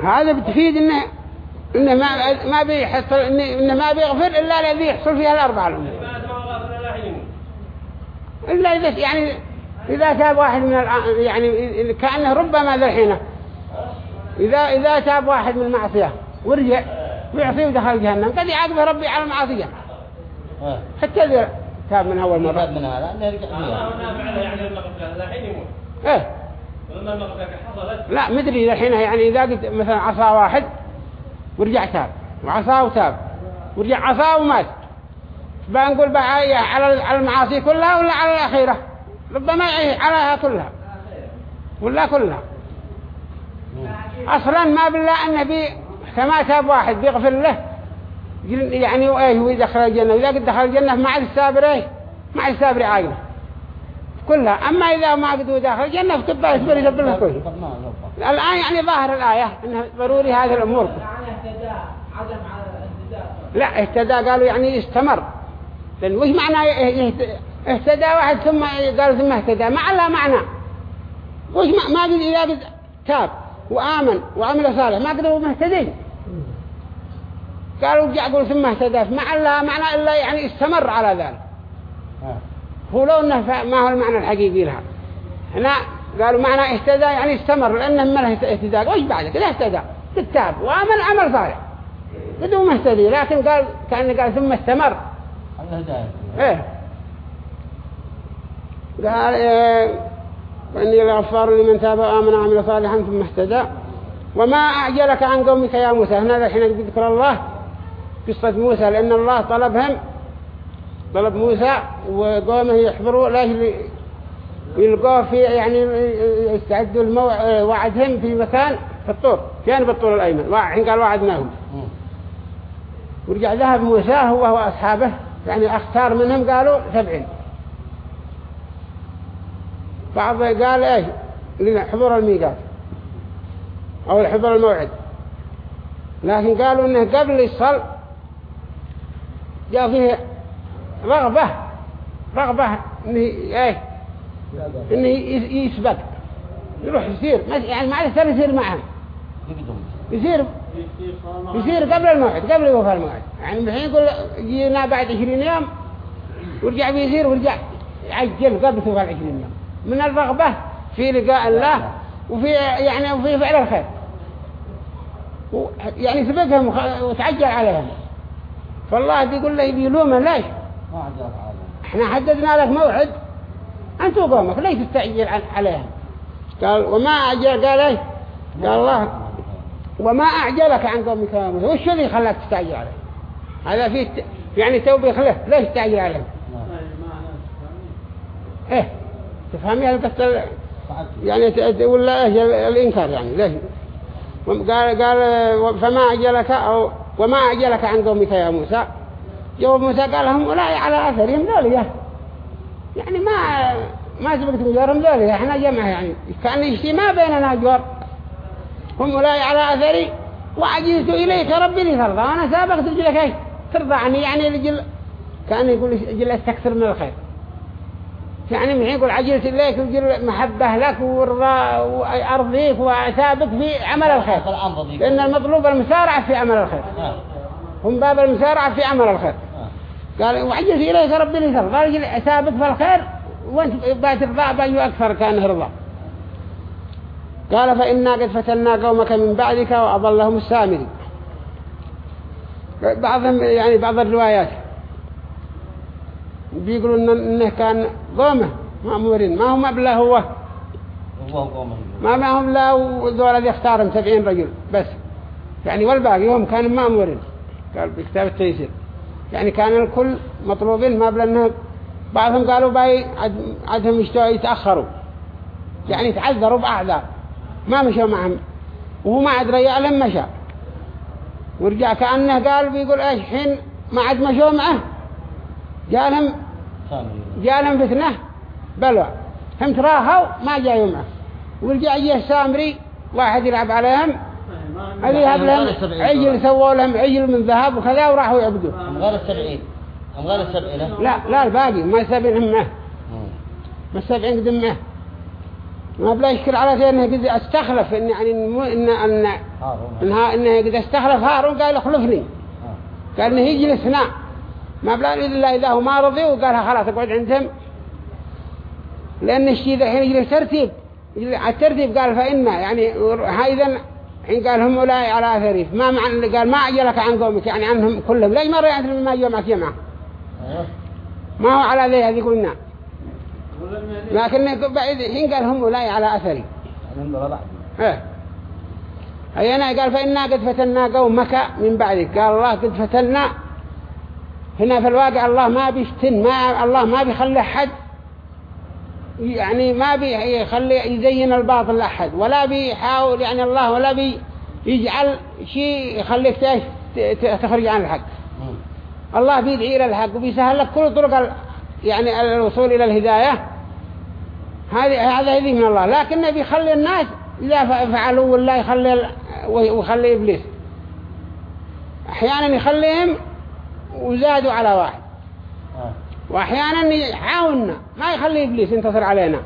هذا بتفيد انه إنه ما ما بيحصل انه, ما بيغفر إلا الذي يحصل فيها الاربع الأمور بعد ما غفر الله حين يموت إلا اذا يعني إذا تاب واحد من الع- يعني كأنه ربما ذا الحين اذا إذا تاب واحد من المعصية ورجع ويعصي ودخل جهنم. قد يعاقبه ربي على المعصيه آه. حتى إذا تاب من أول بعد مره من هذا له يعني المغفرة لا حين يموت. ولما المغفرة حصلت. لا مدري الحين يعني إذا قلت مثلا عصا واحد ورجع تاب. وعصا وتاب ورجع عصا ومات. بنقول بقى إيه على المعاصي كلها ولا على الأخيرة؟ ربما يعيش عليها كلها. ولا كلها. أصلا ما بالله أنه بي كما تاب واحد بيغفر له يعني وإيه ويدخل الجنة. وإذا قد دخل الجنة مع السابر إيه؟ مع السابر عاقلة. كلها. أما إذا ما قدوا داخل الجنة فتبقى يسبر يسبر له كله. ما. الآن يعني ظاهر الآية إنه ضروري هذه الأمور. لا اهتدى قالوا يعني استمر. لأن وش معنى اهتدى واحد ثم قال ثم اهتدى؟ ما له معنى. وش ما, ما قد إذا قد تاب وآمن وعمل صالح ما قدروا مهتدين. قالوا رجع قول ثم اهتدى. ما لها معنى إلا يعني استمر على ذلك. هو لو إنه ما هو المعنى الحقيقي لها. هنا قالوا معنى اهتدى يعني استمر لأنه من الاهتداء وش بعد كده اهتدى. كتاب وعمل عمل صالح. بدون مهتدي لكن قال كأنه قال ثم استمر. إيه. قال إيه وإني لغفار لمن تاب وآمن وعمل صالحا ثم اهتدى. وما أعجلك عن قومك يا موسى. هنا الحين ذكر الله قصة موسى لأن الله طلبهم طلب موسى وقومه يحضروا لي- يلقوه في يعني يستعدوا الموع وعدهم في مكان في الطور. كان بالطور الأيمن؟ وع- حين قال وعدناهم. ورجع ذهب موسى هو وأصحابه. يعني اختار منهم قالوا سبعين. بعض قال إيش؟ لحضور الميقات أو حضور الموعد. لكن قالوا إنه قبل يصل جاء فيه رغبة رغبة إنه إيش؟ إنه يس- يسبق يروح يسير يعني ما يصير يسير معهم. يقدم يصير قبل الموعد قبل يوفى الموعد. يعني الحين يقول جينا بعد 20 يوم ورجع بيصير ورجع يعجل قبل توفى العشرين يوم. من الرغبة في لقاء الله وفي يعني وفي فعل الخير. يعني سبقهم وتعجل عليهم. فالله بيقول له يلومه ليش؟ إحنا حددنا لك موعد أنت وقومك ليش تستعجل عليهم؟ قال وما أعجل قال إيش؟ قال الله وما أعجلك عن قومك يا موسى وش اللي خلاك تستعجل عليه؟ هذا فيه ت- يعني توبيخ له ليش تستعجل عليه؟ إيه. تفهمي القصة يعني ولا ال- الإنكار يعني؟ ليش؟ قال قال فما أجلك أو وما أجلك عن قومك يا موسى. جواب موسى قال هم أولئك على أثرهم ذولية يعني ما ما سبقت جوارهم ذولية إحنا جمع يعني. كأن ما بيننا جوار. هم أولئك على أثري وعجلت إليك ربي لترضى. وأنا سأبقت رجلك إيش؟ ترضى عني يعني رجل كان يقول رجل أستكثر من الخير. يعني من يقول عجلت إليك رجل محبة لك ورضا وأرضيك وأثابك في عمل الخير. لأن المطلوب المسارعة في عمل الخير. هم باب المسارعة في عمل الخير. قال وعجلت إليك ربي لترضى. رجل أثابك في الخير وأنت بقيت ترضى بأيه أكثر كان رضا قال فإنا قد فتنا قومك من بعدك وأضلهم السامري. بعضهم يعني بعض الروايات. بيقولوا إنه, كان قومه مأمورين ما هم أبلا هو. ما ما هم لا ذولا ذي اختارهم سبعين رجل بس. يعني والباقي هم كانوا مأمورين قال بكتاب التيسير. يعني كان الكل مطلوبين ما بلا إنه بعضهم قالوا باي عدهم يتأخروا. يعني تعذروا بأعذار. ما مشوا معهم. وهو ما عاد رجع لهم مشى. ورجع كأنه قال بيقول إيش حين ما عاد مشوا معه. جالهم جالهم فتنة. بلوى. هم تراهوا ما جايوا معه. ورجع جيه سامري واحد يلعب عليهم. هذه يهب لهم عجل سووا لهم عجل من ذهب وكذا وراحوا يعبدوه هم غير السبعين. هم غير السبعين. لا لا الباقي ما السبعين هم معه. ما السبعين قدم معه. ما بلا يشكر على ذي إنه قد أستخلف إن يعني إن إن إنها إنه قد أستخلف هارون قال اخلفني. قال إنه يجلس هنا ما بلا الا إذا هو ما رضي وقالها خلاص أقعد عندهم. لأن الشيء ذا الحين يجلس ترتيب على الترتيب قال فإن يعني هايذا حين قال هم أولئك على أثري ما معنى قال ما أجلك عن قومك يعني عنهم كلهم. ليش ما رأيت ما جمعك جمعه ما هو على ذي هذه قلنا. لكن بعد حين قال هم أولئك على أثري. إيه. أينا قال فإنا قد فتنا قومك من بعدك. قال الله قد فتنا. هنا في الواقع الله ما بيفتن ما الله ما بيخلي حد يعني ما بيخلي يزين الباطل لأحد ولا بيحاول يعني الله ولا بيجعل شيء يخليك تخرج عن الحق. الله بيدعي إلى الحق وبيسهل لك كل طرق يعني الوصول إلى الهداية. هذه هذا هذه من الله. لكنه بيخلي الناس إذا فعلوا ولا يخلي ويخلي إبليس. أحيانا يخليهم وزادوا على واحد. وأحيانا يحاولنا ما يخلي إبليس ينتصر علينا.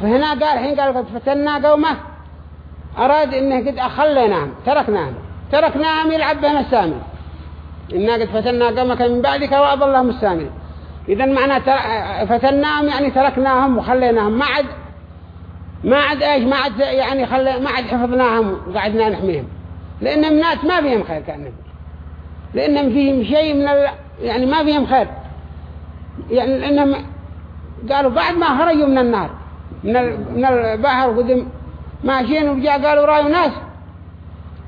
فهنا قال حين قال قد فتنا قومه. أراد إنه قد أخليناهم. تركناهم. تركناهم يلعب بهم السامي. إنا قد فتنا قومك من بعدك وأضلهم السامي. إذا معنى فتناهم يعني تركناهم وخليناهم. ما عد ما عد إيش؟ ما عد يعني خلي ما عد حفظناهم وقعدنا نحميهم. لأنهم ناس ما فيهم خير كأنهم. لأنهم فيهم شيء من ال... يعني ما فيهم خير. يعني لأنهم قالوا بعد ما خرجوا من النار من من البحر قدم ماشيين ورجع قالوا رأيوا ناس.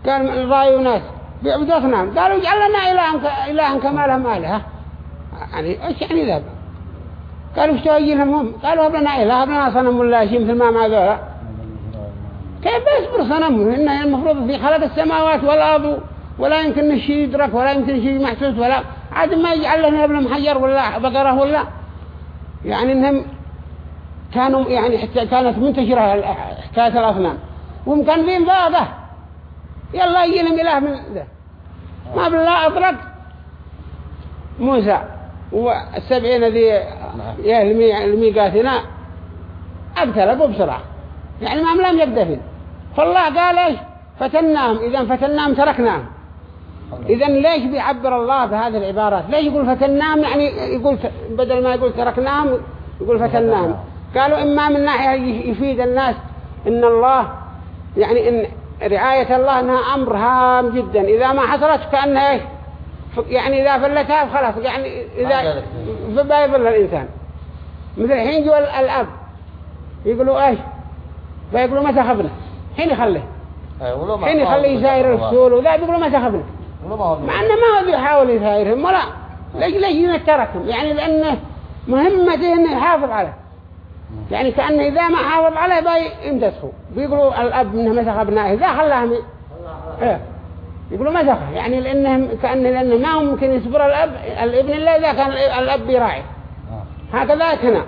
قال رأيوا ناس. بيعبدوا أصنام قالوا اجعل لنا إلها إلها كما لهم آلهة. يعني إيش يعني ذا قالوا إيش تواجي لهم؟ هم قالوا هب لنا إله هب لنا صنم ولا شيء مثل ما مع ذولا. كيف يصبر صنم؟ إنه المفروض في خلق السماوات والأرض ولا يمكن الشيء يدرك ولا يمكن شيء محسوس ولا عاد ما يجعل لنا ابن محجر ولا بقرة ولا. يعني إنهم كانوا يعني حتى كانت منتشرة حكاية الأصنام. وهم كان فيهم ضاغة يلا يجي لهم إله من ذا. ما بالله أطلق موسى. والسبعين ذي الميقاتنا أقتلبوا بسرعة. يعني ما لم يقدفن فالله قال إيش؟ فتناهم. إذا فتناهم تركناهم. إذا ليش بيعبر الله بهذه العبارات؟ ليش يقول فتناهم؟ يعني يقول بدل ما يقول تركناهم يقول فتناهم. قالوا إما من ناحية يفيد الناس إن الله يعني إن رعاية الله إنها أمر هام جدا. إذا ما حصلت كأنها إيش؟ يعني إذا فلتها خلاص يعني إذا فبيضل الإنسان. مثل الحين جو الأب يقولوا إيش؟ فيقولوا ما تخبنا حين يخليه. حين يخليه يساير الفصول وذا بيقولوا ما تخبنا مع أنه ما هو يحاول يسايرهم ولا. ليش ليش ينتركهم يعني لأنه مهمته إنه يحافظ عليه. يعني كأنه إذا ما حافظ عليه باي يمدسخوا بيقولوا الأب منه مسخ أبنائه إذا خلاهم إيه. يقولوا مسخ يعني لأنهم كأنه لأنه ما هو ممكن يصبر الأب الابن إلا إذا كان الأب بيراعي آه. هكذا هنا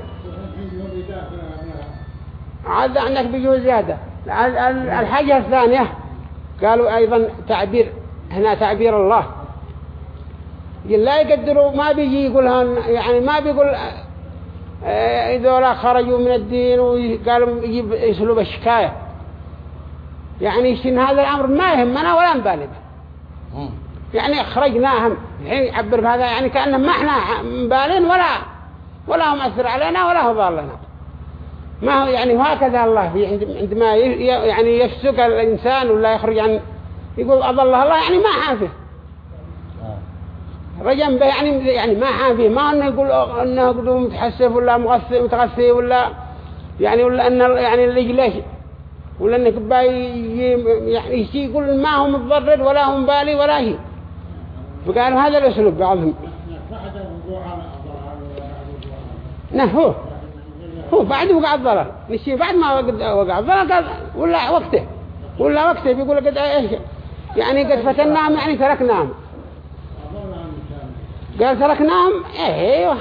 عاد عندك بيجوا زيادة. ال- ال- الحاجة الثانية قالوا أيضا تعبير هنا تعبير الله. لا يقدروا ما بيجي يقولها يعني ما بيقول آه، إذا خرجوا من الدين وقالوا يجيب يسلوا بالشكاية يعني يشين هذا الأمر ما يهمنا ولا نبالي به. يعني أخرجناهم. الحين يعبر بهذا يعني كأنهم ما إحنا مبالين ولا ولا هو مأثر علينا ولا هو ضار لنا. ما هو يعني وهكذا الله عندما يعني يفسق الإنسان ولا يخرج عن يقول أضل الله يعني ما حافه آه. رجم به يعني يعني ما حافه ما إنه يقول إنه قدوم متحسف ولا مغثي متغثي ولا يعني ولا إن يعني اللي ليش باي يعني يقول ما هو متضرر ولا هو مبالي ولا شيء فقالوا هذا الأسلوب بعضهم. نه هو. هو بعد وقع الضرر. نشي بعد ما وقع الضرر قال ولا وقته. ولا وقته بيقول قد إيش؟ يعني قد فتناهم يعني تركناهم. قال تركناهم؟ أيوه.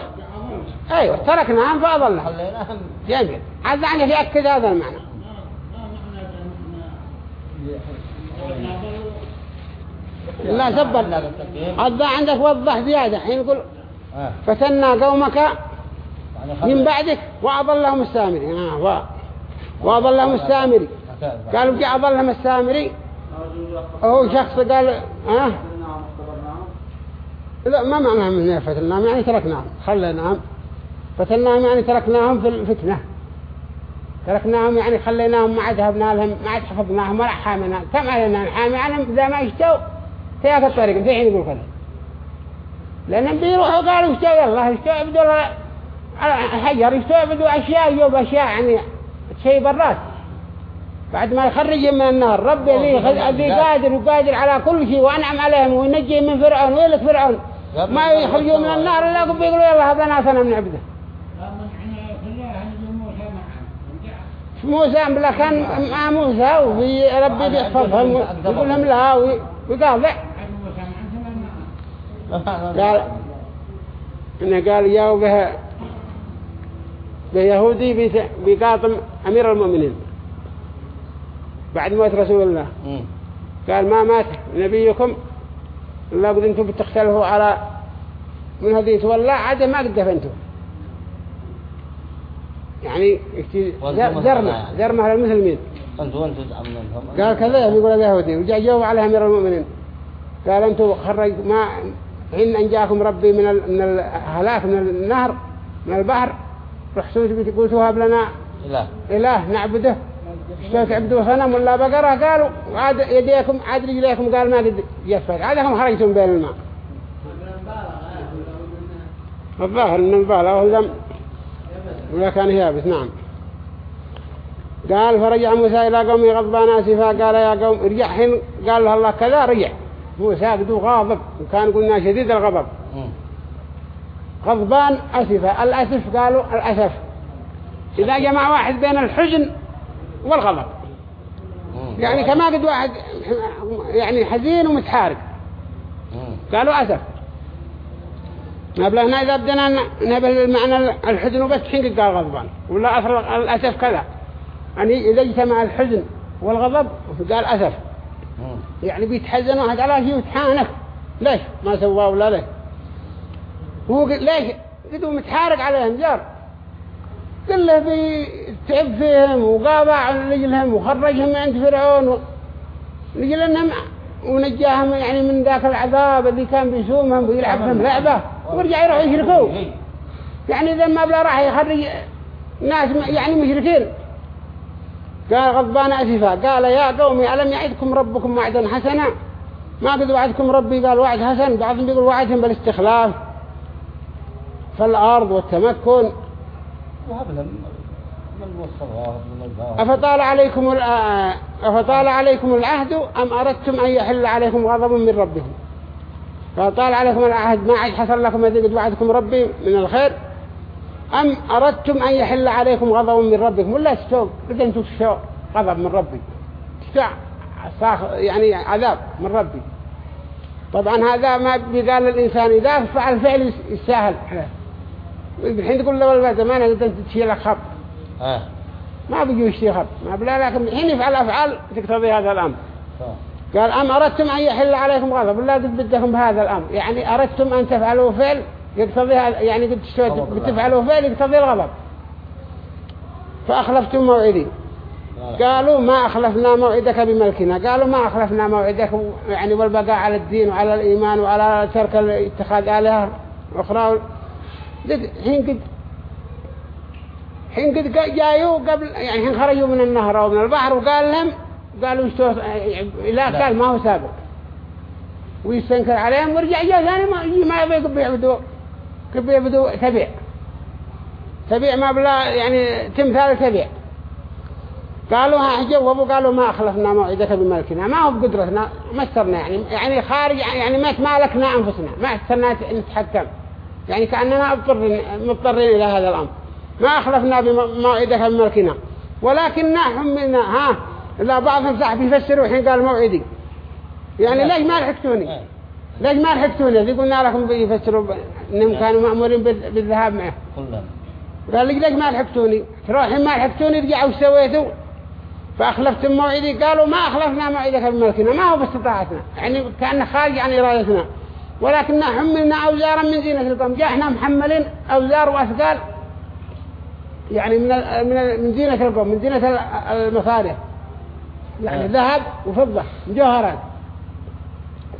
أيوه تركناهم خليناهم. جميل. هذا يعني يأكد هذا المعنى. لا بالتقييم. هذا عندك وضح زيادة. حين يقول آه. فتنا قومك يعني من بعدك وأضلهم السامري. آه و... وأضلهم السامري. قالوا جاء أضلهم السامري. هو شخص قال ها لا ما معناها من فتناهم يعني تركناهم. خليناهم. فتناهم يعني تركناهم في الفتنة. تركناهم يعني خليناهم ما عاد هبنا لهم ما عاد حفظناهم ولا حامنا كم علينا نحامي عنهم إذا ما يشتوا تياك الطريق في حين يقول كذا؟ لأنهم بيروحوا قالوا اشتوا يلا اشتوا يبدوا ال- الحجر اشتوا يبدوا أشياء يجوب أشياء يعني شيء برات. بعد ما يخرجهم من النار ربي ذي قادر وقادر على كل شيء وأنعم عليهم وينجيهم من فرعون ويلك فرعون. ما يخرجوا من النار إلا بيقولوا يلا هذا ناسنا من عبده. موسى بلا كان مع موسى وفي ربي بيحفظهم. يقول لهم لا وي- ويقاضع قال إنه قال ياو به بيهودي بيقاطم أمير المؤمنين. بعد موت رسول الله. قال ما مات نبيكم إلا قد أنتم بتختلفوا على من هذه تولى عاد ما قد دفنتوا يعني والزمن زرمة يعني. زرمة على المسلمين. قال كذا بيقول هذا يهودي وجاء جاوب على أمير المؤمنين. قال أنتم خرج ما حين أنجاكم ربي من ال... من الهلاك من النهر من البحر رحتوا قلتوا هب لنا؟ لا إله نعبده. اشتوا تعبدوا صنم ولا بقرة؟ قالوا عاد يديكم عاد رجليكم. قال ما قد جفت عادكم خرجتم بين الماء. الظاهر من البالة وهو ولا كان يابس نعم. قال فرجع موسى إلى قومه غضبان آسفا. قال يا قوم ارجع حين. قال له الله كذا رجع. موسى قدو غاضب وكان قلنا شديد الغضب. غضبان أسفا. الأسف قالوا الأسف. إذا جمع واحد بين الحزن والغضب. يعني كما قد واحد يعني حزين ومتحارب. مم. قالوا أسف. نبله هنا إذا بدنا نبه المعنى الحزن وبس حين قال غضبان. ولا أثر الأسف كذا. يعني إذا اجتمع الحزن والغضب قال أسف. يعني بيتحزن واحد على شيء وتحانك. ليش؟ ما سواه ولا ليش؟ هو قل- ليش؟ قدوا متحارق عليهم جار كله بيتعب فيهم وقابع على رجلهم وخرجهم من عند فرعون و... لجل أنهم ونجاهم يعني من ذاك العذاب اللي كان بيسومهم ويلعب بهم لعبة. ورجع يروحوا يشركوا يعني إذا ما بلا راح يخرج ناس يعني مشركين. قال غضبان أسفا. قال يا قومي ألم يعدكم ربكم وعدا حسنا؟ ما قد وعدكم ربي؟ قال وعد حسن. بعضهم بيقول وعدهم بالاستخلاف في الأرض والتمكن. أفطال عليكم الع- أفطال عليكم العهد أم أردتم أن يحل عليكم غضب من ربكم فطال عليكم العهد ما عاد حصل لكم الذي قد وعدكم ربي من الخير؟ أم أردتم أن يحل عليكم غضب من ربكم؟ ولا تستوى بدأ أنتم تستوى غضب من ربي. تستوى يعني عذاب من ربي. طبعا هذا ما بيقال للإنسان إذا فعل فعل يستاهل. الحين تقول له والبعد ما نقدر تشيل خط. آه. ما بيجوا يشتري خط. ما بلا لكن الحين يفعل أفعال تقتضي هذا الأمر. قال أم أردتم أن يحل عليكم غضب؟ الله قد بدكم بهذا الأمر. يعني أردتم أن تفعلوا فعل يقتضي يعني قد بتفعلوا فعل يقتضي الغضب. فأخلفتم موعدي. قالوا ما أخلفنا موعدك بملكنا. قالوا ما أخلفنا موعدك. يعني والبقاء على الدين وعلى الإيمان وعلى ترك اتخاذ آلهة أخرى. حين قد حين قد جايوا قبل يعني حين خرجوا من النهر أو من البحر وقال لهم قالوا اشتوى لا قال ما هو سابق. ويستنكر عليهم ورجع جاء ثاني ما يجي ما يبي يقبل يعبدوا يقبل يعبدوا تبيع تبيع ما بلا يعني تمثال تبيع قالوا ها جوابوا قالوا ما أخلفنا موعدك بملكنا ما هو بقدرتنا ما استرنا يعني يعني خارج يعني ما مالكنا أنفسنا ما استرنا نتحكم. يعني كأننا مضطرين مضطرين إلى هذا الأمر. ما أخلفنا بموعدك بملكنا. ولكننا حملنا ها لا بعضهم صاحب يفسروا حين قال موعدي. يعني ليش ما لحقتوني؟ ليش ما لحقتوني؟ ذي قلنا لكم يفسروا إنهم كانوا مأمورين بالذهاب معه. قال لي ليش ما لحقتوني؟ تروحين ما لحقتوني رجعوا سويتوا. فأخلفتم موعدي قالوا ما أخلفنا موعدك بملكنا ما هو باستطاعتنا. يعني كأنه خارج عن إرادتنا. ولكننا حملنا أوزارا من زينة القوم. جاء إحنا محملين أوزار وأثقال يعني من من من زينة القوم من زينة المصارف يعني ذهب وفضة مجوهرات.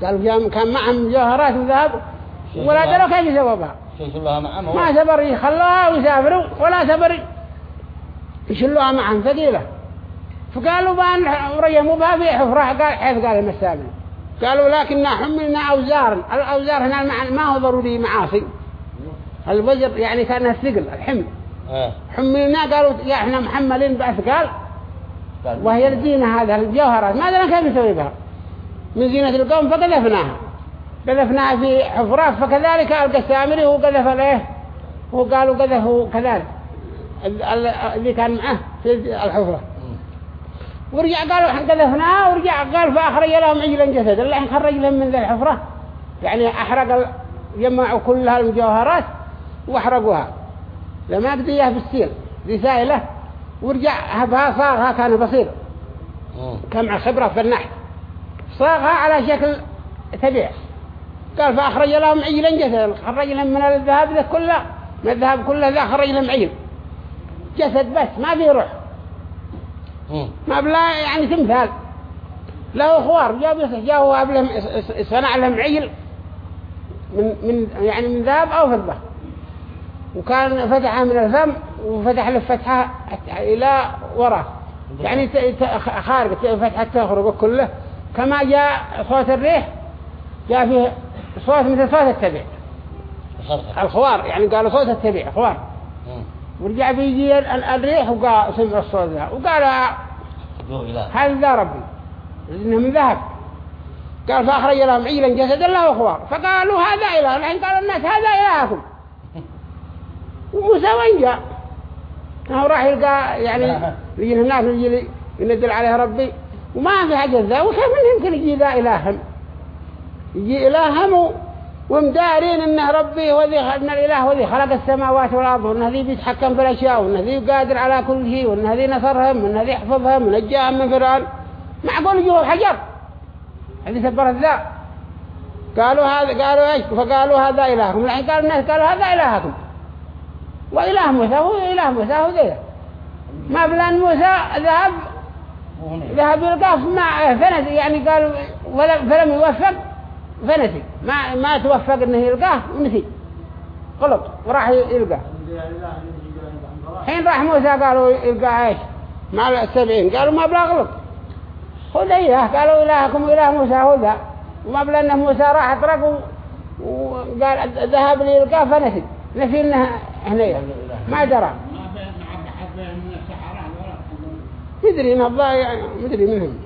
قالوا كان معهم مجوهرات وذهب ولا دروا كيف يسوبها ما سبر يخلوها ويسافروا ولا سبر يشلوها معهم ثقيلة. فقالوا بان ريموا بها في حفرة قال حيث قال المسامن قالوا لكننا حملنا أوزارا الأوزار هنا ما هو ضروري معاصي. الوزر يعني كانها الثقل الحمل. حملنا قالوا يا إحنا محملين بأثقال. وهي الزينة هذا الجوهرات. ماذا كيف نسوي بها من زينة القوم فقذفناها قذفناها في حفرات فكذلك ألقى السامري هو قذف له وقالوا قذفوا كذلك. اللي كان معه في الحفرة. ورجع قالوا إحنا قذفناها ورجع قال فأخرج لهم عجلا جسد اللي إحنا خرج لهم من ذا الحفرة. يعني أحرق جمعوا كلها المجوهرات وأحرقوها. لما قد بالسيل ذي سائلة ورجع هبها صاغها كان بصير. كم خبرة في النحت. صاغها على شكل تبيع. قال فأخرج لهم عجلا جسد خرج لهم من الذهب ذا كله. من الذهب كله ذا خرج لهم عجل جسد بس ما فيه روح. ما بلا يعني تمثال. له خوار جاب جاءوا قبلهم صنع لهم عجل من من يعني من ذهب أو فضة. وكان فتحها من الفم. وفتح له فتحة إلى وراء. يعني خارج فتحة تخرج كله. كما جاء صوت الريح جاء فيه صوت مثل صوت التبع. الخوار يعني قالوا صوت التبع خوار. ورجع بيجي الريح وقال سمع الصوت ذا وقال هذا ربي. إنه من ذهب. قال فأخرج لهم عيلا جسدا له خوار. فقالوا هذا إله. الحين قال الناس هذا إلهكم. وموسى وين جاء؟ هو راح يلقى يعني يجي الناس يجي ينزل عليه ربي. وما في حاجة ذا وكيف يمكن يجي ذا إلههم يجي إلههم ومدارين إنه ربي وذي إن الإله وذي خلق السماوات والأرض وانه ذي بيتحكم في الأشياء وانه ذي قادر على كل شيء وانه ذي نصرهم وانه ذي يحفظهم ونجاهم من فرعون. معقول يجوا حجر هذه سبرت ذا. قالوا هذا قالوا إيش؟ فقالوا هذا إلهكم. الحين قالوا الناس قالوا هذا إلهكم. وإله موسى هو إله موسى هو ذي ما بلان موسى ذهب ذهب يلقاه مع فنس يعني قالوا فلم يوفق فنسي. ما ما توفق إنه يلقاه ونسي غلط. وراح يلقاه. حين راح موسى قالوا يلقاه إيش؟ مع السبعين قالوا ما بلا غلط. خذ اياه قالوا إلهكم إله موسى هو ذا وما بلا إنه موسى راح اطرق وقال ذهب ليلقاه فنسي. نسي إنه هنا ما درى. مدري إن الضايع مدري منهم.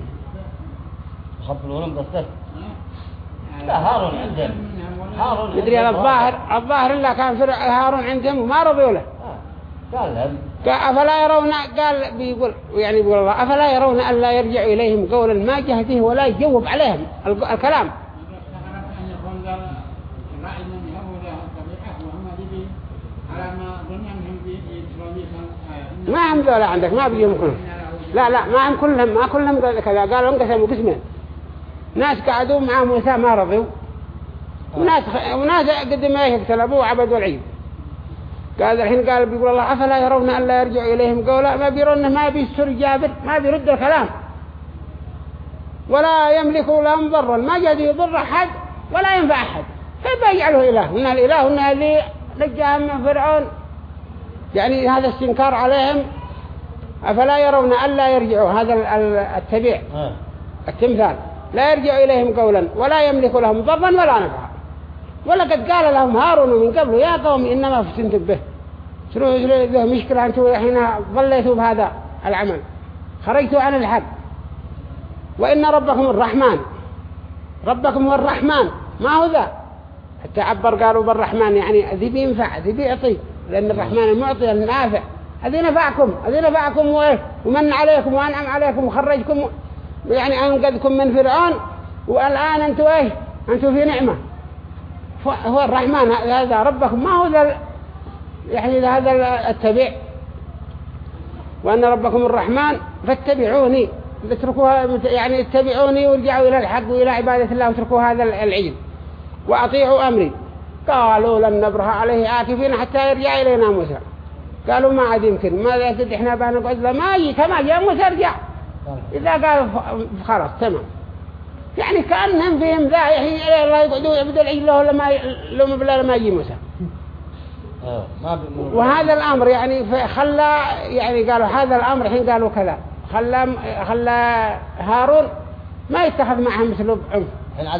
يخبرونهم بس لا هارون عندهم. هارون مدري الظاهر الظاهر إلا كان فرع هارون عندهم وما رضوا له. قال لهم. أفلا يرون قال بيقول يعني بيقول الله أفلا يرون أن لا يرجع إليهم قولا ما جهده ولا يجوب عليهم ال- الكلام أن يكون قال الرأي من يهود الطبيعة وهم دي على ما ظن أنهم بإسرائيل ما هم ذولا عندك ما بيجيهم كلهم. لا لا ما هم كلهم ما كلهم قال كذا. قالوا انقسموا قسمين. ناس قعدوا مع موسى ما رضوا. وناس وناس قد ما يقتلبوا وعبدوا العيد قال الحين قال بيقول الله أفلا يرون أن لا يرجعوا إليهم قولا؟ ما بيرون ما بيسر جابر ما بيرد الكلام. ولا يملكوا لهم ضرا. ما جاد يضر أحد ولا ينفع أحد. كيف يجعله إله. إن الإله إن اللي نجاهم من فرعون. يعني هذا استنكار عليهم أفلا يرون أن لا يرجعوا هذا ال- ال- التبيع ها التمثال لا يرجع إليهم قولا ولا يملك لهم ضرا ولا نفعا. ولقد قال لهم هارون من قبل يا قوم إنما فتنتم به. شنو ذا مشكلة أنتم الحين ظليتوا بهذا العمل؟ خرجتوا عن الحق. وإن ربكم الرحمن ربكم هو الرحمن ما هو ذا؟ حتى عبر قالوا بالرحمن يعني ذي بينفع ذي بيعطي. لأن الرحمن المعطي النافع هذه نفعكم هذه نفعكم ومن عليكم وأنعم عليكم وخرجكم يعني أنقذكم من فرعون. والآن أنتم إيه أنتم في نعمة. هو الرحمن هذا ربكم. ما هو ذا يعني هذا ال- التبع. وأن ربكم الرحمن فاتبعوني. اتركوها يعني اتبعوني وارجعوا إلى الحق وإلى عبادة الله واتركوا هذا العيد وأطيعوا أمري. قالوا لن نبرح عليه عاكفين حتى يرجع إلينا موسى. قالوا ما عاد يمكن. ماذا كد إحنا بنقعد له ما يجي. كما جاء موسى ارجع. إذا قالوا ف- خلاص تمام. يعني كأنهم فيهم ذا يحيي الله يقعدوا يعبدوا العجل له لما لما بلا لما يجي موسى. بيؤمنون وهذا الأمر يعني خلى يعني قالوا هذا الأمر حين قالوا كذا. خلى خلى هارون ما يتخذ معهم اسلوب عنف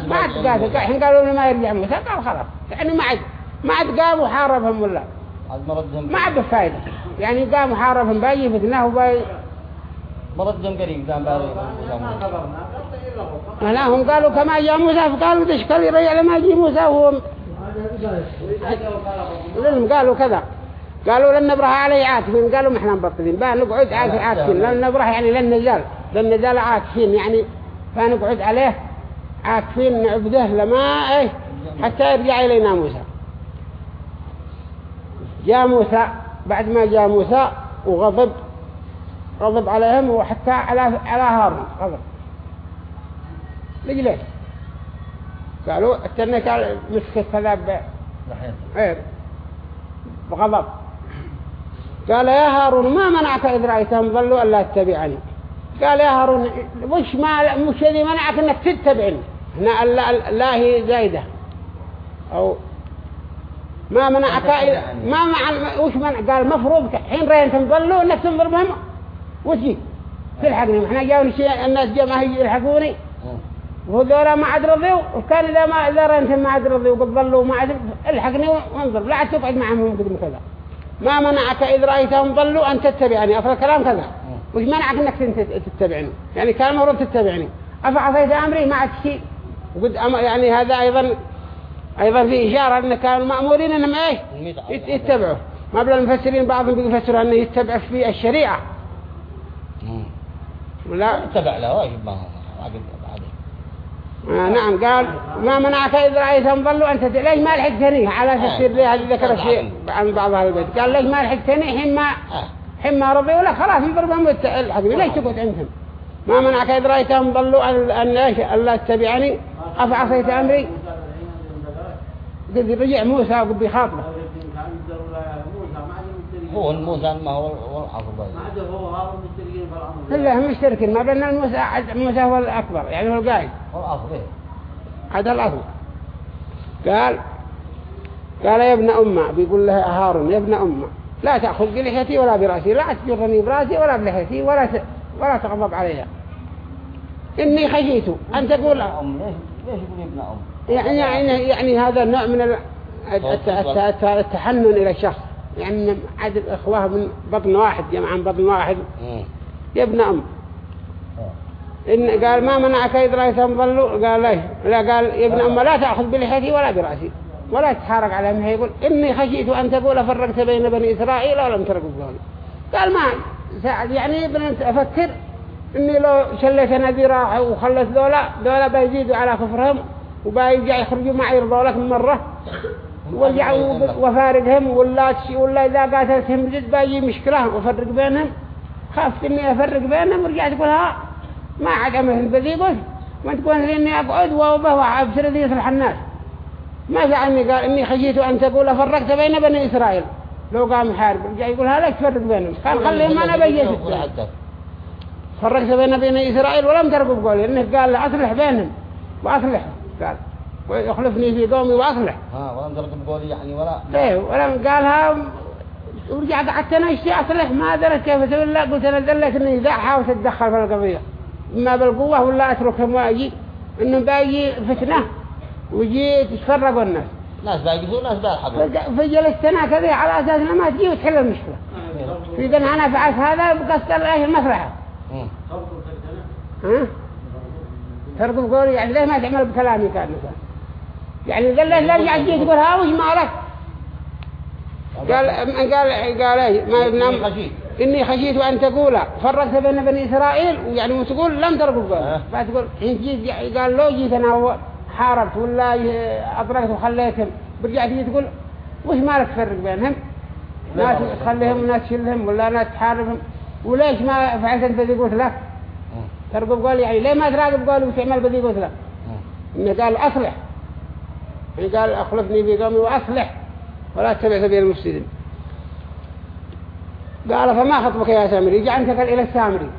ما قال بالله. الحين قالوا ما يرجع موسى. قال خلاص. يعني ما عاد ما عاد قام وحاربهم ولا؟ ما عاد فايدة يعني قام وحاربهم بأي فتنة وباي مردهم قريب قام باري لا هم قالوا كما جاء موسى فقالوا تشكل يرجع لما يجي موسى وهو لهم قالوا كذا. قالوا لن نبرح عليه عاكفين. قالوا ما إحنا مبطلين. بقى نقعد عاكف عاكفين لن نبرح يعني لن نزال. لن نزال عاكفين يعني. فنقعد عليه عاكفين نعبده لما إيه؟ حتى يرجع إلينا موسى. جاء موسى بعد ما جاء موسى وغضب غضب عليهم وحتى على على هارون غضب. لجليه قالوا استنى قال مسك كذا بغضب قال يا هارون ما منعك إذ رأيتهم ظلوا ألا تتبعني؟ قال يا هارون وش ما مش الذي منعك إنك تتبعني؟ هنا لا, هي زايدة. أو ما منعك إذ- ما مع وش منع؟ قال مفروض حين رأيتهم ظلوا انك تنظر بهم وتجي تلحقني. إحنا جاوني شيء الناس جاء ما هي يلحقوني. وهذولا ما عاد رضيوا وكان إذا ما إذا أنت ما عاد رضيوا ظلوا ما عاد الحقني وانظر. لا عاد تقعد معهم قدم كذا. ما منعك إذ رأيتهم ضلوا أن تتبعني. أفضل كلام كذا. وش منعك أنك تتبعني؟ يعني كان المفروض تتبعني. أفعصيت أمري ما عاد شيء. وقد يعني هذا أيضا أيضا في إشارة أن كانوا مأمورين أنهم إيش؟ يت- يتبعوا. ما بلا المفسرين بعضهم بيفسروا أنه يتبع في الشريعة. ولا اتبع له واجب ما آه نعم قال ما منعك إذ رأيتهم ضلوا أنت ليش ما لحقتني على تفسير ليه هذه ذكر الشيء عن بعض أهل البيت. قال ليش ما لحقتني حين ما آه. حين ما رضيوا لا خلاص نضربهم الحقني ليش تقعد عندهم؟ ما منعك إذ رأيتهم ضلوا أن أن ألا تتبعني. أفعصيت أمري؟ رجع موسى وقد بيخاطبه هو موسى ما هو هو الأفضل إلا هم مشتركين ما بين الموسى موسى هو الأكبر يعني هو القائد. هو الأفضل هذا الأصل. قال قال يا ابن أمة بيقول له هارون يا ابن أمة لا تأخذ بلحيتي ولا برأسي لا تجرني برأسي ولا بلحيتي ولا ت... ولا تغضب عليها. إني خشيت أن تقول أم ليش ليش يقول ابن أم يعني يعني يعني هذا نوع من ال- الت- الت- الت- التحنن إلى الشخص يعني عاد الإخوة من بطن واحد جمعا من بطن واحد. يا ابن أم. إن قال ما منعك إذ رأيتهم ضلوا؟ قال ليش لا قال يا ابن أم لا تأخذ بلحيتي ولا برأسي. ولا تتحارق عليهم يقول إني خشيت أن تقول فرقت بين بني إسرائيل ولم ترقب قولي قال ما ساعد يعني بنت أفكر إني لو شليت نذيرا وخلت ذولا ذولا بيزيدوا على كفرهم. وبيرجع يخرجوا معي يرضوا لك من مرة. ورجعوا وفارقهم ولا ولا إذا قاتلتهم جد باجي مشكلة وفرق بينهم. خافت إني أفرق بينهم ورجعت تقول ها ما عاد أمثل بذي قلت وانت تقول إني أقعد وأبه وعبسر ذي يصلح الناس. ما زعلني قال إني خشيت أن تقول فرقت بين بني إسرائيل. لو قام يحارب رجع يقول هذا تفرق بينهم. قال خليهم أنا بيجي فرقت بين بني إسرائيل ولم ترقب قولي إنه قال أصلح بينهم. وأصلح. قال. ويخلفني في قومي وأصلح. ها ولم ترقب قولي يعني ولا. إيه ولم قالها ورجع قعدت أنا اشتي أصلح؟ ما درت كيف أسوي لا قلت أنا دلت إني إذا حاولت أتدخل في القضية. إما بالقوة ولا اتركهم واجي إنه باجي فتنة ويجي تتفرقوا الناس. ناس بايقظوا ناس بيلحقوا فجلست أنا كذا على أساس انها ما تجي وتحل المشكلة. اذا أنا فعلت هذا بقصد إيش المصلحة. مم. ها؟ ترقب قولي يعني ليه ما تعمل بكلامي كان. مثلا يعني قال له لا رجع تجي تقول ها وش مالك قال قال قال إيه ما نام خشيت. إني خشيت أن تقول فرقت بين بني إسرائيل ويعني وتقول لم ترقب قول أه. فتقول إن جيت قال لو جيت أنا حاربت ولا أطرقت وخليتهم برجع تجي تقول وش مالك تفرق بينهم؟ ناس تخليهم وناس تشيلهم ولا ناس تحاربهم؟ وليش ما فعلت أنت ذي قلت لك. ترقب قول يعني ليه ما تراقب؟ قول وتعمل بذي مم. إنه قال أصلح. يعني قال أخلفني في قومي وأصلح. ولا تتبع سبيل المفسدين. قال فما خطبك يا سامري؟ جاء انتقل إلى السامري.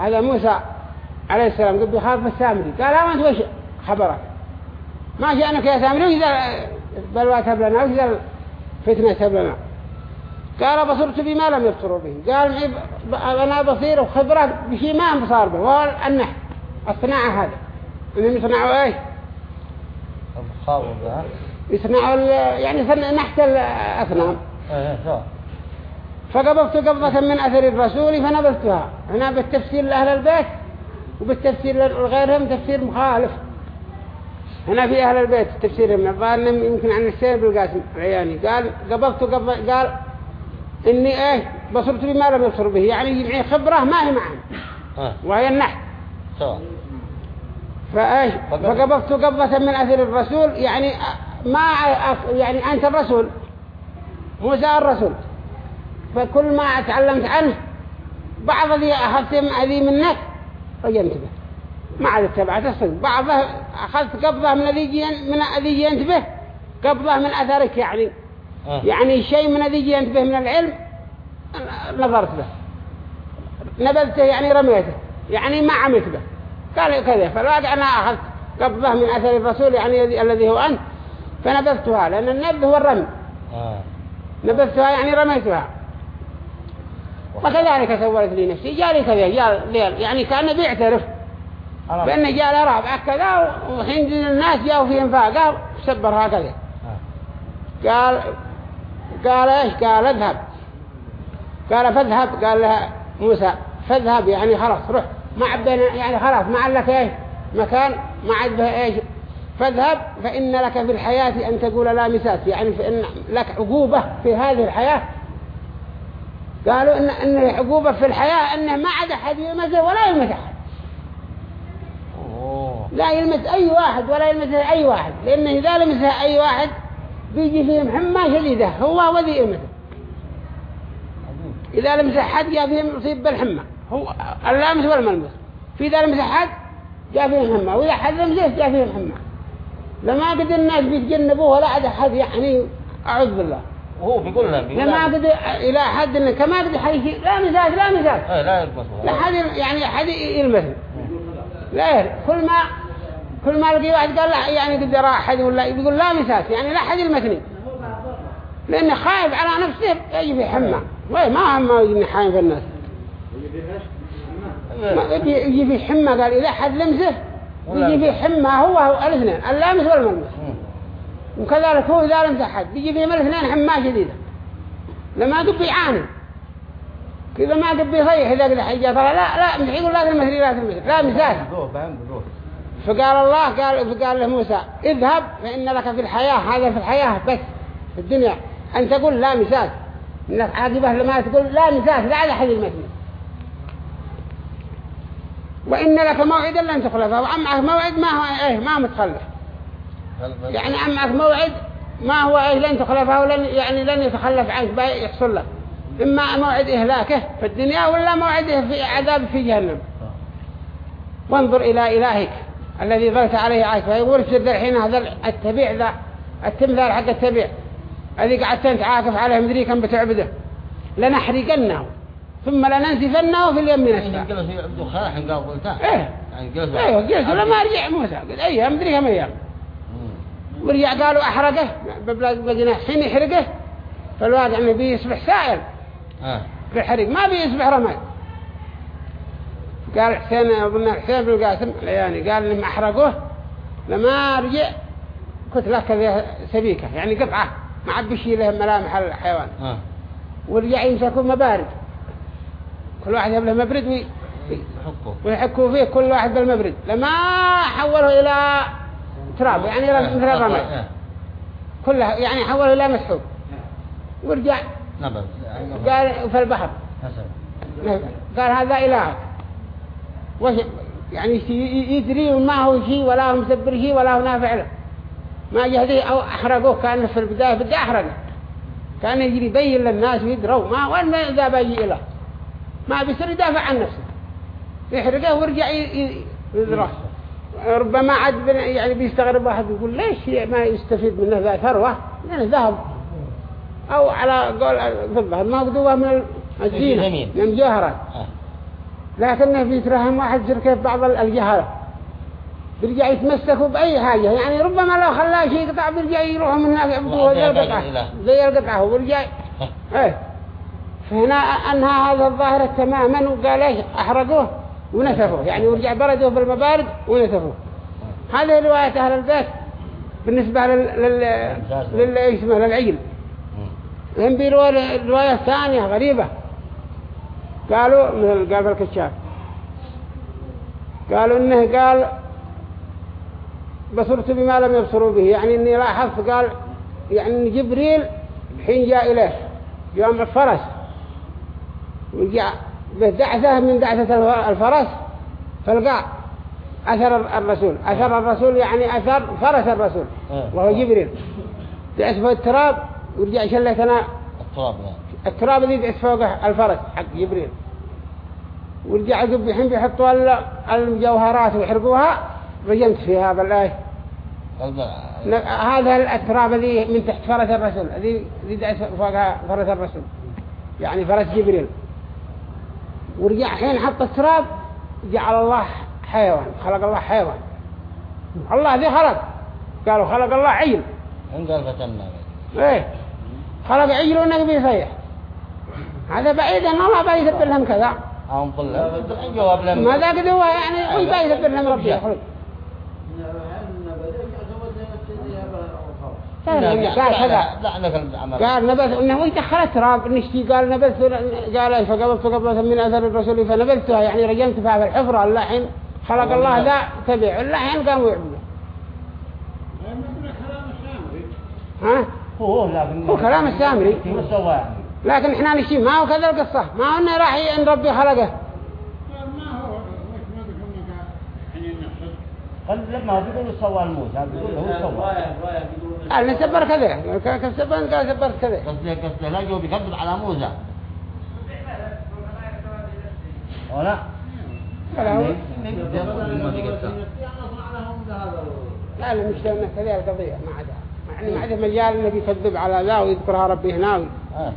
هذا موسى عليه السلام قد يخاف السامري. قال ها أنت وش خبرك. ما شأنك يا سامري؟ وإذا بلوى تبلنا وإذا فتنة تبلنا قال بصرت بما لم يبصروا به. قال معي أنا بصير وخبرة بشيء ما انبصار به. وهو النحت الصناعة هذا انهم يصنعوا خاوف ها يصنعوا ال- يعني صنع نحت الأصنام. إيه شو؟ فقبضت قبضة من أثر الرسول فنبذتها. هنا بالتفسير لأهل البيت وبالتفسير لغيرهم تفسير مخالف. هنا في أهل البيت تفسير من الظاهر يمكن عن السير بالقاسم العياني. قال قبضت قبضة قال إني إيه بصرت بما لم يبصر به. يعني معي خبرة ما هي معهم ها وهي النحت فقبض. فقبضت قبضة من أثر الرسول. يعني ما يعني أنت الرسول. موسى الرسول. فكل ما تعلمت عنه بعض ذي أخذت ذي منك رجمت به. ما عاد اتبعت الصدق بعضه أخذت قبضة من ذي جي- من ذي جي به قبضة من أثرك يعني. ها يعني شيء من ذي جي به من العلم نظرت به. نبذته يعني رميته يعني ما عملت به. قال كذا فالواقع أنا أخذت قبضة من أثر الرسول يعني الذي- الذي هو أنت فنبذتها لأن النبذ هو الرمي. ها نبذتها يعني رميتها. وكذلك سولت لي نفسي جالي كذا جال ليل يعني كأن بيعترف. بأن جاء رابع كذا وحين الناس جاءوا فيهم فاقا سبرها كذا. ها قال قال إيش؟ قال اذهب. قال فاذهب. قال لها موسى فاذهب يعني خلاص روح. ما عبنا يعني خلاص ما عاد لك إيش؟ مكان ما عاد به إيش؟ فاذهب فإن لك في الحياة أن تقول لا مساس. يعني فإن لك عقوبة في هذه الحياة. قالوا إن, إن عقوبة في الحياة أنه ما عاد أحد يلمسه ولا يلمس أحد. لا يلمس أي واحد ولا يلمسه أي واحد. لأنه إذا لمسه أي واحد بيجي فيهم حمى شديدة هو وذي عجيب إذا لمس أحد جاء فيهم يصيب بالحمى. هو اللامس والملمس في إذا لمس أحد جاء فيهم حمى وإذا حد لمسه جاء فيهم حمى. لما قد الناس بيتجنبوه ولا عاد أحد يعني أعوذ بالله. وهو بيقول لما قد إلى حد إنه كما قد حيشي لا مساس لا مساس إيه لا يلبسوا لا حد يعني حد يلمسه. لا كل ما كل ما لقي واحد قال لا يعني قد راح أحد ولا يقول لا مساس يعني لا حد يلمسني. لأنه خايف على نفسه يجي في حمى. ما هم يجي حايم في الناس. ما يجي يجي في حمى قال إذا حد لمسه يجي في حمى هو هو الاثنين اللامس والملمس. وكذلك هو إذا لمس أحد بيجي فيهم الاثنين حمى شديدة. لما قد بيعاني كذا ما قد بيصيح إذا قد قال لا لا مش يقول لا تلمس لا تلمس لا مساس فقال الله قال فقال له موسى اذهب فإن لك في الحياة هذا في الحياة بس في الدنيا. أن تقول لا مساس. إنك عاقبة لما تقول لا مساس لا أحد المثل وإن لك موعدا لن تخلفه. وأمعك موعد ما هو إيه ما متخلف. يعني أمعك موعد ما هو إيه لن تخلفه ولن يعني لن يتخلف عنك يحصل لك إما موعد إهلاكه في الدنيا ولا موعده في عذاب في جهنم. وانظر إلى إلهك. الذي ظلت عليه عايش فيقول سيد الحين هذا التبيع ذا التمثال حق التبيع. الذي قعدت أنت عاكف عليه مدري كم بتعبده. لنحرقنه ثم لننسفنه في اليم نسفا جلسوا يعبدوا خالح قال قلتها إيه. يعني أيوه جلسوا لما رجع موسى. قال إيه مدري كم أيام. ورجع قالوا أحرقه بجناح حين يحرقه فالواقع إنه بيصبح سائل. آه. في الحريق ما بيصبح رماد. قال حسين أظن حسين بن القاسم يعني قال لما أحرقوه لما رجع كتلة كذا سبيكة يعني قطعة ما عاد بشي له ملامح الحيوان. آه. ورجع يمسكوا مبارد كل واحد يبله مبرد وي- ويحكوا فيه كل واحد بالمبرد لما حوله إلى تراب يعني رم- مثل الرمل آه. كلها يعني حوله إلى مسحوب. ورجع قال في البحر. قال هذا إلهك. يعني يدري ما هو شيء ولا هو مسبر شيء ولا هو نافع له. ما جهده أو أحرقوه كان في البداية بدأ أحرقه. كان يجري يبين للناس ويدروا ما وين ما إذا بيجي إله. ما بيصير يدافع عن نفسه. يحرقه ويرجع ي- ي- يدراه ربما عاد يعني بيستغرب واحد يقول ليش ما يستفيد منه ذا ثروة؟ لأنه ذهب. أو على قول فضة المقدوة من الزينة. من الجوهرات آه. لكنه بيترهم واحد زي كيف بعض الجهالة بيرجع يتمسكوا بأي حاجة. يعني ربما لو خلاه شيء قطع بيرجع يروحوا من هناك يعبدوه زي القطعة. زي القطعة وبيرجع إيه. فهنا أنهى هذا الظاهرة تماما وقال إيش؟ أحرقوه ونسفوه. يعني ورجع بردوه بالمبارد ونسفوه. هذه رواية أهل البيت بالنسبة لل لل لل للعجل. هم بيروا الرواية الثانية غريبة. قالوا مثل قال في الكشاف. قالوا إنه قال بصرت بما لم يبصروا به يعني إني لاحظت قال يعني إن جبريل حين جاء إليه يوم الفرس وجاء بدعثه من دعثة الفرس فلقى أثر الرسول. أثر الرسول يعني أثر فرس الرسول آه. وهو جبريل. دعس فوق التراب ورجع شلتنا التراب يعني التراب اللي دعس فوقه الفرس حق جبريل. ورجع عقب الحين بيحطوا ال- الجوهرات ويحرقوها رجمت فيها بالله هذا التراب الذي من تحت فرس الرسول الذي الذي دعس فوقها فرس الرسول. يعني فرس جبريل. ورجع حين حط التراب جعل الله حيوان خلق الله حيوان. الله ذي خلق. قالوا خلق الله عيل ان قال فتنا إيه. خلق عيل ونقي بيصيح هذا بعيد ان الله بقى يسبر لهم كذا. هم طلع جواب ما قد هو يعني وش بقى يسبر لهم ربي يخلق قال نبذ إنه وش دخل تراب نشتي قال نبذت قال فقبلت قبلة من أثر الرسول فنبذتها يعني رجمت فيها في الحفرة اللحين خلق الله ذا تبع اللحين قاموا يعبدوا ها؟ هو هو كلام السامري لكن إحنا نشتي ما هو كذا القصة. ما هو إنه راح ان ربي خلقه. لما بيقولوا سوى الموسى بيقول هو سوى. قال نسبر كذا. كيف سبر قال سبرت كذا. قصده قصده لا جو بيكذب على موسى ولا؟ لا هو. لا لا مش لأنه كذا القضية ما عدا. يعني ما عدا مجال إنه بيكذب على ذا ويذكرها ربي هنا آه.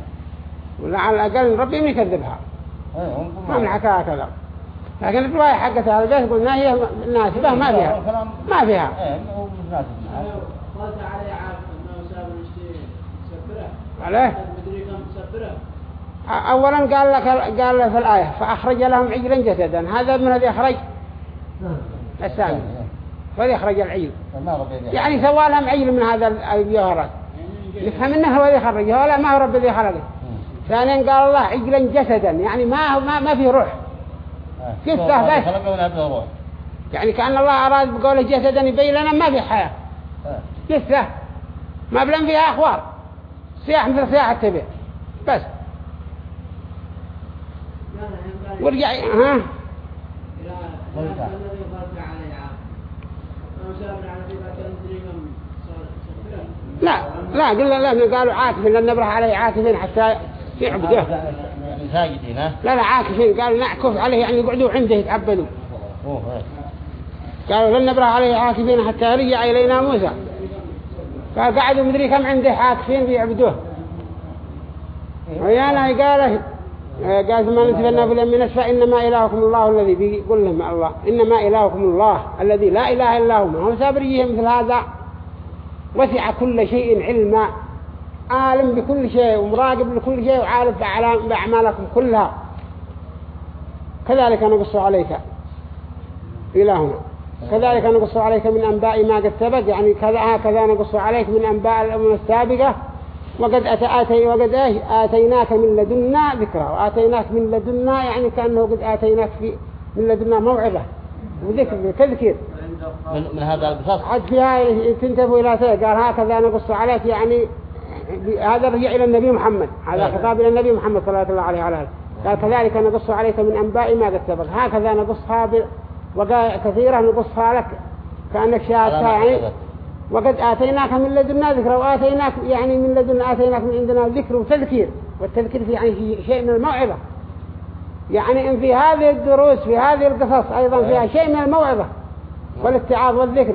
ولا على الأقل ربي ما يكذبها. ما من حكاها كذا لكن الرواية حقت هذا البيت قلنا هي ناسبة ما فيها. ما فيها. ناسب معاه. قلت عليه؟ أولا قال لك قال له في الآية فأخرج لهم عجلا جسدا. هذا من الذي أخرج؟ السامي والذي أخرج العجل. ما. يعني سوى لهم عجل من هذا الجوهرات. نفهم إنه هو الذي خرجه ولا ما هو رب الذي خلقه. ثانيا قال الله عجلا جسدا يعني ما ما, ما في روح. آه. كيف هو ده بس؟ يعني كأن الله أراد بقوله جسدا يبين لنا ما في حياة. لسه ما بلن فيها أخوار سياح مثل سياح التبع. بس. ورجع ها؟ لا لا قلنا لا قالوا عاكفين لأن نبرح عليه عاكفين حتى ها لا لا عاكفين قالوا نعكف عليه يعني يقعدوا عنده يتعبدوا. قالوا لن نبرح عليه عاكفين حتى يرجع إلينا موسى. فقعدوا مدري كم عنده عاكفين بيعبدوه. ويانا قال قال ثم نتبنى في اليمين فإنما إلهكم الله الذي بيقول لهم الله إنما إلهكم الله الذي لا إله إلا هو. ما هو سابريه مثل هذا؟ وسع كل شيء علما. عالم بكل شيء ومراقب لكل شيء وعارف بأعلام- بأعمالكم كلها. كذلك نقص عليك إلهنا. كذلك نقص عليك من أنباء ما قد سبق. يعني كذا هكذا نقص عليك من أنباء الأمم السابقة. وقد أتى آتي وقد آتيناك من لدنا ذكرى. وآتيناك من لدنا يعني كأنه قد آتيناك في من لدنا موعظة وذكر تذكير. من, من هذا القصص عد فيها تنتبه إلى شيء. قال هكذا نقص عليك. يعني هذا رجع إلى النبي محمد. هذا خطاب إلى النبي محمد صلى الله عليه وسلم قال كذلك نقص عليك من أنباء ما قد سبق. هكذا نقصها ب- كثيرة نقصها لك. كأنك شاهدتها يعني وقد آتيناك من لدنا ذكر وآتيناك يعني من لدنا آتيناك من عندنا ذكر وتذكير. والتذكير في يعني شيء من الموعظة. يعني إن في هذه الدروس في هذه القصص أيضا فيها شيء من الموعظة. والاتعاظ والذكر.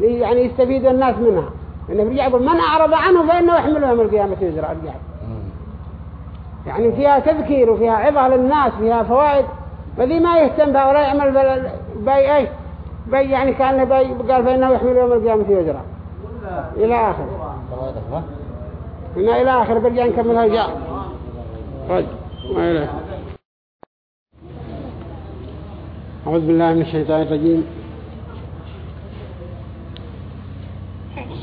يعني يستفيد الناس منها. إنه يرجع يقول من أعرض عنه فإنه يحمله يوم القيامة وزرا الرجال يعني فيها تذكير وفيها عظة للناس فيها فوائد. فذي ما يهتم بها ولا يعمل باي اي باي يعني كأنه باي قال فإنه يحمل يوم القيامة وزرا إلى آخر. هنا إلى آخر. برجع نكملها جاء. طيب. ما إليه أعوذ بالله من الشيطان الرجيم.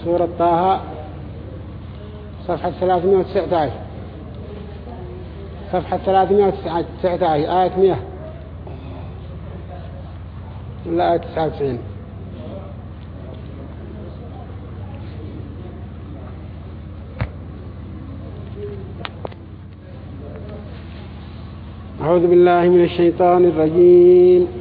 سورة طه صفحة 319 صفحة 319 آية 100 ولا آية 99 أعوذ بالله من الشيطان الرجيم.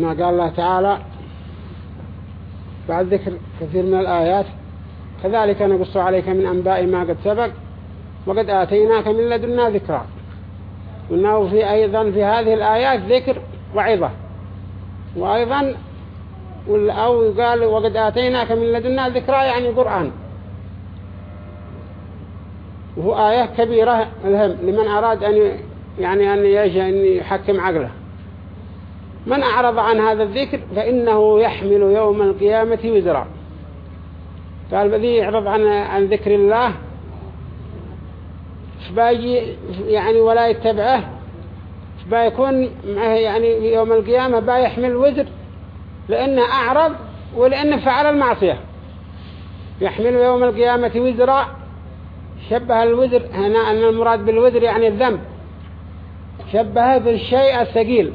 كما قال الله تعالى بعد ذكر كثير من الآيات كذلك نقص عليك من أنباء ما قد سبق وقد آتيناك من لدنا ذكرى. وأنه في أيضا في هذه الآيات ذكر وعظة. وأيضا أو قال وقد آتيناك من لدنا ذكرى يعني قرآن. وهو آية كبيرة الهم لمن أراد أن يعني أن أن يحكم عقله. من أعرض عن هذا الذكر فإنه يحمل يوم القيامة وزرا. قال بذي يعرض عن عن ذكر الله. فباجي يعني ولا يتبعه. فبيكون معه يعني يوم القيامة بيحمل وزر. لأنه أعرض ولأنه فعل المعصية. يحمل يوم القيامة وزرا. شبه الوزر هنا أن المراد بالوزر يعني الذنب. شبهه بالشيء الثقيل.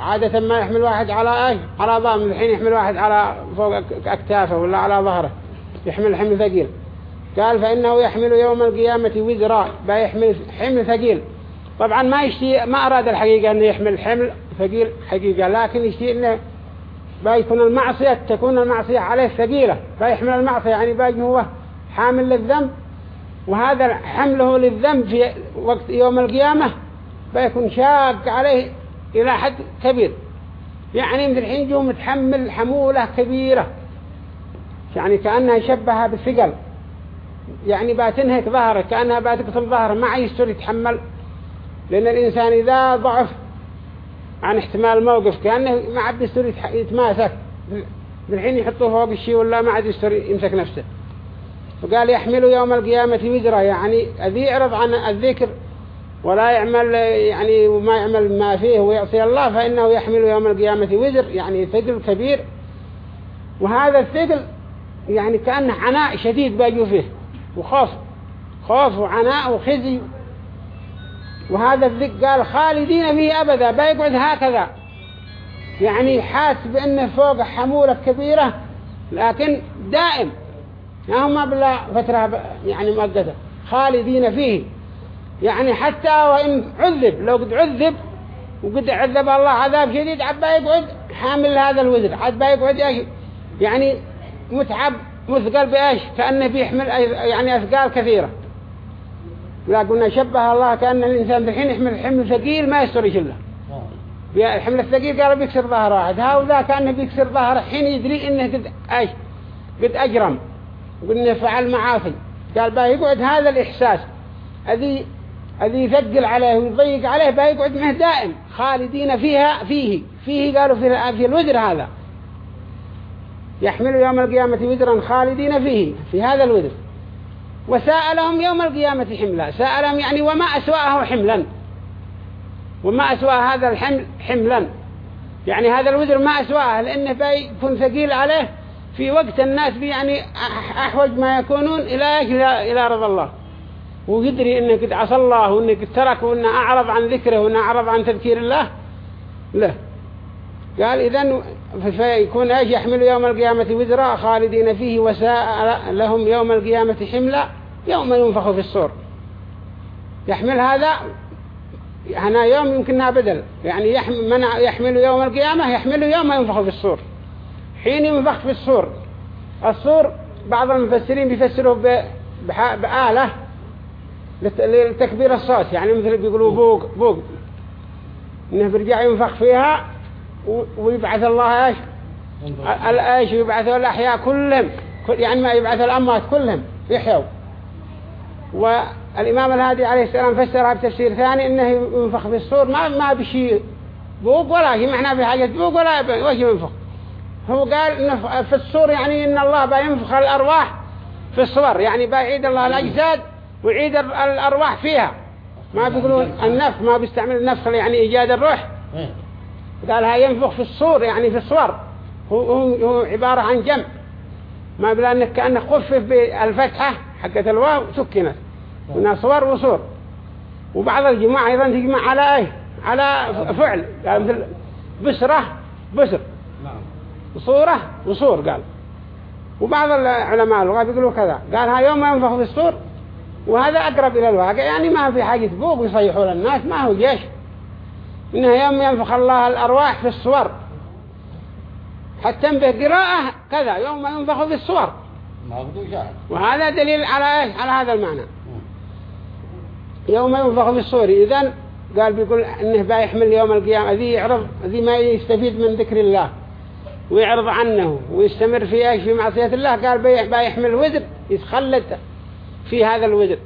عادة ما يحمل واحد على إيش على ضام الحين يحمل واحد على فوق أكتافه ولا على ظهره يحمل حمل ثقيل. قال فإنه يحمل يوم القيامة وزراء بيحمل حمل ثقيل. طبعا ما يشتي ما أراد الحقيقة أنه يحمل حمل ثقيل حقيقة لكن يشتي أنه بيكون المعصية تكون المعصية عليه ثقيلة. بيحمل المعصية يعني باقي هو حامل للذنب. وهذا حمله للذنب في وقت يوم القيامة بيكون شاق عليه إلى حد كبير. يعني من الحين جو متحمل حمولة كبيرة. يعني كأنها شبهها بالثقل. يعني باتنهك ظهره كأنها باتقتل ظهره ما يستر يتحمل. لأن الإنسان إذا ضعف عن احتمال الموقف كأنه ما عاد يستر يتماسك. بالحين يحطوه فوق الشيء ولا ما عاد يستر يمسك نفسه. وقال يحمل يوم القيامة وزرا يعني أذي يعرض عن الذكر ولا يعمل يعني وما يعمل ما فيه ويعصي الله فإنه يحمل يوم القيامة وزر يعني ثقل كبير. وهذا الثقل يعني كأنه عناء شديد باجوا فيه وخوف خوف وعناء وخزي. وهذا الذك قال خالدين فيه أبدا بيقعد هكذا. يعني حاس بأنه فوق حمولة كبيرة لكن دائم. ما بلا فترة يعني مؤقتة. خالدين فيه. يعني حتى وإن عذب لو قد عذب وقد عذب الله عذاب شديد عبا يقعد حامل هذا الوزر عبا يقعد يعني متعب مثقل بإيش كأنه بيحمل يعني أثقال كثيرة. لا قلنا شبه الله كأن الإنسان الحين يحمل حمل ثقيل ما يستر يشله الحمل الثقيل قال بيكسر ظهر واحد هذا كأنه بيكسر ظهر حين يدري إنه قد إيش قد أجرم وقلنا فعل معاصي. قال بقى يقعد هذا الإحساس. الذي الذي يثقل عليه ويضيق عليه بيقعد معه دائم خالدين فيها فيه فيه قالوا في في الوزر هذا. يحمل يوم القيامة وزرا خالدين فيه في هذا الوزر وسألهم يوم القيامة حملا سألهم يعني وما أسوأه حملا. وما أسوأ هذا الحمل حملا. يعني هذا الوزر ما أسوأه لأنه بيكون ثقيل عليه في وقت الناس يعني أحوج ما يكونون إلى إلى رضا الله. ويدري انه قد عصى الله وانه قد ترك وإنه أعرض عن ذكره وإنه أعرض عن تذكير الله؟ لا. قال إذن فيكون إيش يحمل يوم القيامة وزراء خالدين فيه وساء لهم يوم القيامة حملا يوم ينفخ في الصور. يحمل هذا؟ هنا يوم يمكنها بدل. يعني يحمل, من يحمل يوم القيامة؟ يحمل يوم ينفخ في الصور. حين ينفخ في الصور. الصور بعض المفسرين بيفسروه بآلة لتكبير الصوت يعني مثل بيقولوا بوق بوق إنه بيرجع ينفخ فيها ويبعث الله إيش؟ الايش يبعث الأحياء كلهم. يعني ما يبعث الأموات كلهم يحيوا. والإمام الهادي عليه السلام فسرها بتفسير ثاني إنه ينفخ في الصور. ما ما بشيء بوق ولا شيء معنا في حاجة بوق ولا وش ينفخ. هو قال إنه في الصور يعني إن الله بينفخ الأرواح في الصور يعني بيعيد الله الأجساد. ويعيد الأرواح فيها. ما بيقولون النفخ ما بيستعمل النفخ يعني إيجاد الروح. قال هاي ينفخ في الصور يعني في الصور. هو, هو عبارة عن جمع. ما بلا أنك كأنه خفف بالفتحة حقة الواو سكنت. هنا صور وصور. وبعض الجماعة أيضا تجمع على إيه؟ على فعل. قال مثل بسرة بسر. صورة وصور قال. وبعض العلماء اللغة بيقولوا كذا. قال ها يوم ينفخ في الصور وهذا أقرب إلى الواقع. يعني ما في حاجة بوق يصيحوا للناس ما هو جيش. إنه يوم ينفخ الله الأرواح في الصور. حتى به قراءة كذا يوم ينفخ في الصور. وهذا دليل على إيش؟ على هذا المعنى. يوم ينفخ في الصور. إذن قال بيقول إنه بيحمل يوم القيامة. ذي يعرض ذي ما يستفيد من ذكر الله. ويعرض عنه. ويستمر في إيش؟ في معصية الله. قال بي- بيحمل وزر. يتخلد. في هذا الوزر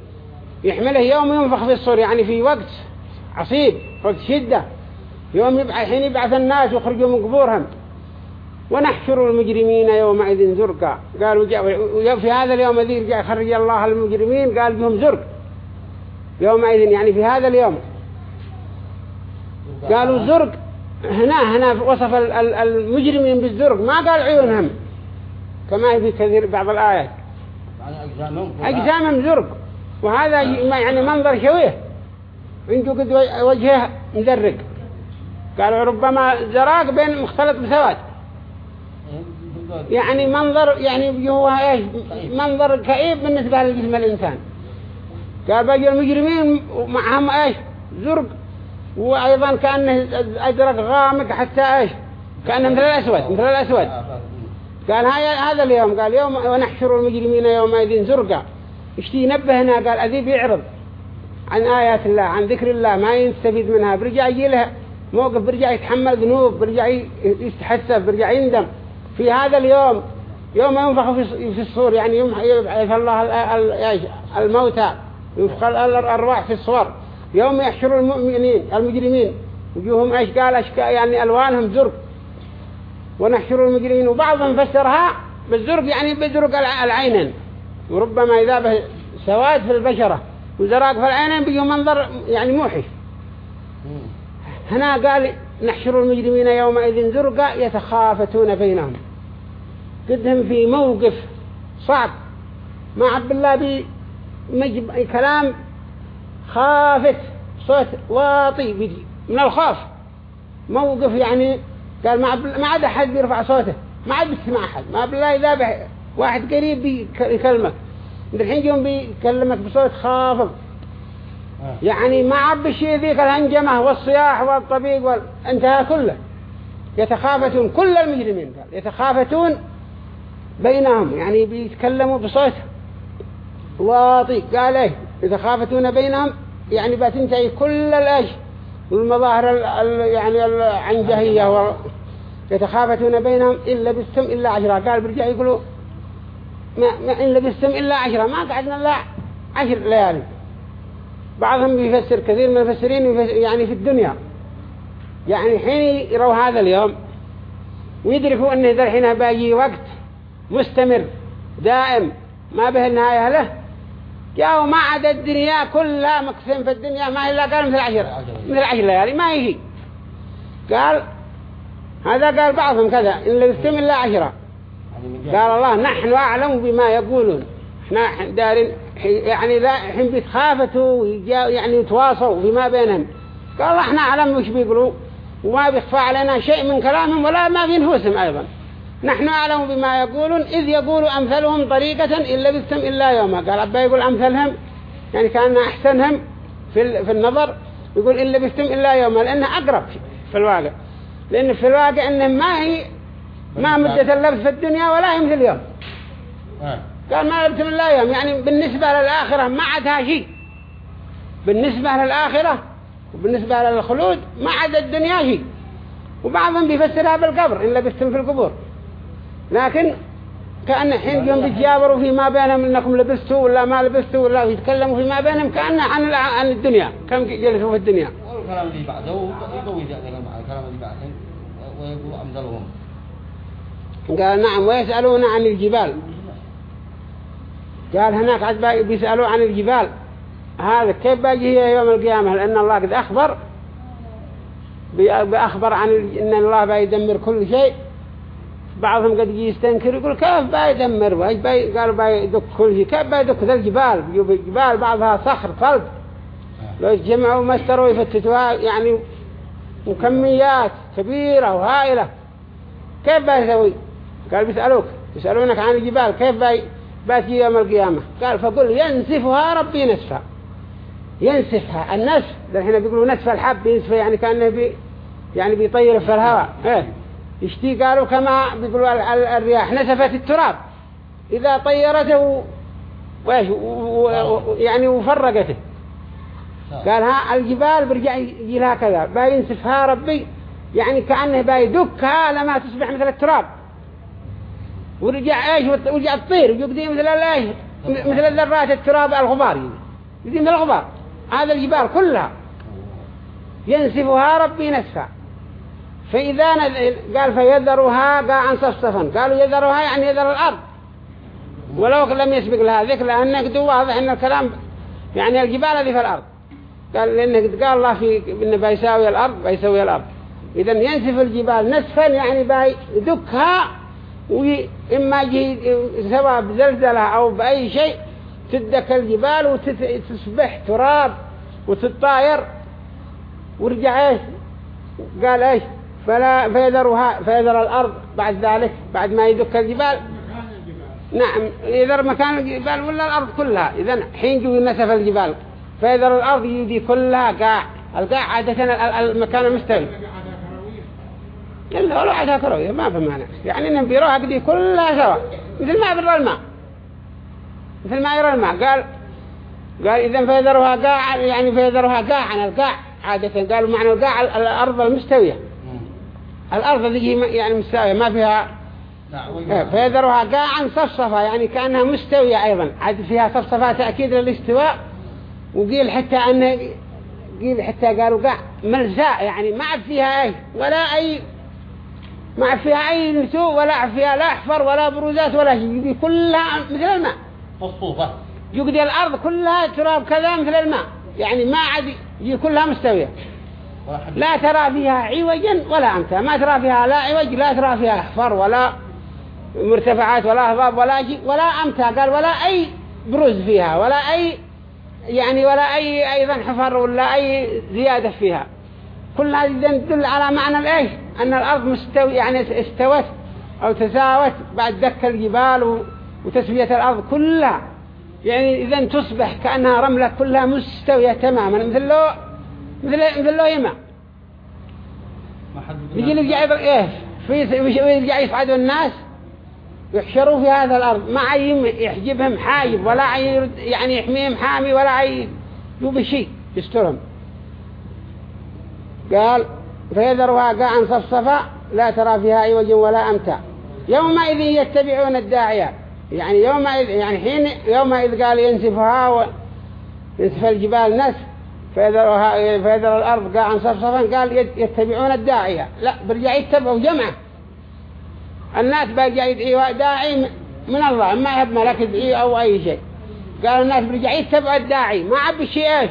يحمله يوم ينفخ في الصور يعني في وقت عصيب وقت شدة. يوم يبعث حين يبعث الناس ويخرجوا من قبورهم. ونحشر المجرمين يومئذ زرقا. قالوا في هذا اليوم الذي خرج الله المجرمين قال بهم زرق. يومئذ يعني في هذا اليوم. قالوا زرق. هنا هنا وصف ال- ال- المجرمين بالزرق. ما قال عيونهم. كما في كثير بعض الآيات. أجسامهم زرق. وهذا ما- يعني منظر شوية. عنده قد وجه- وجهه مدرق. قالوا ربما زراق بين مختلط بسواد. يعني منظر يعني هو إيش؟ منظر كئيب بالنسبة لجسم الإنسان. قال باقي المجرمين معهم إيش؟ زرق. وأيضا كأنه أزرق غامق حتى إيش؟ كأنه مثل الأسود مثل الأسود. قال هاي هذا اليوم. قال يوم ونحشر المجرمين يومئذ زرقا اشتي ينبهنا قال أذي بيعرض عن آيات الله عن ذكر الله ما يستفيد منها. برجع يجي لها موقف برجع يتحمل ذنوب برجع يتحسف برجع يندم. في هذا اليوم يوم ينفخ في الصور يعني يوم يبعث الله؟ الموتى ينفخ ال- الأرواح في الصور. يوم يحشر المؤمنين المجرمين وجوههم إيش؟ قال أشكا يعني ألوانهم زرق. ونحشر المجرمين وبعضهم فسرها بالزرق يعني بزرق الع- العينين. وربما إذا به سواد في البشرة وزراق في العينين بيجوا منظر يعني موحش. هنا قال نحشر المجرمين يومئذ زرقا يتخافتون بينهم. قدهم في موقف صعب. ما عبد الله بي مجب كلام خافت صوت واطي من الخوف. موقف يعني قال ما عاد أحد بيرفع صوته. ما عاد بيسمع أحد. ما بالله إذا به واحد قريب بيك- يكلمك. الحين يوم بيكلمك بصوت خافض. يعني ما عب الشيء ذيك الهنجمة والصياح والطبيق والانتهى كله. يتخافتون كل المجرمين قال. يتخافتون بينهم. يعني بيتكلموا بصوت واطي. قال إيه؟ يتخافتون بينهم. يعني بتنتهي كل الايش والمظاهر ال يعني العنجهية يتخافتون بينهم إن لبستم إلا عشرة. قال برجع يقولوا ما, ما إن لبستم إلا عشرة. ما قعدنا إلا عشر ليالي. بعضهم بيفسر كثير من المفسرين يفسر يعني في الدنيا. يعني حين يروا هذا اليوم ويدركوا أنه ذا الحين باقي وقت مستمر دائم ما به النهاية له جاءوا ما عاد الدنيا كلها مقسم في الدنيا ما إلا قال مثل عشر. مثل عشر ليالي ما يجي. قال هذا قال بعضهم كذا إن لبستم إلا عشرة. قال الله نحن أعلم بما يقولون. إحنا دارين يعني ذا حين بيتخافتوا يعني يتواصوا فيما بينهم. قال الله إحنا أعلم وش بيقولوا. وما بيخفى علينا شيء من كلامهم ولا ما في نفوسهم أيضا. نحن أعلم بما يقولون إذ يقول أمثلهم طريقة إن لبثتم إلا يوما. قال عبا يقول أمثلهم يعني كأن أحسنهم في في النظر يقول إن لبثتم إلا يوما لأنه أقرب في الواقع. لأن في الواقع إنهم ما هي ما مدة اللبث في الدنيا ولا هي مثل اليوم. قال ما لبثتم إلا يوم يعني بالنسبة للآخرة ما عدها شيء بالنسبة للآخرة وبالنسبة للخلود ما عد الدنيا شيء وبعضهم بيفسرها بالقبر إن لبثتم في القبور. لكن كأن حين يوم بيتجابروا فيما بينهم إنكم لبستوا ولا ما لبستوا ولا يتكلموا فيما بينهم كأن عن عن الدنيا كم جلسوا في الدنيا. والكلام اللي بعده يقوي الكلام اللي بعده ويقول أمثلهم. قال نعم ويسألون عن الجبال. قال هناك عاد بيسألوا عن الجبال. هذا كيف باقي هي يوم القيامة؟ لأن الله قد أخبر بأخبر عن إن الله بيدمر كل شيء. بعضهم قد يجي يستنكر يقول كيف بيدمر وإيش بي قالوا بيدك كل شيء. كيف بيدك ذا الجبال؟ الجبال بعضها صخر صلب لو جمعوا ما اشتروا يفتتوها يعني وكميات كبيرة وهائلة. كيف بيسوي قال بيسألوك. يسألونك عن الجبال كيف بي باتي يوم القيامة؟ قال فقل ينسفها ربي نسفا. ينسفها النسف. الحين بيقولوا نسف الحب ينسف يعني كأنه بي يعني بيطير في الهواء. إيه. يشتي قالوا كما بيقولوا ال- ال- الرياح نسفت التراب. إذا طيرته وإيش و- يعني وفرقته. قال ها الجبال برجع يجي لها كذا. باينسفها ربي يعني كأنه بايدكها لما تصبح مثل التراب. ورجع إيش ورجع تطير ويقضي مثل الايش مثل ذرات التراب الغبار يقضي مثل الغبار. هذا الجبال كلها. ينسفها ربي نسفا فإذا قال فيذرها قاعا صفصفا قالوا يذرها يعني يذر الأرض. ولو لم يسبق لها ذكر لأنه قد واضح أن الكلام يعني الجبال هذه في الأرض. قال لأنه قال الله في إنه بيساوي الأرض بيساوي الأرض. إذا ينسف الجبال نسفا يعني بيدكها وإما يجي سواء بزلزلة أو بأي شيء تدك الجبال وتصبح تراب وتطاير. ورجع إيش؟ قال إيش؟ فلا فيذرها فيذر الأرض بعد ذلك بعد ما يدك الجبال. نعم يذر مكان الجبال ولا الأرض كلها؟ إذا حين جو نسف الجبال فيذر الأرض يدي كلها قاع. القاع عادة ال- ال- المكان المستوي. إلا ولو عادها كروية ما في معنى يعني بيروها قدي كلها سوا. مثل ما يرى الماء. مثل ما يرى الماء. قال قال إذا فيذرها قاع يعني فيذرها قاعا القاع. عادة قالوا معنى القاع ال- الأرض المستوية. الأرض ذي يعني مستوية ما فيها إيه، فيذرها قاعا صفصفة يعني كأنها مستوية أيضا. عاد فيها صفصفة تأكيد للاستواء وقيل حتى أنه قيل حتى قالوا قاع ملزاء يعني ما عاد فيها أي ولا أي ما عاد فيها أي نسوء ولا فيها لا أحفر ولا بروزات ولا شيء. كلها مثل الماء. مصفوفة. يقضي الأرض كلها تراب كذا مثل الماء. يعني ما عاد كلها مستوية. لا ترى فيها عوجا ولا أمتا ما ترى فيها لا عوج لا ترى فيها أحفر ولا مرتفعات ولا هضاب ولا شيء ولا أمتا قال ولا أي بروز فيها ولا أي يعني ولا أي أيضا حفر ولا أي زيادة فيها. كل هذه تدل على معنى الإيش؟ أن الأرض مستوي يعني استوت أو تساوت بعد دك الجبال وتسوية الأرض كلها. يعني إذا تصبح كأنها رملة كلها مستوية تماما. مثل لو مثل مثل لو يماء ما حد يجي يرجع إيه في يرجع يصعدوا الناس يحشروا في هذا الأرض. ما يحجبهم حاجب ولا يعني يحميهم حامي ولا عي يوب شيء يسترهم. قال فيذرها قاعا صفصفا لا ترى فيها عوج ولا أمتع يومئذ يتبعون الداعية. يعني يومئذ يعني حين يومئذ قال ينسفها ينسف الجبال نسف. فيذر الأرض. قاعا صفصفا قال يت- يتبعون الداعية. لا برجع يتبعوا جمعة. الناس برجع يدعي داعي من الله. ما يهب ملك يدعي أو أي شيء. قال الناس برجع يتبعوا الداعي. ما عب الشيء إيش؟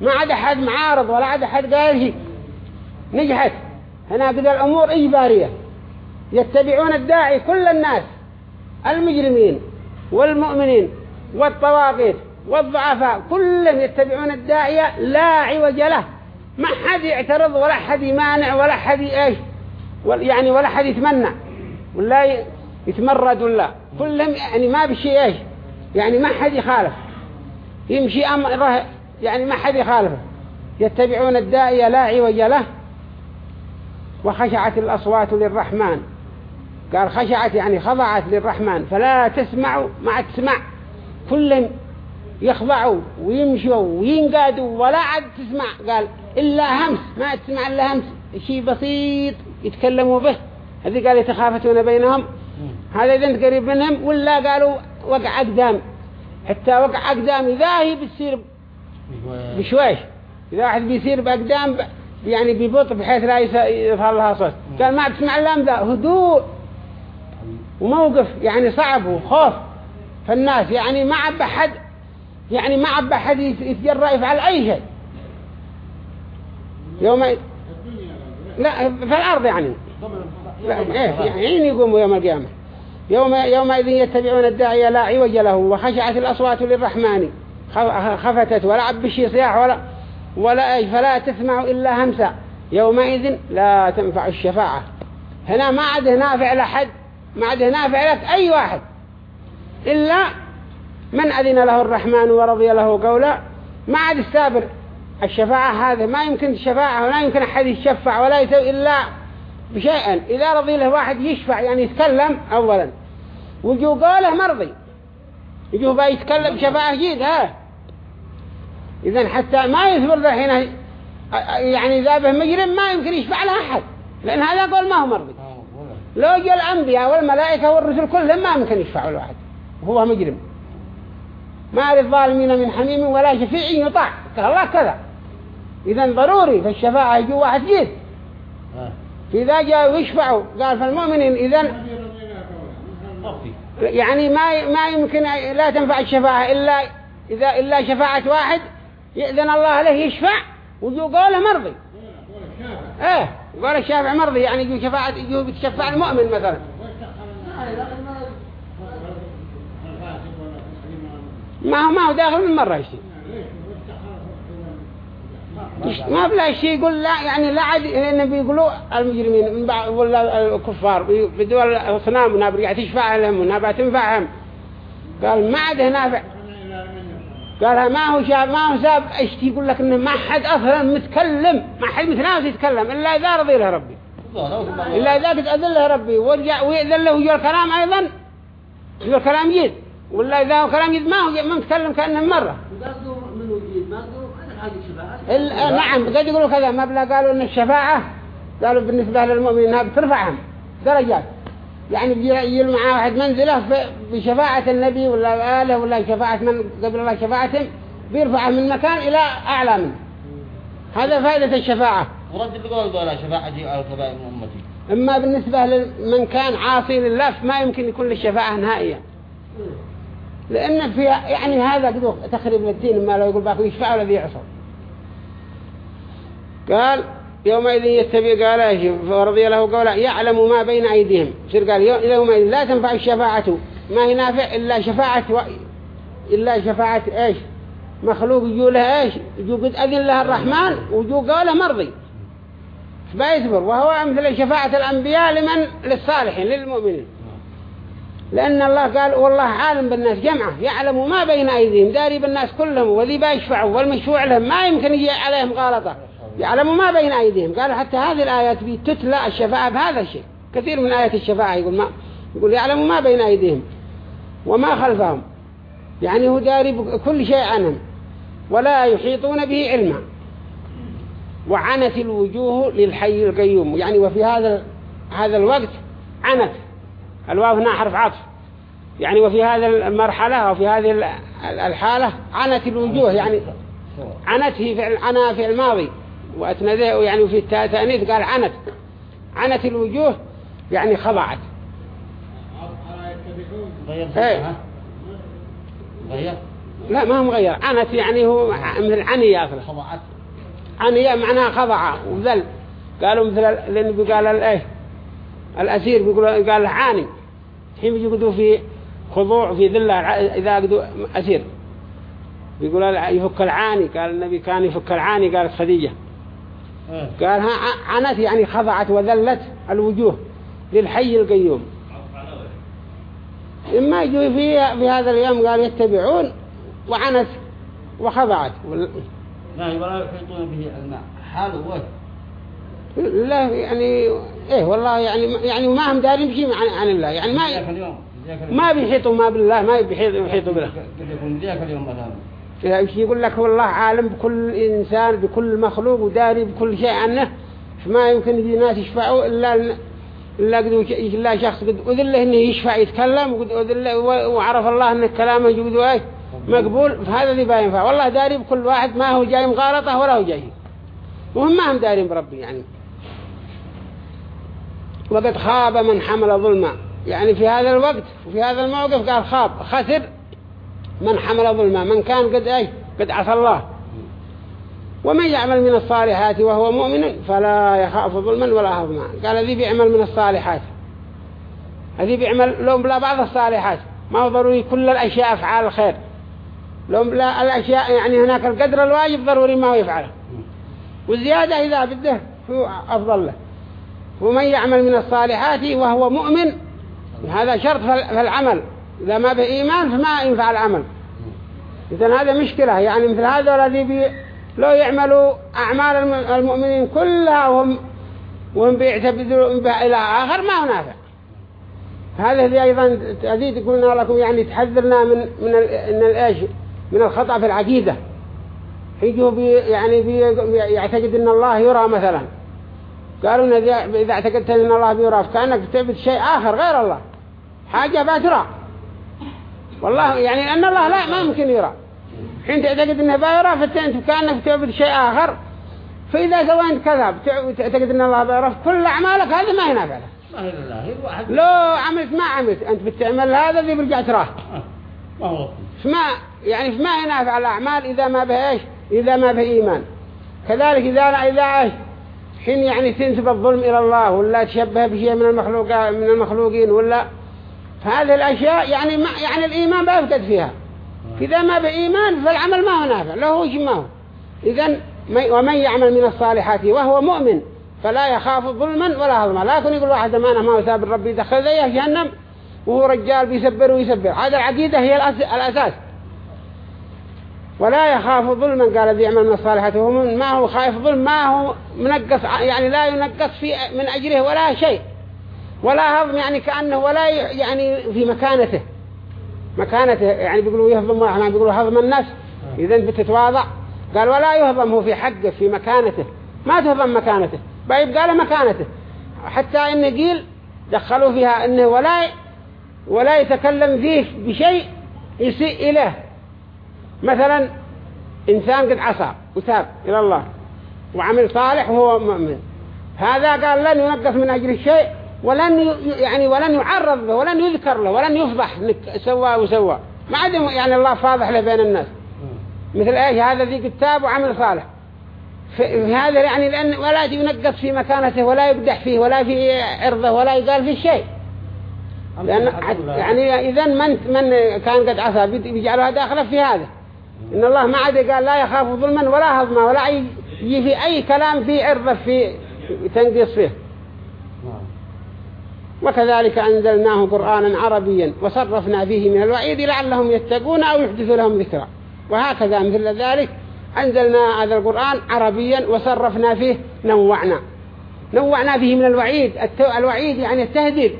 ما عاد أحد معارض ولا عاد أحد قال شيء نجحت. هنا قد الأمور إجبارية. يتبعون الداعي كل الناس. المجرمين والمؤمنين والطواغيت. والضعفاء كلهم يتبعون الداعية لا عوج له. ما حد يعترض ولا حد يمانع ولا حد إيش يعني ولا حد يتمنى. ولا يتمرد ولا. كلهم يعني ما بشيء إيش يعني ما حد يخالف. يمشي أمره يعني ما حد يخالفه. يتبعون الداعية لا عوج له. وخشعت الأصوات للرحمن. قال خشعت يعني خضعت للرحمن. فلا تسمعوا ما تسمع. كلهم يخضعوا ويمشوا وينقادوا ولا عاد تسمع. قال إلا همس ما تسمع إلا همس. شيء بسيط يتكلموا به. هذه قال يتخافتون بينهم. هذا إذا قريب منهم ولا قالوا وقع أقدام. حتى وقع أقدام إذا هي بتصير بشويش. إذا واحد بيصير بأقدام يعني ببطء بحيث لا يظهر لها صوت. قال ما تسمع اللام ذا هدوء وموقف يعني صعب وخوف. فالناس يعني ما عب أحد يعني ما عب أحد يت- يتجرأ يفعل أي شيء. يوم لا في الأرض يعني. إيه يعني حين يقوموا يوم القيامة. يوم يومئذ يتبعون الداعي لا عوج له وخشعت الأصوات للرحمن. خفتت ولا عب صياح ولا ولا فلا تسمع إلا همسا. يومئذ لا تنفع الشفاعة. هنا ما عاد نافع لحد ما عاد نافع لك أي واحد. إلا من أذن له الرحمن ورضي له قولا ما عاد السابر. الشفاعة هذا ما يمكن الشفاعة ولا يمكن أحد يشفع ولا يسوي إلا بشيئا. إذا رضي له واحد يشفع يعني يتكلم أولا. وجو قاله مرضي. يجوا بقى يتكلم شفاعة جيد ها. إذا حتى ما يثبر ذا هنا يعني إذا به مجرم ما يمكن يشفع له أحد لأن هذا قول ما هو مرضي. لو جاء الأنبياء والملائكة والرسل كلهم ما يمكن يشفعوا لواحد وهو مجرم. ما للظالمين من حميم ولا شفيع يطاع. الله كذا. إذا ضروري في الشفاعة يجوا واحد جيد. فإذا جاءوا يشفعوا قال فالمؤمنين إذا يعني ما ما يمكن لا تنفع الشفاعة إلا إذا إلا شفاعة واحد يأذن الله له يشفع وجو قوله مرضي. إيه قال الشافع مرضي يعني يجو شفاعة يجو بتشفع المؤمن مثلا. ما هو ما هو داخل من مرة شيء ما بلا شيء يقول لا يعني لا عاد لأن بيقولوا المجرمين من بعض ولا الكفار بدول الصنام ونابر تشفع لهم ونابع تنفعهم قال ما عاد نافع قال ما هو شاب ما هو ساب اشتي يقول لك إنه ما حد أصلا متكلم ما حد متناوس يتكلم إلا إذا رضي له ربي. إلا إذا قد اذن له ربي ورجع ويأذن له الكلام أيضا الكلام جيد. ولا هو كلام جيد ما هو ما متكلم كأنه مرة. نعم قد يقولوا كذا. ما بلا قالوا إن الشفاعة قالوا بالنسبة للمؤمنين بترفعهم درجات. يعني يجي معاه واحد منزله بشفاعة النبي ولا آله ولا شفاعة من قبل الله شفاعتهم بيرفعه من مكان إلى أعلى منه. هذا فائدة الشفاعة. ورد القول دولا شفاعتي أو كبائر من أمتي. إما بالنسبة لمن كان عاصي لله ما يمكن يكون للشفاعة نهائية لأن في يعني هذا قدو تخريب للدين ما لو يقول باكو يشفع الذي يعصر قال يومئذ يتبع قال إيش فرضي له قولا يعلم ما بين أيديهم. سير قال؟ يومئذ لا تنفع الشفاعة. ما هي نافع؟ إلا شفاعة و... إلا شفاعة إيش؟ مخلوق يجو له إيش؟ يجو قد أذن له الرحمن ويجو قوله مرضي. فبيصبر وهو مثل شفاعة الأنبياء لمن؟ للصالحين للمؤمنين. لأن الله قال والله عالم بالناس جمعة يعلم ما بين أيديهم داري بالناس كلهم وذي بيشفعوا والمشفوع لهم ما يمكن يجي عليهم غلطة. يعلم ما بين أيديهم. قال حتى هذه الآيات تتلى الشفاعة بهذا الشيء. كثير من آيات الشفاعة يقول ما يقول يعلم ما بين أيديهم وما خلفهم. يعني هو داري كل شيء عنهم. ولا يحيطون به علما. وعنت الوجوه للحي القيوم. يعني وفي هذا هذا الوقت عنت. الواو هنا حرف عطف. يعني وفي هذه المرحلة وفي هذه الحالة عنت الوجوه يعني عنت هي فعل عنا في الماضي وأتنذه يعني في التأنيث قال عنت. عنت الوجوه يعني خضعت. غير غير؟ لا ما هو مغير. عنت يعني هو مثل عني أصلا. خضعت. عني معناها خضع وذل. قالوا مثل لأن بيقال الايه الأسير بيقول قال عاني. حين يقولوا في خضوع في ذلة إذا قدوا أسير. بيقول يفك العاني. قال النبي كان يفك العاني قالت خديجة. قال ها عنت يعني خضعت وذلت الوجوه للحي القيوم. إما يجوا في في هذا اليوم قال يتبعون وعنت وخضعت. لا ولا يحيطون به الماء. حال وجه. لا يعني إيه والله يعني يعني ما هم دارين بشيء عن, عن الله. يعني ما ما بيحيطوا ما بالله ما بيحيطوا يحيطوا بالله. يقول لك والله عالم بكل إنسان بكل مخلوق وداري بكل شيء عنه فما يمكن يجي ناس يشفعوا إلا إلا قد إلا شخص قد أذل له إنه يشفع يتكلم وقد أذل له وعرف الله إن كلامه يقول إيه مقبول. فهذا ذي باين والله داري بكل واحد ما هو جاي مغالطة ولا هو جاي. وهم ما هم دارين بربي يعني. وقد خاب من حمل ظلما. يعني في هذا الوقت وفي هذا الموقف قال خاب خسر من حمل ظلما. من كان قد إيه قد عصى الله. ومن يعمل من الصالحات وهو مؤمن فلا يخاف ظلما ولا هضما. قال الذي بيعمل من الصالحات. الذي بيعمل لهم بلا بعض الصالحات. ما هو ضروري كل الأشياء أفعال الخير. لهم بلا الأشياء يعني هناك القدر الواجب ضروري ما هو يفعله. والزيادة إذا بده هو أفضل له. ومن يعمل من الصالحات وهو مؤمن هذا شرط في العمل. إذا ما به إيمان فما ينفع العمل. إذن هذا مشكلة. يعني مثل هذا الذي بي لو يعملوا أعمال الم- المؤمنين كلها وهم وهم بيعتبروا بها إلى آخر ما هو نافع اللي أيضا أزيد قلنا لكم يعني تحذرنا من من إن الإيش من الخطأ في العقيدة. يجوا بي يعني بي يعتقد إن الله يرى مثلا. قالوا إن إذا اعتقدت إن الله بيرى فكأنك تعبد شيء آخر غير الله. حاجة بترى والله يعني لأن الله لا ما يمكن يرى. حين تعتقد أنه بيرى فانت كأنك تعبد شيء آخر. فإذا سويت كذا تعتقد أن الله بيرى في كل أعمالك هذا ما ينافع لك لو عملت ما عملت. أنت بتعمل هذا اللي برجع تراه ما هو. فما يعني فما ينافع الأعمال إذا ما به إيش؟ إذا ما به إيمان. كذلك إذا إذا إيش؟ حين يعني تنسب الظلم إلى الله ولا تشبه بشيء من المخلوقات من المخلوقين ولا؟ فهذه الأشياء يعني ما يعني الإيمان بيفقد فيها. إذا ما بإيمان فالعمل ما هو نافع له هو ما هو. من- ومن يعمل من الصالحات وهو مؤمن فلا يخاف ظلما ولا هضما. لا يكون يقول واحد ما هو ساب الرب يدخل ذيه جهنم وهو رجال بيسبر ويسبر. هذا العقيدة هي الأس- الأساس. ولا يخاف ظلما قال الذي يعمل وهو من- ما هو خايف ظلم؟ ما هو منقص يعني لا ينقص في من أجره ولا شيء. ولا هضم يعني كأنه ولا يعني في مكانته. مكانته يعني بيقولوا يهضم إحنا بيقولوا هضم النفس إذا بتتواضع. قال ولا يهضم هو في حقه في مكانته. ما تهضم مكانته. بيبقى له مكانته. حتى إن قيل دخلوا فيها إنه ولا ولا يتكلم فيه بشيء يسيء إليه. مثلا إنسان قد عصى وتاب إلى الله وعمل صالح وهو مؤمن. هذا قال لن ينقص من أجل الشيء ولن يعني ولن يعرض له ولن يذكر له ولن يفضح إنك سوى وسوى. ما عاد يعني الله فاضح له بين الناس. مثل إيش؟ هذا ذي قد تاب وعمل صالح. في في هذا يعني لأن ولا ينقص في مكانته ولا يبدح فيه ولا في عرضه ولا يقال فيه شيء. لأن يعني إذا من من كان قد عصى بيجعلها داخلة في هذا. إن الله ما عاد قال لا يخاف ظلما ولا هضما ولا يجي في أي كلام في عرضه في تنقص فيه. وكذلك أنزلناه قرآنا عربيا وصرفنا فيه من الوعيد لعلهم يتقون أو يحدث لهم ذكرى. وهكذا مثل ذلك أنزلنا هذا القرآن عربيا وصرفنا فيه نوعنا. نوعنا فيه من الوعيد. الوعيد يعني التهديد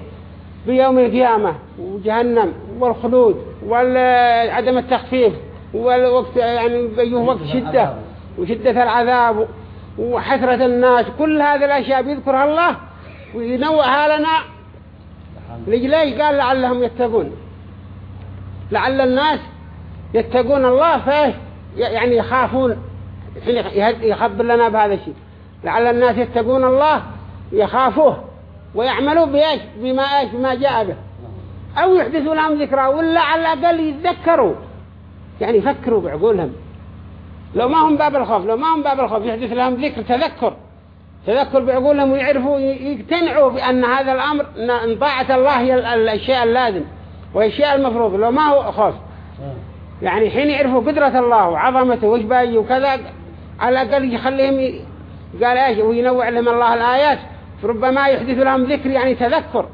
بيوم القيامة وجهنم والخلود وعدم التخفيف. والوقت يعني بيوه وقت شدة وشدة العذاب وحسرة الناس كل هذه الأشياء بيذكرها الله وينوعها لنا. ليش قال لعلهم يتقون؟ لعل الناس يتقون الله فايش؟ يعني يخافون. يخبر لنا بهذا الشيء. لعل الناس يتقون الله يخافوه ويعملوا بإيش؟ بما إيش؟ بما جاء به. أو يحدثوا لهم ذكرى ولا على الأقل يتذكروا. يعني يفكروا بعقولهم. لو ما هم باب الخوف لو ما هم باب الخوف يحدث لهم ذكر تذكر. تذكر بعقولهم ويعرفوا يقتنعوا بأن هذا الأمر أن طاعة الله هي ال- ال- الشيء اللازم والشيء المفروض. لو ما هو خوف يعني حين يعرفوا قدرة الله وعظمته وش باقي وكذا على الأقل يخليهم. قال إيش؟ وينوع لهم الله الآيات. فربما يحدث لهم ذكر يعني تذكر.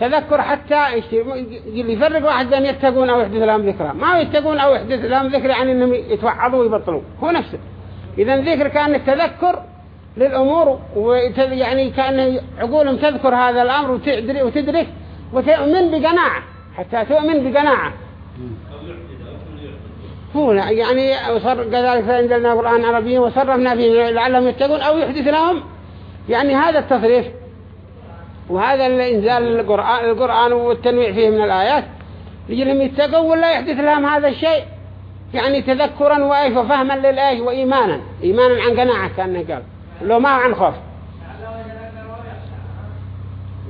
تذكر حتى اللي يفرق واحد بين يتقون أو يحدث لهم ذكرى. ما يتقون أو يحدث لهم ذكر يعني أنهم يتوعظوا ويبطلوا هو نفسه. إذا ذكر كأن التذكر للأمور يعني كأن عقولهم تذكر هذا الأمر وتدرك, وتدرك وتؤمن بقناعة. حتى تؤمن بقناعة. هو يعني وصر كذلك فأنزلنا قرآن عربيا وصرفنا فيه لعلهم يتقون أو يحدث لهم. يعني هذا التصريف وهذا الإنزال القرآن, القرآن والتنويع فيه من الآيات. يجلهم يتقوا ولا يحدث لهم هذا الشيء؟ يعني تذكرا وإيش وفهما للآيش وإيمانا. إيمانا عن قناعة كأنه قال. لو ما عن خوف.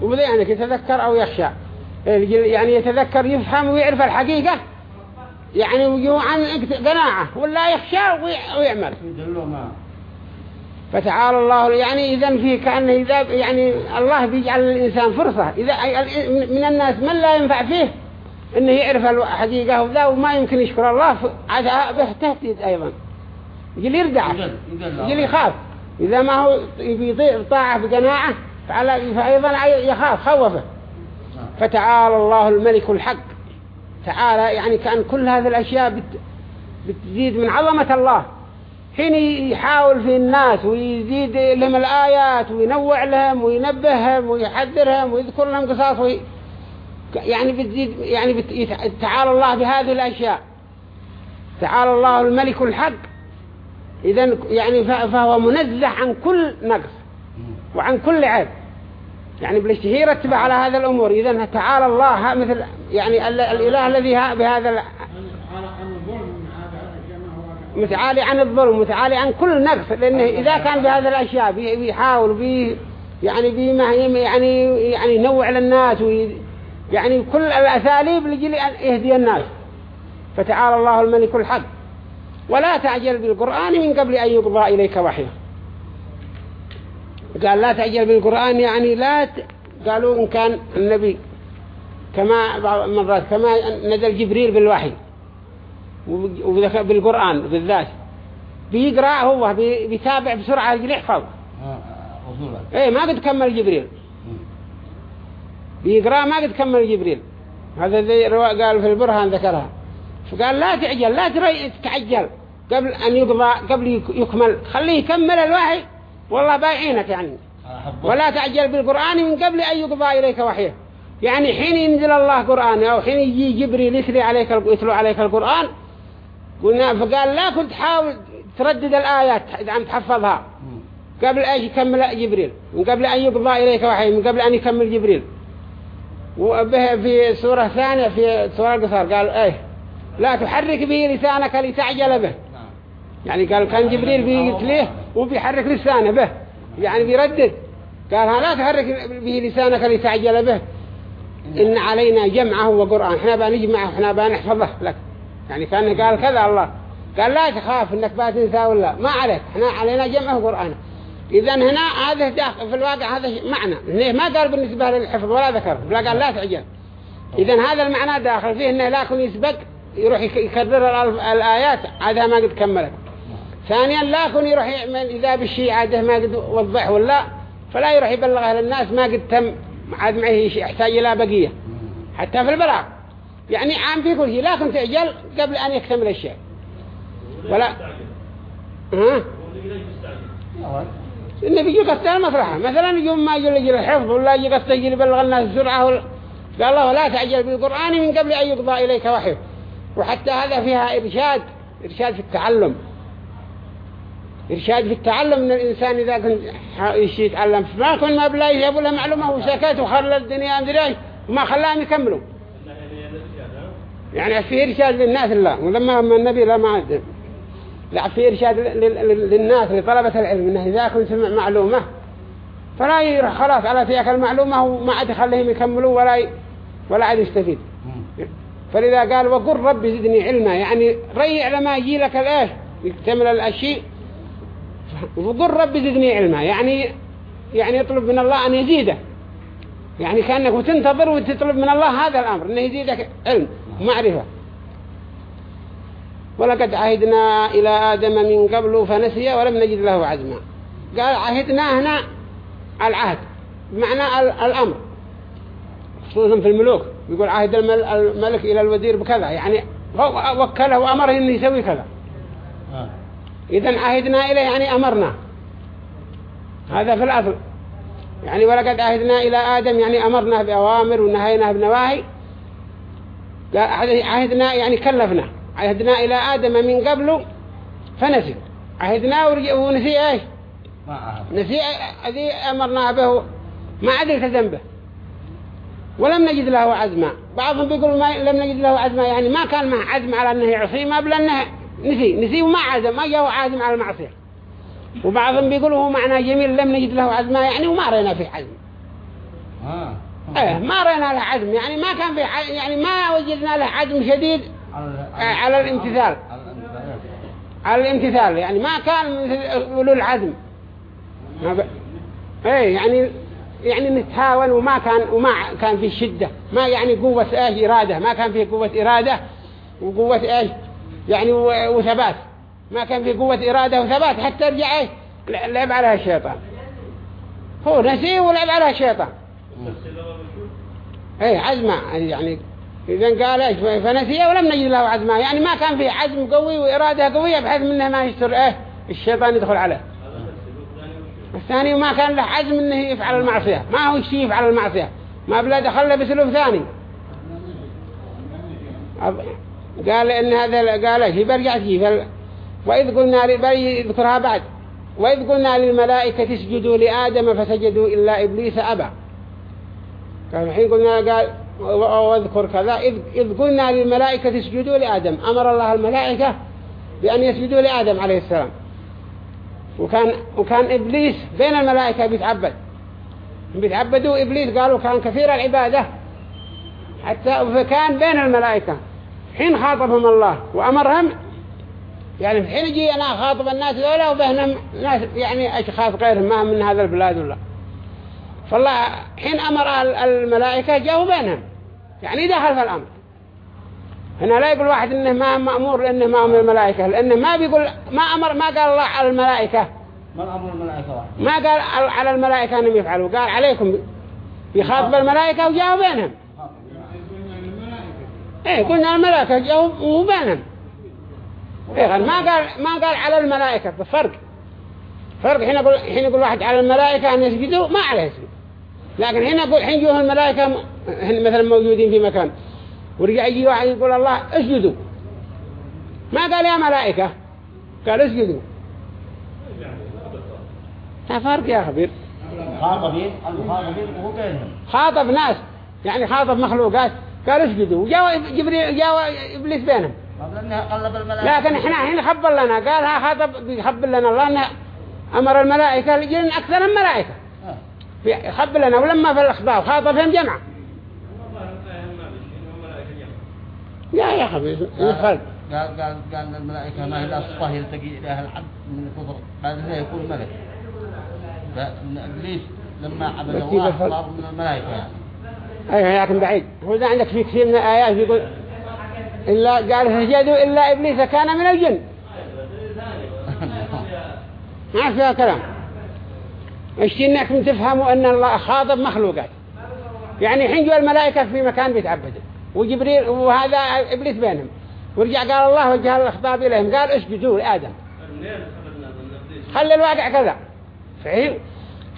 وبذي يعني يتذكر أو يخشى. يعني يتذكر يفهم ويعرف الحقيقة. يعني عن قناعة. ولا يخشى وي- ويعمل فتعالى الله يعني إذا فيه كأنه إذا يعني الله بيجعل الإنسان فرصة. إذا من الناس من لا ينفع فيه إنه يعرف الحقيقة وذا وما يمكن يشكر الله عاد به تهديد أيضا. يجي يردع. يجي يخاف. إذا ما هو يطيع طاعة بقناعة فعلى فأيضا يخاف خوفه. فتعالى الله الملك الحق. تعالى يعني كأن كل هذه الأشياء بت بتزيد من عظمة الله. حين يحاول في الناس ويزيد لهم الآيات وينوع لهم وينبههم ويحذرهم ويذكر لهم قصص وي... يعني بتزيد يعني بت... تعالى الله بهذه الأشياء. تعالى الله الملك الحق. إذا يعني فهو منزه عن كل نقص وعن كل عيب. يعني بالاشتهي يرتب على هذا الأمور. إذا تعالى الله مثل يعني ال- الإله الذي بهذا ال- على عن الظلم هذا كما هو متعالي عن الظلم متعالي عن كل نقص لأنه إذا كان بهذا الأشياء بي- بيحاول بي يعني بي يعني يعني ينوع للناس وي يعني كل الأساليب لجل أن يهدي الناس. فتعالى الله الملك الحق. ولا تعجل بالقرآن من قبل أن يقضى إليك وحيه. قال لا تعجل بالقرآن يعني لا ت... قالوا إن كان النبي كما بعض المرات كما نزل جبريل بالوحي. وب- وبذك- بالقرآن بالذات بيقرأ هو بي- بيتابع بسرعة يجي يحفظ. آه، الله إيه ما قد كمل جبريل. بيقرأ ما قد كمل جبريل. هذا زي رواء قال في البرهان ذكرها. فقال لا تعجل لا تري تتعجل قبل أن يقضى قبل يك- يكمل. خليه يكمل الوحي. والله بايعينك يعني. ولا تعجل بالقرآن من قبل أن يقضى إليك وحيه يعني حين ينزل الله قرآن أو حين يجي جبريل يتلي عليك يتلو عليك القرآن قلنا فقال لا كنت حاول تردد الآيات عم تحفظها قبل أن يكمل جبريل من قبل أن يقضى إليك وحي من قبل أن يكمل جبريل. وبه في سورة ثانية في سورة القصر قال إيه لا تحرك به لسانك لتعجل به. يعني قال كان جبريل بيتليه وبيحرك لسانه به. يعني بيردد. قال لا تحرك به لسانك لتعجل به. إن علينا جمعه وقرآن. إحنا بنجمعه إحنا بنحفظه لك. يعني كان قال كذا الله. قال لا تخاف إنك بتنسى ولا. ما عليك. إحنا علينا جمعه وقرآن إذا هنا هذا داخل في الواقع هذا معنى. ليه ما قال بالنسبة للحفظ ولا ذكر. لا قال لا تعجل. إذا هذا المعنى داخل فيه إنه لا يكون يسبق يروح يك- يكرر الآيات. عادها ما قد كملت ثانيا لا يكون يروح يعمل إذا بالشيء عاده ما قد وضح ولا. فلا يروح يبلغها للناس ما قد تم. عاد معه يحتاج إلى بقية. حتى في البلاغ. يعني عام في كل شيء لا كنت تعجل قبل أن يكتمل الشيء. ولا ها؟ إنه بيجي قصد المصلحة مثلا يوم ما يجي يجي الحفظ ولا يجي قصد يجي يبلغ الناس ولا قال الله لا تعجل بالقرآن من قبل أن يقضى إليك وحيه وحتى هذا فيها إرشاد إرشاد في التعلم. إرشاد في التعلم من الإنسان إذا كنت يتعلم؟ ما كن ما بلا يجيب له معلومة وسكت وخلى الدنيا أندري وما خلاهم يكملوا يعني في إرشاد للناس لا ولما هم النبي لا ما لا في إرشاد لل- لل- للناس لطلبة العلم إنه إذا كنت سمع معلومة فلا يروح خلاص على تلك المعلومة وما عاد يخليهم يكملوا ولا ي... ولا عاد يستفيد. فلذا قال وقل رب زدني علما يعني ريع لما يجي لك الايش يكتمل الأشياء. وقل رب زدني علما يعني يعني يطلب من الله أن يزيده. يعني كأنك وتنتظر وتطلب من الله هذا الأمر انه يزيدك علم. ومعرفه ولقد عهدنا إلى آدم من قبل فنسي ولم نجد له عزما. قال عهدنا هنا العهد بمعنى ال- الأمر. خصوصا في الملوك يقول عهد المل- الملك إلى الوزير بكذا يعني هو وكله وأمره إنه يسوي كذا. إذا عهدنا إليه يعني أمرنا. هذا في الأصل. يعني ولقد عهدنا إلى آدم يعني أمرنا بأوامر ونهينا بنواهي. عهدنا يعني كلفنا. عهدنا إلى آدم من قبله فنسي. عهدنا ونسي عهد. نسي الذي أمرنا به. ما عاد التزم به. ولم نجد له عزما. بعضهم بيقولوا ما لم نجد له عزما. يعني ما كان معه عزم على أنه يعصي ما بل أنه نسي. نسي وما عزم. ما جاء عازم على المعصية. وبعضهم بيقولوا هو معنى جميل. لم نجد له عزما. يعني وما رأينا فيه عزم. ها إيه ما رأينا له عزم يعني ما كان فيه ع- يعني ما وجدنا له عزم شديد على آه، الامتثال. على الامتثال. يعني ما كان مثل أولو العزم ما ب... إيه يعني يعني نتهاون وما كان وما كان في شدة. ما يعني قوة إيش إرادة. ما كان في قوة إرادة وقوة إيش يعني وثبات. ما كان في قوة إرادة وثبات حتى رجع إيش لعب عليها الشيطان. هو نسيه ولعب عليها الشيطان. إيه عزمة يعني إذا قال إيش فنسي ولم نجد له عزما يعني ما كان فيه عزم قوي وإرادة قوية بحيث منه ما يستر إيه الشيطان يدخل عليه. الثاني ما كان له عزم إنه يفعل المعصية. ما هو شيء يفعل المعصية. ما بلا دخل له بسلوب ثاني. قال إن هذا قال إيش برجع فيه. وإذ قلنا يذكرها بعد. وإذ قلنا للملائكة اسجدوا لآدم فسجدوا إلا إبليس أبى. قال الحين قلنا قال واذكر كذا إذ, قلنا للملائكة اسجدوا لآدم أمر الله الملائكة بأن يسجدوا لآدم عليه السلام. وكان وكان إبليس بين الملائكة بيتعبد. بيتعبدوا إبليس قالوا كان كثير العبادة. حتى فكان بين الملائكة. حين خاطبهم الله وأمرهم يعني في حين يجي أنا خاطب الناس ذولا وبهنهم ناس يعني أشخاص غيرهم ما من هذا البلاد ولا. فالله حين أمر الملائكة جاءوا بينهم. يعني دخل في الأمر. هنا لا يقول واحد إنه ما مأمور لأنه ما من الملائكة. لأنه ما بيقول ما أمر ما قال الله على الملائكة. ما أمر الملائكة واحد. ما قال على الملائكة أنهم يفعلوا. قال عليكم يخاطب الملائكة وجاءوا بينهم. إيه قلنا الملائكة جاءوا بينهم إيه ما قال ما قال على الملائكة. بفرق. فرق. حين يقول حين يقول واحد على الملائكة أن يسجدوا ما عليه يسجد. لكن هنا يقول حين جوه الملائكة مثلا موجودين في مكان. ورجع يجي واحد يقول الله اسجدوا. ما قال يا ملائكة؟ قال اسجدوا. فرق يا خبير. وهو بينهم خاطب ناس. يعني خاطب مخلوقات. قال اسجدوا. وجاء جبريل جاء إبليس بينهم. لكن إحنا حين خبر لنا. قال ها خاطب بيخبر لنا الله إنه أمر الملائكة لجن أكثر الملائكة. يخبر لنا ولما في الأخبار خاطبهم جمعه يا يا حبيبي قال قال قال الملائكة ما هي الأصفة يلتقي إليها العبد من الكفر. ذلك يكون ملك. فإن إبليس لما عبد الله صار من الملائكة. يعني أيوة لكن بعيد. هو إذا عندك في كثير من الآيات يقول إلا قال سجدوا إلا إبليس كان من الجن. ما فيها كلام. اشتي انكم تفهموا أن الله خاطب مخلوقات. يعني حين جو الملائكة في مكان بيتعبدوا. وجبريل وهذا إبليس بينهم. ورجع قال الله وجه الخطاب إليهم. قال اسجدوا لآدم خلي الواقع كذا. في حين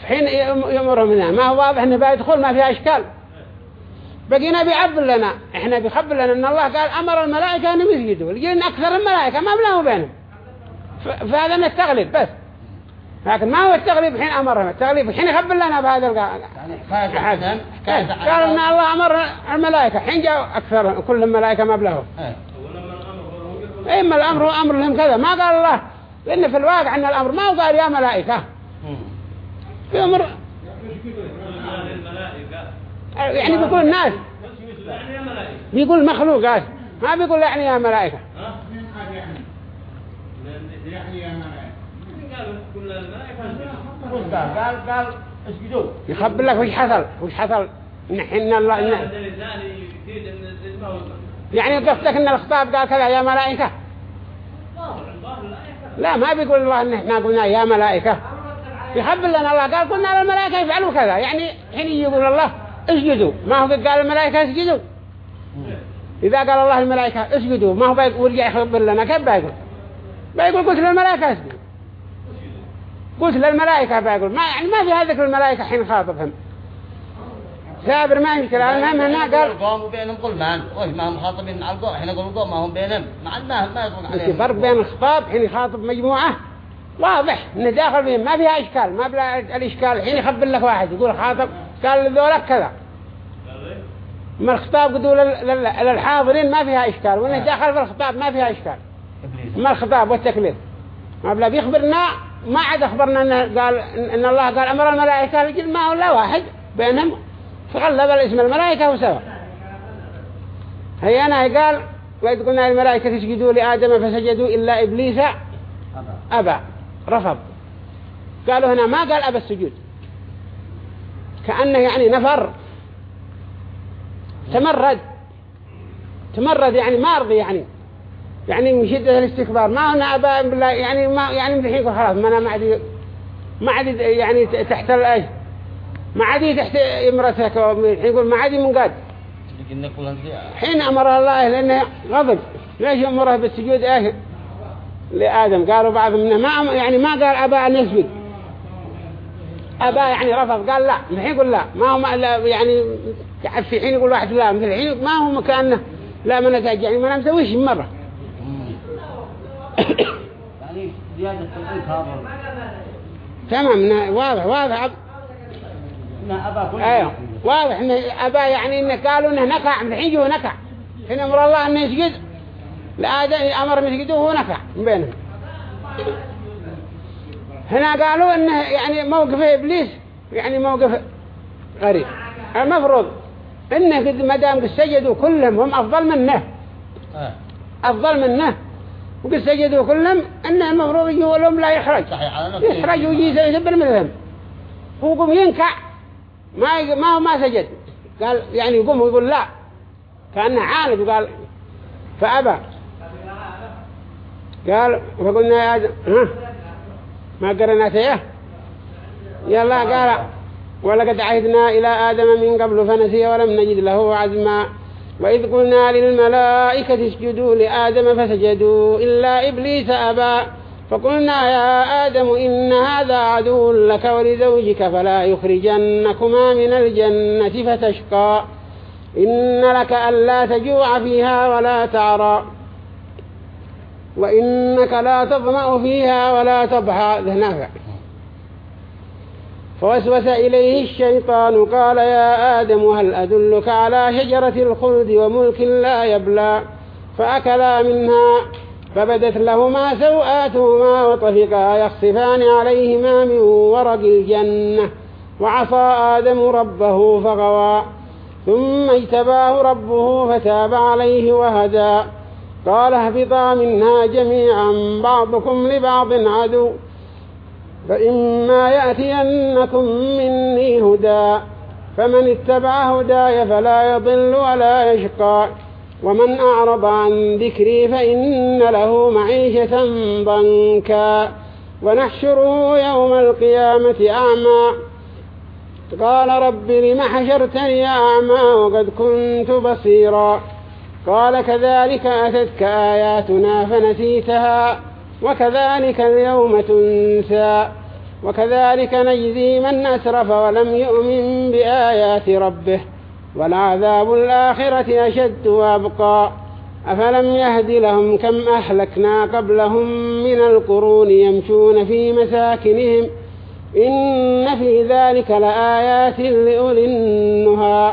في حين يمرهم منها. ما هو واضح إنه بيدخل ما فيها إشكال. بقينا بيعبر لنا. إحنا بيخبر لنا إن الله قال أمر الملائكة انهم يسجدوا لجينا أكثر الملائكة ما بلاه بينهم. فهذا من التغليب بس. لكن ما هو التغليب حين أمرهم. التغليب حين يخبر لنا بهذا القاعدة يعني حكاية حكاية قال إن الله أمر الملائكة. حين جاءوا أكثر كل الملائكة ما بلاه إيه. إما الأمر هو أمر لهم كذا. ما قال الله. لأن في الواقع أن الأمر ما هو قال يا ملائكة. في أمر يعني بيقول الناس. بيقول مخلوقات ما بيقول يعني يا ملائكة. قال قال قال اسجدوا يخبر لك وش حصل وش حصل. نحن الله إن يعني قصدك إن الخطاب قال كذا يا ملائكة؟ لا ما بيقول الله إن إحنا قلنا يا ملائكة. يخبر لنا الله قال قلنا للملائكة يفعلوا كذا. يعني حين يقول الله اسجدوا. ما هو قال الملائكة اسجدوا؟ إذا قال الله الملائكة اسجدوا ما هو بيقول يخبر لنا كيف بيقول؟ بيقول قلت للملائكة اسجدوا. قلت للملائكة بيقول ما يعني ما في هذا الملائكة حين خاطبهم. سابر ما يمكن المهم هنا قال القوم وبينهم ظلمان وش ما هم خاطبين على القوم حين يقول القوم ما هم بينهم. مع انه ما في عليهم. فرق بين الخطاب حين يخاطب مجموعة. واضح انه داخل بهم ما فيها إشكال ما بلا الإشكال حين يخبر لك واحد يقول خاطب قال لذولك كذا. ما الخطاب لل- للحاضرين ما فيها إشكال وانه داخل في الخطاب ما فيها إشكال. ما الخطاب والتكليف. ما بلا بيخبرنا ما عاد أخبرنا انه قال إن الله قال أمر الملائكة الجن ما هو لا واحد بينهم فغلب الاسم الملائكة وسوا هي أنا قال وإذ قلنا الملائكه تسجدوا لآدم فسجدوا إلا إبليس أبا. أبى رفض. قالوا هنا ما قال أبى السجود. كأنه يعني نفر. تمرد. تمرد يعني ما رضي يعني. يعني من شدة الاستكبار. ما هنا أبا بالله يعني ما يعني من الحين خلاص. ما أنا ما عاد ما عاد يعني تحت الأج ما عاد تحت الحين يقول ما عاد منقاد. حين أمر الله لأنه غضب. ليش أمره بالسجود إيش لآدم؟ قالوا بعضهم منه ما يعني ما قال أبا أن يسجد. أبا يعني رفض. قال لا. الحين يقول لا. ما هو ما لا يعني يعني في حين يقول واحد لا. مثل الحين ما هو مكانه. لا ما نتاج يعني ما نمسويش مرة. يعني زيادة الإنكار تمام واضح واضح. أبا كل أيوه واضح إن أبا يعني إن قالوا إنه نكع من الحين هو نكع. حين أمر الله إنه يسجد أمر من يسجدوه هو نكع من بينهم. هنا قالوا إنه يعني موقف إبليس يعني موقف غريب. المفروض إنه قد ما دام سجدوا كلهم هم أفضل منه. آه. أفضل منه. وقد سجدوا كلهم انه المفروض يجوا لهم لا نفسه يخرج ويجي يسبر مثلهم هو يقوم ينكع ما ما ما سجد. قال يعني يقوم ويقول لا. كأنه عاند وقال فأبى. قال فقلنا يا ها؟ ما قرنات إيه يلا قال ولقد عهدنا إلى آدم من قبل فنسي ولم نجد له عزما. وإذ قلنا للملائكة اسجدوا لآدم فسجدوا إلا إبليس أبى. فقلنا يا آدم إن هذا عدو لك ولزوجك فلا يخرجنكما من الجنة فتشقى. إن لك ألا تجوع فيها ولا تعرى. وإنك لا تظمأ فيها ولا تضحى ذه نافع. فوسوس إليه الشيطان قال يا آدم هل أدلك على شجرة الخلد وملك لا يبلى فأكلا منها فبدت لهما سوآتهما وطفقا يخصفان عليهما من ورق الجنة وعصى آدم ربه فغوى ثم اجتباه ربه فتاب عليه وهدى قال اهبطا منها جميعا بعضكم لبعض عدو فإما يأتينكم مني هدى فمن اتبع هداي فلا يضل ولا يشقى. ومن أعرض عن ذكري فإن له معيشة ضنكا. ونحشره يوم القيامة أعمى. قال رب لم حشرتني أعمى وقد كنت بصيرا. قال كذلك أتتك آياتنا فنسيتها. وكذلك اليوم تنسى وكذلك نجزي من أسرف ولم يؤمن بآيات ربه والعذاب الآخرة أشد وأبقى أفلم يهد لهم كم أهلكنا قبلهم من القرون يمشون في مساكنهم إن في ذلك لآيات لأولي النهى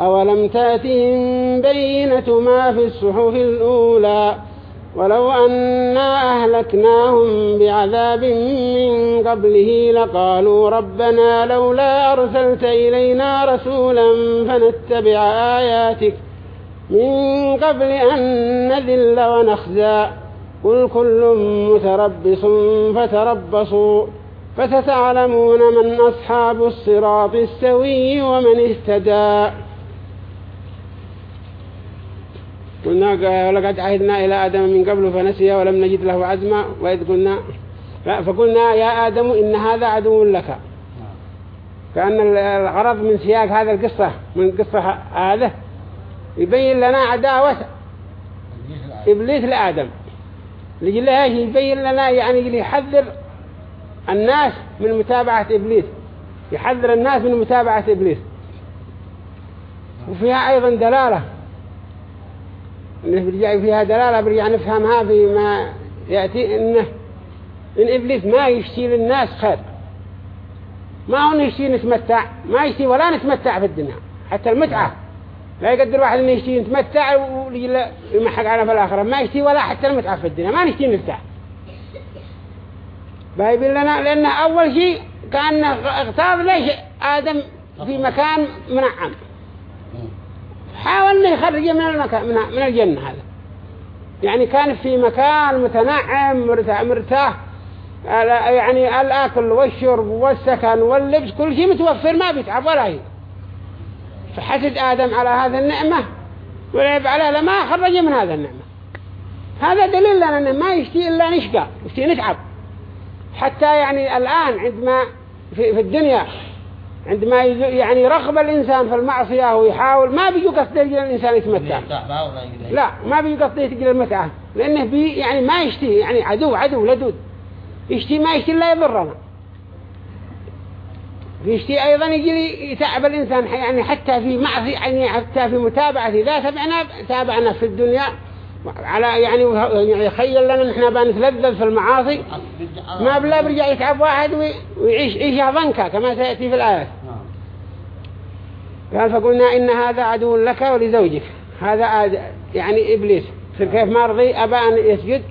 أولم تأتهم بينة ما في الصحف الأولى؟ ولو أنا أهلكناهم بعذاب من قبله لقالوا ربنا لولا أرسلت إلينا رسولا فنتبع آياتك من قبل أن نذل ونخزى. قل كل متربص فتربصوا فستعلمون من أصحاب الصراط السوي ومن اهتدى. قلنا ولقد عهدنا إلى آدم من قبل فنسي ولم نجد له عزما وإذ قلنا فقلنا يا آدم إن هذا عدو لك. كأن الغرض من سياق هذا القصة من قصة هذا يبين لنا عداوة إبليس لآدم. لجل إيش يبين لنا يعني يحذر الناس من متابعة إبليس. يحذر الناس من متابعة إبليس. وفيها أيضا دلالة. إنه برجع فيها دلالة برجع نفهمها فيما يأتي إنه إن إبليس ما يشتي للناس خير. ما هو يشتي نتمتع ما يشتي ولا نتمتع في الدنيا حتى المتعة. لا يقدر واحد إنه يشتي نتمتع ويمحق على في الآخرة. ما يشتي ولا حتى المتعة في الدنيا ما نشتي نرتاح. بايبين لنا لأن أول شيء كان اغتاظ ليش؟ آدم في مكان منعم. حاول إنه يخرج من المكان من, الجنة هذا. يعني كان في مكان متنعم مرتاح, يعني الأكل والشرب والسكن واللبس كل شيء متوفر ما بيتعب ولا شيء فحسد آدم على هذه النعمة ولعب عليها لما خرج من هذا النعمة. هذا دليل لنا أنه ما يشتي إلا نشقى يشتي نتعب. حتى يعني الآن عندما في, في الدنيا عندما يعني رغب الإنسان في المعصية ويحاول ما بيجو قصده يجي الإنسان يتمتع. لا ما بيجو قصده يجي المتعة لأنه بي يعني ما يشتي يعني عدو عدو لدود يشتي ما يشتي إلا يضرنا. يشتي أيضا يجي يتعب الإنسان يعني حتى في معصية يعني حتى في متابعة إذا تبعنا تابعنا في الدنيا. على يعني يخيل لنا نحن بنتلذذ في المعاصي. ما بلا برجع يتعب واحد ويعيش عيشة ضنكا كما سيأتي في الآيات قال فقلنا إن هذا عدو لك ولزوجك. هذا يعني إبليس. كيف ما رضي أبا أن يسجد.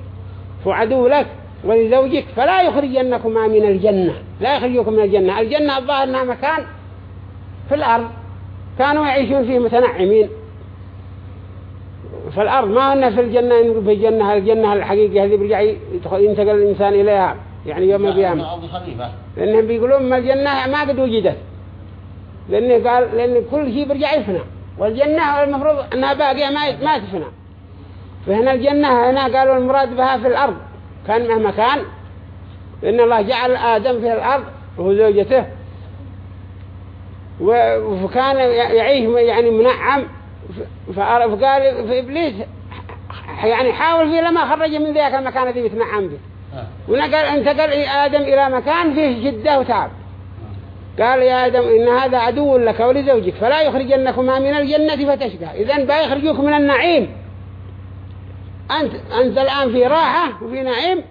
فعدو لك ولزوجك. فلا يخرجنكما من الجنة. لا يخرجكم من الجنة. الجنة الظاهر أنها مكان في الأرض. كانوا يعيشون فيه متنعمين. في الأرض ما هن في الجنة في الجنة الجنة الحقيقة هذه يدخل ينتقل الإنسان إليها يعني يوم القيامة. لأنهم بيقولون ما الجنة ما قد وجدت. لأنه قال لأن كل شيء بيرجع يفنى. والجنة المفروض أنها باقية ما ما تفنى. فهنا الجنة هنا قالوا المراد بها في الأرض. كان مهما كان لأن الله جعل آدم في الأرض وهو زوجته. وكان يعيش يعني منعم. فقال في إبليس يعني حاول فيه لما خرج من ذاك المكان الذي يتنعم به. آه. ونقل انتقل آدم إلى مكان فيه جدة وتعب قال يا آدم إن هذا عدو لك ولزوجك فلا يخرجنكما من الجنة فتشقى. إذن بيخرجوك من النعيم. أنت, أنت الآن في راحة وفي نعيم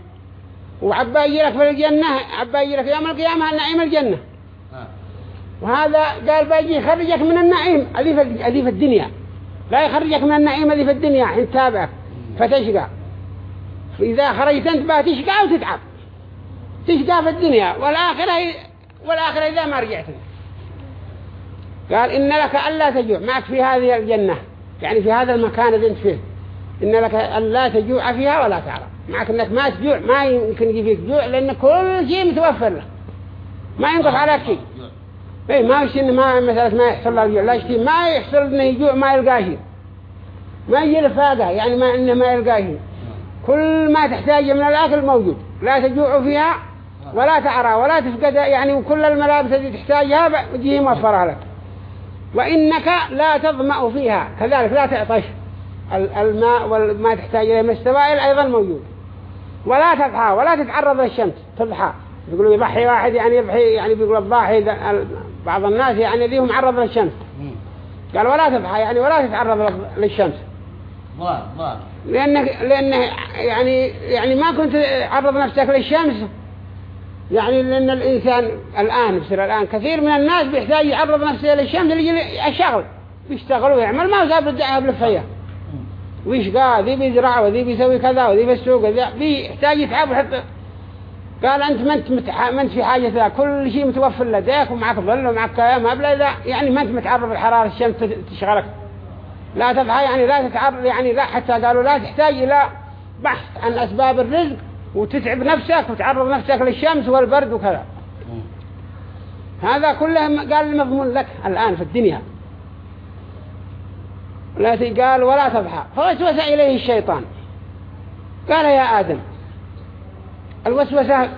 وعبا يجيلك في الجنة عبا يجيلك يوم القيامة النعيم الجنة. آه. وهذا قال بيجي يخرجك من النعيم في الدنيا. لا يخرجك من النعيم اللي في الدنيا حين تابعك فتشقى. فإذا خرجت أنت بها تشقى وتتعب تشقى في الدنيا والآخرة والآخرة إذا ما رجعت قال إن لك ألا تجوع معك في هذه الجنة. يعني في هذا المكان اللي أنت فيه. إن لك ألا تجوع فيها ولا تعرف. معك إنك ما تجوع ما يمكن يجي فيك جوع لأن كل شيء متوفر له ما ينقص عليك شيء. اي ما يشتي ما مثلا ما يحصل له الجوع لا يشتي ما يحصل إنه يجوع ما شيء. ما يجي لفاقة يعني ما إنه ما شيء. كل ما تحتاج من الأكل موجود. لا تجوع فيها ولا تعرى ولا تفقد يعني وكل الملابس التي تحتاجها بيجي موفرها لك. وإنك لا تظمأ فيها. كذلك لا تعطش الماء وما تحتاج إليه من السوائل أيضا موجود. ولا تضحى ولا تتعرض للشمس تضحى. يقولوا يضحي واحد يعني يضحي يعني بيقول الضاحي بعض الناس يعني ذيهم معرض للشمس قال ولا تضحى يعني ولا تتعرض للشمس لأنه, لأنه يعني يعني ما كنت عرض نفسك للشمس. يعني لأن الإنسان الآن بصير الآن كثير من الناس بيحتاج يعرض نفسه للشمس اللي الشغل. بيشتغل ويعمل ما وزاب الدعاء بالفيا ويشقى ذي بيزرع وذي بيسوي كذا وذي بالسوق وذي بيحتاج يتعب حتى قال أنت ما أنت متح... ما أنت في حاجة ذا كل شيء متوفر لديك ومعك ظل ومعك كلام هبلا ذا يعني ما أنت متعرض لحرارة الشمس تشغلك. لا تضحى يعني لا تتعرض يعني لا حتى قالوا لا تحتاج إلى بحث عن أسباب الرزق وتتعب نفسك وتعرض نفسك للشمس والبرد وكذا. هذا كله قال المضمون لك الآن في الدنيا. لا قال ولا تضحى. فوسوس إليه الشيطان. قال يا آدم الوسوسة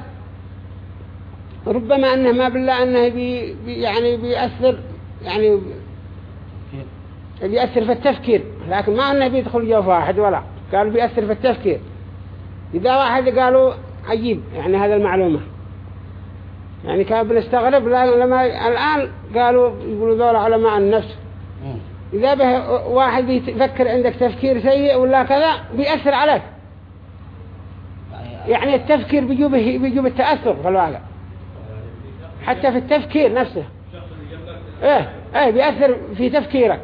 ربما أنه ما بالله أنه بي يعني بيأثر يعني بيأثر في التفكير لكن ما أنه بيدخل جوف واحد ولا قال بيأثر في التفكير. إذا واحد قالوا عجيب يعني هذا المعلومة. يعني كان بنستغرب لما الآن قالوا يقولوا ذول علماء النفس. إذا به واحد بيفكر عندك تفكير سيء ولا كذا بيأثر عليك. يعني التفكير بيجوب بيجوب التأثر في الواقع. حتى في التفكير نفسه. إيه إيه بيأثر في تفكيرك.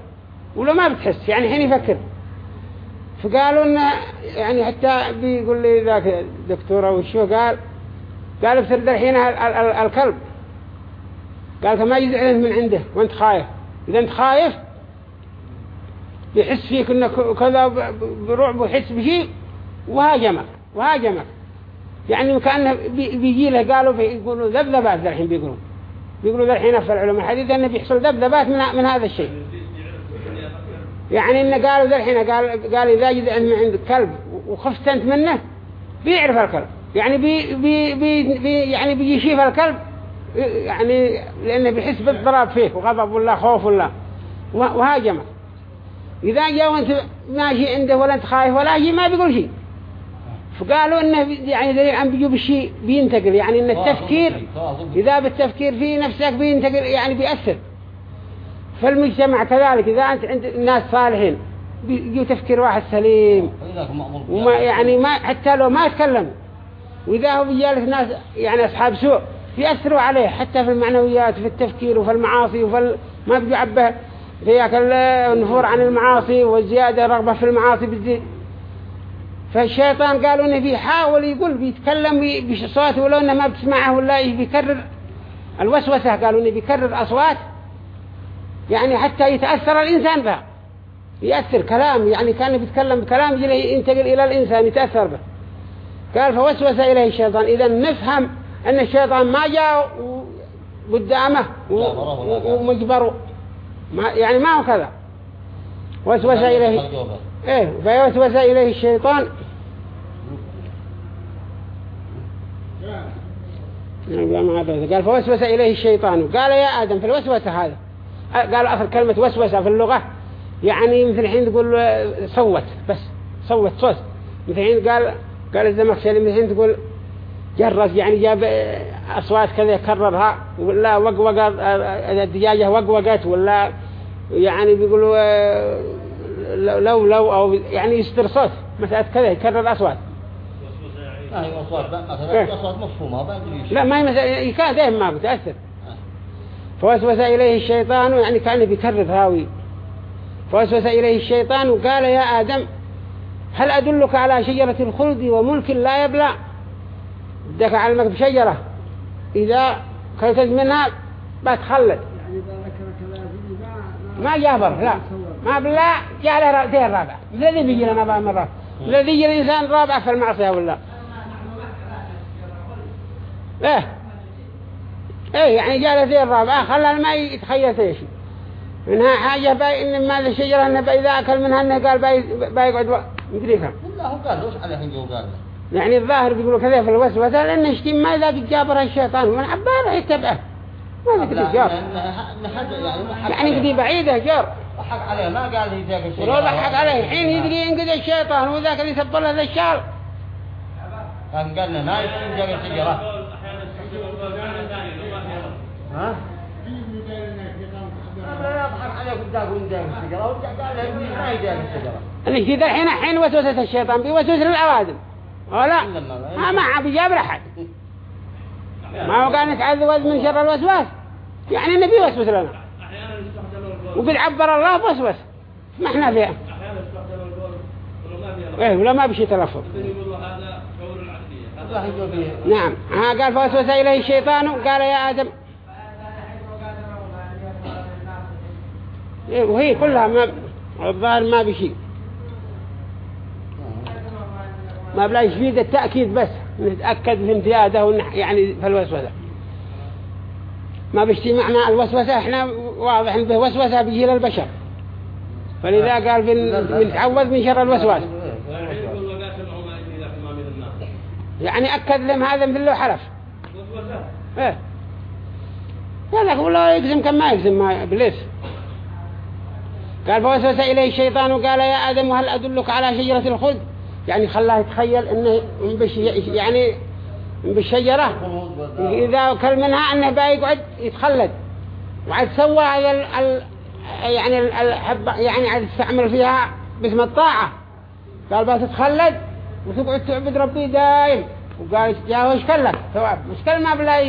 ولو ما بتحس يعني حين يفكر. فقالوا إنه يعني حتى بيقول لي ذاك دكتورة وشو قال قال بترد الحين ال- ال- ال- الكلب قال فما يزعل من عنده وأنت خايف. إذا أنت خايف يحس فيك انك كذا برعب ويحس بشيء وهاجمك وهاجمك. يعني بي- بيجي له قالوا بيقولوا ذبذبات الحين بيقولوا. بيقولوا الحين في العلوم الحديث انه بيحصل ذبذبات من من هذا الشيء. يعني انه قالوا الحين قال قال إذا جد من عند كلب وخفت أنت منه بيعرف الكلب. يعني بي بي بي يعني بيشيف الكلب يعني لأنه بيحس بالضرب فيه وغضب ولا خوف ولا. وه- وهاجمه. إذا جاء وأنت ماشي عنده ولا أنت خايف ولا شيء ما بيقول شيء. فقالوا إنه يعني دليل عن بيجوب الشيء بينتقل يعني إن التفكير إذا بالتفكير في نفسك بينتقل يعني بيأثر. فالمجتمع كذلك إذا أنت عند الناس صالحين بيجوا تفكير واحد سليم. وما يعني ما حتى لو ما يتكلم. وإذا هو بيجالس ناس يعني أصحاب سوء يأثروا عليه حتى في المعنويات في التفكير وفي المعاصي وفي. ما بيجوا عبه فياك النفور عن المعاصي والزيادة رغبة في المعاصي بالزيد فالشيطان قالوا إنه بيحاول يقول بيتكلم بي- بصوت ولو إنه ما بتسمعه ولا بيكرر الوسوسة قالوا إنه بيكرر أصوات يعني حتى يتأثر الإنسان بها. يأثر كلام يعني كان بيتكلم بكلام ينتقل إلى الإنسان يتأثر به. قال فوسوس إليه الشيطان. إذا نفهم أن الشيطان ما جاء قدامه ومجبره. ما يعني ما هو كذا. وسوس إليه إيه فيوسوس إليه الشيطان. هذا. قال فوسوس إليه الشيطان. قال يا آدم في الوسوسة هذا قال أصل كلمة وسوسة في اللغة. يعني مثل الحين تقول آه، صوت بس صوت صوت. مثل الحين قال قال الزمخشري مثل الحين تقول جرس يعني جاب آه، أصوات كذا يكررها ولا وقوق آه، الدجاجة وقوقت ولا يعني بيقولوا لو لو لو أو يعني يستر صوت مسألة كذا يكرر أصوات لا هي أصوات؟ بقى إيه. مثلا أصوات مفهومة لا ما هي مسألة يكاد دائما ما بتأثر. فوسوس إليه الشيطان يعني كان بيكرر هاوي. فوسوس إليه الشيطان وقال يا آدم هل أدلك على شجرة الخلد وملك لا يبلى؟ بدك علمك بشجرة إذا كلت منها بتخلد يعني ما جابر لا. ما بلا جاء له دين رابع. الذي بيجي لنا بعض مرات الذي يجي الإنسان رابع في المعصية ولا إيه. إيه يعني جاء له دين رابع. خلى ما يتخيل إيش منها حاجة باي إن ما ذا الشجرة إنه بإذا أكل منها إنه قال باي بايقعد و- مدري كم لا هو قال وش عليه جو قال يعني الظاهر بيقولوا كذا في الوسوسة لأن اشتم ما إذا بيجابر الشيطان ومن عباره يتبعه. ما ذكر حد يعني حق قدي بعيدة جار حق عليه ما قال هي ذاك الشيء. ولو ضحك عليه حين يدري ينقذ الشيطان وذاك اللي سبب له ذا الشال. كان قال لنا ما يمكن ذاك الشجرة. ها؟ اللي في ذا الحين حين وسوسة الشيطان بيوسوس للعوادم ولا؟ ما ما بيجاب أحد. ما هو قال نتعذب من شر الوسواس. يعني النبي يوسوس لنا. أحيانا يستخدم القول وقد عبر الله بوسوس. ما إحنا فيها. إيه ولا ما بشي تلفظ. فيه نعم. ها قال فوسوس إليه الشيطان. قال يا آدم. إيه وهي كلها ما الظاهر ما بشي. ما بلا يفيد التأكيد بس. نتأكد في امتياده ونح يعني في الوسوسة. ما معنى الوسوسة إحنا واضح إن به وسوسة بيجي للبشر. فلذا قال بن- بنتعوذ من شر الوسواس. من يعني أكد لهم هذا مثل له حلف. وسوسة. إيه. هذاك والله يقسم كم ما يقسم ما إبليس. قال فوسوس إليه الشيطان وقال يا آدم هل أدلك على شجرة الخلد؟ يعني خلاه يتخيل بش يعني بالشجرة إذا أكل منها أنه بيقعد يتخلد. وعد سوى هذا ال ال يعني ال- الحبة يعني عاد يستعمل فيها باسم الطاعة. قال بس تتخلد وتقعد تعبد ربي دايم. وقال جاء وش كلك ثواب مش كل ما بلا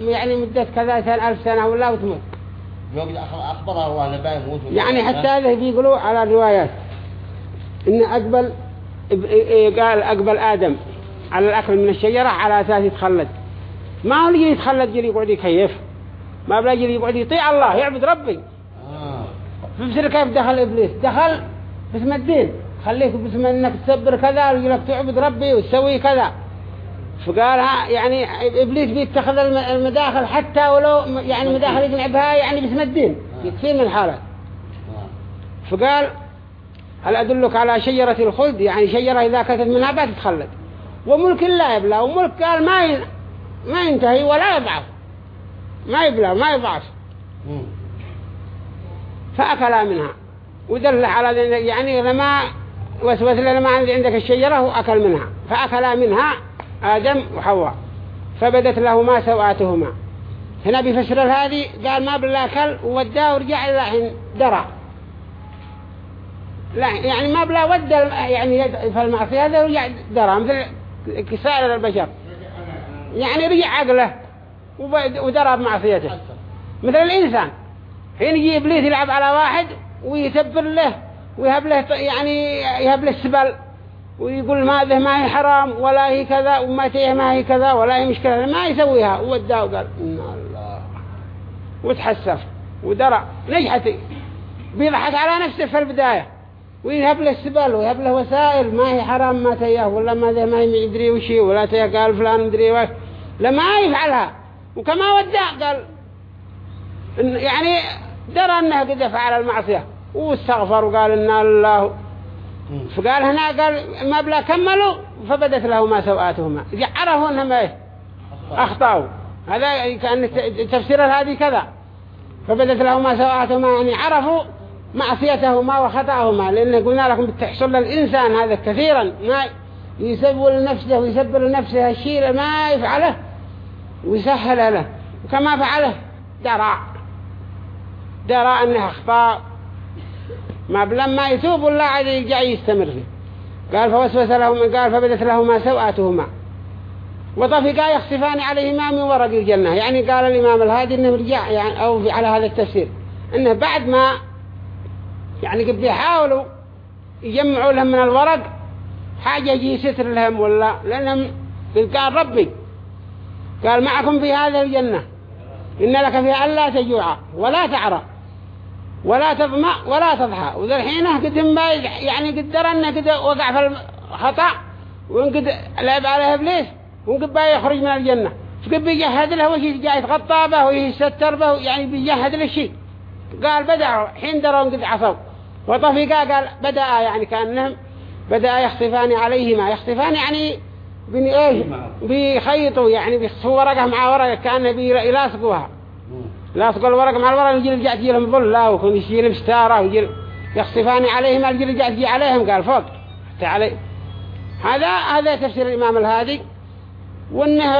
يعني مدة كذا سنة ألف سنة ولا وتموت. أخبره الله يعني حتى هذا بيقولوا على الروايات إن أقبل قال أقبل آدم على الأكل من الشجرة على أساس يتخلد. ما هو اللي يتخلد؟ يجي يقعد يكيف. ما بلا يجي يقعد يطيع الله يعبد ربي. آه. فبصير كيف دخل إبليس؟ دخل باسم الدين. خليك باسم إنك تصبر كذا ويقول لك تعبد ربي وتسوي كذا. فقال ها يعني إبليس بيتخذ الم- المداخل حتى ولو يعني مداخل يقنع بها يعني باسم الدين. يكفي من الحالة. آه. فقال هل أدلك على شجرة الخلد؟ يعني شجرة إذا كانت منها بتتخلد وملك لا يبلى وملك قال ما ين... ما ينتهي ولا يضعف. ما يبلى ما يضعف. فأكلا منها. ودل على ذلك يعني لما وسوس لما عند عندك الشجرة وأكل منها. فأكلا منها آدم وحواء. فبدت لهما سوآتهما. هنا بفسر هذه قال ما بالله أكل ووداه ورجع إلى حين درع لا يعني ما بلا ود يعني في المعصية هذا ورجع درع مثل كسائر البشر. يعني رجع عقله ودرى بمعصيته. مثل الإنسان حين يجي إبليس يلعب على واحد ويتبر له ويهب له يعني يهب له السبل ويقول ما هذه ما هي حرام ولا هي كذا وما تيه ما هي كذا ولا هي مشكلة ما يسويها. ووداه وقال الله. وتحسف ودرع نجحت. بيضحك على نفسه في البداية. ويهب له السبل ويهب له وسائل. ما هي حرام ما تيه ولا ما ذي ما هي مدري وشي ولا تيه قال فلان مدري وش. لما يفعلها. وكما ودع قال يعني درى أنه قد فعل المعصية. واستغفر وقال إن الله. فقال هنا قال ما بلا كملوا فبدت لهما سوآتهما عرفوا أنهم إيه أخطأوا. هذا كأن تفسير هذه كذا. فبدت لهما سوآتهما يعني عرفوا معصيتهما وخطأهما لأن قلنا لكم بتحصل للإنسان هذا كثيرا ما يسبب لنفسه ويسبب لنفسه الشيء ما يفعله ويسهل له. وكما فعله درع درى أنه أخطاء ما لما يتوب ولا عاد يرجع يستمر فيه. قال فوسوس لهما قال فبدت لهما سوآتهما وطفقا يخصفان عليهما من ورق الجنة. يعني قال الإمام الهادي إنه رجع يعني أو على هذا التفسير إنه بعد ما يعني قد يحاولوا يجمعوا لهم من الورق حاجة يجي ستر لهم ولا لأنهم قال ربي قال معكم في هذه الجنة إن لك فيها ألا تجوع ولا تعرى ولا تظمأ ولا تضحى وذا الحين قد ما يعني قدر أنه قد وقع في الخطأ وقد لعب عليه إبليس وقد بقى يخرج من الجنة فقد بيجهد له وشي جاي يتغطى به ويستر به يعني بيجهد له شيء قال بدأوا حين دروا قد عصوا وطفقا قال بدأ يعني كأنهم بدأ يخصفان عليهما يخصفان يعني بن إيش بيخيطوا يعني بيخصفوا ورقة مع ورقة كأنه بيلاصقوها. لاصقوا الورقة مع الورقة يجي رجع تجي لهم ظلة ويكون يجي لهم ستارة ويجي يخصفان عليهما يجي رجع تجي عليهم قال فوق. حتى علي هذا هذا تفسير الإمام الهادي. وأنه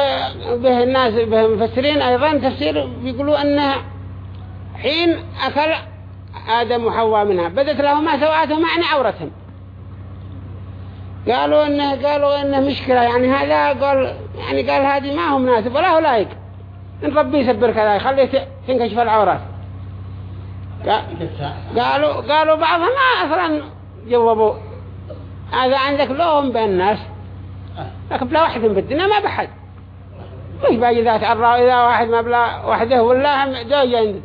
به الناس به مفسرين أيضا تفسير بيقولوا أنه حين أكل آدم وحواء منها. بدت لهما سوآتهم يعني عورتهم. قالوا انه قالوا انه مشكلة يعني هذا قال يعني قال هذه ما هو مناسب ولا هو لايق. إن ربي يسبر كذا يخليه تنكشف العورات. قا- قالوا قالوا بعضهم ما أصلا جوابوا هذا عندك لهم بين الناس. لكن بلا واحد في الدنيا ما بحد. وش باقي ذات عراء إذا واحد ما بلا وحده ولا هم عند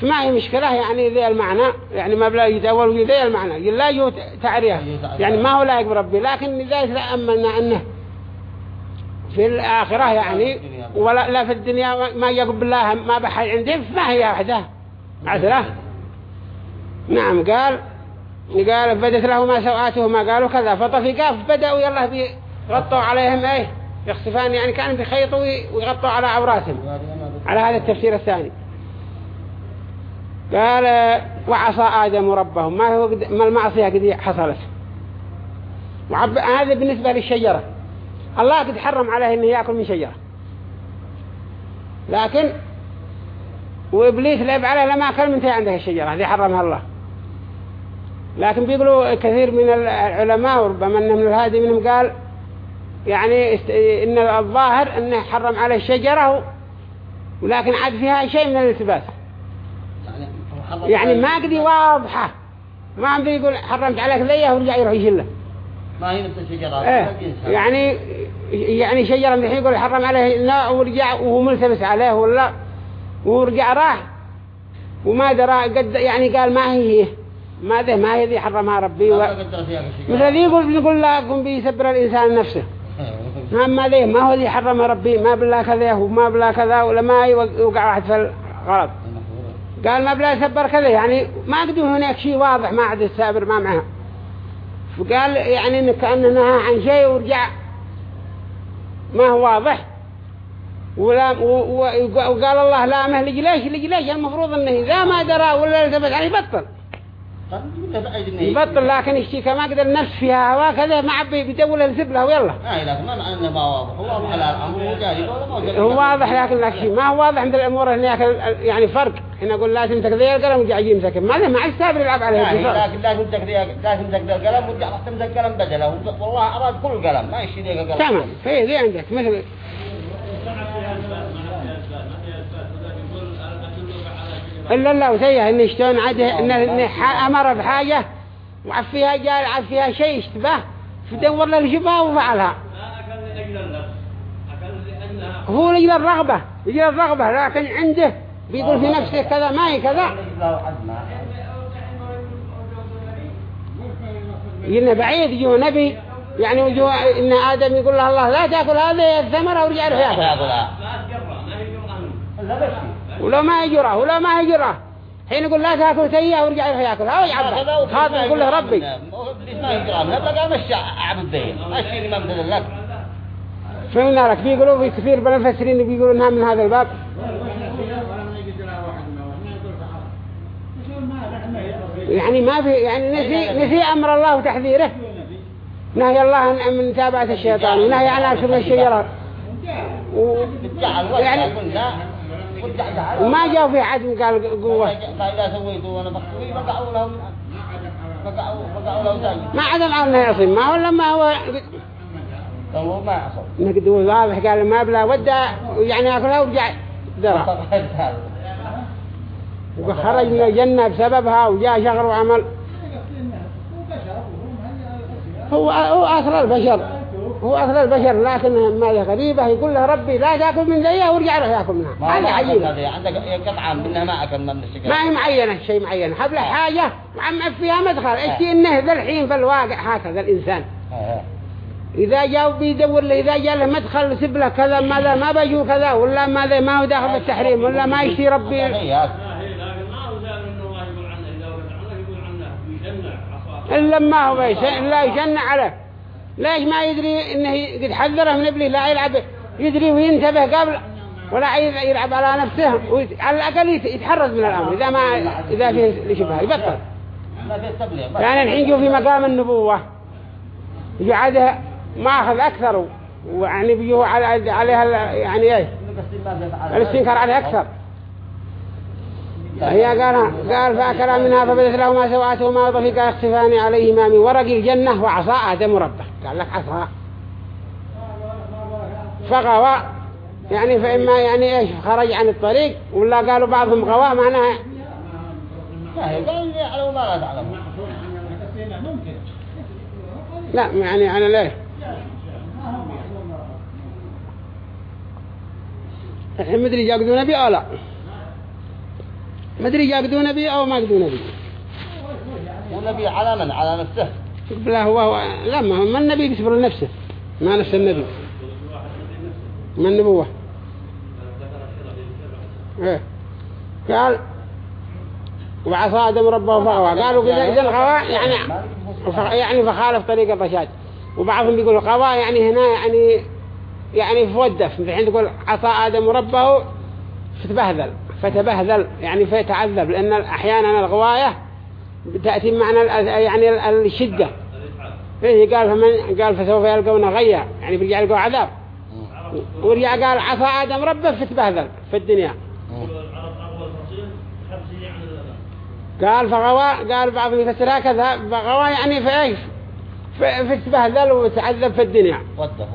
فما هي مشكلة يعني ذي المعنى يعني ما بلا يتأول ذي المعنى لا يو تعريه يعني ما هو لايق بربي لكن إذا تأملنا أنه في الآخرة يعني ولا لا في الدنيا ما- ما يقبل الله ما بحد عنده فما هي وحدة. عسرة. نعم قال قال بدت لهما سوآتهما قالوا كذا فطفقا فبدأوا يلا بيغطوا عليهم إيه يخصفان يعني كانوا بيخيطوا وي- ويغطوا على عوراتهم. على هذا التفسير الثاني. قال وعصى آدم ربه. ما هو ما المعصية قد حصلت؟ وعب هذا بالنسبة للشجرة. الله قد حرم عليه إنه يأكل من شجرة. لكن وإبليس لعب عليه لما أكل من تي عندك الشجرة هذه حرمها الله. لكن بيقولوا كثير من العلماء وربما أنه من الهادي منهم قال يعني. إن الظاهر إنه حرم عليه الشجرة ولكن عاد فيها شيء من الالتباس. يعني ما قدي واضحة ما عم يقول حرمت عليك ذيه ورجع يروح يشله. ما هي نفس إيه. نفس الجنس. يعني يعني شجرة من الحين يقول حرم عليه لا ورجع وهو ملتبس عليه ولا ورجع راح. وما درى قد يعني قال ما هي ما ذي ما هي ذي حرمها ربي. و... مثل ذي يقول نقول لا قم بيسبر الإنسان نفسه. ما ما ذي ما هو ذي حرمها ربي. ما بلا كذا وما بلا كذا ولا ما يوقع واحد في الغلط. قال ما بلا يسبر كذا يعني ما قدوا هناك شيء واضح ما عاد السابر ما معها فقال يعني إن كأنه نهى عن شيء ورجع ما هو واضح. ولا وقال الله لا مهلج ليش؟ ليش؟ ليش؟ المفروض إنه إذا ما درى ولا التفت عليه يبطل يبطل لكن يشتكى ما قدر النفس فيها هوا كذا ما عبي بيدور الزب له ويلا. آه لكن ما واضح. هو واضح على الأمر هو واضح لكن لك شيء. ما هو واضح عند الأمور هناك يعني فرق. هنا نقول لا تمسك ذي القلم وجاي يمسك. ما ما عاد سابر يلعب عليه يعني بفرق. لكن لا تمسك ذي لا القلم راح تمسك قلم بدله. والله أراد كل قلم ما يشيل ذيك القلم. تمام. في ذي عندك. مثل إلا الله وسيها إن شلون عاده إن إن ح- أمر بحاجة وعفيها جال عفيها شيء اشتباه فدور له الشبهة وفعلها. أكل لأجل النفس أكل لأنها هو لجل الرغبة لجل الرغبة لكن عنده بيقول في نفسه كذا ما هي كذا. يجينا بعيد يجوا نبي يعني يجوا إن آدم يقول له الله لا تأكل هذه الثمرة ورجع يروح يأكل. ما ما ولو ما يجره ولا ما يجره. حين يقول لا تأكل سيئة ورجع يروح يأكل. هذا يعبر. هذا يقول له ربي. ما هذا مشى عبد ذي ماشي الإمام بدل لك. فهمنا لك. بيقولوا في كثير من المفسرين بيقولوا إنها من هذا الباب. يعني ما في يعني نسي نسي أمر الله وتحذيره. نهي الله عن من متابعة الشيطان ونهي عن اكل الشجرات و- يعني- وما جاء في حد قال قوة. لهم ما عدم عنه يصيب ما هو لما هو فهو ما عصوا نقد واضح قال ما بلا ودع يعني ياكلها ورجع درع. وخرج من الجنة بسببها وجاء شغل وعمل. هو هو أصل البشر. هو أصل البشر لكن ما هي غريبة يقول له ربي لا تأكل من ذيه ورجع يروح يأكل منها. هذا عجيب. عندك قطعة منها ما أكل من الشجرة ما هي معينة شيء معين. حبل حاجة وعم فيها مدخل. إيش إنه ذا الحين في الواقع هكذا الإنسان. إذا جاء بيدور له إذا جاء له مدخل يسب له كذا ماذا ما بيجوا كذا ولا ماذا ما هو داخل بالتحريم ولا ما يشتي ربي. ما هي لكن ما هو زال إن الله يقول عنه. إذا ولد عنه يقول عنه ويجنع عصاه إلا ما هو بيش لا يشنع عليه. ليش ما يدري إنه قد حذره من إبليس؟ لا يلعب يدري وينتبه قبل ولا يلعب على نفسه على الأقل يت- يتحرز من الأمر. إذا ما إذا فيه شبهة يبطل. يعني الحين جو في مقام النبوة يقعد ما أخذ أكثر ويعني بيجوا على عليها يعني إيه الاستنكار عليها أكثر. هي قال قال فأكل منها فبدت لهما سوآتهما وطفقا يختفان عليهما من ورق الجنة وعصى آدم ربه. قال لك عصى. فغوى. يعني فإما يعني إيش؟ خرج عن الطريق ولا قالوا بعضهم غوى؟ معناها ما ما تعلم. لا يعني أنا ليه الحين مدري جاقدوا نبي أو لا؟ مدري جاقدوا نبي أو ما قدوا نبي والنبي على من؟ على نفسه. لا هو, هو لا ما ما النبي بيصبر لنفسه. ما نفس النبي. ما النبوة. إيه. قال وعصى آدم ربه فغوى قالوا إذا الغوى يعني يعني فخالف طريق الرشاد. وبعضهم بيقولوا غوى يعني هنا يعني يعني فودف مثل حين تقول عصى آدم ربه فتبهذل فتبهذل يعني فتعذب لأن أحيانا الغواية تأتي معنى يعني ال- الشدة. إيه قال فمن قال فسوف يلقون غيا يعني بيرجع يلقوا عذاب. ورجع قال عصى آدم ربه فتبهذل في الدنيا. قال فغوى قال بعضهم يفسرها كذا فغوى يعني في إيش؟ ف- فتبهذل وتعذب في الدنيا.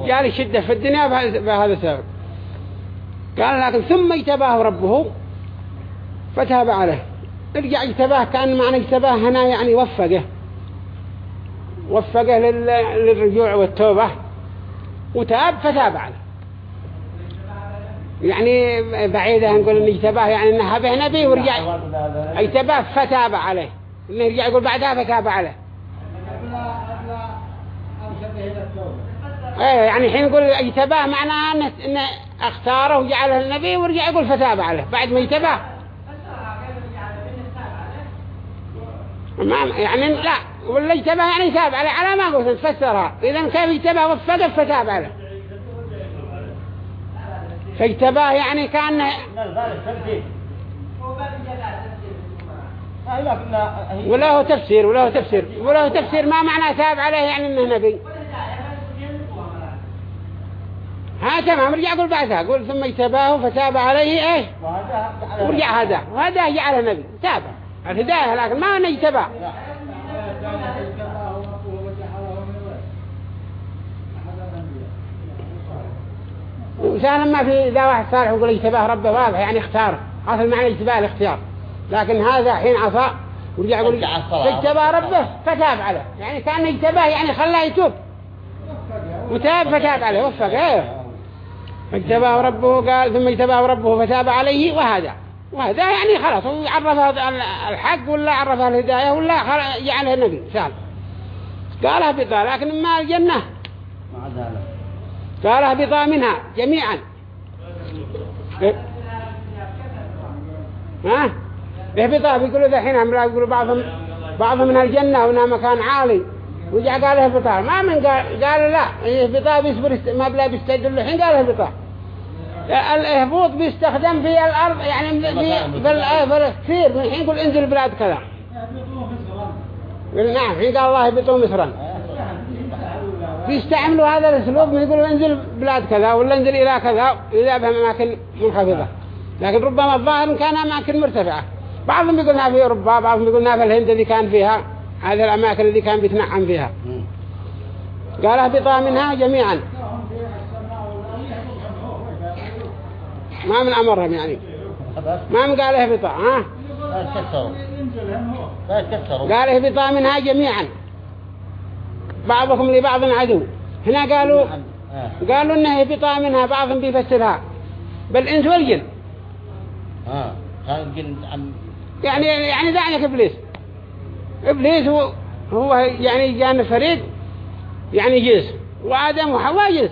جاء الشدة في الدنيا بهذا السبب. قال لكن ثم اجتباه ربه فتاب عليه. ارجع اجتباه كأن معنى اجتباه هنا يعني وفقه. وفقه لل- للرجوع والتوبة. وتاب فتاب عليه. يعني بعيدة نقول إن اجتباه يعني إنه به نبي ورجع اجتباه فتاب عليه. إنه يرجع يقول بعدها فتاب عليه. إيه يعني حين يقول اجتباه معناها إنه, اختاره وجعله النبي ورجع يقول فتاب عليه بعد ما اجتباه ما يعني لا ولا اجتباه يعني تاب عليه على ما قلت تفسرها اذا كيف اجتباه وفقه فتاب عليه فاجتباه يعني كان هو تفسير ولا هو تفسير ولا هو تفسير ما معنى تاب عليه يعني انه نبي ها تمام رجع قول بعدها. قول ثم اجتباه فتاب عليه إيه على ورجع هذا. وهذا جعله نبي تاب. الهداية لكن ما أنه اجتباه. وسهلا ما في إذا واحد صالح يقول اجتباه ربه واضح يعني اختاره. أصل معنى اجتباه الاختيار. لكن هذا حين عصى ورجع يقول. اجتباه ربه فتاب عليه. يعني كان اجتباه يعني خلاه يتوب. وتاب فتاب عليه. وفق إيه. فاجتباه ربه قال ثم اجتباه ربه فتاب عليه وهذا. وهذا يعني خلاص هو عرفه الحق ولا عرفه الهداية ولا خل- جعله النبي سهل قال اهبطا لكن ما الجنة؟ مع ذلك قال اهبطا منها جميعا. ها؟ اهبطا بيقولوا ذحين هم لا يقولوا بعضهم بعضهم من الجنة ونا مكان عالي. ورجع قال اهبطا ما من قال قال لا اهبطا بيصبر است- ما بلا بيستدل الحين قال اهبطا الاهبوط بيستخدم في الأرض يعني في في ال- في الكثير من الحين يقول انزل بلاد كذا. نعم حين قال الله اهبطوا مصرا. بيستعملوا هذا الأسلوب من يقولوا انزل بلاد كذا ولا انزل إلى كذا اذا باماكن منخفضة. لكن ربما الظاهر كان أماكن مرتفعة. بعضهم يقولنا في أوروبا بعضهم يقولنا في الهند الذي كان فيها. هذه الأماكن التي كان بيتنعم فيها قال أهبطا منها جميعا. ما من أمرهم يعني. ما من قال أهبطا ها؟ قال أهبطا منها جميعا. بعضكم لبعض عدو. هنا قالوا آه. قالوا إنه أهبطا منها بعضهم بيفسرها. والجن آه. كان الجن عم يعني يعني دعنك إبليس. إبليس هو هو يعني جانا فريق يعني جنس وآدم وحواء جنس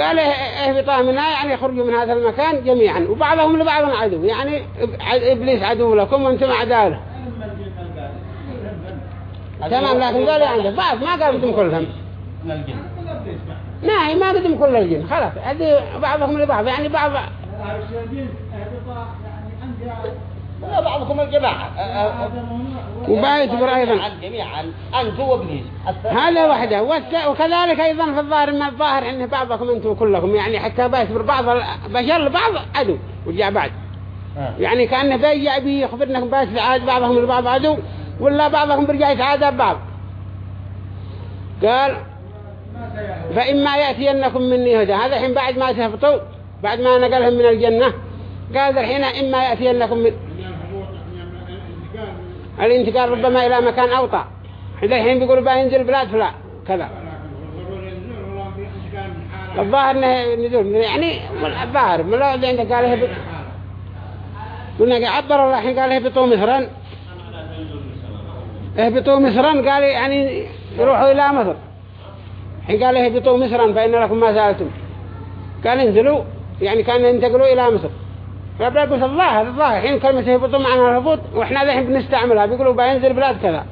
قال اهبطا منها يعني يخرجوا من هذا المكان جميعا. وبعضهم لبعض عدو يعني إب- إبليس عدو لكم وأنتم أعداء له. تمام لكن قال يعني بعض ما قال بدهم كلهم. ناهي ما بدهم كل الجن خلاص. هذه بعضهم لبعض يعني بعض لا بعضكم الجماعة. آه، آدم ونوح وبايت أيضا جميعا أنت هذا وحده. وكذلك أيضا في الظاهر ما الظاهر أن بعضكم أنتم كلكم. يعني حتى بيعتبر بعض البشر لبعض عدو وجاء بعد. يعني كأنه بيجع بيخبرنكم بس عاد بعضهم لبعض عدو ولا بعضهم برجع يتعادى ببعض. قال فإما يأتينكم مني هدى. هذا الحين بعد ما تهبطوا بعد ما نقلهم من الجنة قال الحين إما يأتينكم من الانتقال ربما إلى مكان أوطى الحين بيقولوا بقى ينزل بلاد فلا كذا. الظاهر إنه نزول. يعني الظاهر ما لو عندك قال اهبط قلنا عبر الله الحين قال اهبطوا مصرا؟ اهبطوا مصرا؟ قال يعني يروحوا إلى مصر. الحين قال اهبطوا مصرا فإن لكم ما سألتم قال انزلوا يعني كان ينتقلوا إلى مصر. فبلا قلت الظاهر الظاهر. الحين كلمة يهبطوا معنا الهبوط وإحنا الحين بنستعملها. بيقولوا بينزل بلاد كذا.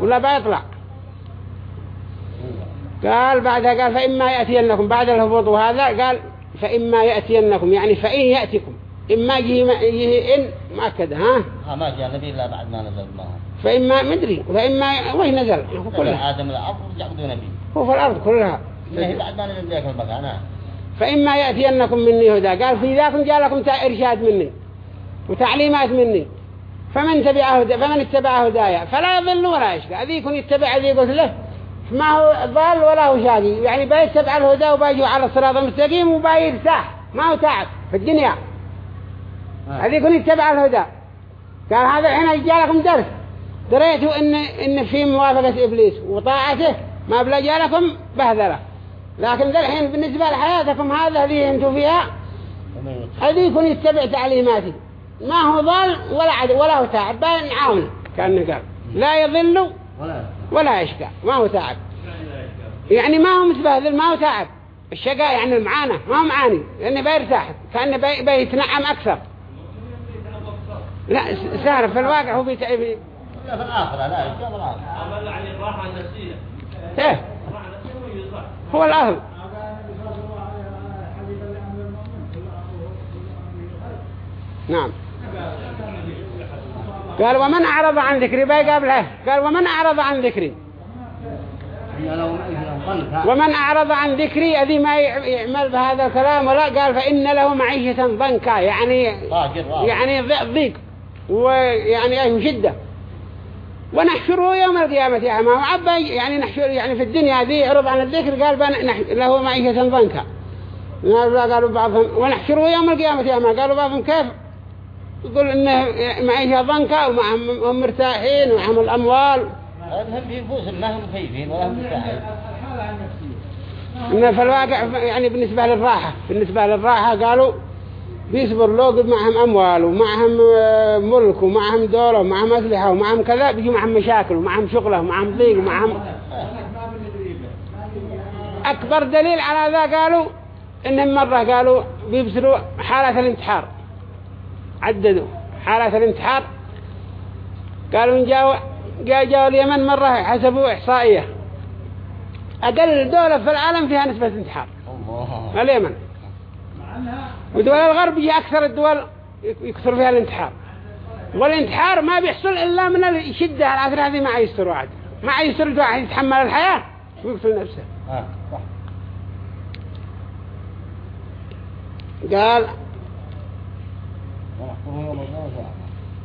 ولا بيطلع. قال بعدها قال فإما يأتينكم. بعد الهبوط وهذا قال فإما يأتينكم. يعني فإن يأتيكم. إما يجي يجي إن مؤكد ها؟ آه، ما جاء نبي إلا بعد ما نزل معه فإما مدري فإما وين نزل. هو كلها. آدم الأرض رجع بدون نبي. هو في الأرض كلها. بعد ما نزل ذاك المكان. فإما يأتينكم مني هدى. قال في ذاك جاء لكم تا- إرشاد مني وتعليمات مني. فمن تبع هدى فمن اتبع هدايا؟ فلا يضل ولا يشقى ذي يكون يتبع ذي قلت له ما هو ضال ولا هو شاقي يعني بيتبع الهدى وبيجوا على الصراط المستقيم وبيرتاح ما هو تعب في الدنيا. هذه يكون يتبع الهدى. قال هذا الحين جالكم درس. دريتوا إن إن في موافقة إبليس وطاعته ما بلا جالكم بهذله لكن ذا الحين بالنسبة لحياتكم هذا اللي أنتم فيها هذه يكون يتبع تعليماتي. ما هو ضال ولا عد ولا هو تعب بين عاون كأنه قال. لا يضل ولا ولا يشقى ما هو تعب. يعني ما هو متبهذل ما هو تعب. الشقاء يعني المعانة ما هو معاني لأنه بيرتاح كأنه بي بيتنعم أكثر. لا س- سهر في الواقع هو بيتعب. لا في الآخرة لا الله الآخرة عمل عن الراحة النفسية إيه. الراحة النفسية هو خير نعم. قال ومن أعرض عن ذكري؟ باي قبله قال ومن أعرض عن ذكري؟ ومن أعرض عن ذكري؟ أذي ما يع- يعمل بهذا الكلام ولا؟ قال فإن له معيشة ضنكا يعني يعني ضيق ويعني أيه شدة. ونحشره يوم القيامة يا ما وعبا يعني نحشر يعني في الدنيا ذي يعرض عن الذكر قال له معيشة ضنكا. قالوا بعضهم ونحشره يوم القيامة يا ما قالوا بعضهم كيف؟ يقول إنه معيشة ضنكا ومعهم هم مرتاحين ومعهم الأموال. هم في نفوسهم ما هم ولا هم مستعين الحالة النفسية إن في الواقع يعني بالنسبة للراحة بالنسبة للراحة قالوا بيصبر لو قد معهم أموال ومعهم آه، ملك ومعهم دولة ومعهم أسلحة ومعهم كذا بيجي معهم مشاكل ومعهم شغلة ومعهم ضيق ومعهم. أكبر دليل على ذا قالوا إنهم مرة قالوا بيبصروا حالة الانتحار. عددوا حالة الانتحار. قالوا إن جاوا جا جاوا اليمن مرة حسبوا إحصائية. أقل دولة في العالم فيها نسبة انتحار. الله. اليمن. ودول الغرب هي أكثر الدول يكثر فيها الانتحار. والانتحار ما بيحصل إلا من الشدة العثرة هذه ما يستر واحد. ما يستر واحد يتحمل الحياة ويقتل نفسه. آه قال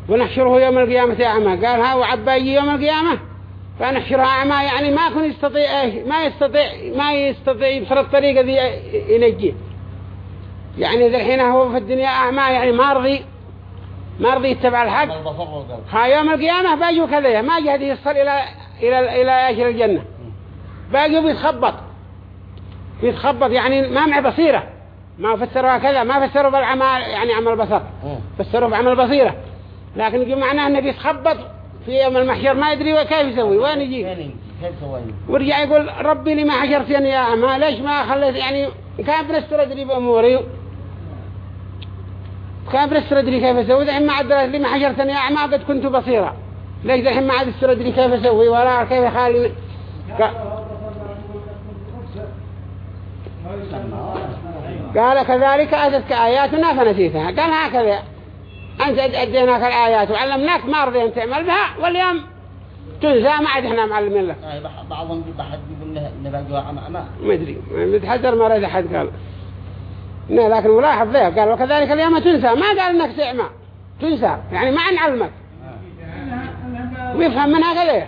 ونحشره يوم القيامة أعمى. قال ها وعباي يوم القيامة. فنحشرها أعمى يعني ما كن يستطيع ما يستطيع ما يستطيع يبصر الطريقة ذي ينجيه. يعني ذا الحين هو في الدنيا أعمى يعني ما رضي ما رضي يتبع الحق. ها يوم القيامة باجوا كذا ما جهد يصل إلى إلى إلى إيش الجنة. باجوا بيتخبط. بيتخبط يعني ما مع بصيرة. ما فسروها كذا ما فسروا بالعمى يعني عمى البصر مم. فسروا بعمى بصيرة لكن يجي معناه إنه بيتخبط في يوم المحشر ما يدري كيف يسوي وين يجي؟ ورجع يقول ربي لما حشرتني يا أعمى ليش ما خليت؟ يعني كان بنستر أدري بأموري. كان بنستر أدري كيف أسوي؟ ذا ما عدلت لي ما حشرتني يا أعمى قد كنت بصيرا. ليش ذا ما عاد استر أدري كيف أسوي؟ ولا كيف خالي؟ قال كذلك أتتك آياتنا فنسيتها. قال هكذا. أنت أديناك الآيات وعلمناك ما رضينا تعمل بها واليوم تنسى ما عاد إحنا معلمين لك. آه، بعضهم بحد يقول له نبقى عم عم ما أدري. ما بتحذر ما رأي أحد قال. لكن ملاحظ ذا قال وكذلك اليوم تنسى. ما قال إنك تعمى تنسى. يعني ما نعلمك ويفهم منها كذا.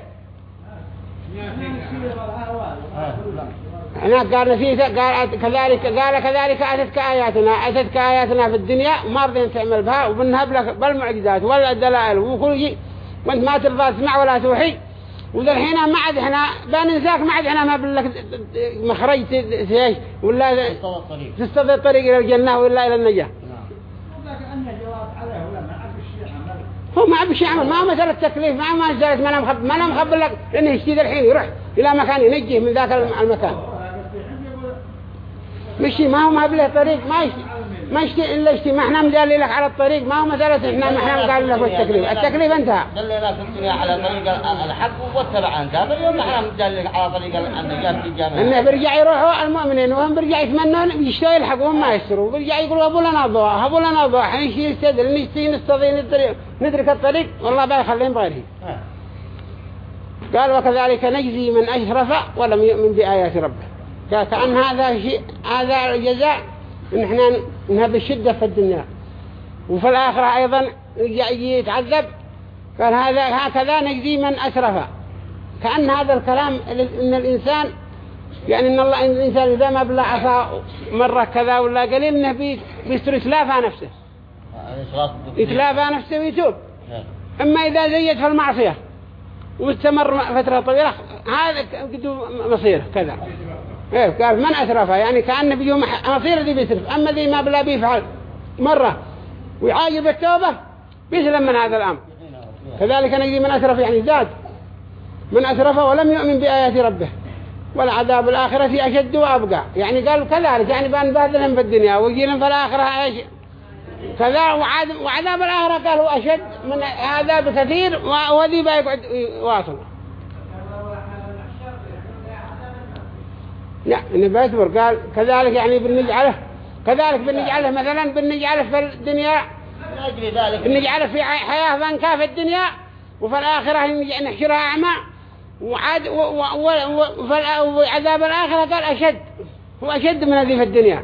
هناك قال نسيت قال كذلك قال كذلك أتتك آياتنا. أتتك آياتنا في الدنيا ما رضين تعمل بها وبنهب لك بالمعجزات ولا الدلائل وكل شيء. وأنت ما ترضى تسمع ولا توحي. وذا الحين ما عاد إحنا بننساك ما عاد إحنا ما بنلك مخرج إيش ولا استوى الطريق تستطيع الطريق إلى الجنة ولا إلى النجاة. نعم. ما هو ما بشي عمل ما هو مسألة تكليف ما هو مسألة ما أنا مخبر ما أنا مخبر لك إنه يشتي الحين يروح إلى مكان ينجيه من ذاك المكان. مشي ما هو ما بله طريق ما يشتي. ما يشتي إلا إحنا مدالي لك على الطريق. ما هو مسألة إحنا ما إحنا قال لك التكليف التكليف انتهى. دلنا في الدنيا على طريق الحق واتبع أنت. اليوم نحن ندلك على طريق النجاة في الجامعة إنه بيرجع يروحوا المؤمنين وهم بيرجع يتمنون يشتوا يلحقون ما يسروا بيرجع يقولوا هبوا لنا ضوء هبوا لنا ضوء حنشي يستدل نشتي نستطيع الطريق ندرك الطريق. والله بيخليهم بغيره آه. قال وكذلك نجزي من أشرف ولم يؤمن بآيات ربه. قال كأن هذا شيء هذا الجزاء إن إحنا نهب الشدة في الدنيا. وفي الآخرة أيضا يجي يتعذب قال هذا هكذا نجزي من أسرف كأن هذا الكلام إن الإنسان يعني إن الله إن الإنسان إذا ما بلع عصا مرة كذا ولا قليل إنه بي- بيستر يتلافى نفسه. بالدين. يتلافى نفسه ويتوب. نعم. أما إذا زيد في المعصية واستمر فترة طويلة هذا قد مصير كذا. إيه قال من أسرفها يعني كأنه بيوم مصير ذي بيسرف أما ذي ما بلا بيفعل مرة ويعاجب التوبة بيسلم من هذا الأمر. كذلك نجي من أسرف يعني زاد. من أسرف ولم يؤمن بآيات ربه. والعذاب الآخرة أشد وأبقى. يعني قال كذلك يعني بنبهدلهم في الدنيا ويجي لهم في الآخرة إيش؟ كذا وعذاب الآخرة قالوا أشد من هذا بكثير و- وذي بيقعد واصل لا إنه بيصبر. قال كذلك يعني بنجعله كذلك بنجعله مثلا بنجعله في الدنيا من أجل ذلك. نجعله في حياة ضنكا في الدنيا وفي الآخرة نحشرها أعمى. وعاد وعذاب الآخرة قال أشد هو أشد من هذه في الدنيا.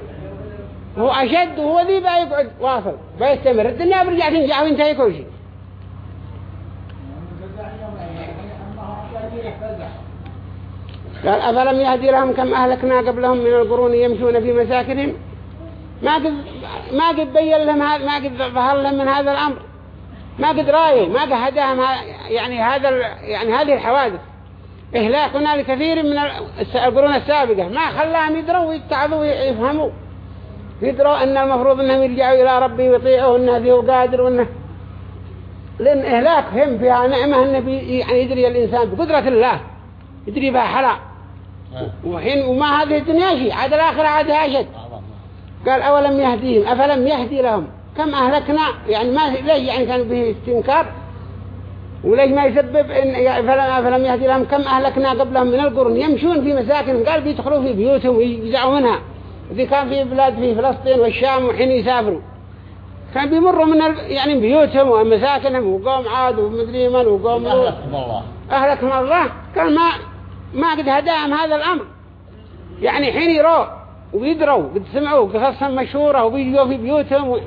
هو أشد وهو ذي بيقعد واصل بيستمر. الدنيا برجع تنجح وينتهي كل شيء. قال أفلم يهدي لهم كم أهلكنا قبلهم من القرون يمشون في مساكنهم؟ ما قد ما قد بين لهم هذا ما قد ظهر لهم من هذا الأمر. ما قد رايه ما قد هداهم يعني هذا يعني هذه الحوادث. إهلاكنا لكثير من القرون السابقة. ما خلاهم يدروا ويتعظوا ويفهموا. يدروا أن المفروض أنهم يرجعوا إلى ربي ويطيعوا أنه ذي قادر وأنه لأن إهلاكهم فيها نعمة بي- يعني يدري الإنسان بقدرة الله. يدري بها نعم. وحين وما هذه الدنيا شيء عاد الآخرة عاد أشد أعظم. قال أولم يهديهم؟ أفلم يهدي لهم؟ كم أهلكنا؟ يعني ما ليش يعني كان به استنكار؟ وليش ما يسبب إن فلم أفلم يهدي لهم؟ كم أهلكنا قبلهم من القرون؟ يمشون في مساكن قال بيدخلوا في بيوتهم ويجزعوا منها ذي كان في بلاد في فلسطين والشام وحين يسافروا. كان بيمروا من. يعني بيوتهم ومساكنهم وقوم عاد ومدري من وقوم لوط. أهلكم الله. أهلكهم الله؟ قال ما ما قد هداهم هذا الأمر. يعني حين يروا ويدروا قد سمعوا قصصهم مشهورة وبيجوا في بيوتهم و...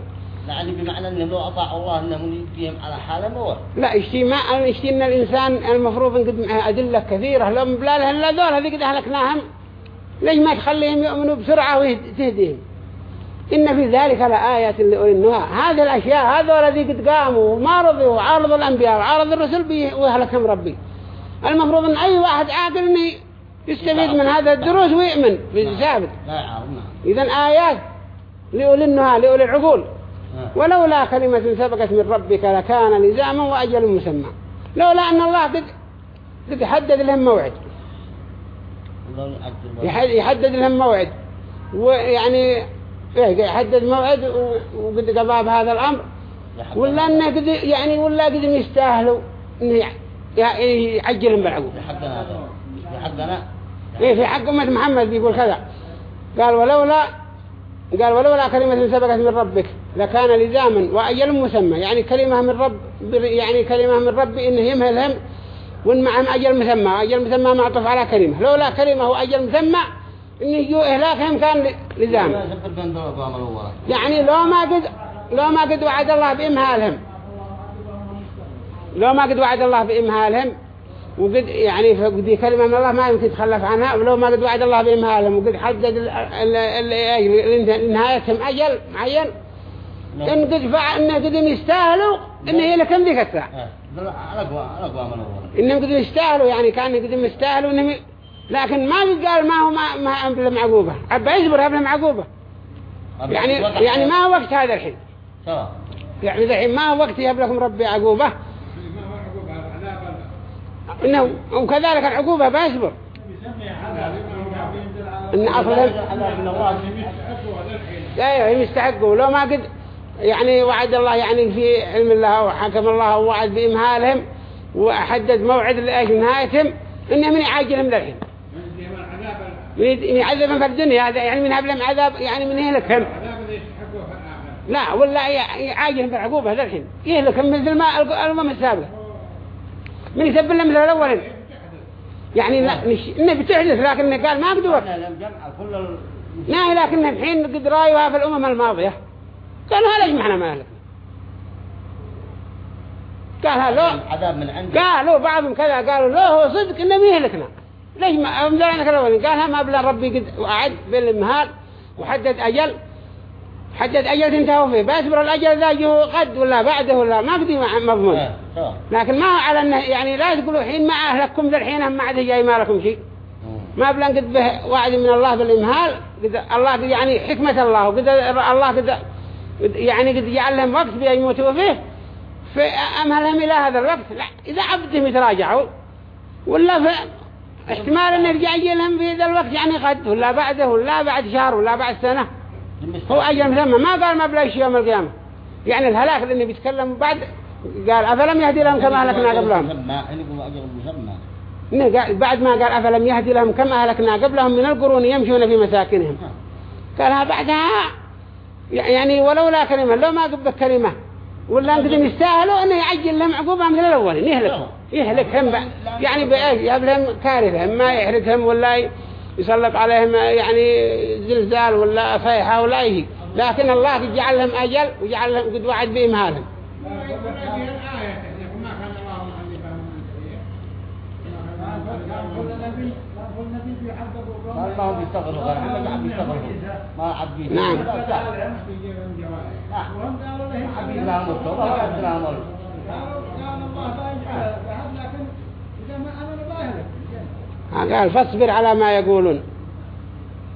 يعني بمعنى أنهم لو أطاعوا الله أنهم يجيهم على حالة موت لا اشتي ما اشتي ان الإنسان المفروض إن قد معه أدلة كثيرة. لو بلا الا ذول هذي قد أهلكناهم. ليش ما تخليهم يؤمنوا بسرعة وتهديهم إن في ذلك لآيات لأولي النهى. هذه الأشياء هذول الذي قد قاموا وما رضوا وعارضوا الأنبياء وعارضوا الرسل ويهلكهم ربي. المفروض إن أي واحد عاقل إنه يستفيد من هذا الدروس ويؤمن يعرف نعم اذا آيات لأولي النهى لأولي العقول. نعم. ولولا كلمة سبقت من ربك لكان لزاما وأجل مسمى. لولا أن الله قد قد يحدد لهم موعد. يحدد لهم موعد. ويعني إيه يحدد موعد وقد قضى بهذا الأمر. ولا أنه قد يعني ولا قد يستاهلوا يعجلهم بالعقوبة في حقنا في حقنا؟ إيه في حق أمة محمد بيقول كذا. قال ولولا قال ولولا كلمة سبقت من ربك لكان لزاما وأجل مسمى. يعني كلمة من رب يعني كلمة من رب إنه يمهلهم وإن معهم أجل مسمى. أجل مسمى معطف على كلمة. لولا كلمة وأجل مسمى إنه يجوا إهلاكهم كان لزاما. يعني لو ما قد لو ما قد وعد الله بإمهالهم لو ما قد وعد الله بإمهالهم وقد يعني فقد كلمة من الله ما يمكن يتخلف عنها ولو ما قد وعد الله بإمهالهم وقد حدد نهايتهم أجل معين إن قد فع إن قد يستاهلوا إن هي لكم ذيك الساعة إنهم قد يستاهلوا يعني كان قد يستاهلوا إنهم لكن ما قد قال ما هو ما ما لهم عقوبة. عبا يصبر لهم عقوبة. يعني يعني ما هو وقت هذا الحين. يعني الحين ما هو وقت يهب لكم ربي عقوبة إنه وكذلك العقوبة بيصبر إن أصلهم عذاب من الله لا يستحقوا لو ما قد يعني وعد الله يعني في علم الله وحكم الله ووعد بإمهالهم وحدد موعد لإيش نهايتهم إنه من يعاجلهم للحين. من يعذبهم في الدنيا هذا يعني من هبلهم عذاب يعني من يهلكهم. لا ولا يعاجلهم بالعقوبة هذا الحين يهلكهم مثل ما الأمم السابقة. من يسبب لهم مثل الأولين يعني لا مش إنه بتحدث لكن قال ما ال... لا لكن الحين قد رايوها في الأمم الماضية. قالوا هذا إيش معنا ما أهلك قالها لو عذاب من عندك. قالوا بعضهم كذا قالوا لا هو صدق إنه بيهلكنا ليش ما هم زعلنا كذا قالها ما بلا ربي قد وعد بالمهال وحدد أجل. حدد أجل تنتهوا فيه. بيصبر الاجل ذا جه قد ولا بعده ولا ما بدي مع- مضمون. آه،. لكن ما على انه يعني لا تقولوا حين ما أهلككم ذا الحين هم ما عاد جاي ما لكم شيء ما بلا قد به وعد من الله بالإمهال قد الله قد يعني حكمة الله وقد الله قد قد يعني قد جعل لهم وقت بيموتوا فيه. فأمهلهم إلى هذا الوقت لا. إذا عبدهم يتراجعوا ولا في احتمال أن يرجع لهم في ذا الوقت يعني قد ولا بعده ولا بعد شهر ولا بعد سنة. هو أجل مسمى ما قال ما بلا شيء يوم القيامة. يعني الهلاك لأنه بيتكلم بعد قال أفلم يهدي لهم كما أهلكنا قبلهم؟ بعد ما قال أفلم يهدي لهم كما أهلكنا قبلهم من القرون يمشون في مساكنهم. قالها بعدها يعني ولولا كلمة لو ما قبل كلمة. ولا انقدم يستاهلوا إنه يعجل لهم عقوبة مثل الاولين يهلكهم يهلكهم. يعني بأي يجيب لهم كارثة ما يحرقهم ولا يسلط عليهم يعني زلزال ولا صيحة ولا أي شيء لكن الله قد جعل لهم أجل وجعل لهم قد وعد الآية يقول ما عاد نعم. قالوا الله قالوا لا يجعل لكن إذا ما قال فاصبر على ما يقولون.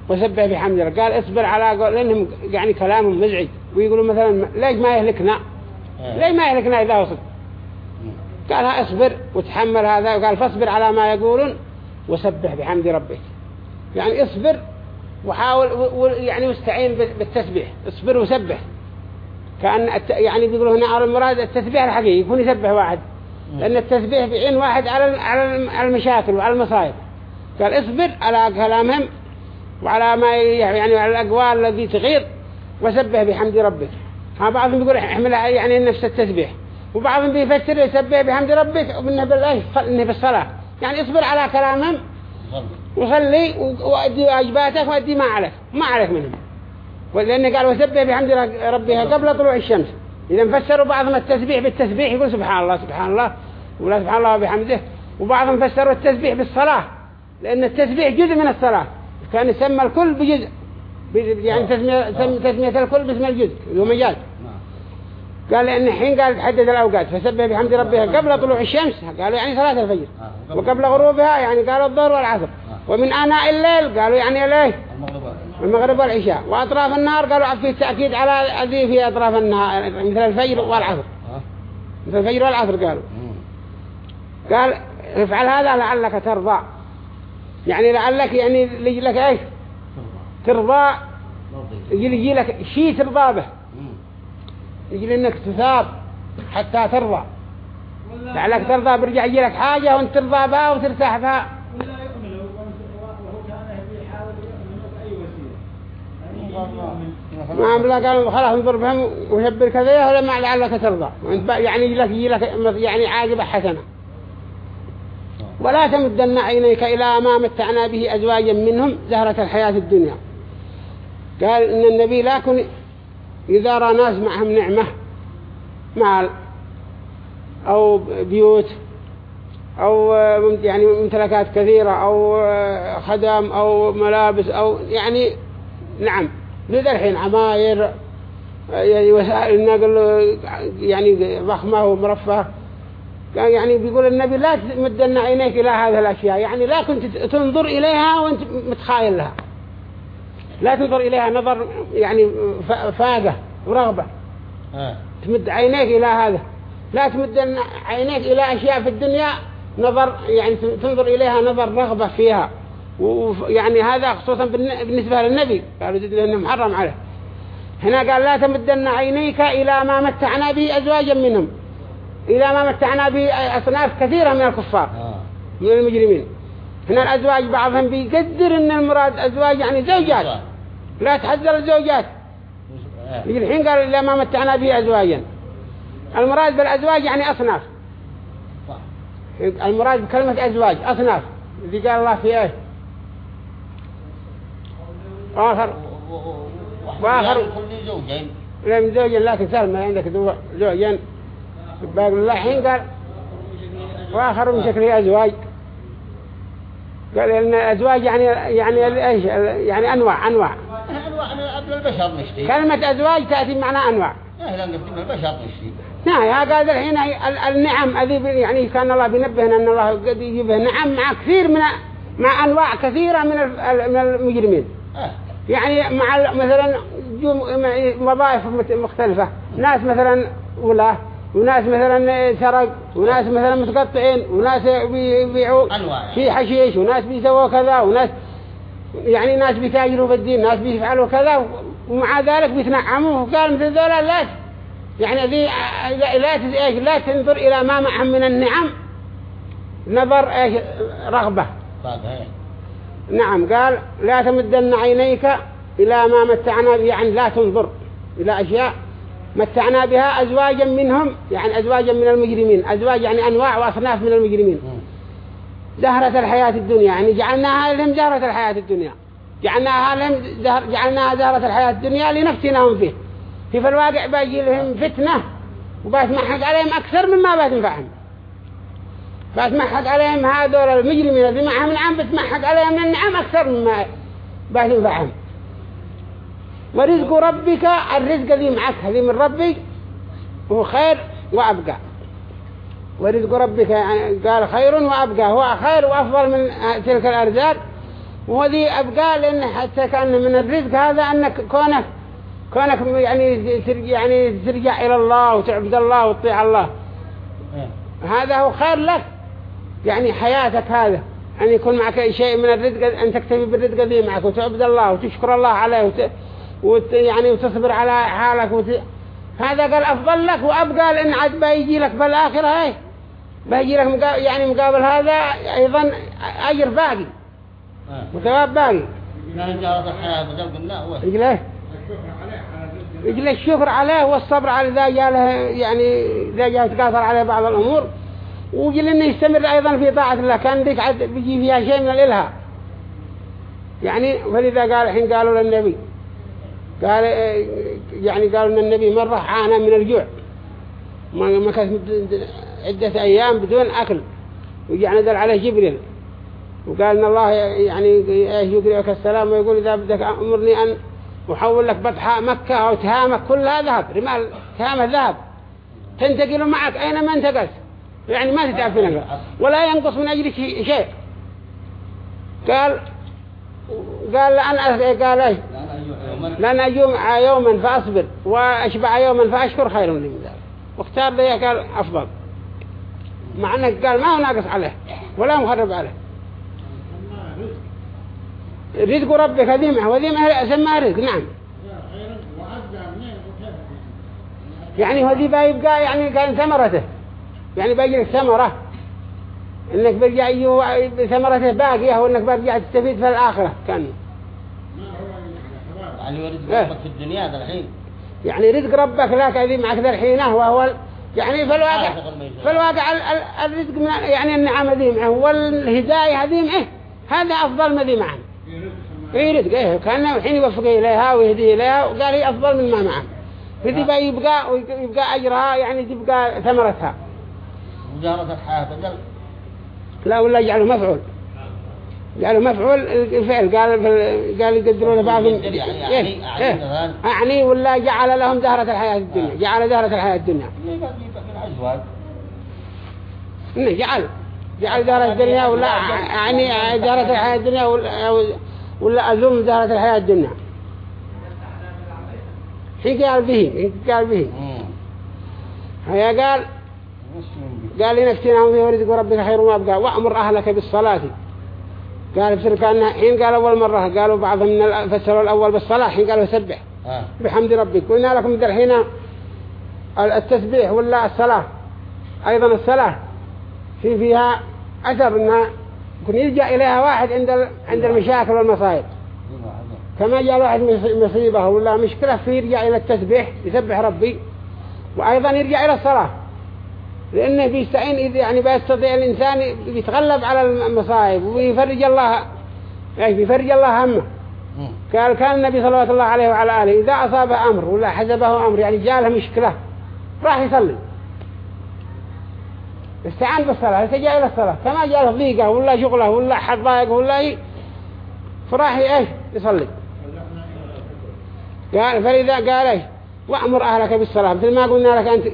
وسبح بحمد ربك قال اصبر على قول لأنهم يعني كلامهم مزعج. ويقولوا مثلا ليش ما يهلكنا؟ ليش ما يهلكنا إذا وصل؟ قال ها اصبر وتحمل هذا. وقال فاصبر على ما يقولون وسبح بحمد ربك. يعني اصبر وحاول يعني واستعين بال- بالتسبيح. اصبر وسبح. كأن. يعني بيقولوا هنا على المراد التسبيح الحقيقي يكون يسبح واحد. لأن التسبيح بيعين واحد على على المشاكل وعلى المصائب. قال اصبر على كلامهم وعلى ما ي- يعني على الأقوال التي تغيظ وسبح بحمد ربك. ها بعضهم يقول احملها يعني نفس التسبيح وبعضهم بيفسر يسبح بحمد ربك ومنه بالله إنه بالصلاة يعني اصبر على كلامهم وصلي وأدي واجباتك وأدي ما عليك ما عليك منهم. ولأنه قال وسبح بحمد ربها قبل طلوع الشمس. إذا فسروا بعضهم التسبيح بالتسبيح يقول سبحان الله سبحان الله ولا سبحان الله وبحمده وبعضهم فسروا التسبيح بالصلاة. لأن التسبيح جزء من الصلاة. كان يسمى الكل بجزء. يعني تسمية, تسمية الكل باسم الجزء هو مجاز. قال لأن الحين قال تحدد الأوقات. فسبح بحمد ربها قبل طلوع الشمس. قالوا يعني صلاة الفجر. وقبل غروبها يعني قالوا الظهر والعصر. ومن آناء الليل قالوا يعني ليه المغرب المغرب والعشاء. وأطراف النهار قالوا في التأكيد على ذي في أطراف النهار مثل الفجر والعصر. مثل الفجر والعصر قالوا. قال افعل هذا لعلك ترضى. يعني لعلك يعني لك إيش؟ ترضى. يجي لك شيء ترضى به. يجي انك تثاب حتى ترضى. لعلك ترضى برجع يجي لك حاجة وأنت ترضى بها وترتاح بها. ما بلا قالوا خلاص انظر بهم وشبر كذا ولا ما لعلك ترضى. يعني يجي لك يعني عاقبة حسنة. ولا تمدن عينيك إلى ما متعنا به أزواجا منهم زهرة الحياة الدنيا. قال إن النبي لا يكون إذا رأى ناس معهم نعمة مال أو بيوت أو يعني ممتلكات كثيرة أو خدم أو ملابس أو يعني نعم. لذا الحين عماير يعني وسائل النقل يعني ضخمة ومرفهة. يعني بيقول النبي لا تمدن عينيك إلى هذه الأشياء يعني لا كنت تنظر إليها وأنت متخايل لها. لا تنظر إليها نظر يعني فاقة ورغبة تمد عينيك إلى هذا. لا تمد عينيك إلى أشياء في الدنيا نظر يعني تنظر إليها نظر رغبة فيها. ويعني هذا خصوصا بالنسبة للنبي قالوا لأنه محرم عليه. هنا قال لا تمدن عينيك إلى ما متعنا به أزواجا منهم. إلى ما متعنا به أصناف كثيرة من الكفار. من المجرمين. هنا الأزواج بعضهم بيقدر أن المراد أزواج يعني زوجات. لا تحذر الزوجات. الحين قال إلى ما متعنا به أزواجا المراد بالأزواج يعني أصناف. المراد بكلمة أزواج أصناف. اللي قال الله في إيه؟ آخر. وآخر. كل زوجين. لا من زوجين لكن ما عندك زوجين. باقي الله حين قال وآخر من شكله أزواج قال إن الأزواج يعني يعني إيش؟ يعني أنواع أنواع. أنواع من قبل البشر نشتي كلمة أزواج تأتي بمعنى أنواع. إيه لأن قبل البشر نشتي نعم يا قال الحين ال- النعم هذه يعني كان الله بينبهنا أن الله قد يجيبه نعم مع كثير من مع أنواع كثيرة من من المجرمين. آه. يعني مع مثلا وظائف مختلفة. ناس مثلا ولاة. وناس مثلا سرق وناس مثلا متقطعين وناس بي- يبيعوا أنواع. يعني. في حشيش وناس بيسووا كذا وناس يعني ناس بيتاجروا في الدين ناس بيفعلوا كذا ومع ذلك بيتنعموا. وقال مثل ذولا لا يعني ذي لا لا, تنظر إلى ما معهم من النعم. نظر إيش؟ رغبة. طيب نعم قال لا تمدن عينيك إلى ما متعنا به يعني لا تنظر إلى أشياء متعنا بها أزواجا منهم يعني أزواجا من المجرمين أزواج يعني أنواع وأصناف من المجرمين. زهرة الحياة الدنيا يعني جعلناها لهم زهرة الحياة الدنيا. جعلناها لهم زهر جعلناها زهرة الحياة الدنيا لنفتنهم فيه. في في الواقع باجي لهم فتنة وبتمحق عليهم أكثر مما بتنفعهم بتمحق عليهم هذول المجرمين الذي معهم نعم بتمحق عليهم النعم أكثر مما بتنفعهم ورزق ربك الرزق ذي معك هذه من ربي هو خير وأبقى. ورزق ربك يعني قال خير وأبقى هو خير وأفضل من تلك الأرزاق. وهذه أبقى لأن حتى كأن من الرزق هذا أنك كونك كونك يعني ترجع يعني ترجع إلى الله وتعبد الله وتطيع الله. هذا هو خير لك يعني حياتك هذا. أن يكون معك شيء من الرزق أن تكتفي بالرزق ذي معك وتعبد الله وتشكر الله عليه وت... وت... يعني وتصبر على حالك وت... هذا قال أفضل لك وأبقى لأن عاد بيجي لك بالآخرة هاي بيجي لك مقا... يعني مقابل هذا أيضا أجر باقي. آه. وثواب باقي. لأن جارة الحياة بدل قلنا هو يجي له؟ يجي له؟ الشكر عليه والصبر على ذا جاله يعني ذا جاء تقاطر عليه بعض الأمور. ويجي له إنه يستمر أيضا في طاعة الله. كان ذيك عاد بيجي فيها شيء من الإلهاء. يعني فلذا قال الحين قالوا للنبي قال يعني قالوا إن النبي مرة عانى من الجوع. ما كانت عدة أيام بدون أكل. وجعنا دل عليه جبريل. وقال إن الله يعني يقرئك السلام ويقول إذا بدك أمرني أن أحول لك بطحاء مكة أو تهامك كلها ذهب رمال تهامة ذهب. تنتقل معك اينما انتقلت. يعني ما تتعب في ولا ينقص من أجلك شيء. قال قال لأن قال إيش لأن أجوم يوما فأصبر وأشبع يوما فأشكر خير من ذلك واختار لي قال أفضل. مع أنه قال ما هو ناقص عليه ولا مخرب عليه. رزق ربك ذيمة وذيمة سماه رزق نعم. يعني هذي بيبقى يعني كان ثمرته. يعني بيجي لك ثمرة. إنك برجع ثمرته باقية وإنك برجع تستفيد في الآخرة كان يعني ورزق إيه. ربك في الدنيا ذا الحين. يعني رزق ربك لك ذي معك ذا الحينة وهو ال- يعني في الواقع. في الواقع ال- ال- الرزق من يعني النعم ذي معه والهداية ذي معه. هذا أفضل ما ذي معه. اي رزق إيه كأنه الحين يوفق إليها ويهدي إليها وقال هي أفضل من ما معه. فدي بقى يبقى ويبقى أجرها يعني تبقى ثمرتها. وجارة الحياة بدل. لا ولا يجعله مفعول. جعله مفعول الفعل قال قال يقدرون بعضهم. يعني- يعني-؟ يعني ولا جعل لهم زهرة الحياة الدنيا جعل زهرة الحياة الدنيا. جعل جعل زهرة الدنيا ولا يعني زهرة الحياة الدنيا ولا ولا أذم زهرة الحياة الدنيا. حين قال به قال به. هيا قال. قال لنفتنهم فيه ورزق ربك خير ما أبقى وأمر أهلك بالصلاة. قال بسر كأن حين قال أول مرة قالوا بعضهم من فسروا الأول بالصلاة حين قالوا سبح آه. بحمد ربك قلنا لكم ال- التسبيح ولا الصلاة أيضا الصلاة في فيها أثر أنها يكون يلجأ إليها واحد عند عند المشاكل والمصائب. كما جاء واحد مص- مصيبة ولا مشكلة في يرجع إلى التسبيح يسبح ربي وأيضا يرجع إلى الصلاة لأنه بيستعين إذا يعني بيستطيع الإنسان يتغلب على المصائب ويفرج الله إيش بيفرج الله همه. قال كان النبي صلى الله عليه وعلى آله إذا أصابه أمر ولا حزبه أمر يعني جاء له مشكلة راح يصلي. استعان بالصلاة التجا إلى الصلاة؟ كما جاء له ضيقة ولا شغلة ولا حد ضايق ولا إيه فراح إيش؟ يصلي. قال فلذا قال إيش؟ وأمر أهلك بالصلاة مثل ما قلنا لك أنت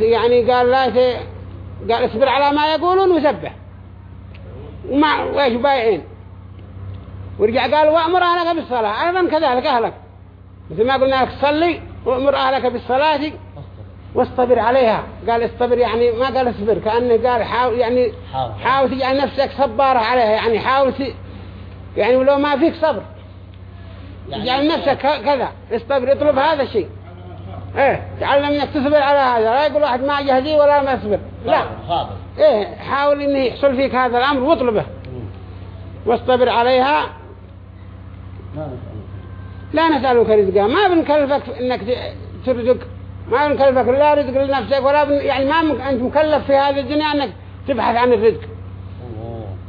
يعني قال لا ت... قال اصبر على ما يقولون وسبح. وما وإيش بايعين؟ ورجع قال وأمر أهلك بالصلاة. أيضا كذلك أهلك. مثل ما قلنا لك صلي وأمر أهلك بالصلاة واصطبر عليها. قال اصطبر يعني ما قال اصبر كأنه قال حاول يعني حاول. تجعل نفسك صبارة عليها. يعني حاول ت... يعني ولو ما فيك صبر. يعني نفسك كذا. اصطبر اطلب هذا الشيء. إيه تعلم إنك تصبر على هذا لا يقول واحد ما جهدي ولا ما يصبر. لا. صابر إيه حاول إنه يحصل فيك هذا الأمر واطلبه. واصطبر عليها. لا نسألك رزقا. ما بنكلفك إنك ترزق. ما بنكلفك لا رزق لنفسك ولا بن يعني ما أنت مكلف في هذه الدنيا إنك تبحث عن الرزق.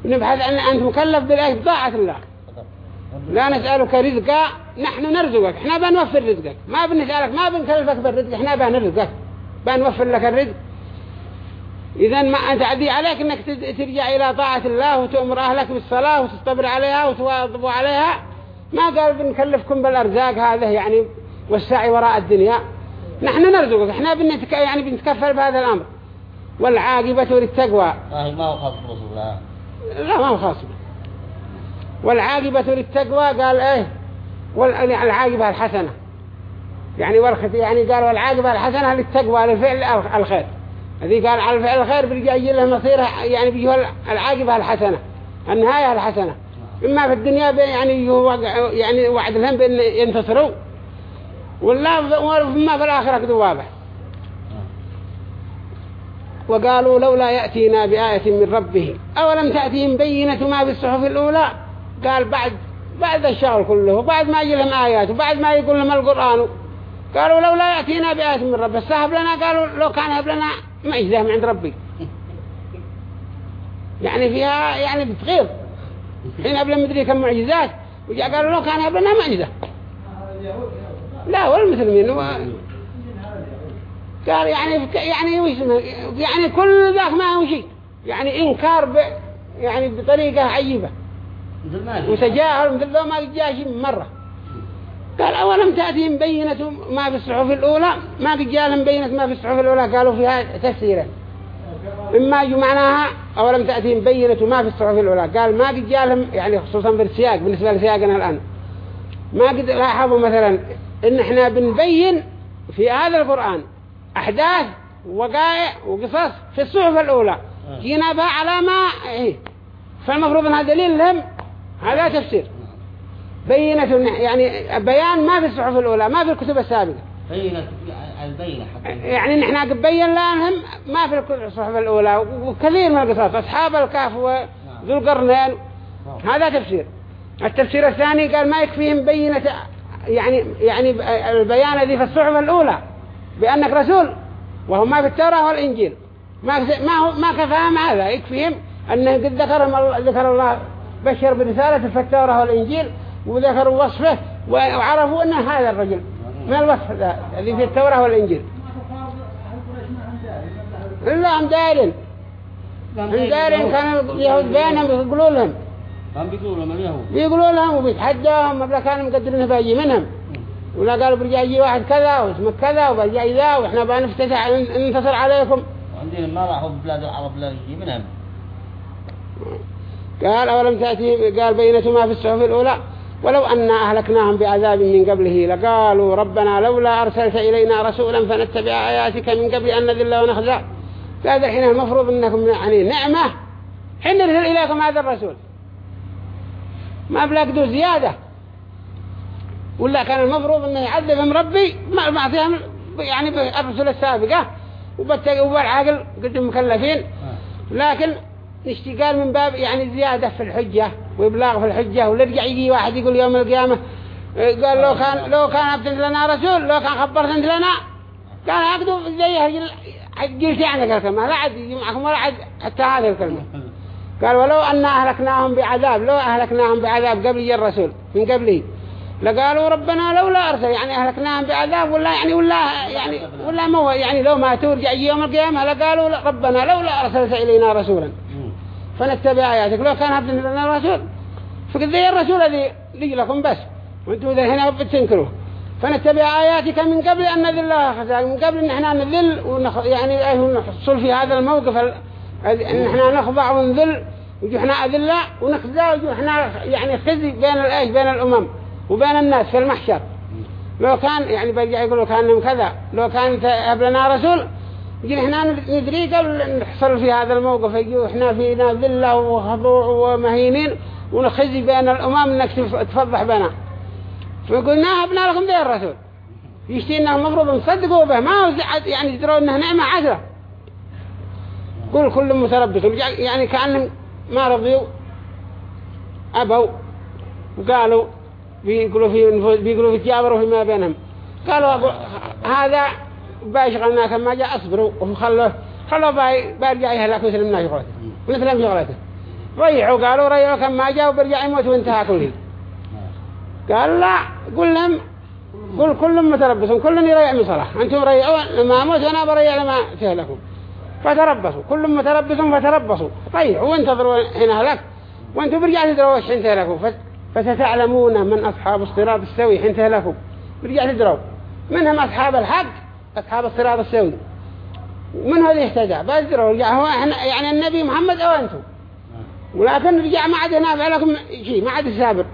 نبحث عن أنت مكلف بالايه بطاعة الله. لا نسألك رزقا. نحن نرزقك إحنا بنوفر رزقك. ما بنسألك ما بنكلفك بالرزق إحنا بنرزقك. بنوفر لك الرزق. إذا ما أنت عدي عليك أنك ترجع إلى طاعة الله وتأمر أهلك بالصلاة وتصطبر عليها وتواظب عليها. ما قال بنكلفكم بالأرزاق هذا يعني والسعي وراء الدنيا. نحن نرزقك إحنا بنتك يعني بنتكفل بهذا الأمر. والعاقبة للتقوى. ما هو خاص الله. لا ما هو خاص. والعاقبة للتقوى قال إيه؟ والعاقبة الحسنة. يعني والخط يعني قال والعاقبة الحسنة للتقوى للفعل الخ- الخير. هذه قال على الفعل الخير بيجي يجي له مصيره يعني بيجي العاقبة الحسنة النهاية الحسنة. إما في الدنيا يعني يعني وعد لهم بأن ينتصروا ولا وما في الآخرة كذوابه وقالوا لولا يأتينا بآية من ربه أولم تأتيهم بينة ما في الصحف الأولى؟ قال بعد بعد الشغل كله بعد ما يجي لهم آيات وبعد ما يقول لهم القرآن. قالوا لولا يأتينا بآية من ربه السحب لنا؟ قالوا لو كان هب لنا معجزة من عند ربي. يعني فيها يعني بتغيظ حين قبل مدري كم معجزات وجاء قالوا لو كان هب لنا معجزة. لا والمسلمين هو قال يعني يعني وش؟ يعني كل ذاك ما هو شيء. يعني إنكار ب يعني بطريقة عجيبة. وتجاهل مثل لو ما من مرة. قال أولم تأتيهم بينة ما في الصحف الأولى؟ ما قد جاء بينة ما في الصحف الأولى؟ قالوا فيها تفسيرا. يجوا معناها أولم تأتيهم بينة ما في الصحف الأولى؟ قال ما قد جاء لهم يعني خصوصا في السياق بالنسبة لسياقنا الآن. ما قد لاحظوا مثلا إن إحنا بنبين في هذا القرآن أحداث وقائع وقصص في الصحف الأولى. جينا بها على ما إيه. فالمفروض أنها دليل لهم هذا تفسير. بينة يعني بيان ما في الصحف الأولى ما في الكتب السابقة. بينة البينة يعني نحن بين لهم ما في الصحف الأولى وكثير من القصص أصحاب الكهف وذو القرنين. هذا تفسير. التفسير الثاني قال ما يكفيهم بينة يعني يعني البيان الذي في الصحف الأولى بأنك رسول وهو ما في التوراة والإنجيل. ما ما ما كفاهم هذا يكفيهم أنه قد ذكرهم الله ذكر الله بشر برسالة في التوراة والإنجيل وذكروا وصفه وعرفوا أن هذا الرجل من الوصف الذي في التوراة والإنجيل. إلا هم دارين. هم دارين. كانوا اليهود بينهم يقولوا لهم. هم بيقولوا لهم وبيتحداهم قبل كانوا مقدرين باجي منهم. ولا قالوا برجع يجي واحد كذا واسمك كذا وبرجع ذا وإحنا بنفتتح ننتصر عليكم. وعندنا ما راحوا بلاد العرب لا يجي منهم. قال أولم تأتي قال بينة ما في الصحف الأولى؟ ولو أن أهلكناهم بعذاب من قبله لقالوا ربنا لولا أرسلت إلينا رسولا فنتبع آياتك من قبل أن نذل ونخزى. قال الحين المفروض أنكم يعني نعمة. حين نرسل إليكم هذا الرسول. ما بلاقدوا زيادة. ولا كان المفروض أنه يعذبهم ربي؟ ما معطيهم يعني بالرسول السابقة. وبالعقل قد مكلفين لكن اشتغال من باب يعني زيادة في الحجة وإبلاغ في الحجة ونرجع يجي واحد يقول يوم القيامة قال لو كان لو كان أبتنت لنا رسول لو كان خبرت انت لنا. كان عقده زي قلت يعني الكلمة. لا عاد يجي معكم ولا عاد حتى هذه الكلمة. قال ولو أن أهلكناهم بعذاب لو أهلكناهم بعذاب قبل يجي الرسول من قبله لقالوا ربنا لولا أرسل يعني أهلكناهم بعذاب ولا يعني ولا يعني ولا مو يعني لو ما ترجع يوم القيامة لقالوا ربنا لولا أرسلت إلينا رسولا. فنتبع آياتك. لو كان هبت لنا رسول فقد ذي الرسول الذي لكم بس وأنتم ذي هنا بتنكروه فنتبع آياتك من قبل أن نذل الله من قبل أن إحنا نذل ونخ يعني نحصل في هذا الموقف ال- أن إحنا نخضع ونذل وجحنا أذلاء ونخزى وجحنا يعني خزي بين الأيش بين الأمم وبين الناس في المحشر. لو كان يعني برجع يقولوا كان كذا لو كان هب لنا رسول يجي إحنا ندري قبل نحصل في هذا الموقف يجي إحنا فينا ذلة وخضوع ومهينين ونخزي بين الأمم إنك تف- تفضح بنا. فقلنا هبنا لكم ذي الرسول. يشتي إنه المفروض نصدقوا به ما يعني يدروا إنه نعمة عشرة قل كل متربص. يعني كأنهم ما رضيوا أبوا وقالوا بيقولوا في بيقولوا في تجابروا فيما بينهم. قالوا هذا باشغلنا كما جاء أصبروا وخلوا خلوا باي بيرجع يهلك مثل من شغلته مثل من شغلته ريعوا قالوا ريعوا كما جاء وبرجع يموت وانتهى كله. قال لا قل لهم قل كل متربص كل يريع من صلاح أنتم ريعوا لما أموت وأنا بريع لما تهلكوا. فتربصوا كل متربص فتربصوا. ريعوا وانتظروا حين هلك. وأنتم برجع تدروا وش حين تهلكوا. فستعلمون من أصحاب الصراط السوي حين تهلكوا. برجع تدروا. منهم أصحاب الحق. أصحاب الصراط السوي ومن هذا يهتدى بزروا رجع هو إحنا يعني النبي محمد أو أنتم؟ ولكن رجع ما عاد نافع لكم شيء ما عاد السابر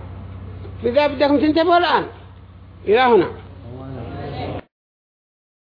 فإذا بدكم تنتبهوا الآن إلى هنا.